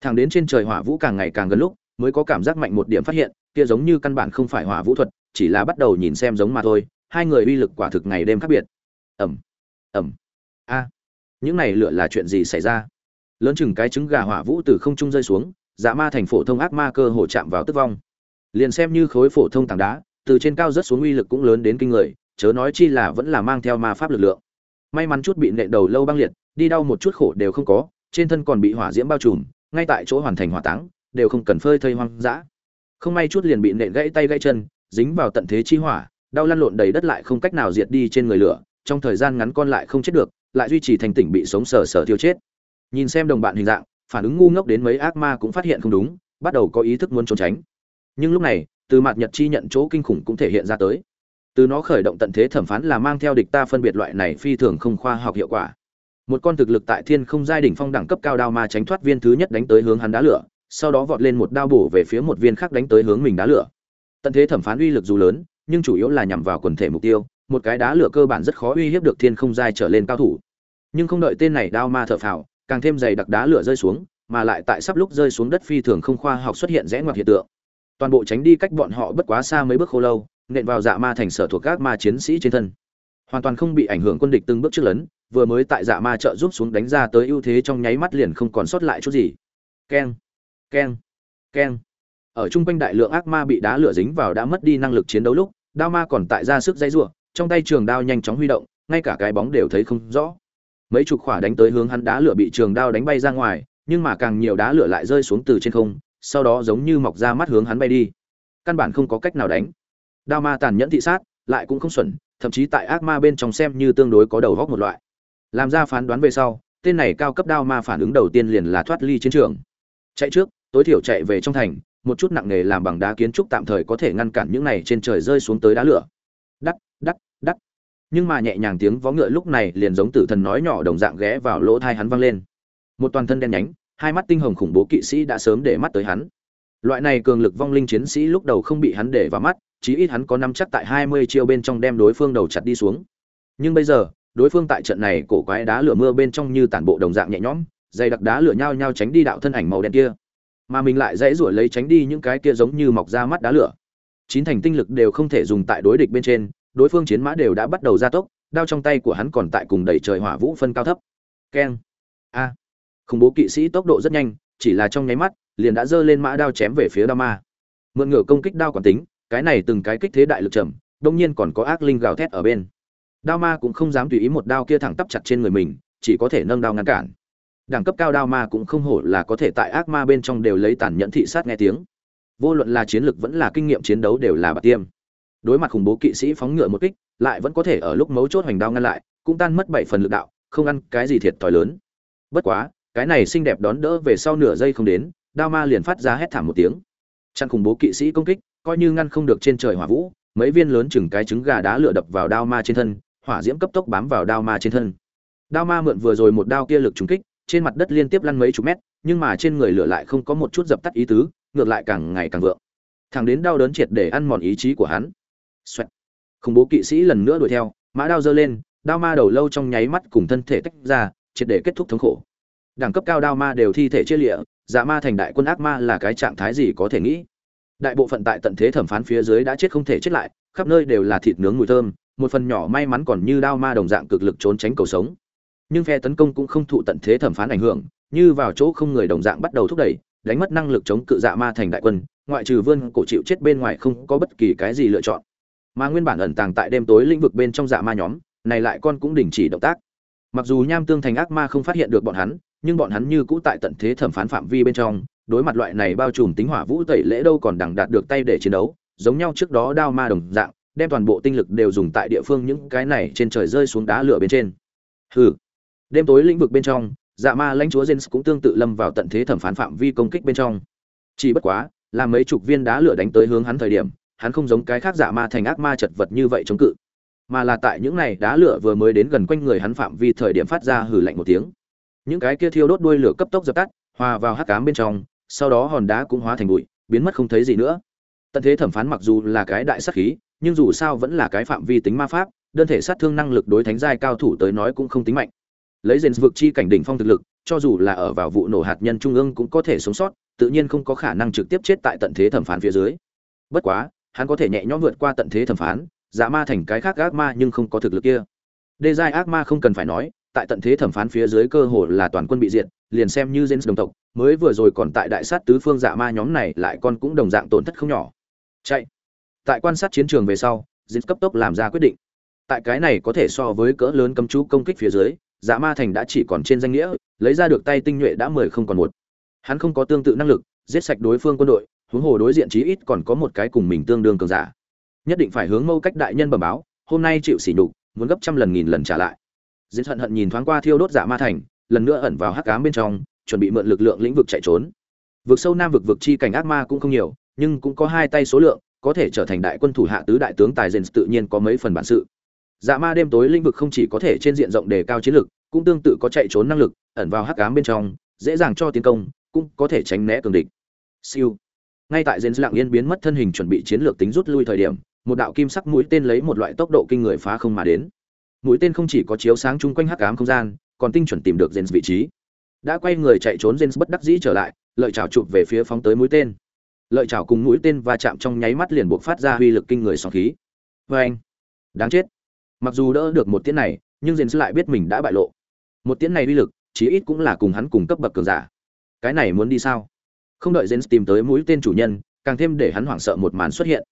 Speaker 1: Thẳng đến trên trời hỏa vũ càng ngày càng gần lúc mới có cảm giác mạnh một điểm phát hiện, kia giống như căn bản không phải hỏa vũ thuật, chỉ là bắt đầu nhìn xem giống mà thôi, hai người uy lực quả thực ngày đêm khác biệt. Ẩm ẩm a, những này lựa là chuyện gì xảy ra? Lớn chừng cái trứng gà hỏa vũ từ không trung rơi xuống dạ ma thành phổ thông ác ma cơ hồ chạm vào tức vong. Liền xem như khối phổ thông tảng đá, từ trên cao rất xuống uy lực cũng lớn đến kinh người, chớ nói chi là vẫn là mang theo ma pháp lực lượng. May mắn chút bị nện đầu lâu băng liệt, đi đau một chút khổ đều không có, trên thân còn bị hỏa diễm bao trùm, ngay tại chỗ hoàn thành hỏa táng đều không cần phơi thây hoang dã. Không may chút liền bị nện gãy tay gãy chân, dính vào tận thế chi hỏa, đau lăn lộn đầy đất lại không cách nào diệt đi trên người lửa, trong thời gian ngắn con lại không chết được, lại duy trì thành tỉnh bị sống sờ sờ tiêu chết. Nhìn xem đồng bạn hình dạng, phản ứng ngu ngốc đến mấy ác ma cũng phát hiện không đúng, bắt đầu có ý thức muốn trốn tránh. Nhưng lúc này, từ mặt nhật chi nhận chỗ kinh khủng cũng thể hiện ra tới. Từ nó khởi động tận thế thẩm phán là mang theo địch ta phân biệt loại này phi thường không khoa học hiệu quả. Một con thực lực tại thiên không giai đỉnh phong đẳng cấp cao đao ma tránh thoát viên thứ nhất đánh tới hướng hắn đá lửa sau đó vọt lên một đao bổ về phía một viên khác đánh tới hướng mình đá lửa. Tận thế thẩm phán uy lực dù lớn, nhưng chủ yếu là nhằm vào quần thể mục tiêu, một cái đá lửa cơ bản rất khó uy hiếp được thiên không giai trở lên cao thủ. Nhưng không đợi tên này đao ma thở phào, càng thêm dày đặc đá lửa rơi xuống, mà lại tại sắp lúc rơi xuống đất phi thường không khoa học xuất hiện rẽ ngoặt hiện tượng. Toàn bộ tránh đi cách bọn họ bất quá xa mấy bước khô lâu, nện vào dạ ma thành sở thuộc các ma chiến sĩ trên thân. Hoàn toàn không bị ảnh hưởng quân địch từng bước trước lấn, vừa mới tại dạ ma trợ giúp xuống đánh ra tới ưu thế trong nháy mắt liền không còn sót lại chút gì. Keng keng keng. Ở trung quanh đại lượng ác ma bị đá lửa dính vào đã mất đi năng lực chiến đấu lúc, đao ma còn tại ra sức dây rủa, trong tay trường đao nhanh chóng huy động, ngay cả cái bóng đều thấy không rõ. Mấy chục khỏa đánh tới hướng hắn đá lửa bị trường đao đánh bay ra ngoài, nhưng mà càng nhiều đá lửa lại rơi xuống từ trên không, sau đó giống như mọc ra mắt hướng hắn bay đi. Căn bản không có cách nào đánh. Đao ma tàn nhẫn thị sát, lại cũng không xuẩn, thậm chí tại ác ma bên trong xem như tương đối có đầu góc một loại. Làm ra phán đoán về sau, tên này cao cấp đao ma phản ứng đầu tiên liền là thoát ly chiến trường. Chạy trước tối thiểu chạy về trong thành, một chút nặng nề làm bằng đá kiến trúc tạm thời có thể ngăn cản những này trên trời rơi xuống tới đá lửa. Đắt đắt đắt nhưng mà nhẹ nhàng tiếng vó ngựa lúc này liền giống tử thần nói nhỏ đồng dạng ghé vào lỗ thai hắn vang lên. Một toàn thân đen nhánh, hai mắt tinh hồng khủng bố kỵ sĩ đã sớm để mắt tới hắn. Loại này cường lực vong linh chiến sĩ lúc đầu không bị hắn để vào mắt, chí ít hắn có năm chắc tại hai mươi chiêu bên trong đem đối phương đầu chặt đi xuống. Nhưng bây giờ, đối phương tại trận này cổ quái đá lửa mưa bên trong như tản bộ đồng dạng nhẹ nhõm, dày đặc đá lửa nhao nhau tránh đi đạo thân ảnh màu đen kia mà mình lại dễ ruổi lấy tránh đi những cái kia giống như mọc ra mắt đá lửa. Chín thành tinh lực đều không thể dùng tại đối địch bên trên, đối phương chiến mã đều đã bắt đầu gia tốc, đao trong tay của hắn còn tại cùng đẩy trời hỏa vũ phân cao thấp. Keng. A. Khủng bố kỵ sĩ tốc độ rất nhanh, chỉ là trong nháy mắt, liền đã giơ lên mã đao chém về phía đao ma mượn ngửa công kích đao quản tính, cái này từng cái kích thế đại lực chậm, đông nhiên còn có ác linh gào thét ở bên. Đao ma cũng không dám tùy ý một đao kia thẳng tắp chặt trên người mình, chỉ có thể nâng đao ngăn cản đẳng cấp cao đao ma cũng không hổ là có thể tại ác ma bên trong đều lấy tàn nhẫn thị sát nghe tiếng. Vô luận là chiến lược vẫn là kinh nghiệm chiến đấu đều là bạc tiêm. Đối mặt khủng bố kỵ sĩ phóng ngựa một kích, lại vẫn có thể ở lúc mấu chốt hoành đao ngăn lại, cũng tan mất bảy phần lực đạo, không ăn cái gì thiệt thòi lớn. Bất quá, cái này xinh đẹp đón đỡ về sau nửa giây không đến, đao ma liền phát ra hét thảm một tiếng. Chặn khủng bố kỵ sĩ công kích, coi như ngăn không được trên trời hỏa vũ, mấy viên lớn chừng cái trứng gà đá lửa đập vào đao ma trên thân, hỏa diễm cấp tốc bám vào đao ma trên thân. Đao ma mượn vừa rồi một đao kia lực trúng kích trên mặt đất liên tiếp lăn mấy chục mét, nhưng mà trên người lửa lại không có một chút dập tắt ý tứ, ngược lại càng ngày càng vượng. Thằng đến đau đớn triệt để ăn mòn ý chí của hắn. Xoẹt. khủng bố kỵ sĩ lần nữa đuổi theo, mã đao giơ lên, đao ma đầu lâu trong nháy mắt cùng thân thể tách ra, triệt để kết thúc thống khổ. Đẳng cấp cao đao ma đều thi thể chia lịa dạ ma thành đại quân ác ma là cái trạng thái gì có thể nghĩ. Đại bộ phận tại tận thế thẩm phán phía dưới đã chết không thể chết lại, khắp nơi đều là thịt nướng mùi thơm, một phần nhỏ may mắn còn như đao ma đồng dạng cực lực trốn tránh cầu sống nhưng phe tấn công cũng không thụ tận thế thẩm phán ảnh hưởng, như vào chỗ không người đồng dạng bắt đầu thúc đẩy, đánh mất năng lực chống cự dạ ma thành đại quân, ngoại trừ vươn cổ chịu chết bên ngoài không có bất kỳ cái gì lựa chọn. Mà nguyên bản ẩn tàng tại đêm tối lĩnh vực bên trong dạ ma nhóm, này lại con cũng đình chỉ động tác. Mặc dù nham tương thành ác ma không phát hiện được bọn hắn, nhưng bọn hắn như cũ tại tận thế thẩm phán phạm vi bên trong, đối mặt loại này bao trùm tính hỏa vũ tẩy lễ đâu còn đằng đạt được tay để chiến đấu, giống nhau trước đó đao ma đồng dạng, đem toàn bộ tinh lực đều dùng tại địa phương những cái này trên trời rơi xuống đá lửa bên trên. Hừ đêm tối lĩnh vực bên trong dạ ma lãnh chúa Jens cũng tương tự lâm vào tận thế thẩm phán phạm vi công kích bên trong. Chỉ bất quá, là mấy chục viên đá lửa đánh tới hướng hắn thời điểm, hắn không giống cái khác dạ ma thành ác ma chật vật như vậy chống cự, mà là tại những này đá lửa vừa mới đến gần quanh người hắn phạm vi thời điểm phát ra hử lạnh một tiếng. Những cái kia thiêu đốt đuôi lửa cấp tốc dập tắt, hòa vào hắc cám bên trong, sau đó hòn đá cũng hóa thành bụi, biến mất không thấy gì nữa. Tận thế thẩm phán mặc dù là cái đại sát khí, nhưng dù sao vẫn là cái phạm vi tính ma pháp, đơn thể sát thương năng lực đối thánh giai cao thủ tới nói cũng không tính mạnh lấy rèn vực chi cảnh đỉnh phong thực lực, cho dù là ở vào vụ nổ hạt nhân trung ương cũng có thể sống sót, tự nhiên không có khả năng trực tiếp chết tại tận thế thẩm phán phía dưới. Bất quá, hắn có thể nhẹ nhõm vượt qua tận thế thẩm phán, giả ma thành cái khác ác ma nhưng không có thực lực kia. Đê giai ác ma không cần phải nói, tại tận thế thẩm phán phía dưới cơ hồ là toàn quân bị diệt, liền xem như Jens đồng tộc, mới vừa rồi còn tại đại sát tứ phương dạ ma nhóm này lại con cũng đồng dạng tổn thất không nhỏ. Chạy. Tại quan sát chiến trường về sau Jens cấp tốc làm ra quyết định. Tại cái này có thể so với cỡ lớn cấm chú công kích phía dưới dạ ma thành đã chỉ còn trên danh nghĩa, lấy ra được tay tinh nhuệ đã mười không còn một. Hắn không có tương tự năng lực, giết sạch đối phương quân đội, huống hồ đối diện chí ít còn có một cái cùng mình tương đương cường giả. Nhất định phải hướng mâu cách đại nhân bẩm báo, hôm nay chịu sỉ nhục, muốn gấp trăm lần nghìn lần trả lại. Diễn hận hận nhìn thoáng qua thiêu đốt dạ ma thành, lần nữa ẩn vào hắc ám bên trong, chuẩn bị mượn lực lượng lĩnh vực chạy trốn. Vực sâu nam vực vực chi cảnh ác ma cũng không nhiều, nhưng cũng có hai tay số lượng, có thể trở thành đại quân thủ hạ tứ đại tướng tài dền tự nhiên có mấy phần bản sự. Dạ ma đêm tối lĩnh vực không chỉ có thể trên diện rộng đề cao chiến lực cũng tương tự có chạy trốn năng lực, ẩn vào hắc ám bên trong, dễ dàng cho tiến công, cũng có thể tránh né cường địch. Siêu. Ngay tại dền lặng yên biến mất thân hình chuẩn bị chiến lược tính rút lui thời điểm, một đạo kim sắc mũi tên lấy một loại tốc độ kinh người phá không mà đến. Mũi tên không chỉ có chiếu sáng chung quanh hắc ám không gian, còn tinh chuẩn tìm được Jens vị trí. Đã quay người chạy trốn, Jens bất đắc dĩ trở lại, lợi chảo chụp về phía phóng tới mũi tên. Lợi chảo cùng mũi tên va chạm trong nháy mắt liền buộc phát ra uy lực kinh người sóng khí. Vê anh đáng chết. Mặc dù đỡ được một tiễn này nhưng Jens lại biết mình đã bại lộ. Một tiễn này uy lực, chí ít cũng là cùng hắn cùng cấp bậc cường giả. Cái này muốn đi sao? Không đợi Jens tìm tới mũi tên chủ nhân, càng thêm để hắn hoảng sợ một màn xuất hiện.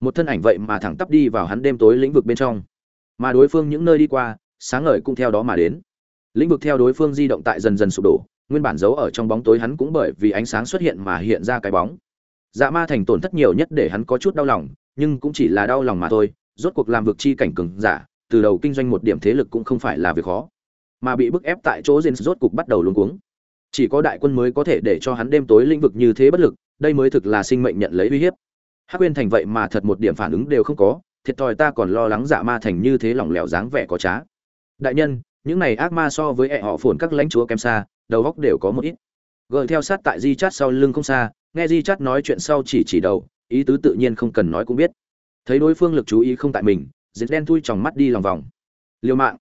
Speaker 1: Một thân ảnh vậy mà thẳng tắp đi vào hắn đêm tối lĩnh vực bên trong. Mà đối phương những nơi đi qua, sáng ngời cũng theo đó mà đến. Lĩnh vực theo đối phương di động tại dần dần sụp đổ, nguyên bản giấu ở trong bóng tối hắn cũng bởi vì ánh sáng xuất hiện mà hiện ra cái bóng. Dạ ma thành tổn thất nhiều nhất để hắn có chút đau lòng, nhưng cũng chỉ là đau lòng mà thôi, rốt cuộc làm vực chi cảnh cường giả từ đầu kinh doanh một điểm thế lực cũng không phải là việc khó, mà bị bức ép tại chỗ Jens rốt cục bắt đầu luống cuống. Chỉ có đại quân mới có thể để cho hắn đêm tối lĩnh vực như thế bất lực, đây mới thực là sinh mệnh nhận lấy uy hiếp. Hắc quyên thành vậy mà thật một điểm phản ứng đều không có, thiệt thòi ta còn lo lắng dạ ma thành như thế lỏng lẻo dáng vẻ có trá. Đại nhân, những này ác ma so với ẹ họ phồn các lãnh chúa kém xa, đầu góc đều có một ít. Gợi theo sát tại di chát sau lưng không xa, nghe di chát nói chuyện sau chỉ chỉ đầu, ý tứ tự nhiên không cần nói cũng biết. Thấy đối phương lực chú ý không tại mình diệt đen thui tròng mắt đi lòng vòng. Liều mạng.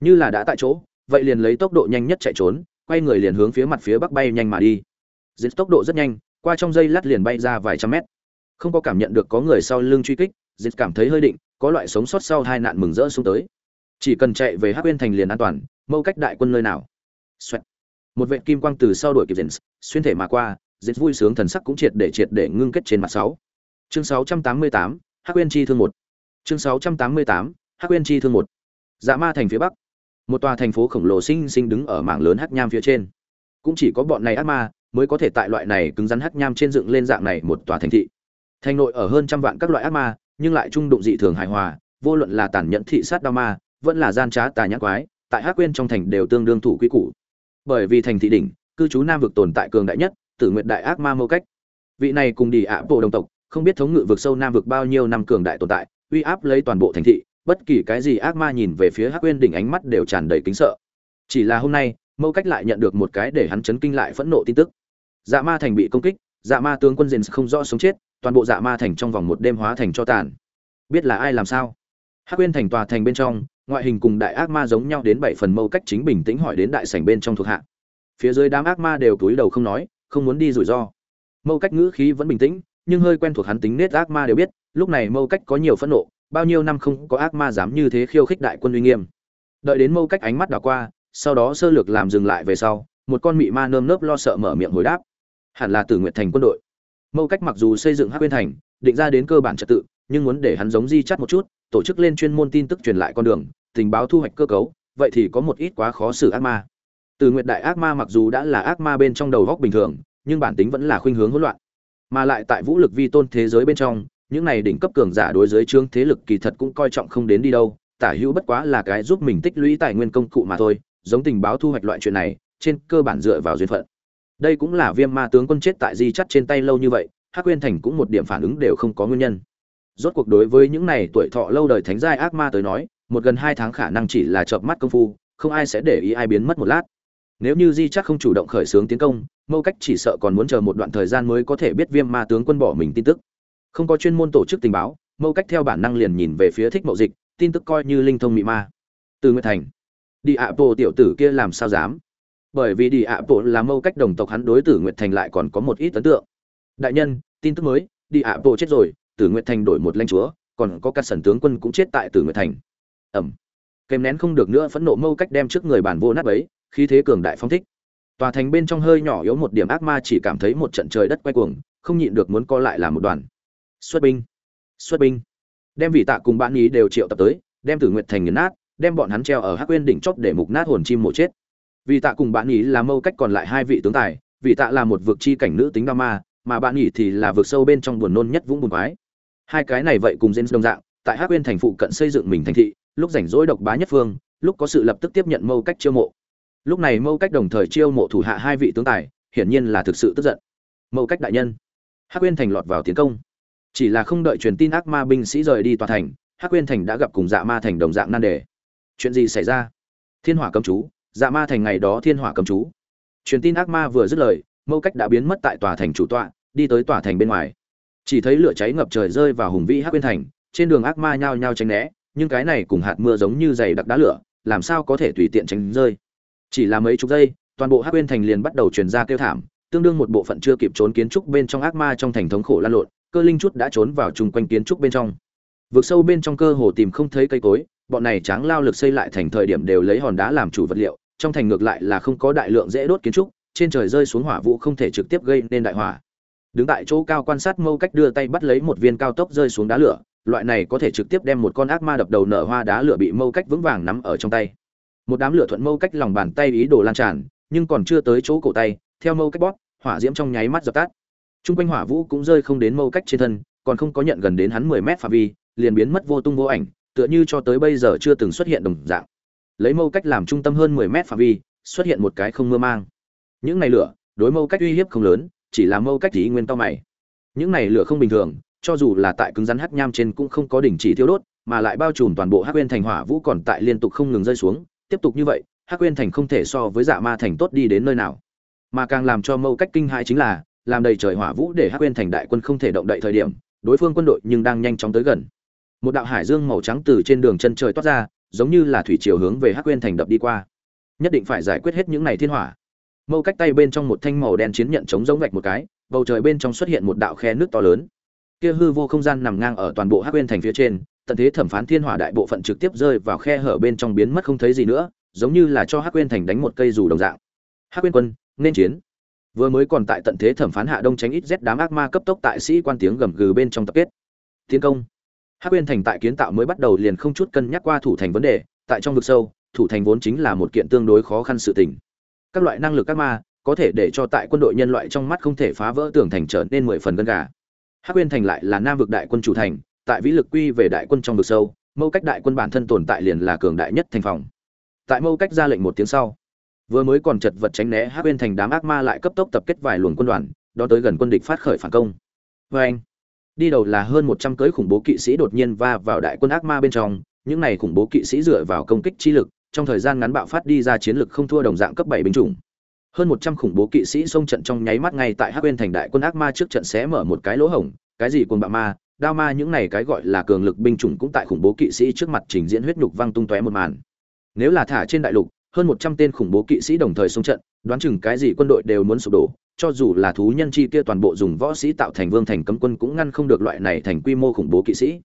Speaker 1: Như là đã tại chỗ vậy liền lấy tốc độ nhanh nhất chạy trốn quay người liền hướng phía mặt phía bắc bay nhanh mà đi. Diệt tốc độ rất nhanh qua trong giây lát liền bay ra vài trăm mét. Không có cảm nhận được có người sau lưng truy kích dịch cảm thấy hơi định có loại sống sót sau hai nạn mừng rỡ xuống tới. Chỉ cần chạy về hắc uyên thành liền an toàn mâu cách đại quân nơi nào. Xoẹt. một vệ kim quang từ sau đuổi kịp Jens, xuyên thể mà qua Jens vui sướng thần sắc cũng triệt để triệt để ngưng kết trên mặt sáu. Chương 688, hắc uyên chi thương một chương 688, hắc uyên chi thương một. Dạ ma thành phía bắc. Một tòa thành phố khổng lồ sinh sinh đứng ở mảng lớn hắc nham phía trên. Cũng chỉ có bọn này ác ma mới có thể tại loại này cứng rắn hắc nham trên dựng lên dạng này một tòa thành thị. Thành nội ở hơn trăm vạn các loại ác ma nhưng lại trung đụng dị thường hài hòa vô luận là tàn nhẫn thị sát đao ma vẫn là gian trá tà nhãn quái tại hắc quên trong thành đều tương đương thủ quy củ. Bởi vì thành thị đỉnh cư trú nam vực tồn tại cường đại nhất tử nguyện đại ác ma mâu cách. Vị này cùng đi ạ bộ đồng tộc không biết thống ngự vực sâu nam vực bao nhiêu năm cường đại tồn tại uy áp lấy toàn bộ thành thị, bất kỳ cái gì ác ma nhìn về phía hắc quên đỉnh ánh mắt đều tràn đầy kính sợ. Chỉ là hôm nay, mâu cách lại nhận được một cái để hắn chấn kinh lại phẫn nộ tin tức. Dạ ma thành bị công kích dạ ma tướng quân dền không rõ sống chết, toàn bộ dạ ma thành trong vòng một đêm hóa thành cho tàn. Biết là ai làm sao? Hắc uyên thành tòa thành bên trong, ngoại hình cùng đại ác ma giống nhau đến bảy phần mâu cách chính bình tĩnh hỏi đến đại sảnh bên trong thuộc hạ. Phía dưới đám ác ma đều túi đầu không nói, không muốn đi rủi ro. Mâu cách ngữ khí vẫn bình tĩnh, nhưng hơi quen thuộc hắn tính nết ác ma đều biết lúc này mâu cách có nhiều phẫn nộ, bao nhiêu năm không có ác ma dám như thế khiêu khích đại quân uy nghiêm. Đợi đến mâu cách ánh mắt đảo qua, sau đó sơ lược làm dừng lại về sau, một con mị ma nơm nớp lo sợ mở miệng hồi đáp. Hẳn là tử nguyện thành quân đội. Mâu cách mặc dù xây dựng hắc quyên thành, định ra đến cơ bản trật tự, nhưng muốn để hắn giống di chắt một chút, tổ chức lên chuyên môn tin tức truyền lại con đường, tình báo thu hoạch cơ cấu, vậy thì có một ít quá khó xử ác ma. Từ nguyệt đại ác ma mặc dù đã là ác ma bên trong đầu góc bình thường, nhưng bản tính vẫn là khuynh hướng hỗn loạn. Mà lại tại vũ lực vi tôn thế giới bên trong những này đỉnh cấp cường giả đối dưới trương thế lực kỳ thật cũng coi trọng không đến đi đâu, tả hữu bất quá là cái giúp mình tích lũy tài nguyên công cụ mà thôi, giống tình báo thu hoạch loại chuyện này, trên cơ bản dựa vào duyên phận. Đây cũng là viêm ma tướng quân chết tại di chắt trên tay lâu như vậy, hắc Uyên thành cũng một điểm phản ứng đều không có nguyên nhân. Rốt cuộc đối với những này tuổi thọ lâu đời thánh giai ác ma tới nói, một gần hai tháng khả năng chỉ là chợp mắt công phu, không ai sẽ để ý ai biến mất một lát. Nếu như di chắc không chủ động khởi xướng tiến công, mâu cách chỉ sợ còn muốn chờ một đoạn thời gian mới có thể biết viêm ma tướng quân bỏ mình tin tức không có chuyên môn tổ chức tình báo mâu cách theo bản năng liền nhìn về phía thích mậu dịch, tin tức coi như linh thông mị ma. Từ nguyệt thành. Đi ạ bộ tiểu tử kia làm sao dám? Bởi vì đi ạ bộ là mâu cách đồng tộc hắn đối tử nguyệt thành lại còn có một ít ấn tượng. Đại nhân, tin tức mới, đi ạ bộ chết rồi, tử nguyệt thành đổi một lãnh chúa, còn có các sần tướng quân cũng chết tại tử nguyệt thành. Ẩm. Kèm nén không được nữa phẫn nộ mâu cách đem trước người bản vô nát ấy, khí thế cường đại phong thích. Tòa thành bên trong hơi nhỏ yếu một điểm ác ma chỉ cảm thấy một trận trời đất quay cuồng, không nhịn được muốn co lại làm một đoàn xuất binh xuất binh. Đem vị tạ cùng bạn ý đều triệu tập tới, đem tử nguyệt thành nghiền nát, đem bọn hắn treo ở hắc quên đỉnh chóp để mục nát hồn chim mổ chết. Vị tạ cùng bạn ý là mâu cách còn lại hai vị tướng tài vị tạ là một vực chi cảnh nữ tính đa ma, mà bạn ý thì là vực sâu bên trong buồn nôn nhất vũng bùn quái. Hai cái này vậy cùng James đồng dạng, tại hắc quên thành phụ cận xây dựng mình thành thị, lúc rảnh rỗi độc bá nhất phương, lúc có sự lập tức tiếp nhận mâu cách chiêu mộ. Lúc này mâu cách đồng thời chiêu mộ thủ hạ hai vị tướng tài, hiển nhiên là thực sự tức giận. Mâu cách đại nhân. Hắc quên thành lọt vào tiến công chỉ là không đợi truyền tin ác ma binh sĩ rời đi tòa thành, hắc quyên thành đã gặp cùng dạ ma thành đồng dạng nan đề. Chuyện gì xảy ra? Thiên hỏa cầm chú dạ ma thành ngày đó thiên hỏa cầm chú. Truyền tin ác ma vừa dứt lời, mâu cách đã biến mất tại tòa thành chủ tọa, đi tới tòa thành bên ngoài. Chỉ thấy lửa cháy ngập trời rơi vào hùng vĩ hắc quyên thành, trên đường ác ma nhao nhao tránh né, nhưng cái này cùng hạt mưa giống như dày đặc đá lửa, làm sao có thể tùy tiện tránh rơi? Chỉ là mấy chục giây, toàn bộ hắc quyên thành liền bắt đầu truyền ra kêu thảm, tương đương một bộ phận chưa kịp trốn kiến trúc bên trong ác ma trong thành thống khổ lan lộn cơ linh chút đã trốn vào chung quanh kiến trúc bên trong. Vượt sâu bên trong cơ hồ tìm không thấy cây cối, bọn này tráng lao lực xây lại thành thời điểm đều lấy hòn đá làm chủ vật liệu, trong thành ngược lại là không có đại lượng dễ đốt kiến trúc, trên trời rơi xuống hỏa vũ không thể trực tiếp gây nên đại hỏa. Đứng tại chỗ cao quan sát mâu cách đưa tay bắt lấy một viên cao tốc rơi xuống đá lửa, loại này có thể trực tiếp đem một con ác ma đập đầu nở hoa đá lửa bị mâu cách vững vàng nắm ở trong tay. Một đám lửa thuận mâu cách lòng bàn tay ý đồ lan tràn, nhưng còn chưa tới chỗ cổ tay, theo mâu cách bóp, hỏa diễm trong nháy mắt dập tắt. Trung quanh hỏa vũ cũng rơi không đến mâu cách trên thân, còn không có nhận gần đến hắn 10 mét phạm vi, liền biến mất vô tung vô ảnh, tựa như cho tới bây giờ chưa từng xuất hiện đồng dạng. Lấy mâu cách làm trung tâm hơn 10 mét phạm vi, xuất hiện một cái không mưa mang. Những này lửa, đối mâu cách uy hiếp không lớn, chỉ là mâu cách tí nguyên to mày. Những này lửa không bình thường, cho dù là tại cứng rắn hắc nham trên cũng không có đỉnh chỉ thiêu đốt, mà lại bao trùm toàn bộ hắc nguyên thành hỏa vũ còn tại liên tục không ngừng rơi xuống, tiếp tục như vậy, hắc nguyên thành không thể so với dạ ma thành tốt đi đến nơi nào. Mà càng làm cho mâu cách kinh hãi chính là, làm đầy trời hỏa vũ để hắc quên thành đại quân không thể động đậy thời điểm, đối phương quân đội nhưng đang nhanh chóng tới gần. Một đạo hải dương màu trắng từ trên đường chân trời toát ra, giống như là thủy chiều hướng về hắc quên thành đập đi qua. Nhất định phải giải quyết hết những này thiên hỏa. Mâu cách tay bên trong một thanh màu đen chiến nhận chống giống vạch một cái, bầu trời bên trong xuất hiện một đạo khe nước to lớn. Kia hư vô không gian nằm ngang ở toàn bộ hắc quên thành phía trên, tận thế thẩm phán thiên hỏa đại bộ phận trực tiếp rơi vào khe hở bên trong biến mất không thấy gì nữa, giống như là cho hắc quên thành đánh một cây dù đồng dạng. Hắc quên quân, nên chiến vừa mới còn tại tận thế thẩm phán hạ đông tránh ít rét đám ác ma cấp tốc tại sĩ quan tiếng gầm gừ bên trong tập kết. Tiến công. Hắc uyên thành tại kiến tạo mới bắt đầu liền không chút cân nhắc qua thủ thành vấn đề, tại trong vực sâu, thủ thành vốn chính là một kiện tương đối khó khăn sự tình. Các loại năng lực ác ma, có thể để cho tại quân đội nhân loại trong mắt không thể phá vỡ tường thành trở nên mười phần gân gà. Hắc uyên thành lại là nam vực đại quân chủ thành, tại vĩ lực quy về đại quân trong vực sâu, mâu cách đại quân bản thân tồn tại liền là cường đại nhất thành phòng. Tại mâu cách ra lệnh một tiếng sau vừa mới còn chật vật tránh né hắc bên thành đám ác ma lại cấp tốc tập kết vài luồng quân đoàn đón tới gần quân địch phát khởi phản công. Vê anh, đi đầu là hơn một trăm cưới khủng bố kỵ sĩ đột nhiên va vào đại quân ác ma bên trong, những này khủng bố kỵ sĩ dựa vào công kích chi lực, trong thời gian ngắn bạo phát đi ra chiến lực không thua đồng dạng cấp bảy binh chủng. Hơn một trăm khủng bố kỵ sĩ xông trận trong nháy mắt ngay tại hắc bên thành đại quân ác ma trước trận sẽ mở một cái lỗ hổng, cái gì quân bạo ma, đao ma, những này cái gọi là cường lực binh chủng cũng tại khủng bố kỵ sĩ trước mặt trình diễn huyết nhục văng tung tóe một màn. Nếu là thả trên đại lục hơn một trăm tên khủng bố kỵ sĩ đồng thời xung trận, đoán chừng cái gì quân đội đều muốn sụp đổ, cho dù là thú nhân chi kia toàn bộ dùng võ sĩ tạo thành vương thành cấm quân cũng ngăn không được loại này thành quy mô khủng bố kỵ sĩ.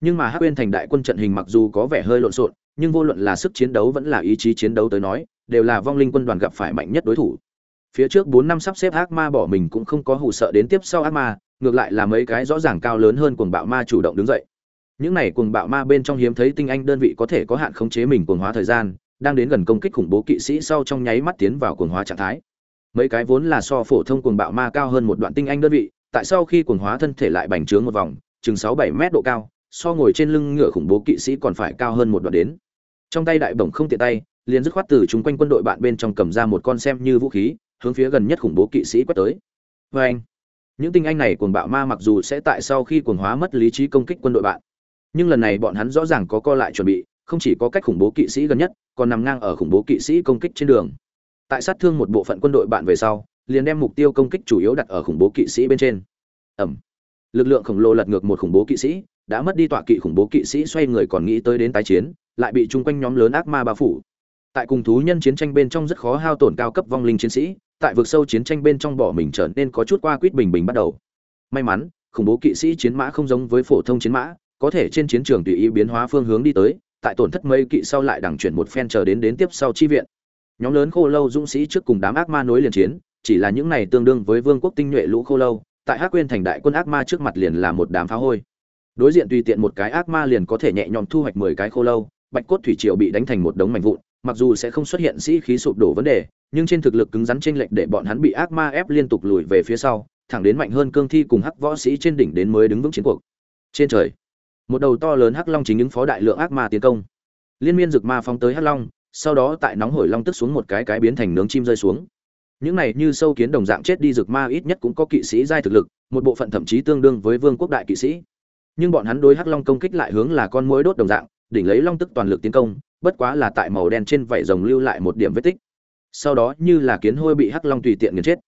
Speaker 1: Nhưng mà Hắc Uyên thành đại quân trận hình mặc dù có vẻ hơi lộn xộn, nhưng vô luận là sức chiến đấu vẫn là ý chí chiến đấu tới nói, đều là vong linh quân đoàn gặp phải mạnh nhất đối thủ. Phía trước bốn năm sắp xếp ác ma bỏ mình cũng không có hù sợ đến tiếp sau ác ma, ngược lại là mấy cái rõ ràng cao lớn hơn cuồng bạo ma chủ động đứng dậy. Những này cuồng bạo ma bên trong hiếm thấy tinh anh đơn vị có thể có hạn khống chế mình cuồng hóa thời gian, đang đến gần công kích khủng bố kỵ sĩ sau trong nháy mắt tiến vào cuồng hóa trạng thái. Mấy cái vốn là so phổ thông cuồng bạo ma cao hơn một đoạn tinh anh đơn vị, tại sau khi cuồng hóa thân thể lại bành trướng một vòng, chừng sáu bảy mét độ cao, so ngồi trên lưng ngựa khủng bố kỵ sĩ còn phải cao hơn một đoạn đến. Trong tay đại bổng không tiện tay, liền dứt khoát từ chúng quanh quân đội bạn bên trong cầm ra một con xem như vũ khí, hướng phía gần nhất khủng bố kỵ sĩ quét tới. Vê anh, những tinh anh này cuồng bạo ma mặc dù sẽ tại sau khi cuồng hóa mất lý trí công kích quân đội bạn, nhưng lần này bọn hắn rõ ràng có co lại chuẩn bị, không chỉ có cách khủng bố kỵ sĩ gần nhất còn nằm ngang ở khủng bố kỵ sĩ công kích trên đường. Tại sát thương một bộ phận quân đội bạn về sau, liền đem mục tiêu công kích chủ yếu đặt ở khủng bố kỵ sĩ bên trên. Ẩm. Lực lượng khổng lồ lật ngược một khủng bố kỵ sĩ, đã mất đi tọa kỵ khủng bố kỵ sĩ xoay người còn nghĩ tới đến tái chiến, lại bị chung quanh nhóm lớn ác ma bao phủ. Tại cùng thú nhân chiến tranh bên trong rất khó hao tổn cao cấp vong linh chiến sĩ, tại vực sâu chiến tranh bên trong bỏ mình trở nên có chút qua quýt bình bình bắt đầu. May mắn, khủng bố kỵ sĩ chiến mã không giống với phổ thông chiến mã, có thể trên chiến trường tùy ý biến hóa phương hướng đi tới tại tổn thất mây kỵ sau lại đằng chuyển một phen chờ đến đến tiếp sau chi viện. Nhóm lớn khô lâu dũng sĩ trước cùng đám ác ma nối liền chiến, chỉ là những này tương đương với vương quốc tinh nhuệ lũ khô lâu, tại hắc quên thành đại quân ác ma trước mặt liền là một đám phá hôi. Đối diện tùy tiện một cái ác ma liền có thể nhẹ nhõm thu hoạch mười cái khô lâu, bạch cốt thủy triều bị đánh thành một đống mảnh vụn, mặc dù sẽ không xuất hiện sĩ khí sụp đổ vấn đề, nhưng trên thực lực cứng rắn chênh lệch để bọn hắn bị ác ma ép liên tục lùi về phía sau, thẳng đến mạnh hơn cương thi cùng hắc võ sĩ trên đỉnh đến mới đứng vững chiến cuộc. Trên trời một đầu to lớn hắc long chính những phó đại lượng ác ma tiến công. Liên miên rực ma phóng tới hắc long, sau đó tại nóng hổi long tức xuống một cái cái biến thành nướng chim rơi xuống. Những này như sâu kiến đồng dạng chết đi rực ma ít nhất cũng có kỵ sĩ giai thực lực, một bộ phận thậm chí tương đương với vương quốc đại kỵ sĩ. Nhưng bọn hắn đối hắc long công kích lại hướng là con mũi đốt đồng dạng, đỉnh lấy long tức toàn lực tiến công, bất quá là tại màu đen trên vảy rồng lưu lại một điểm vết tích. Sau đó như là kiến hôi bị hắc long tùy tiện nghiền chết.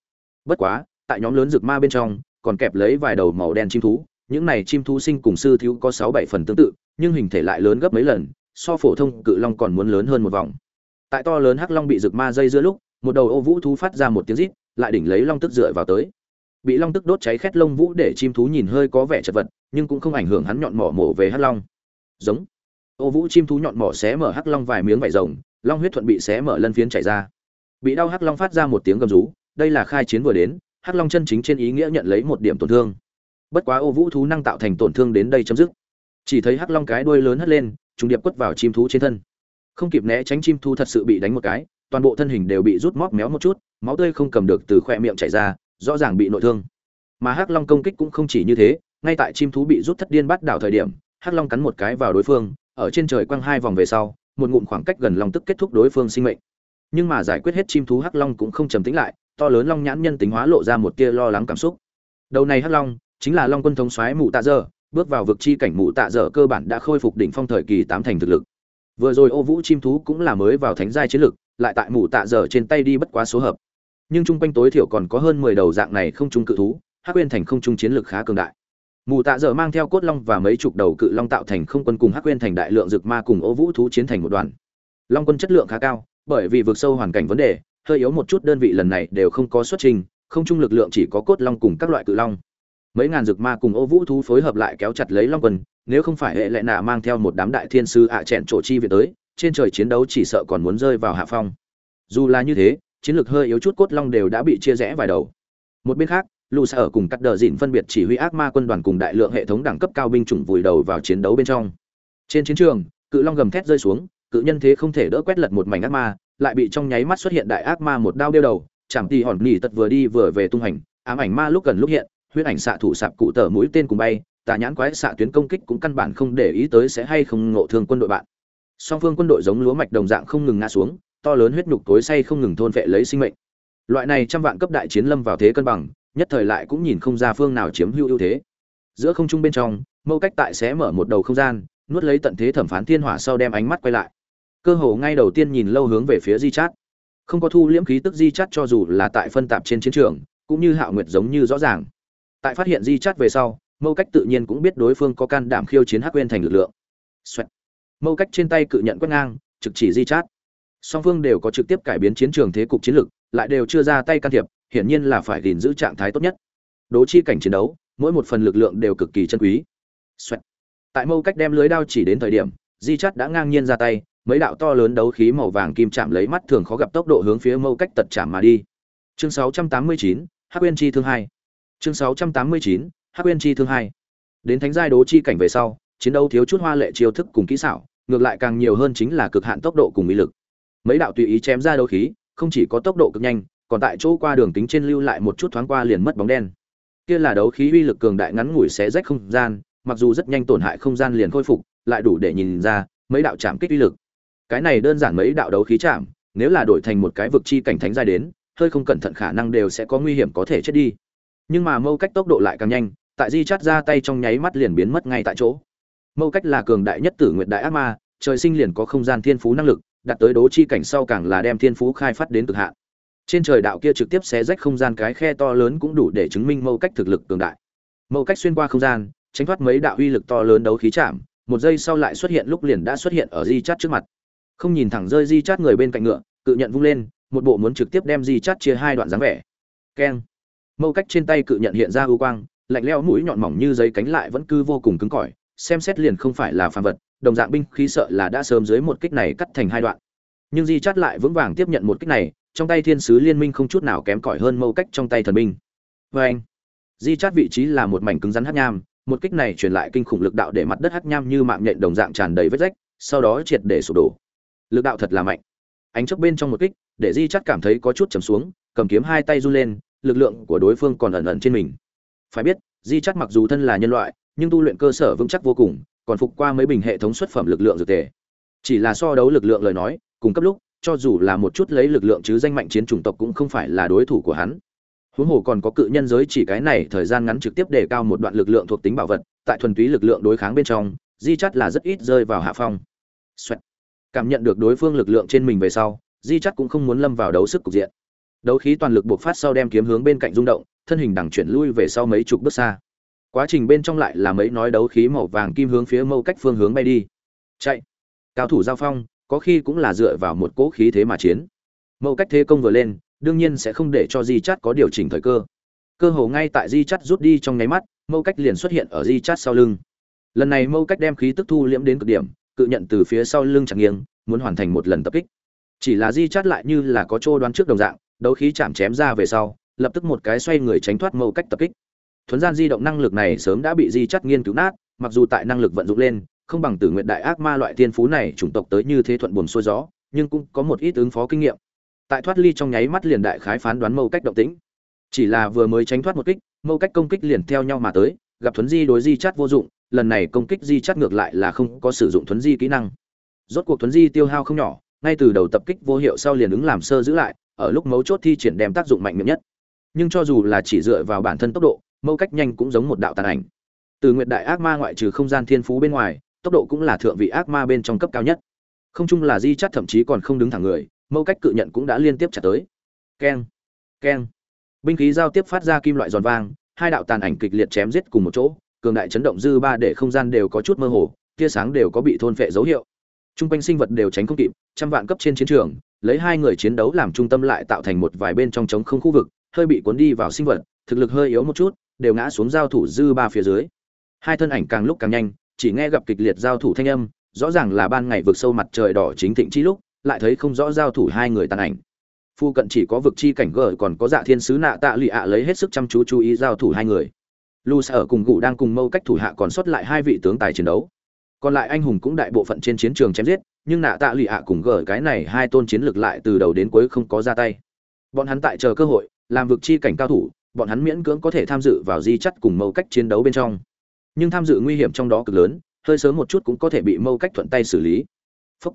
Speaker 1: Bất quá, tại nhóm lớn rực ma bên trong, còn kẹp lấy vài đầu màu đen chim thú những này chim thú sinh cùng sư thiếu có sáu bảy phần tương tự, nhưng hình thể lại lớn gấp mấy lần, so phổ thông cự long còn muốn lớn hơn một vòng. Tại to lớn hắc long bị rực ma dây giữa lúc, một đầu ô vũ thú phát ra một tiếng rít, lại đỉnh lấy long tức dựa vào tới. Bị long tức đốt cháy khét lông vũ để chim thú nhìn hơi có vẻ chật vật, nhưng cũng không ảnh hưởng hắn nhọn mỏ mổ về hắc long. Giống. Ô vũ chim thú nhọn mỏ xé mở hắc long vài miếng vải rồng, long huyết thuận bị xé mở lân phiến chảy ra. Bị đau hắc long phát ra một tiếng gầm rú, đây là khai chiến vừa đến, hắc long chân chính trên ý nghĩa nhận lấy một điểm tổn thương bất quá ô vũ thú năng tạo thành tổn thương đến đây chấm dứt. Chỉ thấy hắc long cái đuôi lớn hất lên, trùng điệp quất vào chim thú trên thân. Không kịp né tránh chim thú thật sự bị đánh một cái, toàn bộ thân hình đều bị rút móc méo một chút, máu tươi không cầm được từ khoe miệng chảy ra, rõ ràng bị nội thương. Mà hắc long công kích cũng không chỉ như thế, ngay tại chim thú bị rút thất điên bắt đảo thời điểm, hắc long cắn một cái vào đối phương, ở trên trời quăng hai vòng về sau, một ngụm khoảng cách gần long tức kết thúc đối phương sinh mệnh. Nhưng mà giải quyết hết chim thú hắc long cũng không trầm tĩnh lại, to lớn long nhãn nhân tính hóa lộ ra một tia lo lắng cảm xúc. Đầu này hắc long chính là long quân thống soái mụ tạ dơ bước vào vực chi cảnh mụ tạ dơ cơ bản đã khôi phục đỉnh phong thời kỳ tám thành thực lực. Vừa rồi ô vũ chim thú cũng là mới vào thánh giai chiến lực, lại tại mụ tạ dơ trên tay đi bất quá số hợp. Nhưng chung quanh tối thiểu còn có hơn mười đầu dạng này không trung cự thú, hắc quên thành không trung chiến lực khá cường đại. Mù tạ dở mang theo cốt long và mấy chục đầu cự long tạo thành không quân cùng hắc quên thành đại lượng rực ma cùng ô vũ thú chiến thành một đoàn. Long quân chất lượng khá cao, bởi vì vượt sâu hoàn cảnh vấn đề, hơi yếu một chút đơn vị lần này đều không có xuất trình, không chung lực lượng chỉ có cốt long cùng các loại cự long mấy ngàn rực ma cùng ô vũ thú phối hợp lại kéo chặt lấy long quân, nếu không phải hệ lệ nạ mang theo một đám đại thiên sư ạ à chẹn trổ chi về tới, trên trời chiến đấu chỉ sợ còn muốn rơi vào hạ phong. Dù là như thế, chiến lược hơi yếu chút cốt long đều đã bị chia rẽ vài đầu. Một bên khác lù xa ở cùng cắt đờ dịn phân biệt chỉ huy ác ma quân đoàn cùng đại lượng hệ thống đẳng cấp cao binh chủng vùi đầu vào chiến đấu bên trong. Trên chiến trường, cự long gầm thét rơi xuống, cự nhân thế không thể đỡ quét lật một mảnh ác ma, lại bị trong nháy mắt xuất hiện đại ác ma một đao đeo đầu chẳng tì hòn nỉ tật vừa đi vừa về tung hành, ám ảnh ma lúc gần lúc hiện huyết ảnh xạ thủ sạp cụ tờ mũi tên cùng bay, tà nhãn quái xạ tuyến công kích cũng căn bản không để ý tới sẽ hay không ngộ thương quân đội bạn. Song phương quân đội giống lúa mạch đồng dạng không ngừng ngã xuống, to lớn huyết nhục tối say không ngừng thôn vệ lấy sinh mệnh. Loại này trăm vạn cấp đại chiến lâm vào thế cân bằng, nhất thời lại cũng nhìn không ra phương nào chiếm hữu ưu thế. Giữa không trung bên trong, mâu cách tại sẽ mở một đầu không gian, nuốt lấy tận thế thẩm phán thiên hỏa sau đem ánh mắt quay lại. Cơ hồ ngay đầu tiên nhìn lâu hướng về phía di chát. Không có thu liễm khí tức di chát cho dù là tại phân tạp trên chiến trường, cũng như hạo nguyệt giống như rõ ràng tại phát hiện di chát về sau mâu cách tự nhiên cũng biết đối phương có can đảm khiêu chiến hắc quên thành lực lượng. Xoẹt. mâu cách trên tay cự nhận quét ngang trực chỉ di chát. Song phương đều có trực tiếp cải biến chiến trường thế cục chiến lược lại đều chưa ra tay can thiệp hiển nhiên là phải gìn giữ trạng thái tốt nhất. Đố chi cảnh chiến đấu mỗi một phần lực lượng đều cực kỳ chân quý. Xoẹt. tại mâu cách đem lưới đao chỉ đến thời điểm di chát đã ngang nhiên ra tay mấy đạo to lớn đấu khí màu vàng kim chạm lấy mắt thường khó gặp tốc độ hướng phía mâu cách tật chạm mà đi. Chương 689, hắc uyên chi thương hai chương 689, hắc uyên chi thương hai. Đến thánh giai đố chi cảnh về sau chiến đấu thiếu chút hoa lệ chiêu thức cùng kỹ xảo ngược lại càng nhiều hơn chính là cực hạn tốc độ cùng ý lực. Mấy đạo tùy ý chém ra đấu khí không chỉ có tốc độ cực nhanh còn tại chỗ qua đường tính trên lưu lại một chút thoáng qua liền mất bóng đen. Kia là đấu khí uy lực cường đại ngắn ngủi xé rách không gian mặc dù rất nhanh tổn hại không gian liền khôi phục lại đủ để nhìn ra mấy đạo chạm kích uy lực. Cái này đơn giản mấy đạo đấu khí chạm nếu là đổi thành một cái vực chi cảnh thánh giai đến hơi không cẩn thận khả năng đều sẽ có nguy hiểm có thể chết đi nhưng mà mâu cách tốc độ lại càng nhanh, tại di chát ra tay trong nháy mắt liền biến mất ngay tại chỗ. Mâu cách là cường đại nhất tử nguyệt đại ác ma, trời sinh liền có không gian thiên phú năng lực, đạt tới đố chi cảnh sau càng là đem thiên phú khai phát đến cực hạn. Trên trời đạo kia trực tiếp xé rách không gian cái khe to lớn cũng đủ để chứng minh mâu cách thực lực cường đại. Mâu cách xuyên qua không gian, tránh thoát mấy đạo uy lực to lớn đấu khí chạm, một giây sau lại xuất hiện lúc liền đã xuất hiện ở di chát trước mặt. Không nhìn thẳng rơi di chát người bên cạnh ngựa, cự nhận vung lên, một bộ muốn trực tiếp đem di chát chia hai đoạn dáng vẻ. Keng mâu cách trên tay cự nhận hiện ra ưu quang, lạnh leo mũi nhọn mỏng như giấy cánh lại vẫn cứ vô cùng cứng cỏi, xem xét liền không phải là phàm vật, đồng dạng binh khí sợ là đã sớm dưới một kích này cắt thành hai đoạn. Nhưng di chát lại vững vàng tiếp nhận một kích này, trong tay thiên sứ liên minh không chút nào kém cỏi hơn mâu cách trong tay thần binh. Vê anh, di chát vị trí là một mảnh cứng rắn hắc nham, một kích này truyền lại kinh khủng lực đạo để mặt đất hắc nham như mạng nhện đồng dạng tràn đầy vết rách, sau đó triệt để sụp đổ. Lực đạo thật là mạnh. Ánh chớp bên trong một kích, để di chát cảm thấy có chút trầm xuống, cầm kiếm hai tay run lên lực lượng của đối phương còn ẩn ẩn trên mình. Phải biết, di chắc mặc dù thân là nhân loại, nhưng tu luyện cơ sở vững chắc vô cùng, còn phục qua mấy bình hệ thống xuất phẩm lực lượng dược tề. Chỉ là so đấu lực lượng lời nói, cùng cấp lúc, cho dù là một chút lấy lực lượng chứ danh mạnh chiến chủng tộc cũng không phải là đối thủ của hắn. Huống hồ còn có cự nhân giới chỉ cái này thời gian ngắn trực tiếp đề cao một đoạn lực lượng thuộc tính bảo vật, tại thuần túy lực lượng đối kháng bên trong, di chắt là rất ít rơi vào hạ phong. Xoẹt. cảm nhận được đối phương lực lượng trên mình về sau, di chắt cũng không muốn lâm vào đấu sức cục diện đấu khí toàn lực buộc phát sau đem kiếm hướng bên cạnh rung động, thân hình đằng chuyển lui về sau mấy chục bước xa. Quá trình bên trong lại là mấy nói đấu khí màu vàng kim hướng phía mâu cách phương hướng bay đi. Chạy! Cao thủ giao phong, có khi cũng là dựa vào một cỗ khí thế mà chiến. Mâu cách thế công vừa lên, đương nhiên sẽ không để cho di Chát có điều chỉnh thời cơ. Cơ hồ ngay tại di Chát rút đi trong nháy mắt, mâu cách liền xuất hiện ở di Chát sau lưng. Lần này mâu cách đem khí tức thu liễm đến cực điểm, cự nhận từ phía sau lưng chẳng nghiêng, muốn hoàn thành một lần tập kích. Chỉ là di Chát lại như là có trô đoán trước đồng dạng đấu khí chạm chém ra về sau, lập tức một cái xoay người tránh thoát mâu cách tập kích. Thuấn gian di động năng lực này sớm đã bị di chắt nghiên cứu nát, mặc dù tại năng lực vận dụng lên, không bằng tử nguyện đại ác ma loại tiên phú này chủng tộc tới như thế thuận buồm xuôi gió, nhưng cũng có một ít ứng phó kinh nghiệm. Tại thoát ly trong nháy mắt liền đại khái phán đoán mâu cách động tĩnh. Chỉ là vừa mới tránh thoát một kích, mâu cách công kích liền theo nhau mà tới, gặp thuấn di đối di chắt vô dụng, lần này công kích di chắt ngược lại là không có sử dụng thuấn di kỹ năng. Rốt cuộc thuấn di tiêu hao không nhỏ, ngay từ đầu tập kích vô hiệu sau liền ứng làm sơ giữ lại ở lúc mấu chốt thi triển đem tác dụng mạnh miệng nhất. Nhưng cho dù là chỉ dựa vào bản thân tốc độ, mâu cách nhanh cũng giống một đạo tàn ảnh. Từ nguyện đại ác ma ngoại trừ không gian thiên phú bên ngoài, tốc độ cũng là thượng vị ác ma bên trong cấp cao nhất. Không chung là di chắt thậm chí còn không đứng thẳng người, mâu cách cự nhận cũng đã liên tiếp trả tới. Keng keng. Binh khí giao tiếp phát ra kim loại giòn vang, hai đạo tàn ảnh kịch liệt chém giết cùng một chỗ, cường đại chấn động dư ba để không gian đều có chút mơ hồ, tia sáng đều có bị thôn phệ dấu hiệu. Trung quanh sinh vật đều tránh không kịp, trăm vạn cấp trên chiến trường lấy hai người chiến đấu làm trung tâm lại tạo thành một vài bên trong trống không khu vực, hơi bị cuốn đi vào sinh vật, thực lực hơi yếu một chút, đều ngã xuống giao thủ dư ba phía dưới. Hai thân ảnh càng lúc càng nhanh, chỉ nghe gặp kịch liệt giao thủ thanh âm, rõ ràng là ban ngày vượt sâu mặt trời đỏ chính thịnh chi lúc, lại thấy không rõ giao thủ hai người tàn ảnh. Phu cận chỉ có vực chi cảnh gờ còn có dạ thiên sứ nạ tạ lụy ạ lấy hết sức chăm chú chú ý giao thủ hai người. Lu ở cùng gụ đang cùng mâu cách thủ hạ còn sót lại hai vị tướng tài chiến đấu. Còn lại anh hùng cũng đại bộ phận trên chiến trường chém giết nhưng nạ tạ lụy ạ cùng gờ cái này hai tôn chiến lược lại từ đầu đến cuối không có ra tay. Bọn hắn tại chờ cơ hội, làm vực chi cảnh cao thủ, bọn hắn miễn cưỡng có thể tham dự vào di chắt cùng mâu cách chiến đấu bên trong. Nhưng tham dự nguy hiểm trong đó cực lớn, hơi sớm một chút cũng có thể bị mâu cách thuận tay xử lý. Phúc.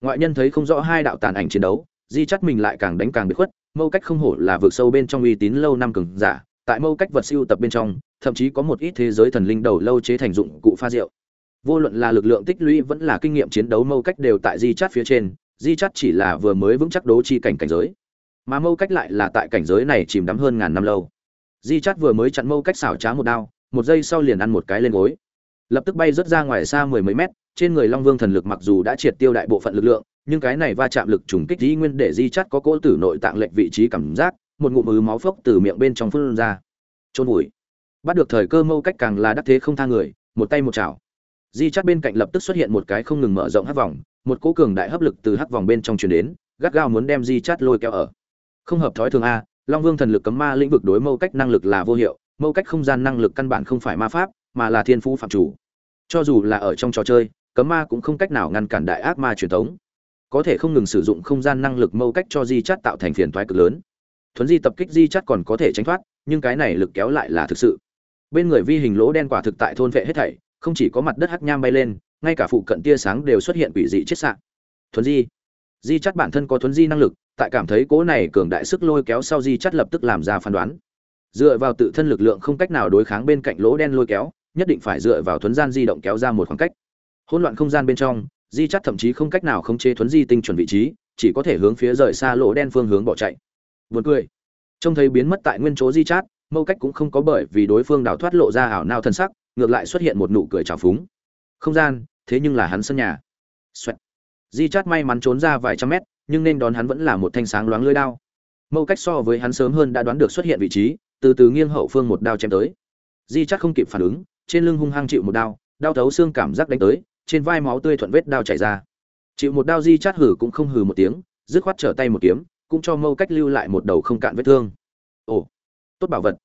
Speaker 1: ngoại nhân thấy không rõ hai đạo tàn ảnh chiến đấu, di chắt mình lại càng đánh càng bị khuất, mâu cách không hổ là vượt sâu bên trong uy tín lâu năm cường giả, tại mâu cách vật siêu tập bên trong, thậm chí có một ít thế giới thần linh đầu lâu chế thành dụng cụ pha rượu vô luận là lực lượng tích lũy vẫn là kinh nghiệm chiến đấu, mâu cách đều tại di Chát phía trên di Chát chỉ là vừa mới vững chắc đố chi cảnh cảnh giới. Mà mâu cách lại là tại cảnh giới này chìm đắm hơn ngàn năm lâu. Di Chát vừa mới chặn mâu cách xảo trá một đao, một giây sau liền ăn một cái lên gối. Lập tức bay rớt ra ngoài xa mười mấy mét, trên người long vương thần lực mặc dù đã triệt tiêu đại bộ phận lực lượng, nhưng cái này va chạm lực trùng kích dĩ nguyên để di chắt có cỗ tử nội tạng lệch vị trí cảm giác, một ngụm ứ máu phốc từ miệng bên trong phun ra. Trôn vùi. Bắt được thời cơ mâu cách càng là đắc thế không tha người, một tay một chảo di chắt bên cạnh lập tức xuất hiện một cái không ngừng mở rộng hắc vòng, một cỗ cường đại hấp lực từ hắc vòng bên trong truyền đến, gắt gao muốn đem di chắt lôi kéo ở. Không hợp thói thường a, long vương thần lực cấm ma lĩnh vực đối mâu cách năng lực là vô hiệu, mâu cách không gian năng lực căn bản không phải ma pháp, mà là thiên phú phạm chủ. Cho dù là ở trong trò chơi, cấm ma cũng không cách nào ngăn cản đại ác ma truyền thống. Có thể không ngừng sử dụng không gian năng lực mâu cách cho di chắt tạo thành phiền toái cực lớn. Thuấn di tập kích di chắt còn có thể tránh thoát, nhưng cái này lực kéo lại là thực sự. Bên người vi hình lỗ đen quả thực tại thôn vệ hết thảy không chỉ có mặt đất hắc nham bay lên, ngay cả phụ cận tia sáng đều xuất hiện quỷ dị chết sạn thuấn di. Di chắt bản thân có thuấn di năng lực, tại cảm thấy cố này cường đại sức lôi kéo sau di chắt lập tức làm ra phán đoán. Dựa vào tự thân lực lượng không cách nào đối kháng bên cạnh lỗ đen lôi kéo, nhất định phải dựa vào thuấn gian di động kéo ra một khoảng cách. Hỗn loạn không gian bên trong, di chắt thậm chí không cách nào khống chế thuấn di tinh chuẩn vị trí, chỉ có thể hướng phía rời xa lỗ đen phương hướng bỏ chạy. Buồn cười. Trông thấy biến mất tại nguyên chỗ di chát mâu cách cũng không có bởi vì đối phương đào thoát lộ ra ảo nao thân sắc ngược lại xuất hiện một nụ cười trào phúng. Không gian, thế nhưng là hắn sân nhà. Xoẹt. di chát may mắn trốn ra vài trăm mét, nhưng nên đón hắn vẫn là một thanh sáng loáng lưỡi đao. Mâu cách so với hắn sớm hơn đã đoán được xuất hiện vị trí, từ từ nghiêng hậu phương một đao chém tới. Di chát không kịp phản ứng, trên lưng hung hăng chịu một đao, đau thấu xương cảm giác đánh tới, trên vai máu tươi thuận vết đao chảy ra. Chịu một đao di chát hử cũng không hừ một tiếng, dứt khoát trở tay một kiếm, cũng cho mâu cách lưu lại một đầu không cạn vết thương. Ồ, tốt bảo vật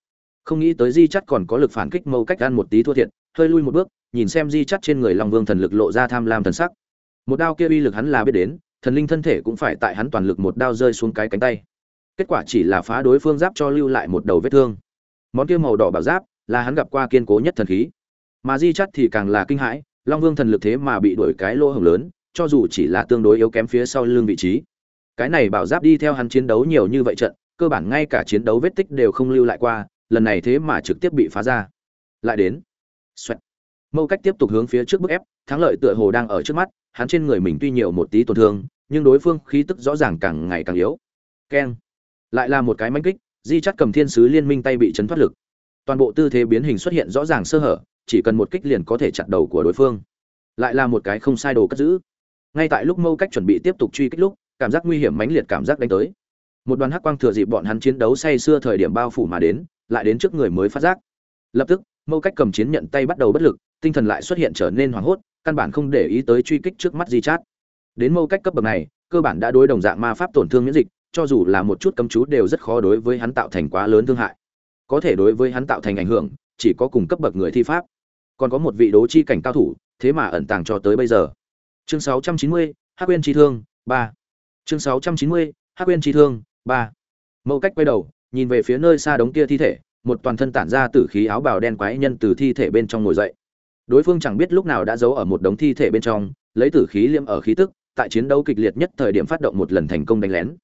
Speaker 1: không nghĩ tới di chắt còn có lực phản kích mâu cách ăn một tí thua thiệt, hơi lui một bước, nhìn xem di chắt trên người long vương thần lực lộ ra tham lam thần sắc. Một đao kia uy lực hắn là biết đến, thần linh thân thể cũng phải tại hắn toàn lực một đao rơi xuống cái cánh tay. Kết quả chỉ là phá đối phương giáp cho lưu lại một đầu vết thương. Món kia màu đỏ bảo giáp là hắn gặp qua kiên cố nhất thần khí. Mà di chắt thì càng là kinh hãi, long vương thần lực thế mà bị đuổi cái lỗ hồng lớn, cho dù chỉ là tương đối yếu kém phía sau lưng vị trí. Cái này bảo giáp đi theo hắn chiến đấu nhiều như vậy trận, cơ bản ngay cả chiến đấu vết tích đều không lưu lại qua lần này thế mà trực tiếp bị phá ra. Lại đến. Xoẹt. mâu cách tiếp tục hướng phía trước bức ép, thắng lợi tựa hồ đang ở trước mắt, hắn trên người mình tuy nhiều một tí tổn thương, nhưng đối phương khí tức rõ ràng càng ngày càng yếu. Keng. Lại là một cái manh kích, di chắt cầm thiên sứ liên minh tay bị chấn thoát lực. Toàn bộ tư thế biến hình xuất hiện rõ ràng sơ hở, chỉ cần một kích liền có thể chặt đầu của đối phương. Lại là một cái không sai đồ cất giữ. Ngay tại lúc mâu cách chuẩn bị tiếp tục truy kích lúc, cảm giác nguy hiểm mãnh liệt cảm giác đánh tới. Một đoàn hắc quang thừa dịp bọn hắn chiến đấu say xưa thời điểm bao phủ mà đến lại đến trước người mới phát giác. Lập tức mâu cách cầm chiến nhận tay bắt đầu bất lực tinh thần lại xuất hiện trở nên hoảng hốt căn bản không để ý tới truy kích trước mắt di chát. Đến mâu cách cấp bậc này cơ bản đã đối đồng dạng ma pháp tổn thương miễn dịch cho dù là một chút cấm chú đều rất khó đối với hắn tạo thành quá lớn thương hại. Có thể đối với hắn tạo thành ảnh hưởng chỉ có cùng cấp bậc người thi pháp. Còn có một vị đố chi cảnh cao thủ thế mà ẩn tàng cho tới bây giờ. Chương 690, hắc quên chi thương 3 chương 690, hắc quên chi thương 3 mâu cách quay đầu nhìn về phía nơi xa đống kia thi thể, một toàn thân tản ra tử khí áo bào đen quái nhân từ thi thể bên trong ngồi dậy. Đối phương chẳng biết lúc nào đã giấu ở một đống thi thể bên trong, lấy tử khí liêm ở khí tức, tại chiến đấu kịch liệt nhất thời điểm phát động một lần thành công đánh lén.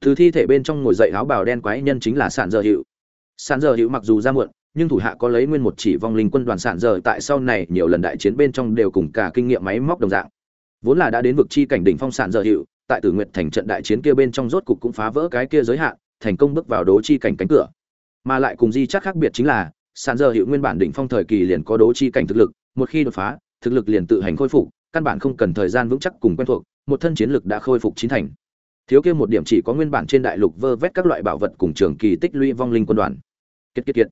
Speaker 1: Từ thi thể bên trong ngồi dậy áo bào đen quái nhân chính là sản dơ hiệu sản dơ hiệu mặc dù ra muộn, nhưng thủ hạ có lấy nguyên một chỉ vong linh quân đoàn sản dơ tại sau này nhiều lần đại chiến bên trong đều cùng cả kinh nghiệm máy móc đồng dạng. Vốn là đã đến vực chi cảnh đỉnh phong sản dơ hiệu tại tử nguyệt thành trận đại chiến kia bên trong rốt cục cũng phá vỡ cái kia giới hạn thành công bước vào đố chi cảnh cánh cửa. Mà lại cùng di chắc khác biệt chính là, sàn giờ hiệu nguyên bản đỉnh phong thời kỳ liền có đố chi cảnh thực lực, một khi đột phá, thực lực liền tự hành khôi phục, căn bản không cần thời gian vững chắc cùng quen thuộc, một thân chiến lực đã khôi phục chín thành. Thiếu kia một điểm chỉ có nguyên bản trên đại lục vơ vét các loại bảo vật cùng trường kỳ tích lũy vong linh quân đoàn. Kiệt kiệt kiệt.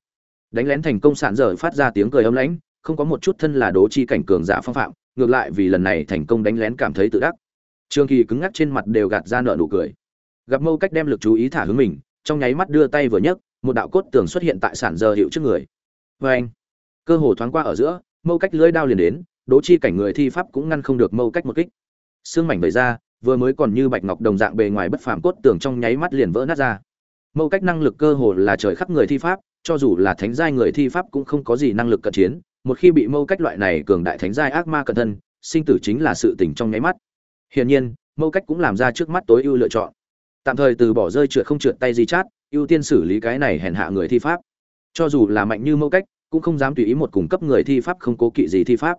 Speaker 1: Đánh lén thành công sàn giờ phát ra tiếng cười âm lãnh, không có một chút thân là đố chi cảnh cường giả phong phạm, ngược lại vì lần này thành công đánh lén cảm thấy tự đắc. Trường kỳ cứng ngắc trên mặt đều gạt ra nợ nụ cười gặp mâu cách đem lực chú ý thả hướng mình, trong nháy mắt đưa tay vừa nhấc, một đạo cốt tường xuất hiện tại sản giờ hiệu trước người. Vê anh, cơ hồ thoáng qua ở giữa, mâu cách lưỡi đao liền đến, đố chi cảnh người thi pháp cũng ngăn không được mâu cách một kích. Xương mảnh vẩy ra, vừa mới còn như bạch ngọc đồng dạng bề ngoài bất phàm cốt tường trong nháy mắt liền vỡ nát ra. Mâu cách năng lực cơ hồ là trời khắp người thi pháp, cho dù là thánh giai người thi pháp cũng không có gì năng lực cận chiến, một khi bị mâu cách loại này cường đại thánh giai ác ma cận thân, sinh tử chính là sự tình trong nháy mắt. Hiển nhiên, mâu cách cũng làm ra trước mắt tối ưu lựa chọn tạm thời từ bỏ rơi trượt không trượt tay gì chát, ưu tiên xử lý cái này hèn hạ người thi pháp. Cho dù là mạnh như mâu cách, cũng không dám tùy ý một cung cấp người thi pháp không cố kỵ gì thi pháp.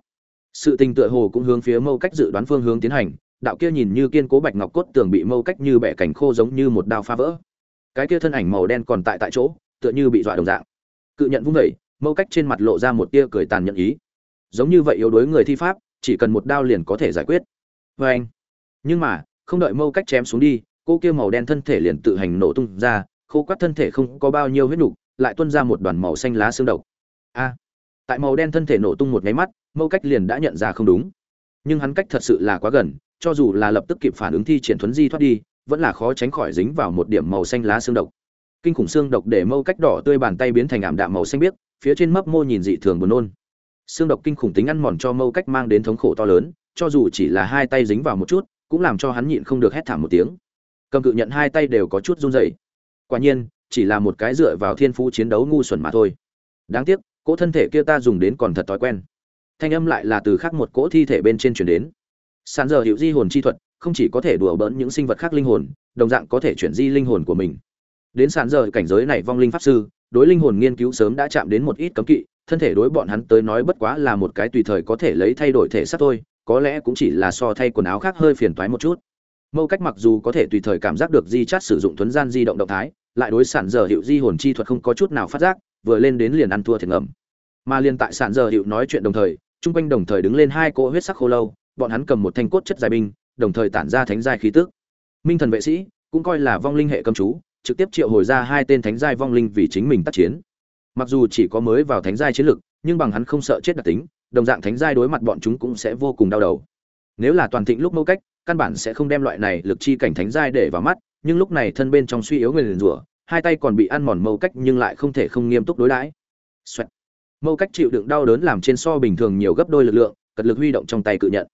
Speaker 1: Sự tình tựa hồ cũng hướng phía mâu cách dự đoán phương hướng tiến hành, đạo kia nhìn như kiên cố bạch ngọc cốt tường bị mâu cách như bẻ cảnh khô giống như một đao phá vỡ. Cái kia thân ảnh màu đen còn tại tại chỗ, tựa như bị dọa đồng dạng. Cự nhận vung vẩy mâu cách trên mặt lộ ra một tia cười tàn nhẫn ý. Giống như vậy yếu đuối người thi pháp, chỉ cần một đao liền có thể giải quyết. Vê anh nhưng mà, không đợi mâu cách chém xuống đi cô kia màu đen thân thể liền tự hành nổ tung ra, khô quắt thân thể không có bao nhiêu huyết nục, lại tuôn ra một đoàn màu xanh lá xương độc. A! Tại màu đen thân thể nổ tung một máy mắt, mâu cách liền đã nhận ra không đúng. Nhưng hắn cách thật sự là quá gần, cho dù là lập tức kịp phản ứng thi triển thuấn di thoát đi, vẫn là khó tránh khỏi dính vào một điểm màu xanh lá xương độc. Kinh khủng xương độc để mâu cách đỏ tươi bàn tay biến thành ảm đạm màu xanh biếc, phía trên mấp mô nhìn dị thường buồn nôn. Xương độc kinh khủng tính ăn mòn cho mâu cách mang đến thống khổ to lớn, cho dù chỉ là hai tay dính vào một chút, cũng làm cho hắn nhịn không được hét thảm một tiếng cầm cự nhận hai tay đều có chút run rẩy. Quả nhiên, chỉ là một cái dựa vào thiên phú chiến đấu ngu xuẩn mà thôi. Đáng tiếc, cỗ thân thể kia ta dùng đến còn thật thói quen. Thanh âm lại là từ khác một cỗ thi thể bên trên chuyển đến. Sàn giờ hiệu di hồn chi thuật, không chỉ có thể đùa bỡn những sinh vật khác linh hồn, đồng dạng có thể chuyển di linh hồn của mình. Đến sàn giờ cảnh giới này vong linh pháp sư, đối linh hồn nghiên cứu sớm đã chạm đến một ít cấm kỵ, thân thể đối bọn hắn tới nói bất quá là một cái tùy thời có thể lấy thay đổi thể xác thôi, có lẽ cũng chỉ là so thay quần áo khác hơi phiền toái một chút mâu cách mặc dù có thể tùy thời cảm giác được di chát sử dụng thuấn gian di động động thái, lại đối sản giờ hiệu di hồn chi thuật không có chút nào phát giác, vừa lên đến liền ăn thua thiệt ngầm. Mà liên tại sản giờ hiệu nói chuyện đồng thời, chung quanh đồng thời đứng lên hai cỗ huyết sắc khô lâu, bọn hắn cầm một thanh cốt chất dài binh, đồng thời tản ra thánh giai khí tức. Minh thần vệ sĩ cũng coi là vong linh hệ cầm chú, trực tiếp triệu hồi ra hai tên thánh giai vong linh vì chính mình tác chiến. Mặc dù chỉ có mới vào thánh giai chiến lực, nhưng bằng hắn không sợ chết đặc tính, đồng dạng thánh giai đối mặt bọn chúng cũng sẽ vô cùng đau đầu. Nếu là toàn thịnh lúc mâu cách căn bản sẽ không đem loại này lực chi cảnh thánh giai để vào mắt, nhưng lúc này thân bên trong suy yếu người liền rủa, hai tay còn bị ăn mòn mâu cách nhưng lại không thể không nghiêm túc đối đãi. Xoẹt. mâu cách chịu đựng đau đớn làm trên so bình thường nhiều gấp đôi lực lượng, cật lực huy động trong tay cự nhận.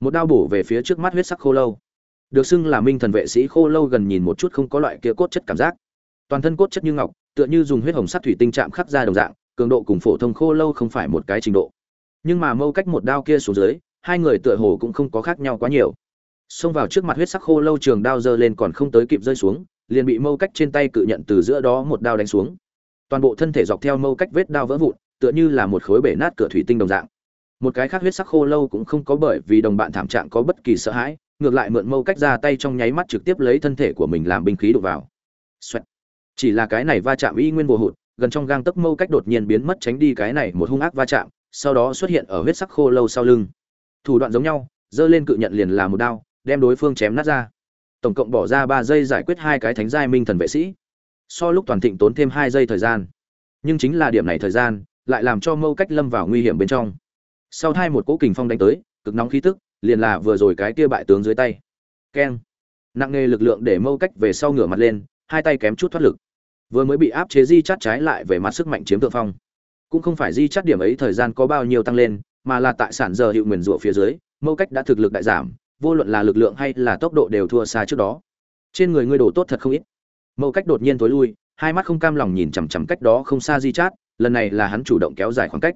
Speaker 1: Một đao bổ về phía trước mắt huyết sắc khô lâu. Được xưng là minh thần vệ sĩ khô lâu gần nhìn một chút không có loại kia cốt chất cảm giác. Toàn thân cốt chất như ngọc, tựa như dùng huyết hồng sắt thủy tinh chạm khắc ra đồng dạng, cường độ cùng phổ thông khô lâu không phải một cái trình độ. Nhưng mà mâu cách một đao kia xuống dưới, hai người tựa hồ cũng không có khác nhau quá nhiều xông vào trước mặt huyết sắc khô lâu trường đao giơ lên còn không tới kịp rơi xuống, liền bị mâu cách trên tay cự nhận từ giữa đó một đao đánh xuống. Toàn bộ thân thể dọc theo mâu cách vết đao vỡ vụn, tựa như là một khối bể nát cửa thủy tinh đồng dạng. Một cái khác huyết sắc khô lâu cũng không có bởi vì đồng bạn thảm trạng có bất kỳ sợ hãi, ngược lại mượn mâu cách ra tay trong nháy mắt trực tiếp lấy thân thể của mình làm binh khí đục vào. Xoẹt. chỉ là cái này va chạm y nguyên vô hụt, gần trong gang tấc mâu cách đột nhiên biến mất tránh đi cái này một hung ác va chạm, sau đó xuất hiện ở huyết sắc khô lâu sau lưng. Thủ đoạn giống nhau, giơ lên cự nhận liền là một đao đem đối phương chém nát ra. Tổng cộng bỏ ra ba giây giải quyết hai cái thánh giai minh thần vệ sĩ. So lúc toàn thịnh tốn thêm hai giây thời gian. Nhưng chính là điểm này thời gian, lại làm cho mâu cách lâm vào nguy hiểm bên trong. Sau hai một cỗ kình phong đánh tới, cực nóng khí tức, liền là vừa rồi cái kia bại tướng dưới tay. Keng. Nặng nề lực lượng để mâu cách về sau ngửa mặt lên, hai tay kém chút thoát lực. Vừa mới bị áp chế di chắt trái lại về mặt sức mạnh chiếm thượng phong. Cũng không phải di chắt điểm ấy thời gian có bao nhiêu tăng lên, mà là tại sản giờ hiệu nguyền rủa phía dưới, mâu cách đã thực lực đại giảm vô luận là lực lượng hay là tốc độ đều thua xa trước đó. Trên người ngươi đổ tốt thật không ít. Mâu cách đột nhiên tối lui, hai mắt không cam lòng nhìn chằm chằm cách đó không xa di chát, lần này là hắn chủ động kéo dài khoảng cách.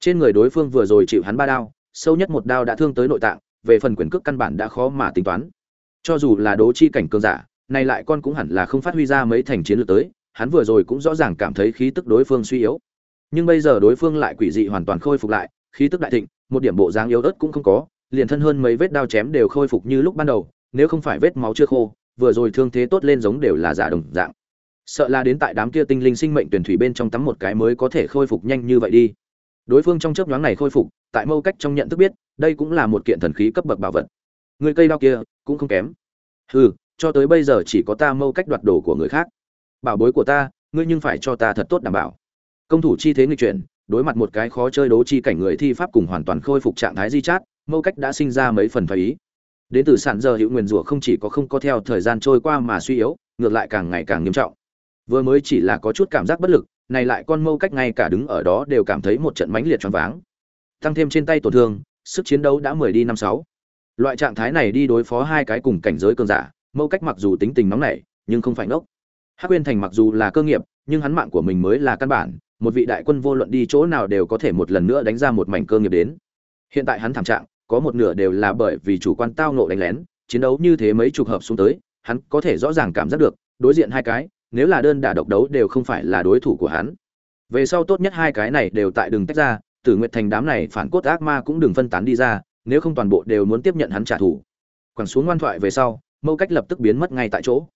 Speaker 1: Trên người đối phương vừa rồi chịu hắn ba đao, sâu nhất một đao đã thương tới nội tạng, về phần quyền cước căn bản đã khó mà tính toán. Cho dù là đố chi cảnh cường giả, này lại con cũng hẳn là không phát huy ra mấy thành chiến lược tới, hắn vừa rồi cũng rõ ràng cảm thấy khí tức đối phương suy yếu. Nhưng bây giờ đối phương lại quỷ dị hoàn toàn khôi phục lại, khí tức đại thịnh, một điểm bộ dáng yếu ớt cũng không có liền thân hơn mấy vết đao chém đều khôi phục như lúc ban đầu, nếu không phải vết máu chưa khô, vừa rồi thương thế tốt lên giống đều là giả đồng dạng. Sợ là đến tại đám kia tinh linh sinh mệnh tuyển thủy bên trong tắm một cái mới có thể khôi phục nhanh như vậy đi. Đối phương trong chớp nhoáng này khôi phục, tại mâu cách trong nhận thức biết, đây cũng là một kiện thần khí cấp bậc bảo vật. Người cây đao kia, cũng không kém. Hừ, cho tới bây giờ chỉ có ta mâu cách đoạt đồ của người khác. Bảo bối của ta, ngươi nhưng phải cho ta thật tốt đảm bảo. Công thủ chi thế nghịch chuyển, đối mặt một cái khó chơi đấu chi cảnh người thi pháp cùng hoàn toàn khôi phục trạng thái di chát mâu cách đã sinh ra mấy phần phải ý. Đến từ sản giờ hữu nguyền rủa không chỉ có không có theo thời gian trôi qua mà suy yếu, ngược lại càng ngày càng nghiêm trọng. Vừa mới chỉ là có chút cảm giác bất lực, này lại con mâu cách ngay cả đứng ở đó đều cảm thấy một trận mãnh liệt choáng váng. Tăng thêm trên tay tổn thương, sức chiến đấu đã mười đi năm sáu. Loại trạng thái này đi đối phó hai cái cùng cảnh giới cường giả mâu cách mặc dù tính tình nóng nảy, nhưng không phải ngốc. Hắc quyên thành mặc dù là cơ nghiệp, nhưng hắn mạng của mình mới là căn bản, một vị đại quân vô luận đi chỗ nào đều có thể một lần nữa đánh ra một mảnh cơ nghiệp đến. Hiện tại hắn thảm trạng có một nửa đều là bởi vì chủ quan tao nộ đánh lén, chiến đấu như thế mấy chục hợp xuống tới, hắn có thể rõ ràng cảm giác được, đối diện hai cái, nếu là đơn đả độc đấu đều không phải là đối thủ của hắn. Về sau tốt nhất hai cái này đều tại đường tách ra, tử nguyệt thành đám này phản cốt ác ma cũng đừng phân tán đi ra, nếu không toàn bộ đều muốn tiếp nhận hắn trả thù. Quẳng xuống ngoan thoại về sau, mâu cách lập tức biến mất ngay tại chỗ.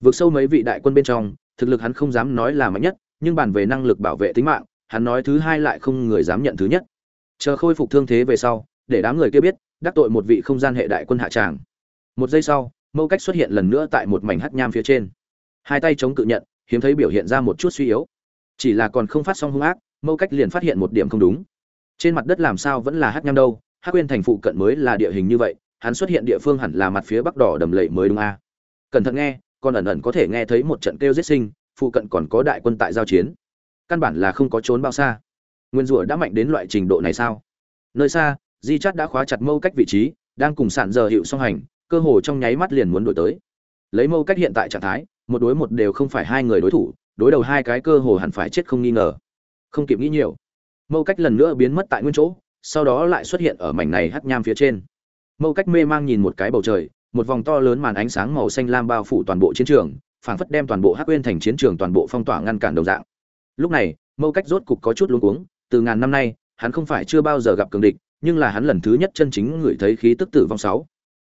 Speaker 1: Vượt sâu mấy vị đại quân bên trong, thực lực hắn không dám nói là mạnh nhất, nhưng bàn về năng lực bảo vệ tính mạng, hắn nói thứ hai lại không người dám nhận thứ nhất. Chờ khôi phục thương thế về sau để đám người kia biết, đắc tội một vị không gian hệ đại quân hạ tràng. Một giây sau, mâu cách xuất hiện lần nữa tại một mảnh hắc nham phía trên. Hai tay chống cự nhận, hiếm thấy biểu hiện ra một chút suy yếu. Chỉ là còn không phát xong hung ác, mâu cách liền phát hiện một điểm không đúng. Trên mặt đất làm sao vẫn là hắc nham đâu, hắc quên thành phụ cận mới là địa hình như vậy, hắn xuất hiện địa phương hẳn là mặt phía bắc đỏ đầm lầy mới đúng a. Cẩn thận nghe, còn ẩn ẩn có thể nghe thấy một trận kêu giết sinh, phụ cận còn có đại quân tại giao chiến. Căn bản là không có trốn bao xa. Nguyên rủa đã mạnh đến loại trình độ này sao? Nơi xa di chắt đã khóa chặt mâu cách vị trí, đang cùng sản giờ hiệu song hành, cơ hồ trong nháy mắt liền muốn đổi tới. Lấy mâu cách hiện tại trạng thái, một đối một đều không phải hai người đối thủ, đối đầu hai cái cơ hồ hẳn phải chết không nghi ngờ. Không kịp nghĩ nhiều, mâu cách lần nữa biến mất tại nguyên chỗ, sau đó lại xuất hiện ở mảnh này hắt nham phía trên. Mâu cách mê mang nhìn một cái bầu trời, một vòng to lớn màn ánh sáng màu xanh lam bao phủ toàn bộ chiến trường, phảng phất đem toàn bộ hắc quên thành chiến trường toàn bộ phong tỏa ngăn cản đồng dạng. Lúc này, mâu cách rốt cục có chút luống cuống, từ ngàn năm nay, hắn không phải chưa bao giờ gặp cường địch nhưng là hắn lần thứ nhất chân chính ngửi thấy khí tức tử vong sáu.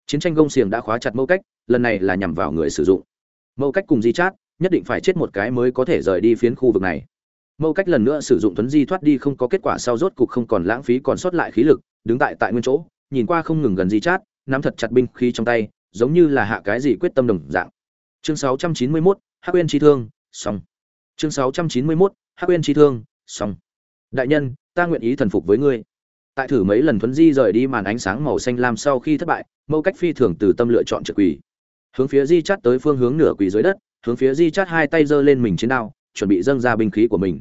Speaker 1: Chiến tranh gông xiềng đã khóa chặt mâu cách lần này là nhằm vào người sử dụng. Mâu cách cùng di chát nhất định phải chết một cái mới có thể rời đi phiến khu vực này. Mâu cách lần nữa sử dụng tuấn di thoát đi không có kết quả sau rốt cục không còn lãng phí còn sót lại khí lực đứng tại tại nguyên chỗ nhìn qua không ngừng gần di chát nắm thật chặt binh khí trong tay giống như là hạ cái gì quyết tâm đồng dạng. Chương 691, hắc uyên chi thương xong. Chương 691, hắc uyên chi thương xong. Đại nhân ta nguyện ý thần phục với ngươi tại thử mấy lần thuấn di rời đi màn ánh sáng màu xanh lam sau khi thất bại mâu cách phi thường từ tâm lựa chọn trực quỳ. Hướng phía di chát tới phương hướng nửa quỳ dưới đất, hướng phía di chát hai tay giơ lên mình chiến đao, chuẩn bị dâng ra binh khí của mình.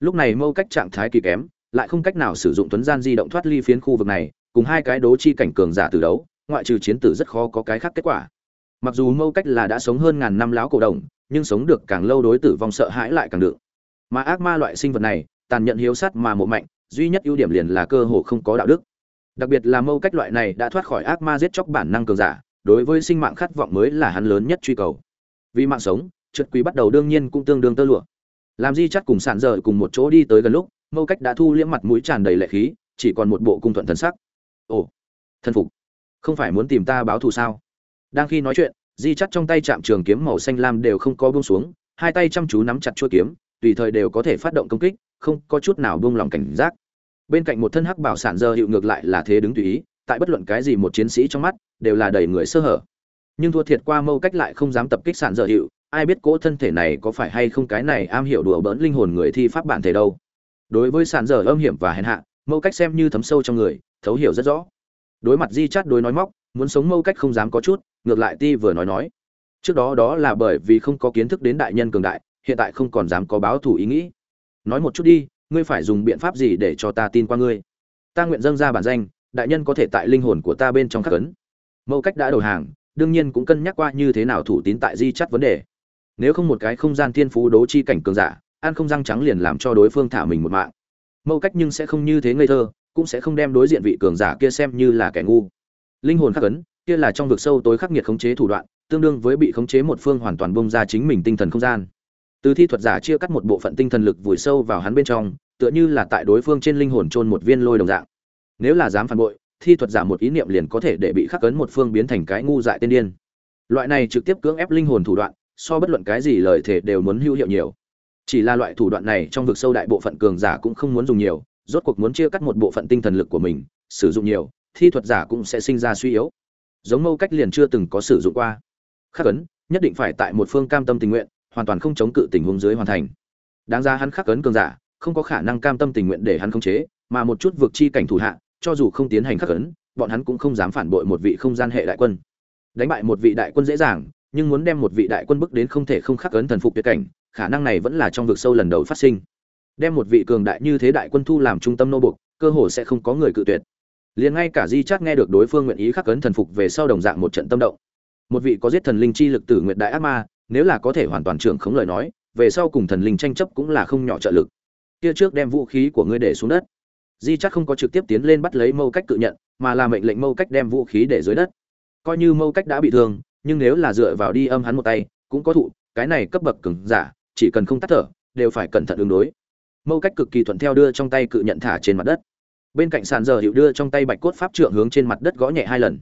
Speaker 1: Lúc này mâu cách trạng thái kỳ kém, lại không cách nào sử dụng tuấn gian di động thoát ly phiến khu vực này, cùng hai cái đố chi cảnh cường giả từ đấu, ngoại trừ chiến tử rất khó có cái khác kết quả. Mặc dù mâu cách là đã sống hơn ngàn năm láo cổ đồng, nhưng sống được càng lâu đối tử vong sợ hãi lại càng được mà ác ma loại sinh vật này, tàn nhẫn hiếu sát mà mộ mạnh duy nhất ưu điểm liền là cơ hồ không có đạo đức. Đặc biệt là mâu cách loại này đã thoát khỏi ác ma giết chóc bản năng cường giả, đối với sinh mạng khát vọng mới là hắn lớn nhất truy cầu. Vì mạng sống, trượt quý bắt đầu đương nhiên cũng tương đương tơ lụa. Làm di chắc cùng sạn dở cùng một chỗ đi tới gần lúc, mâu cách đã thu liễm mặt mũi tràn đầy lệ khí, chỉ còn một bộ cung thuận thần sắc. Ồ thân phục. Không phải muốn tìm ta báo thù sao? Đang khi nói chuyện, di chắc trong tay chạm trường kiếm màu xanh lam đều không có buông xuống, hai tay chăm chú nắm chặt chuôi kiếm, tùy thời đều có thể phát động công kích không có chút nào buông lòng cảnh giác. Bên cạnh một thân hắc bảo sản dơ hiệu ngược lại là thế đứng tùy ý, tại bất luận cái gì một chiến sĩ trong mắt, đều là đầy người sơ hở. Nhưng thua thiệt qua mâu cách lại không dám tập kích sản dơ hiệu, ai biết cỗ thân thể này có phải hay không cái này am hiểu đùa bỡn linh hồn người thi pháp bản thể đâu. Đối với sản dở âm hiểm và hèn hạ, mâu cách xem như thấm sâu trong người, thấu hiểu rất rõ. Đối mặt di chát đối nói móc, muốn sống mâu cách không dám có chút, ngược lại ti vừa nói nói. Trước đó đó là bởi vì không có kiến thức đến đại nhân cường đại, hiện tại không còn dám có báo thủ ý nghĩ nói một chút đi, ngươi phải dùng biện pháp gì để cho ta tin qua ngươi? Ta nguyện dâng ra bản danh, đại nhân có thể tại linh hồn của ta bên trong khắc ấn. Mẫu cách đã đầu hàng, đương nhiên cũng cân nhắc qua như thế nào thủ tín tại di chắt vấn đề. Nếu không một cái không gian thiên phú đố chi cảnh cường giả, ăn không răng trắng liền làm cho đối phương thả mình một mạng. Mẫu cách nhưng sẽ không như thế ngây thơ, cũng sẽ không đem đối diện vị cường giả kia xem như là kẻ ngu. Linh hồn khắc ấn, kia là trong vực sâu tối khắc nghiệt khống chế thủ đoạn, tương đương với bị khống chế một phương hoàn toàn bông ra chính mình tinh thần không gian từ thi thuật giả chia cắt một bộ phận tinh thần lực vùi sâu vào hắn bên trong, tựa như là tại đối phương trên linh hồn chôn một viên lôi đồng dạng. Nếu là dám phản bội, thi thuật giả một ý niệm liền có thể để bị khắc ấn một phương biến thành cái ngu dại tiên điên. Loại này trực tiếp cưỡng ép linh hồn thủ đoạn, so bất luận cái gì lời thể đều muốn hữu hiệu nhiều. Chỉ là loại thủ đoạn này trong vực sâu đại bộ phận cường giả cũng không muốn dùng nhiều, rốt cuộc muốn chia cắt một bộ phận tinh thần lực của mình, sử dụng nhiều, thi thuật giả cũng sẽ sinh ra suy yếu. Giống mâu cách liền chưa từng có sử dụng qua. Khắc ấn nhất định phải tại một phương cam tâm tình nguyện hoàn toàn không chống cự tình huống dưới hoàn thành. Đáng ra hắn khắc ấn cường giả, không có khả năng cam tâm tình nguyện để hắn khống chế, mà một chút vượt chi cảnh thủ hạ, cho dù không tiến hành khắc ấn, bọn hắn cũng không dám phản bội một vị không gian hệ đại quân. Đánh bại một vị đại quân dễ dàng, nhưng muốn đem một vị đại quân bức đến không thể không khắc ấn thần phục tuyệt cảnh, khả năng này vẫn là trong vực sâu lần đầu phát sinh. Đem một vị cường đại như thế đại quân thu làm trung tâm nô buộc, cơ hồ sẽ không có người cự tuyệt. Liền ngay cả di chát nghe được đối phương nguyện ý khắc ấn thần phục về sau đồng dạng một trận tâm động. Một vị có giết thần linh chi lực tử nguyệt đại ác ma nếu là có thể hoàn toàn trưởng khống lời nói, về sau cùng thần linh tranh chấp cũng là không nhỏ trợ lực. Kia trước đem vũ khí của ngươi để xuống đất. Di chắc không có trực tiếp tiến lên bắt lấy mâu cách cự nhận, mà là mệnh lệnh mâu cách đem vũ khí để dưới đất. Coi như mâu cách đã bị thương, nhưng nếu là dựa vào đi âm hắn một tay, cũng có thụ, cái này cấp bậc cứng giả, chỉ cần không tắt thở, đều phải cẩn thận ứng đối. Mâu cách cực kỳ thuận theo đưa trong tay cự nhận thả trên mặt đất. Bên cạnh sàn giờ hiệu đưa trong tay bạch cốt pháp trượng hướng trên mặt đất gõ nhẹ hai lần.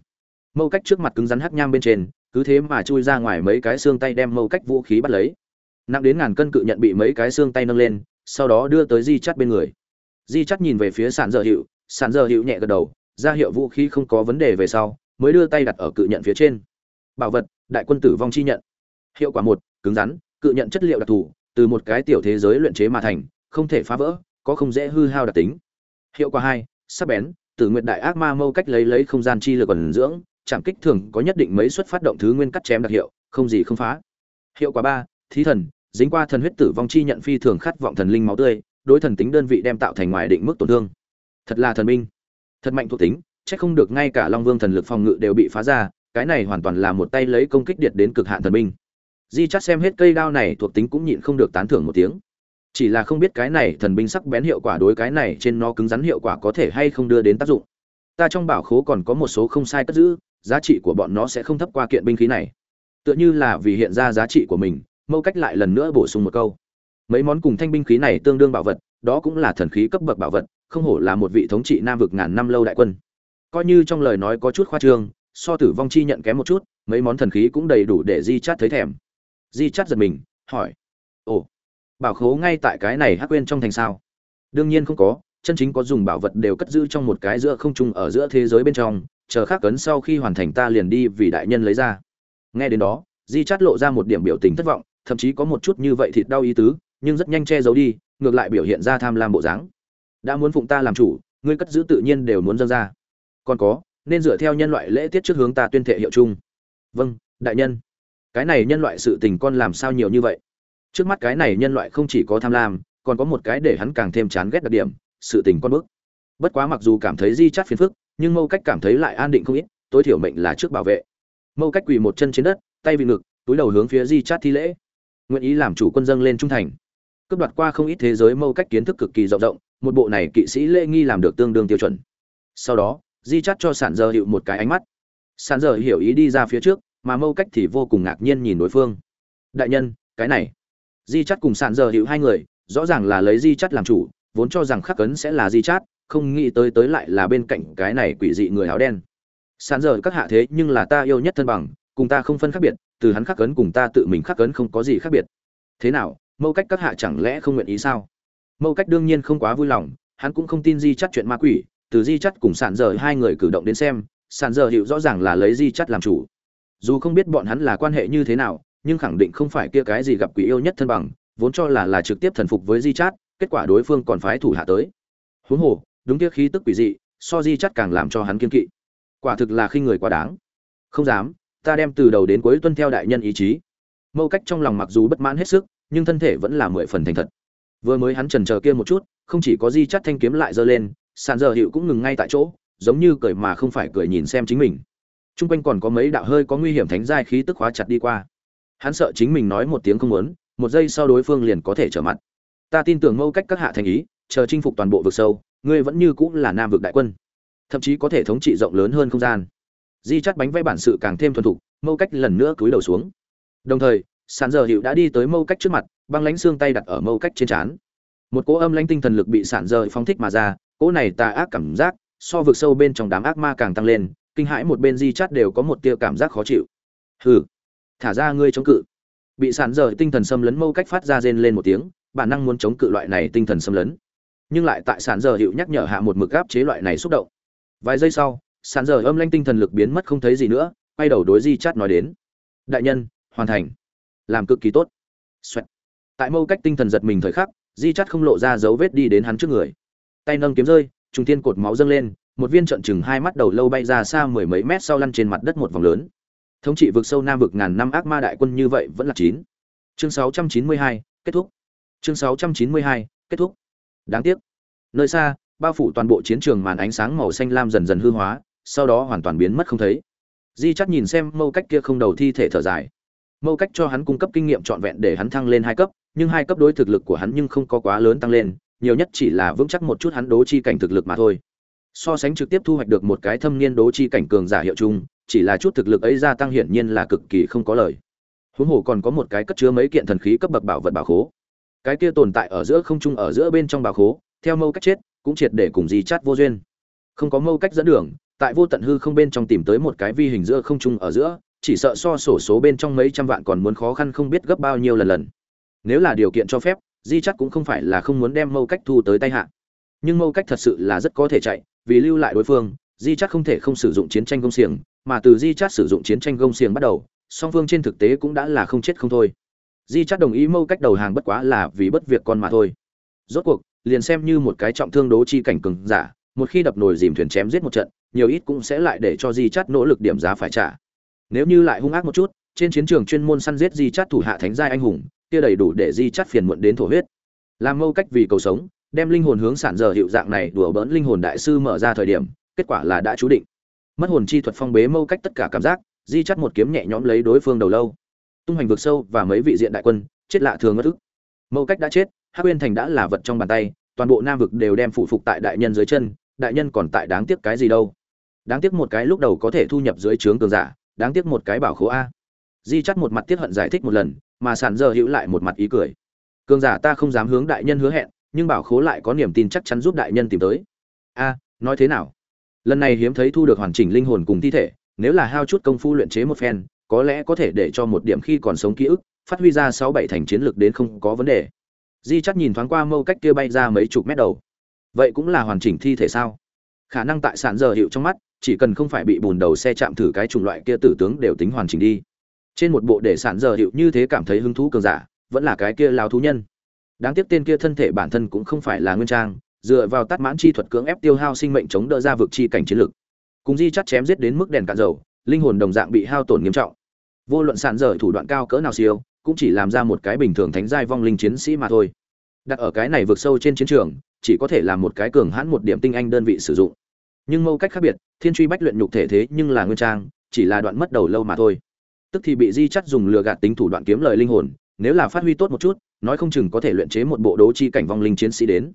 Speaker 1: Mâu cách trước mặt cứng rắn hắc nham bên trên cứ thế mà chui ra ngoài mấy cái xương tay đem mâu cách vũ khí bắt lấy. Nặng đến ngàn cân cự nhận bị mấy cái xương tay nâng lên, sau đó đưa tới di chắt bên người. Di chắt nhìn về phía sàn dơ hiệu sàn dơ hiệu nhẹ gật đầu, ra hiệu vũ khí không có vấn đề về sau, mới đưa tay đặt ở cự nhận phía trên. Bảo vật, đại quân tử vong chi nhận. Hiệu quả một, cứng rắn, cự nhận chất liệu đặc thù, từ một cái tiểu thế giới luyện chế mà thành, không thể phá vỡ, có không dễ hư hao đặc tính. Hiệu quả hai, sắc bén, tử nguyện đại ác ma mâu cách lấy lấy không gian chi lực còn dưỡng chạm kích thường có nhất định mấy suất phát động thứ nguyên cắt chém đặc hiệu, không gì không phá. Hiệu quả ba, thí thần, dính qua thần huyết tử vong chi nhận phi thường khát vọng thần linh máu tươi, đối thần tính đơn vị đem tạo thành ngoài định mức tổn thương. Thật là thần minh. Thật mạnh thuộc tính, chắc không được ngay cả long vương thần lực phòng ngự đều bị phá ra, cái này hoàn toàn là một tay lấy công kích điệt đến cực hạn thần minh. Di chắt xem hết cây đao này thuộc tính cũng nhịn không được tán thưởng một tiếng. Chỉ là không biết cái này thần binh sắc bén hiệu quả đối cái này trên nó cứng rắn hiệu quả có thể hay không đưa đến tác dụng. Ta trong bảo khố còn có một số không sai cất giữ giá trị của bọn nó sẽ không thấp qua kiện binh khí này. Tựa như là vì hiện ra giá trị của mình, mâu cách lại lần nữa bổ sung một câu. Mấy món cùng thanh binh khí này tương đương bảo vật, đó cũng là thần khí cấp bậc bảo vật, không hổ là một vị thống trị nam vực ngàn năm lâu đại quân. Coi như trong lời nói có chút khoa trương, so tử vong chi nhận kém một chút, mấy món thần khí cũng đầy đủ để di chát thấy thèm. Di chát giật mình, hỏi, ồ, bảo khố ngay tại cái này hắc quên trong thành sao? Đương nhiên không có, chân chính có dùng bảo vật đều cất giữ trong một cái giữa không trung ở giữa thế giới bên trong chờ khắc cấn sau khi hoàn thành ta liền đi vì đại nhân lấy ra. Nghe đến đó, di chát lộ ra một điểm biểu tình thất vọng, thậm chí có một chút như vậy thịt đau ý tứ, nhưng rất nhanh che giấu đi, ngược lại biểu hiện ra tham lam bộ dáng. Đã muốn phụng ta làm chủ, ngươi cất giữ tự nhiên đều muốn dâng ra. Còn có, nên dựa theo nhân loại lễ tiết trước hướng ta tuyên thệ hiệu chung. Vâng đại nhân. Cái này nhân loại sự tình con làm sao nhiều như vậy? Trước mắt cái này nhân loại không chỉ có tham lam, còn có một cái để hắn càng thêm chán ghét đặc điểm, sự tình con bước. Bất quá mặc dù cảm thấy di chát phiền phức nhưng mâu cách cảm thấy lại an định không ít, tối thiểu mệnh là trước bảo vệ. Mâu cách quỳ một chân trên đất, tay vị ngực, túi đầu hướng phía di chát thi lễ. Nguyện ý làm chủ quân dân lên trung thành. Cướp đoạt qua không ít thế giới mâu cách kiến thức cực kỳ rộng rộng, một bộ này kỵ sĩ lễ nghi làm được tương đương tiêu chuẩn. Sau đó, di chát cho sản giờ hiệu một cái ánh mắt. Sản giờ hiểu ý đi ra phía trước, mà mâu cách thì vô cùng ngạc nhiên nhìn đối phương. Đại nhân, cái này. Di chát cùng sản giờ hiệu hai người, rõ ràng là lấy di chát làm chủ, vốn cho rằng khắc cấn sẽ là di chát không nghĩ tới tới lại là bên cạnh cái này quỷ dị người áo đen. Sản giờ các hạ thế nhưng là ta yêu nhất thân bằng, cùng ta không phân khác biệt, từ hắn khắc cấn cùng ta tự mình khắc cấn không có gì khác biệt. Thế nào, mâu cách các hạ chẳng lẽ không nguyện ý sao? Mâu cách đương nhiên không quá vui lòng, hắn cũng không tin di chắt chuyện ma quỷ, từ di chắt cùng sản giờ hai người cử động đến xem sản giờ hiệu rõ ràng là lấy di chắt làm chủ. Dù không biết bọn hắn là quan hệ như thế nào, nhưng khẳng định không phải kia cái gì gặp quỷ yêu nhất thân bằng, vốn cho là là trực tiếp thần phục với di chát, kết quả đối phương còn phái thủ hạ tới. Huống hồ đúng kia khí tức quỷ dị, so di chắt càng làm cho hắn kiên kỵ. Quả thực là khi người quá đáng. Không dám, ta đem từ đầu đến cuối tuân theo đại nhân ý chí. Mâu cách trong lòng mặc dù bất mãn hết sức, nhưng thân thể vẫn là mười phần thành thật. Vừa mới hắn trần chờ kia một chút, không chỉ có di chắt thanh kiếm lại giơ lên, sàn giờ hiệu cũng ngừng ngay tại chỗ, giống như cười mà không phải cười nhìn xem chính mình. T r u n g quanh còn có mấy đạo hơi có nguy hiểm thánh giai khí tức hóa chặt đi qua. Hắn sợ chính mình nói một tiếng không muốn, một giây sau đối phương liền có thể trở mặt. Ta tin tưởng mâu cách các hạ thành ý, chờ chinh phục toàn bộ vực sâu ngươi vẫn như cũng là nam vực đại quân, thậm chí có thể thống trị rộng lớn hơn không gian. Di chắt bánh vẽ bản sự càng thêm thuần thục, mâu cách lần nữa cúi đầu xuống. Đồng thời sàn giờ hiệu đã đi tới mâu cách trước mặt, băng lánh xương tay đặt ở mâu cách trên trán. Một cỗ âm lãnh tinh thần lực bị sản giờ phóng thích mà ra, cỗ này tà ác cảm giác so vực sâu bên trong đám ác ma càng tăng lên, kinh hãi một bên di chắt đều có một tia cảm giác khó chịu. Hừ, thả ra ngươi chống cự. Bị sản giờ tinh thần xâm lấn mâu cách phát ra rên lên một tiếng, bản năng muốn chống cự loại này tinh thần xâm lấn nhưng lại tại sàn giờ hiệu nhắc nhở hạ một mực gáp chế loại này xúc động. Vài giây sau, sàn giờ âm lanh tinh thần lực biến mất không thấy gì nữa, quay đầu đối di chát nói đến. Đại nhân, hoàn thành. Làm cực kỳ tốt. Xoẹt. tại mâu cách tinh thần giật mình thời khắc di chát không lộ ra dấu vết đi đến hắn trước người. Tay nâng kiếm rơi trung thiên cột máu dâng lên, một viên trận chừng hai mắt đầu lâu bay ra xa mười mấy mét sau lăn trên mặt đất một vòng lớn. Thống trị vực sâu nam vực ngàn năm ác ma đại quân như vậy vẫn là chín. Chương sáu trăm chín mươi hai, kết thúc. Chương sáu trăm chín mươi hai, kết thúc đáng tiếc. Nơi xa, bao phủ toàn bộ chiến trường màn ánh sáng màu xanh lam dần dần hư hóa, sau đó hoàn toàn biến mất không thấy. Di chắc nhìn xem mâu cách kia không đầu thi thể thở dài. Mâu cách cho hắn cung cấp kinh nghiệm trọn vẹn để hắn thăng lên hai cấp, nhưng hai cấp đối thực lực của hắn nhưng không có quá lớn tăng lên, nhiều nhất chỉ là vững chắc một chút hắn đố chi cảnh thực lực mà thôi. So sánh trực tiếp thu hoạch được một cái thâm niên đố chi cảnh cường giả hiệu chung, chỉ là chút thực lực ấy gia tăng hiển nhiên là cực kỳ không có lời. Huống hồ còn có một cái cất chứa mấy kiện thần khí cấp bậc bảo vật bảo khố cái kia tồn tại ở giữa không trung ở giữa bên trong bà khố, theo mâu cách chết, cũng triệt để cùng Di chát vô duyên. Không có mâu cách dẫn đường, tại vô tận hư không bên trong tìm tới một cái vi hình giữa không trung ở giữa, chỉ sợ so sổ số bên trong mấy trăm vạn còn muốn khó khăn không biết gấp bao nhiêu lần lần. Nếu là điều kiện cho phép, di chắc cũng không phải là không muốn đem mâu cách thu tới tay hạ. Nhưng mâu cách thật sự là rất có thể chạy, vì lưu lại đối phương, di chắc không thể không sử dụng chiến tranh công xiềng, mà từ di chắc sử dụng chiến tranh công xiềng bắt đầu, song phương trên thực tế cũng đã là không chết không thôi di chắc đồng ý mâu cách đầu hàng bất quá là vì bất việc con mà thôi. Rốt cuộc, liền xem như một cái trọng thương đố chi cảnh cường giả, một khi đập nồi dìm thuyền chém giết một trận, nhiều ít cũng sẽ lại để cho di chắt nỗ lực điểm giá phải trả. Nếu như lại hung ác một chút, trên chiến trường chuyên môn săn giết di chắt thủ hạ thánh giai anh hùng, kia đầy đủ để di chắt phiền muộn đến thổ huyết. Làm mâu cách vì cầu sống, đem linh hồn hướng sản giờ hiệu dạng này đùa bỡn linh hồn đại sư mở ra thời điểm, kết quả là đã chú định. Mất hồn chi thuật phong bế mâu cách tất cả cảm giác, di chắt một kiếm nhẹ nhõm lấy đối phương đầu lâu tung hoành vực sâu và mấy vị diện đại quân, chết lạ thường ngất ức. Mâu cách đã chết, hắc uyên thành đã là vật trong bàn tay, toàn bộ nam vực đều đem phụ phục tại đại nhân dưới chân, đại nhân còn tại đáng tiếc cái gì đâu? Đáng tiếc một cái lúc đầu có thể thu nhập dưới trướng cường giả, đáng tiếc một cái bảo khố a. Di chắt một mặt tiết hận giải thích một lần, mà sản giờ hữu lại một mặt ý cười. Cường giả ta không dám hướng đại nhân hứa hẹn, nhưng bảo khố lại có niềm tin chắc chắn giúp đại nhân tìm tới. A, nói thế nào? Lần này hiếm thấy thu được hoàn chỉnh linh hồn cùng thi thể, nếu là hao chút công phu luyện chế một phen có lẽ có thể để cho một điểm khi còn sống ký ức, phát huy ra sáu bảy thành chiến lược đến không có vấn đề. Di chắc nhìn thoáng qua mâu cách kia bay ra mấy chục mét đầu. Vậy cũng là hoàn chỉnh thi thể sao? Khả năng tại sản giờ hiệu trong mắt, chỉ cần không phải bị bùn đầu xe chạm thử cái chủng loại kia tử tướng đều tính hoàn chỉnh đi. Trên một bộ để sản giờ hiệu như thế cảm thấy hứng thú cường giả, vẫn là cái kia lao thú nhân. Đáng tiếc tên kia thân thể bản thân cũng không phải là nguyên trang, dựa vào tắt mãn chi thuật cưỡng ép tiêu hao sinh mệnh chống đỡ ra vực chi cảnh chiến lực cùng di chắc chém giết đến mức đèn cạn dầu linh hồn đồng dạng bị hao tổn nghiêm trọng. Vô luận sạn dở thủ đoạn cao cỡ nào siêu, cũng chỉ làm ra một cái bình thường thánh giai vong linh chiến sĩ mà thôi. Đặt ở cái này vượt sâu trên chiến trường, chỉ có thể làm một cái cường hãn một điểm tinh anh đơn vị sử dụng. Nhưng mâu cách khác biệt, thiên truy bách luyện nhục thể thế nhưng là nguyên trang, chỉ là đoạn mất đầu lâu mà thôi. Tức thì bị di chắt dùng lừa gạt tính thủ đoạn kiếm lời linh hồn, nếu là phát huy tốt một chút, nói không chừng có thể luyện chế một bộ đấu chi cảnh vong linh chiến sĩ đến.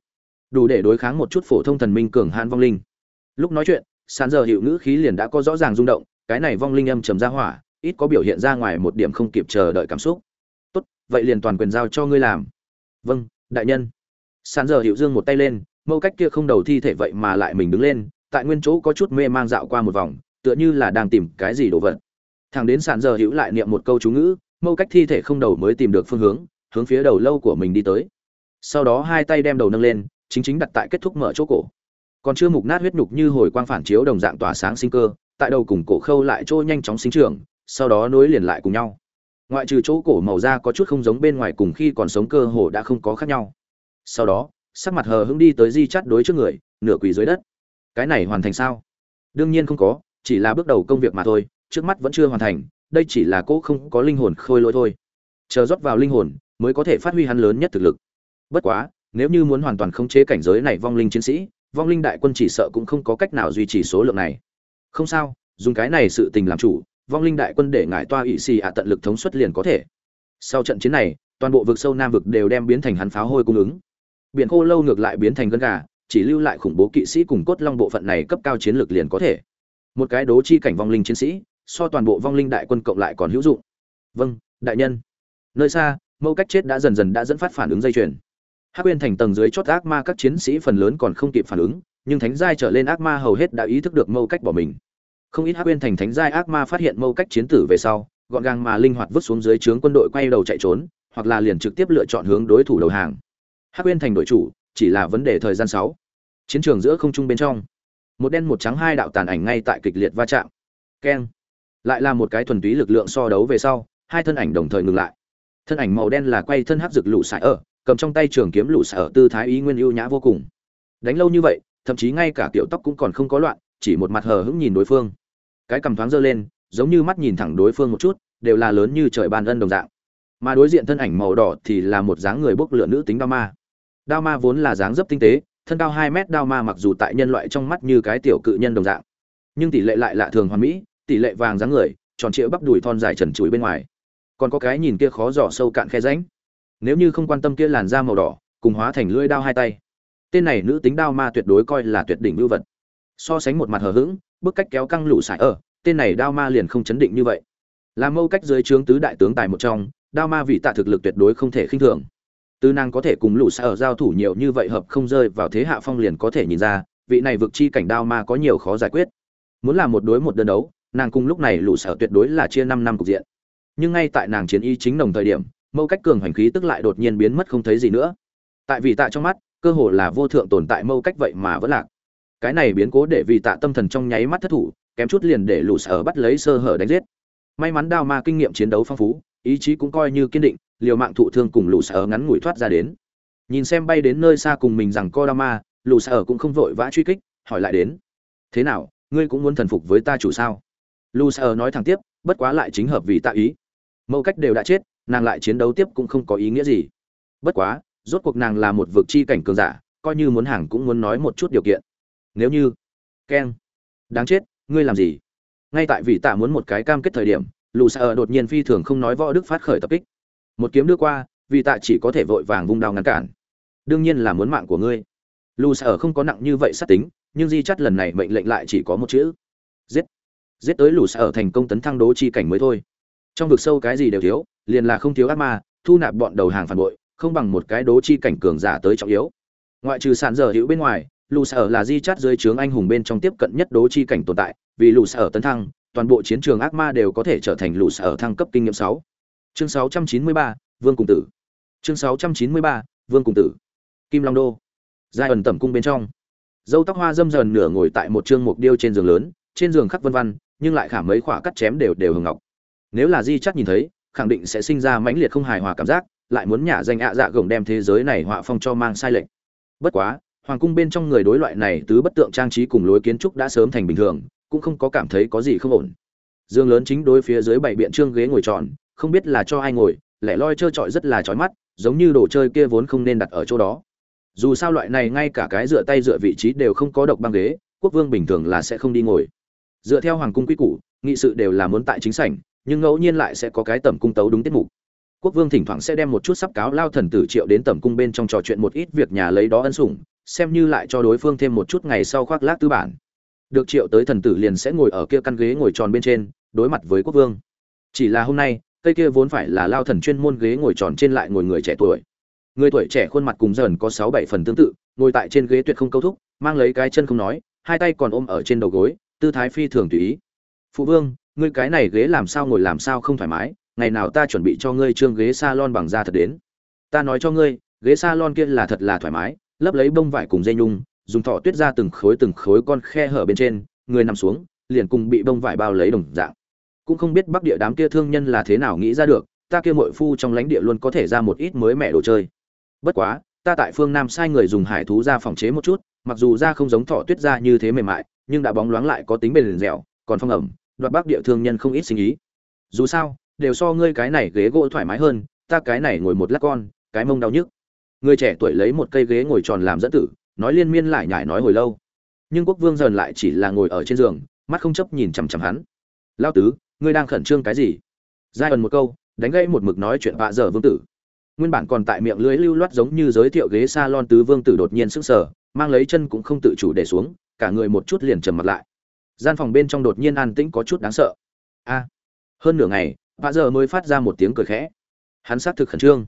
Speaker 1: Đủ để đối kháng một chút phổ thông thần minh cường hãn vong linh. Lúc nói chuyện sàn giờ hiệu ngữ khí liền đã có rõ ràng rung động cái này vong linh âm trầm ra hỏa, ít có biểu hiện ra ngoài một điểm không kịp chờ đợi cảm xúc. Tốt, vậy liền toàn quyền giao cho ngươi làm. Vâng đại nhân. Sàn giờ hiệu dương một tay lên, mâu cách kia không đầu thi thể vậy mà lại mình đứng lên, tại nguyên chỗ có chút mê mang dạo qua một vòng, tựa như là đang tìm cái gì đồ vật. Thằng đến sàn giờ hữu lại niệm một câu chú ngữ, mâu cách thi thể không đầu mới tìm được phương hướng hướng phía đầu lâu của mình đi tới. Sau đó hai tay đem đầu nâng lên, chính chính đặt tại kết thúc mở chỗ cổ. Còn chưa mục nát huyết nhục như hồi quang phản chiếu đồng dạng tỏa sáng sinh cơ tại đầu cùng cổ khâu lại chỗ nhanh chóng sinh trưởng, sau đó nối liền lại cùng nhau. Ngoại trừ chỗ cổ màu da có chút không giống bên ngoài cùng khi còn sống cơ hồ đã không có khác nhau. Sau đó, sắc mặt hờ hững đi tới di chắt đối trước người, nửa quỳ dưới đất. Cái này hoàn thành sao? Đương nhiên không có, chỉ là bước đầu công việc mà thôi, trước mắt vẫn chưa hoàn thành, đây chỉ là cố không có linh hồn khôi lỗi thôi. Chờ rót vào linh hồn, mới có thể phát huy hắn lớn nhất thực lực. Bất quá, nếu như muốn hoàn toàn khống chế cảnh giới này vong linh chiến sĩ, vong linh đại quân chỉ sợ cũng không có cách nào duy trì số lượng này không sao, dùng cái này sự tình làm chủ, vong linh đại quân để ngải toa ỵ xì ạ tận lực thống suất liền có thể. Sau trận chiến này, toàn bộ vực sâu nam vực đều đem biến thành hắn pháo hôi cung ứng. Biển khô lâu ngược lại biến thành gân gà, chỉ lưu lại khủng bố kỵ sĩ cùng cốt long bộ phận này cấp cao chiến lược liền có thể. Một cái đố chi cảnh vong linh chiến sĩ, so toàn bộ vong linh đại quân cộng lại còn hữu dụng. Vâng đại nhân. Nơi xa mâu cách chết đã dần dần đã dẫn phát phản ứng dây chuyền. Hắc quyên thành tầng dưới chót ác ma các chiến sĩ phần lớn còn không kịp phản ứng nhưng thánh giai trở lên ác ma hầu hết đã ý thức được mâu cách bỏ mình. Không ít hắc uyên thành thánh giai ác ma phát hiện mâu cách chiến tử về sau, gọn gàng mà linh hoạt vứt xuống dưới trướng quân đội quay đầu chạy trốn, hoặc là liền trực tiếp lựa chọn hướng đối thủ đầu hàng. Hắc uyên thành đội chủ, chỉ là vấn đề thời gian sáu. Chiến trường giữa không trung bên trong. Một đen một trắng hai đạo tàn ảnh ngay tại kịch liệt va chạm. Keng. Lại là một cái thuần túy lực lượng so đấu về sau, hai thân ảnh đồng thời ngừng lại. Thân ảnh màu đen là quay thân hắc rực lũ sải ở, cầm trong tay trường kiếm lũ sải ở tư thái ý nguyên ưu nhã vô cùng. Đánh lâu như vậy thậm chí ngay cả kiểu tóc cũng còn không có loạn, chỉ một mặt hờ hững nhìn đối phương. Cái cầm thoáng giơ lên, giống như mắt nhìn thẳng đối phương một chút, đều là lớn như trời ban ân đồng dạng. Mà đối diện thân ảnh màu đỏ thì là một dáng người bốc lửa nữ tính đao ma. Đao ma vốn là dáng dấp tinh tế, thân cao hai mét đao ma mặc dù tại nhân loại trong mắt như cái tiểu cự nhân đồng dạng, nhưng tỷ lệ lại lạ thường hoàn mỹ, tỷ lệ vàng dáng người, tròn trịa bắp đùi thon dài trần trụi bên ngoài. Còn có cái nhìn kia khó dò sâu cạn khe ránh nếu như không quan tâm kia làn da màu đỏ, cùng hóa thành lưỡi đao hai tay tên này nữ tính đao ma tuyệt đối coi là tuyệt đỉnh lưu vật. So sánh một mặt hờ hững bước cách kéo căng lũ sải ở, tên này đao ma liền không chấn định như vậy. Làm mâu cách dưới trướng tứ đại tướng tài một trong, đao ma vị tạ thực lực tuyệt đối không thể khinh thường. Tư năng có thể cùng lũ sải ở giao thủ nhiều như vậy hợp không rơi vào thế hạ phong liền có thể nhìn ra, vị này vực chi cảnh đao ma có nhiều khó giải quyết. Muốn làm một đối một đơn đấu, nàng cùng lúc này lũ sở tuyệt đối là chia năm năm cục diện. Nhưng ngay tại nàng chiến y chính đồng thời điểm, mâu cách cường hành khí tức lại đột nhiên biến mất không thấy gì nữa. Tại vì tại trong mắt cơ hồ là vô thượng tồn tại mâu cách vậy mà vẫn lạc. Cái này biến cố để vì tạ tâm thần trong nháy mắt thất thủ, kém chút liền để lũ sở bắt lấy sơ hở đánh giết. May mắn đao ma kinh nghiệm chiến đấu phong phú, ý chí cũng coi như kiên định, liều mạng thụ thương cùng lũ sở ngắn ngủi thoát ra đến. Nhìn xem bay đến nơi xa cùng mình rằng co đao ma, lũ sở cũng không vội vã truy kích, hỏi lại đến. Thế nào, ngươi cũng muốn thần phục với ta chủ sao? Lũ sở nói thẳng tiếp, bất quá lại chính hợp vì tạ ý. Mâu cách đều đã chết, nàng lại chiến đấu tiếp cũng không có ý nghĩa gì. Bất quá rốt cuộc nàng là một vực chi cảnh cường giả, coi như muốn hàng cũng muốn nói một chút điều kiện. Nếu như keng đáng chết, ngươi làm gì? Ngay tại vì tạ muốn một cái cam kết thời điểm, lù xa ở đột nhiên phi thường không nói võ đức phát khởi tập kích. Một kiếm đưa qua, vì tạ chỉ có thể vội vàng vung đao ngăn cản. Đương nhiên là muốn mạng của ngươi. Lù xa ở không có nặng như vậy sát tính, nhưng di chắt lần này mệnh lệnh lại chỉ có một chữ. Giết. Giết tới lù xa ở thành công tấn thăng đố chi cảnh mới thôi. Trong vực sâu cái gì đều thiếu, liền là không thiếu ác ma, thu nạp bọn đầu hàng phản bội không bằng một cái đố chi cảnh cường giả tới trọng yếu. Ngoại trừ sàn dở hữu bên ngoài lù sở là di chát dưới trướng anh hùng bên trong tiếp cận nhất đố chi cảnh tồn tại, vì lù sở tấn thăng, toàn bộ chiến trường ác ma đều có thể trở thành lù sở thăng cấp kinh nghiệm sáu. Chương sáu trăm chín mươi ba, vương cùng tử. Chương sáu trăm chín mươi ba, vương cùng tử. Kim long đô. Giai ẩn tẩm cung bên trong. Dâu tóc hoa dâm dần nửa ngồi tại một chương mục điêu trên giường lớn, trên giường khắc vân văn nhưng lại khả mấy khỏa cắt chém đều đều hưởng ngọc. Nếu là di chắc nhìn thấy, khẳng định sẽ sinh ra mãnh liệt không hài hòa cảm giác lại muốn nhả danh ạ dạ gồng đem thế giới này họa phong cho mang sai lệch. Bất quá, hoàng cung bên trong người đối loại này tứ bất tượng trang trí cùng lối kiến trúc đã sớm thành bình thường, cũng không có cảm thấy có gì không ổn. Dương lớn chính đối phía dưới bảy biện trương ghế ngồi tròn, không biết là cho ai ngồi, lẻ loi trơ trọi rất là chói mắt, giống như đồ chơi kia vốn không nên đặt ở chỗ đó. Dù sao loại này ngay cả cái dựa tay dựa vị trí đều không có độc băng ghế, quốc vương bình thường là sẽ không đi ngồi. Dựa theo hoàng cung quy củ, nghị sự đều là muốn tại chính sảnh, nhưng ngẫu nhiên lại sẽ có cái tầm cung tấu đúng tiết mục quốc vương thỉnh thoảng sẽ đem một chút sắp cáo lao thần tử triệu đến tầm cung bên trong trò chuyện một ít việc nhà lấy đó ân sủng, xem như lại cho đối phương thêm một chút ngày sau khoác lác tư bản. Được triệu tới thần tử liền sẽ ngồi ở kia căn ghế ngồi tròn bên trên, đối mặt với quốc vương. Chỉ là hôm nay, cây kia vốn phải là lao thần chuyên môn ghế ngồi tròn trên lại ngồi người trẻ tuổi. Người tuổi trẻ khuôn mặt cùng dần có sáu bảy phần tương tự, ngồi tại trên ghế tuyệt không câu thúc, mang lấy cái chân không nói, hai tay còn ôm ở trên đầu gối, tư thái phi thường tùy ý. Phụ vương, ngươi cái này ghế làm sao ngồi làm sao không thoải mái ngày nào ta chuẩn bị cho ngươi trương ghế salon bằng da thật đến. Ta nói cho ngươi, ghế salon kia là thật là thoải mái, lấp lấy bông vải cùng dây nhung, dùng thọ tuyết ra từng khối từng khối con khe hở bên trên, người nằm xuống, liền cùng bị bông vải bao lấy đồng dạng. Cũng không biết bắc địa đám kia thương nhân là thế nào nghĩ ra được, ta kia muội phu trong lãnh địa luôn có thể ra một ít mới mẹ đồ chơi. Bất quá, ta tại phương nam sai người dùng hải thú ra phòng chế một chút, mặc dù da không giống thọ tuyết ra như thế mềm mại, nhưng đã bóng loáng lại có tính bền dẻo, còn phong ẩm, đoạt bắc địa thương nhân không ít sinh ý. Dù sao đều so ngươi cái này ghế gỗ thoải mái hơn, ta cái này ngồi một lát con, cái mông đau nhức. Người trẻ tuổi lấy một cây ghế ngồi tròn làm dẫn tử, nói liên miên lại nhải nói hồi lâu. Nhưng quốc vương dần lại chỉ là ngồi ở trên giường, mắt không chấp nhìn chằm chằm hắn. Lao tứ, ngươi đang khẩn trương cái gì? Giai ẩn một câu, đánh gãy một mực nói chuyện vạ dở vương tử. Nguyên bản còn tại miệng lưới lưu loát giống như giới thiệu ghế s a lon tứ vương tử đột nhiên sức sở mang lấy chân cũng không tự chủ để xuống, cả người một chút liền trầm mặt lại. Gian phòng bên trong đột nhiên an tĩnh có chút đáng sợ. A, hơn nửa ngày vạ giờ mới phát ra một tiếng cười khẽ. Hắn xác thực khẩn trương.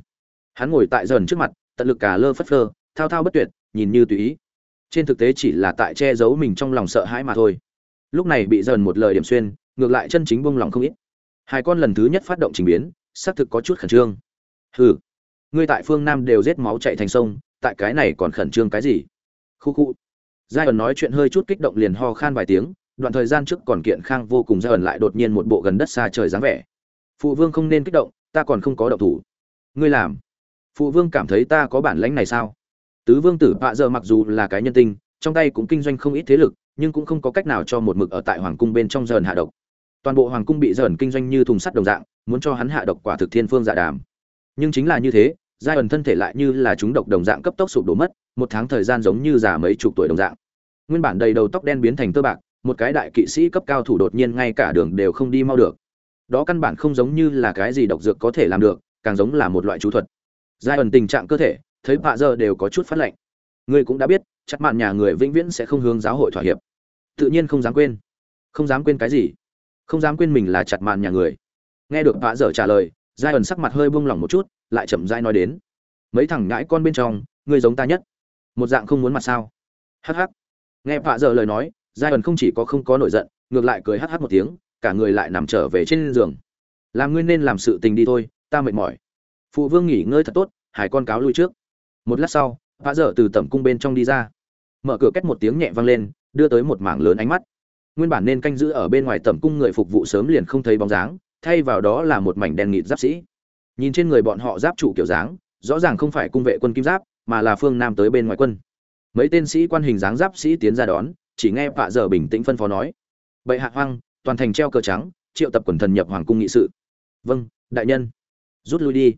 Speaker 1: Hắn ngồi tại dần trước mặt, tận lực cả lơ phất phơ, thao thao bất tuyệt, nhìn như tùy ý. Trên thực tế chỉ là tại che giấu mình trong lòng sợ hãi mà thôi. Lúc này bị dần một lời điểm xuyên, ngược lại chân chính bông lòng không ít. Hai con lần thứ nhất phát động trình biến, xác thực có chút khẩn trương. Hừ, ngươi tại phương nam đều giết máu chạy thành sông, tại cái này còn khẩn trương cái gì? Khu khu. Giai ẩn nói chuyện hơi chút kích động liền ho khan vài tiếng, đoạn thời gian trước còn kiện khang vô cùng giai ẩn lại đột nhiên một bộ gần đất xa trời dáng vẻ phụ vương không nên kích động, ta còn không có động thủ. Ngươi làm. Phụ vương cảm thấy ta có bản lãnh này sao? Tứ vương tử bạ giờ mặc dù là cái nhân tinh, trong tay cũng kinh doanh không ít thế lực, nhưng cũng không có cách nào cho một mực ở tại hoàng cung bên trong dờn hạ độc. Toàn bộ hoàng cung bị dờn kinh doanh như thùng sắt đồng dạng, muốn cho hắn hạ độc quả thực thiên phương dạ đàm. Nhưng chính là như thế, giai ẩn thân thể lại như là chúng độc đồng dạng cấp tốc sụp đổ mất, một tháng thời gian giống như già mấy chục tuổi đồng dạng. Nguyên bản đầy đầu tóc đen biến thành tơ bạc, một cái đại kỵ sĩ cấp cao thủ đột nhiên ngay cả đường đều không đi mau được đó căn bản không giống như là cái gì độc dược có thể làm được, càng giống là một loại chú thuật. Giai ẩn tình trạng cơ thể, thấy bạ giờ đều có chút phát lệnh ngươi cũng đã biết, chắc mạn nhà người vĩnh viễn sẽ không hướng giáo hội thỏa hiệp. Tự nhiên không dám quên. Không dám quên cái gì? Không dám quên mình là chặt mạn nhà người. Nghe được bạ giờ trả lời, giai ẩn sắc mặt hơi buông lỏng một chút, lại chậm rãi nói đến. Mấy thằng ngãi con bên trong, ngươi giống ta nhất. Một dạng không muốn mặt sao. Hh nghe bạ giờ lời nói, giai ẩn không chỉ có không có nổi giận, ngược lại cười hh một tiếng cả người lại nằm trở về trên giường. Làm ngươi nên làm sự tình đi thôi, ta mệt mỏi. Phụ vương nghỉ ngơi thật tốt, hải con cáo lui trước. Một lát sau, vã dở từ tẩm cung bên trong đi ra. Mở cửa két một tiếng nhẹ vang lên, đưa tới một mảng lớn ánh mắt. Nguyên bản nên canh giữ ở bên ngoài tẩm cung người phục vụ sớm liền không thấy bóng dáng, thay vào đó là một mảnh đen nghịt giáp sĩ. Nhìn trên người bọn họ giáp chủ kiểu dáng, rõ ràng không phải cung vệ quân kim giáp, mà là phương nam tới bên ngoài quân. Mấy tên sĩ quan hình dáng giáp sĩ tiến ra đón, chỉ nghe vạ dở bình tĩnh phân phó nói. Bệ hạ hoang toàn thành treo cờ trắng, triệu tập quần thần nhập hoàng cung nghị sự. Vâng đại nhân. Rút lui đi.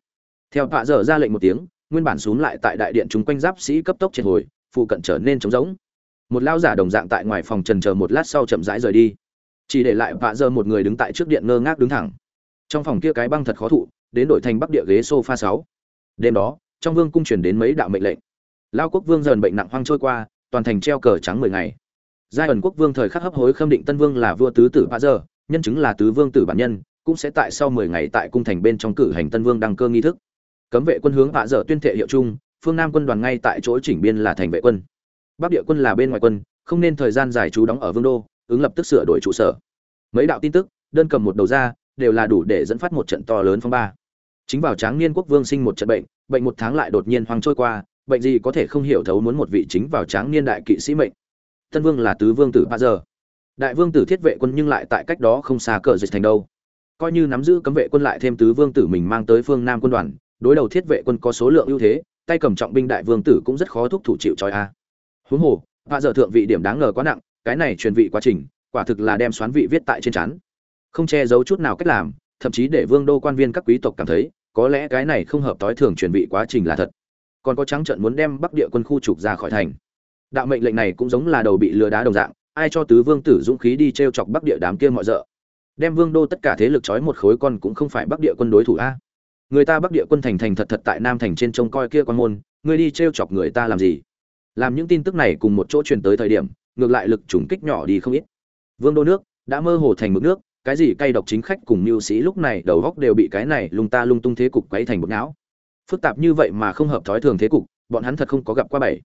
Speaker 1: Theo tạ dở ra lệnh một tiếng, nguyên bản xuống lại tại đại điện chúng quanh giáp sĩ cấp tốc triệt hồi, phụ cận trở nên trống rỗng. Một lao giả đồng dạng tại ngoài phòng trần chờ một lát sau chậm rãi rời đi. Chỉ để lại vạ dơ một người đứng tại trước điện ngơ ngác đứng thẳng. Trong phòng kia cái băng thật khó thụ, đến đổi thành bắc địa ghế sofa sáu. Đêm đó, trong vương cung truyền đến mấy đạo mệnh lệnh. Lao quốc vương dần bệnh nặng hoang trôi qua, toàn thành treo cờ trắng mười ngày giai ẩn quốc vương thời khắc hấp hối khâm định tân vương là vua tứ tử ba giờ nhân chứng là tứ vương tử bản nhân, cũng sẽ tại sau mười ngày tại cung thành bên trong cử hành tân vương đăng cơ nghi thức. Cấm vệ quân hướng vạ dở tuyên thệ hiệu chung, phương nam quân đoàn ngay tại chỗ chỉnh biên là thành vệ quân. Bắc địa quân là bên ngoài quân, không nên thời gian dài trú đóng ở vương đô, ứng lập tức sửa đổi trụ sở. Mấy đạo tin tức, đơn cầm một đầu ra, đều là đủ để dẫn phát một trận to lớn phong ba. Chính vào tráng niên quốc vương sinh một trận bệnh bệnh một tháng lại đột nhiên hoang trôi qua, bệnh gì có thể không hiểu thấu muốn một vị chính vào tráng niên đại kỵ sĩ mệnh tân vương là tứ vương tử ba giờ đại vương tử thiết vệ quân nhưng lại tại cách đó không xa cờ dịch thành đâu. Coi như nắm giữ cấm vệ quân lại thêm tứ vương tử mình mang tới phương nam quân đoàn, đối đầu thiết vệ quân có số lượng ưu thế, tay cầm trọng binh đại vương tử cũng rất khó thúc thủ chịu trói a. Huống hồ hạ giờ thượng vị điểm đáng ngờ quá nặng, cái này truyền vị quá trình, quả thực là đem xoán vị viết tại trên chắn. Không che giấu chút nào cách làm, thậm chí để vương đô quan viên các quý tộc cảm thấy, có lẽ cái này không hợp tối thường truyền vị quá trình là thật. Còn có trắng trận muốn đem bắc địa quân khu trục ra khỏi thành đạo mệnh lệnh này cũng giống là đầu bị lừa đá đồng dạng, ai cho tứ vương tử dũng khí đi t r e o chọc bắc địa đám kia mọi d đem vương đô tất cả thế lực trói một khối con cũng không phải bắc địa quân đối thủ a. Người ta bắc địa quân thành thành thật thật tại nam thành trên trông coi kia quan môn ngươi đi t r e o chọc người ta làm gì? Làm những tin tức này cùng một chỗ truyền tới thời điểm, ngược lại lực trùng kích nhỏ đi không ít. Vương đô nước, đã mơ hồ thành mực nước, cái gì cay độc chính khách cùng mưu sĩ lúc này đầu góc đều bị cái này lung ta lung tung thế cục quấy thành bột não. Phức tạp như vậy mà không hợp thói thường thế cục, bọn hắn thật không có gặp qua bảy.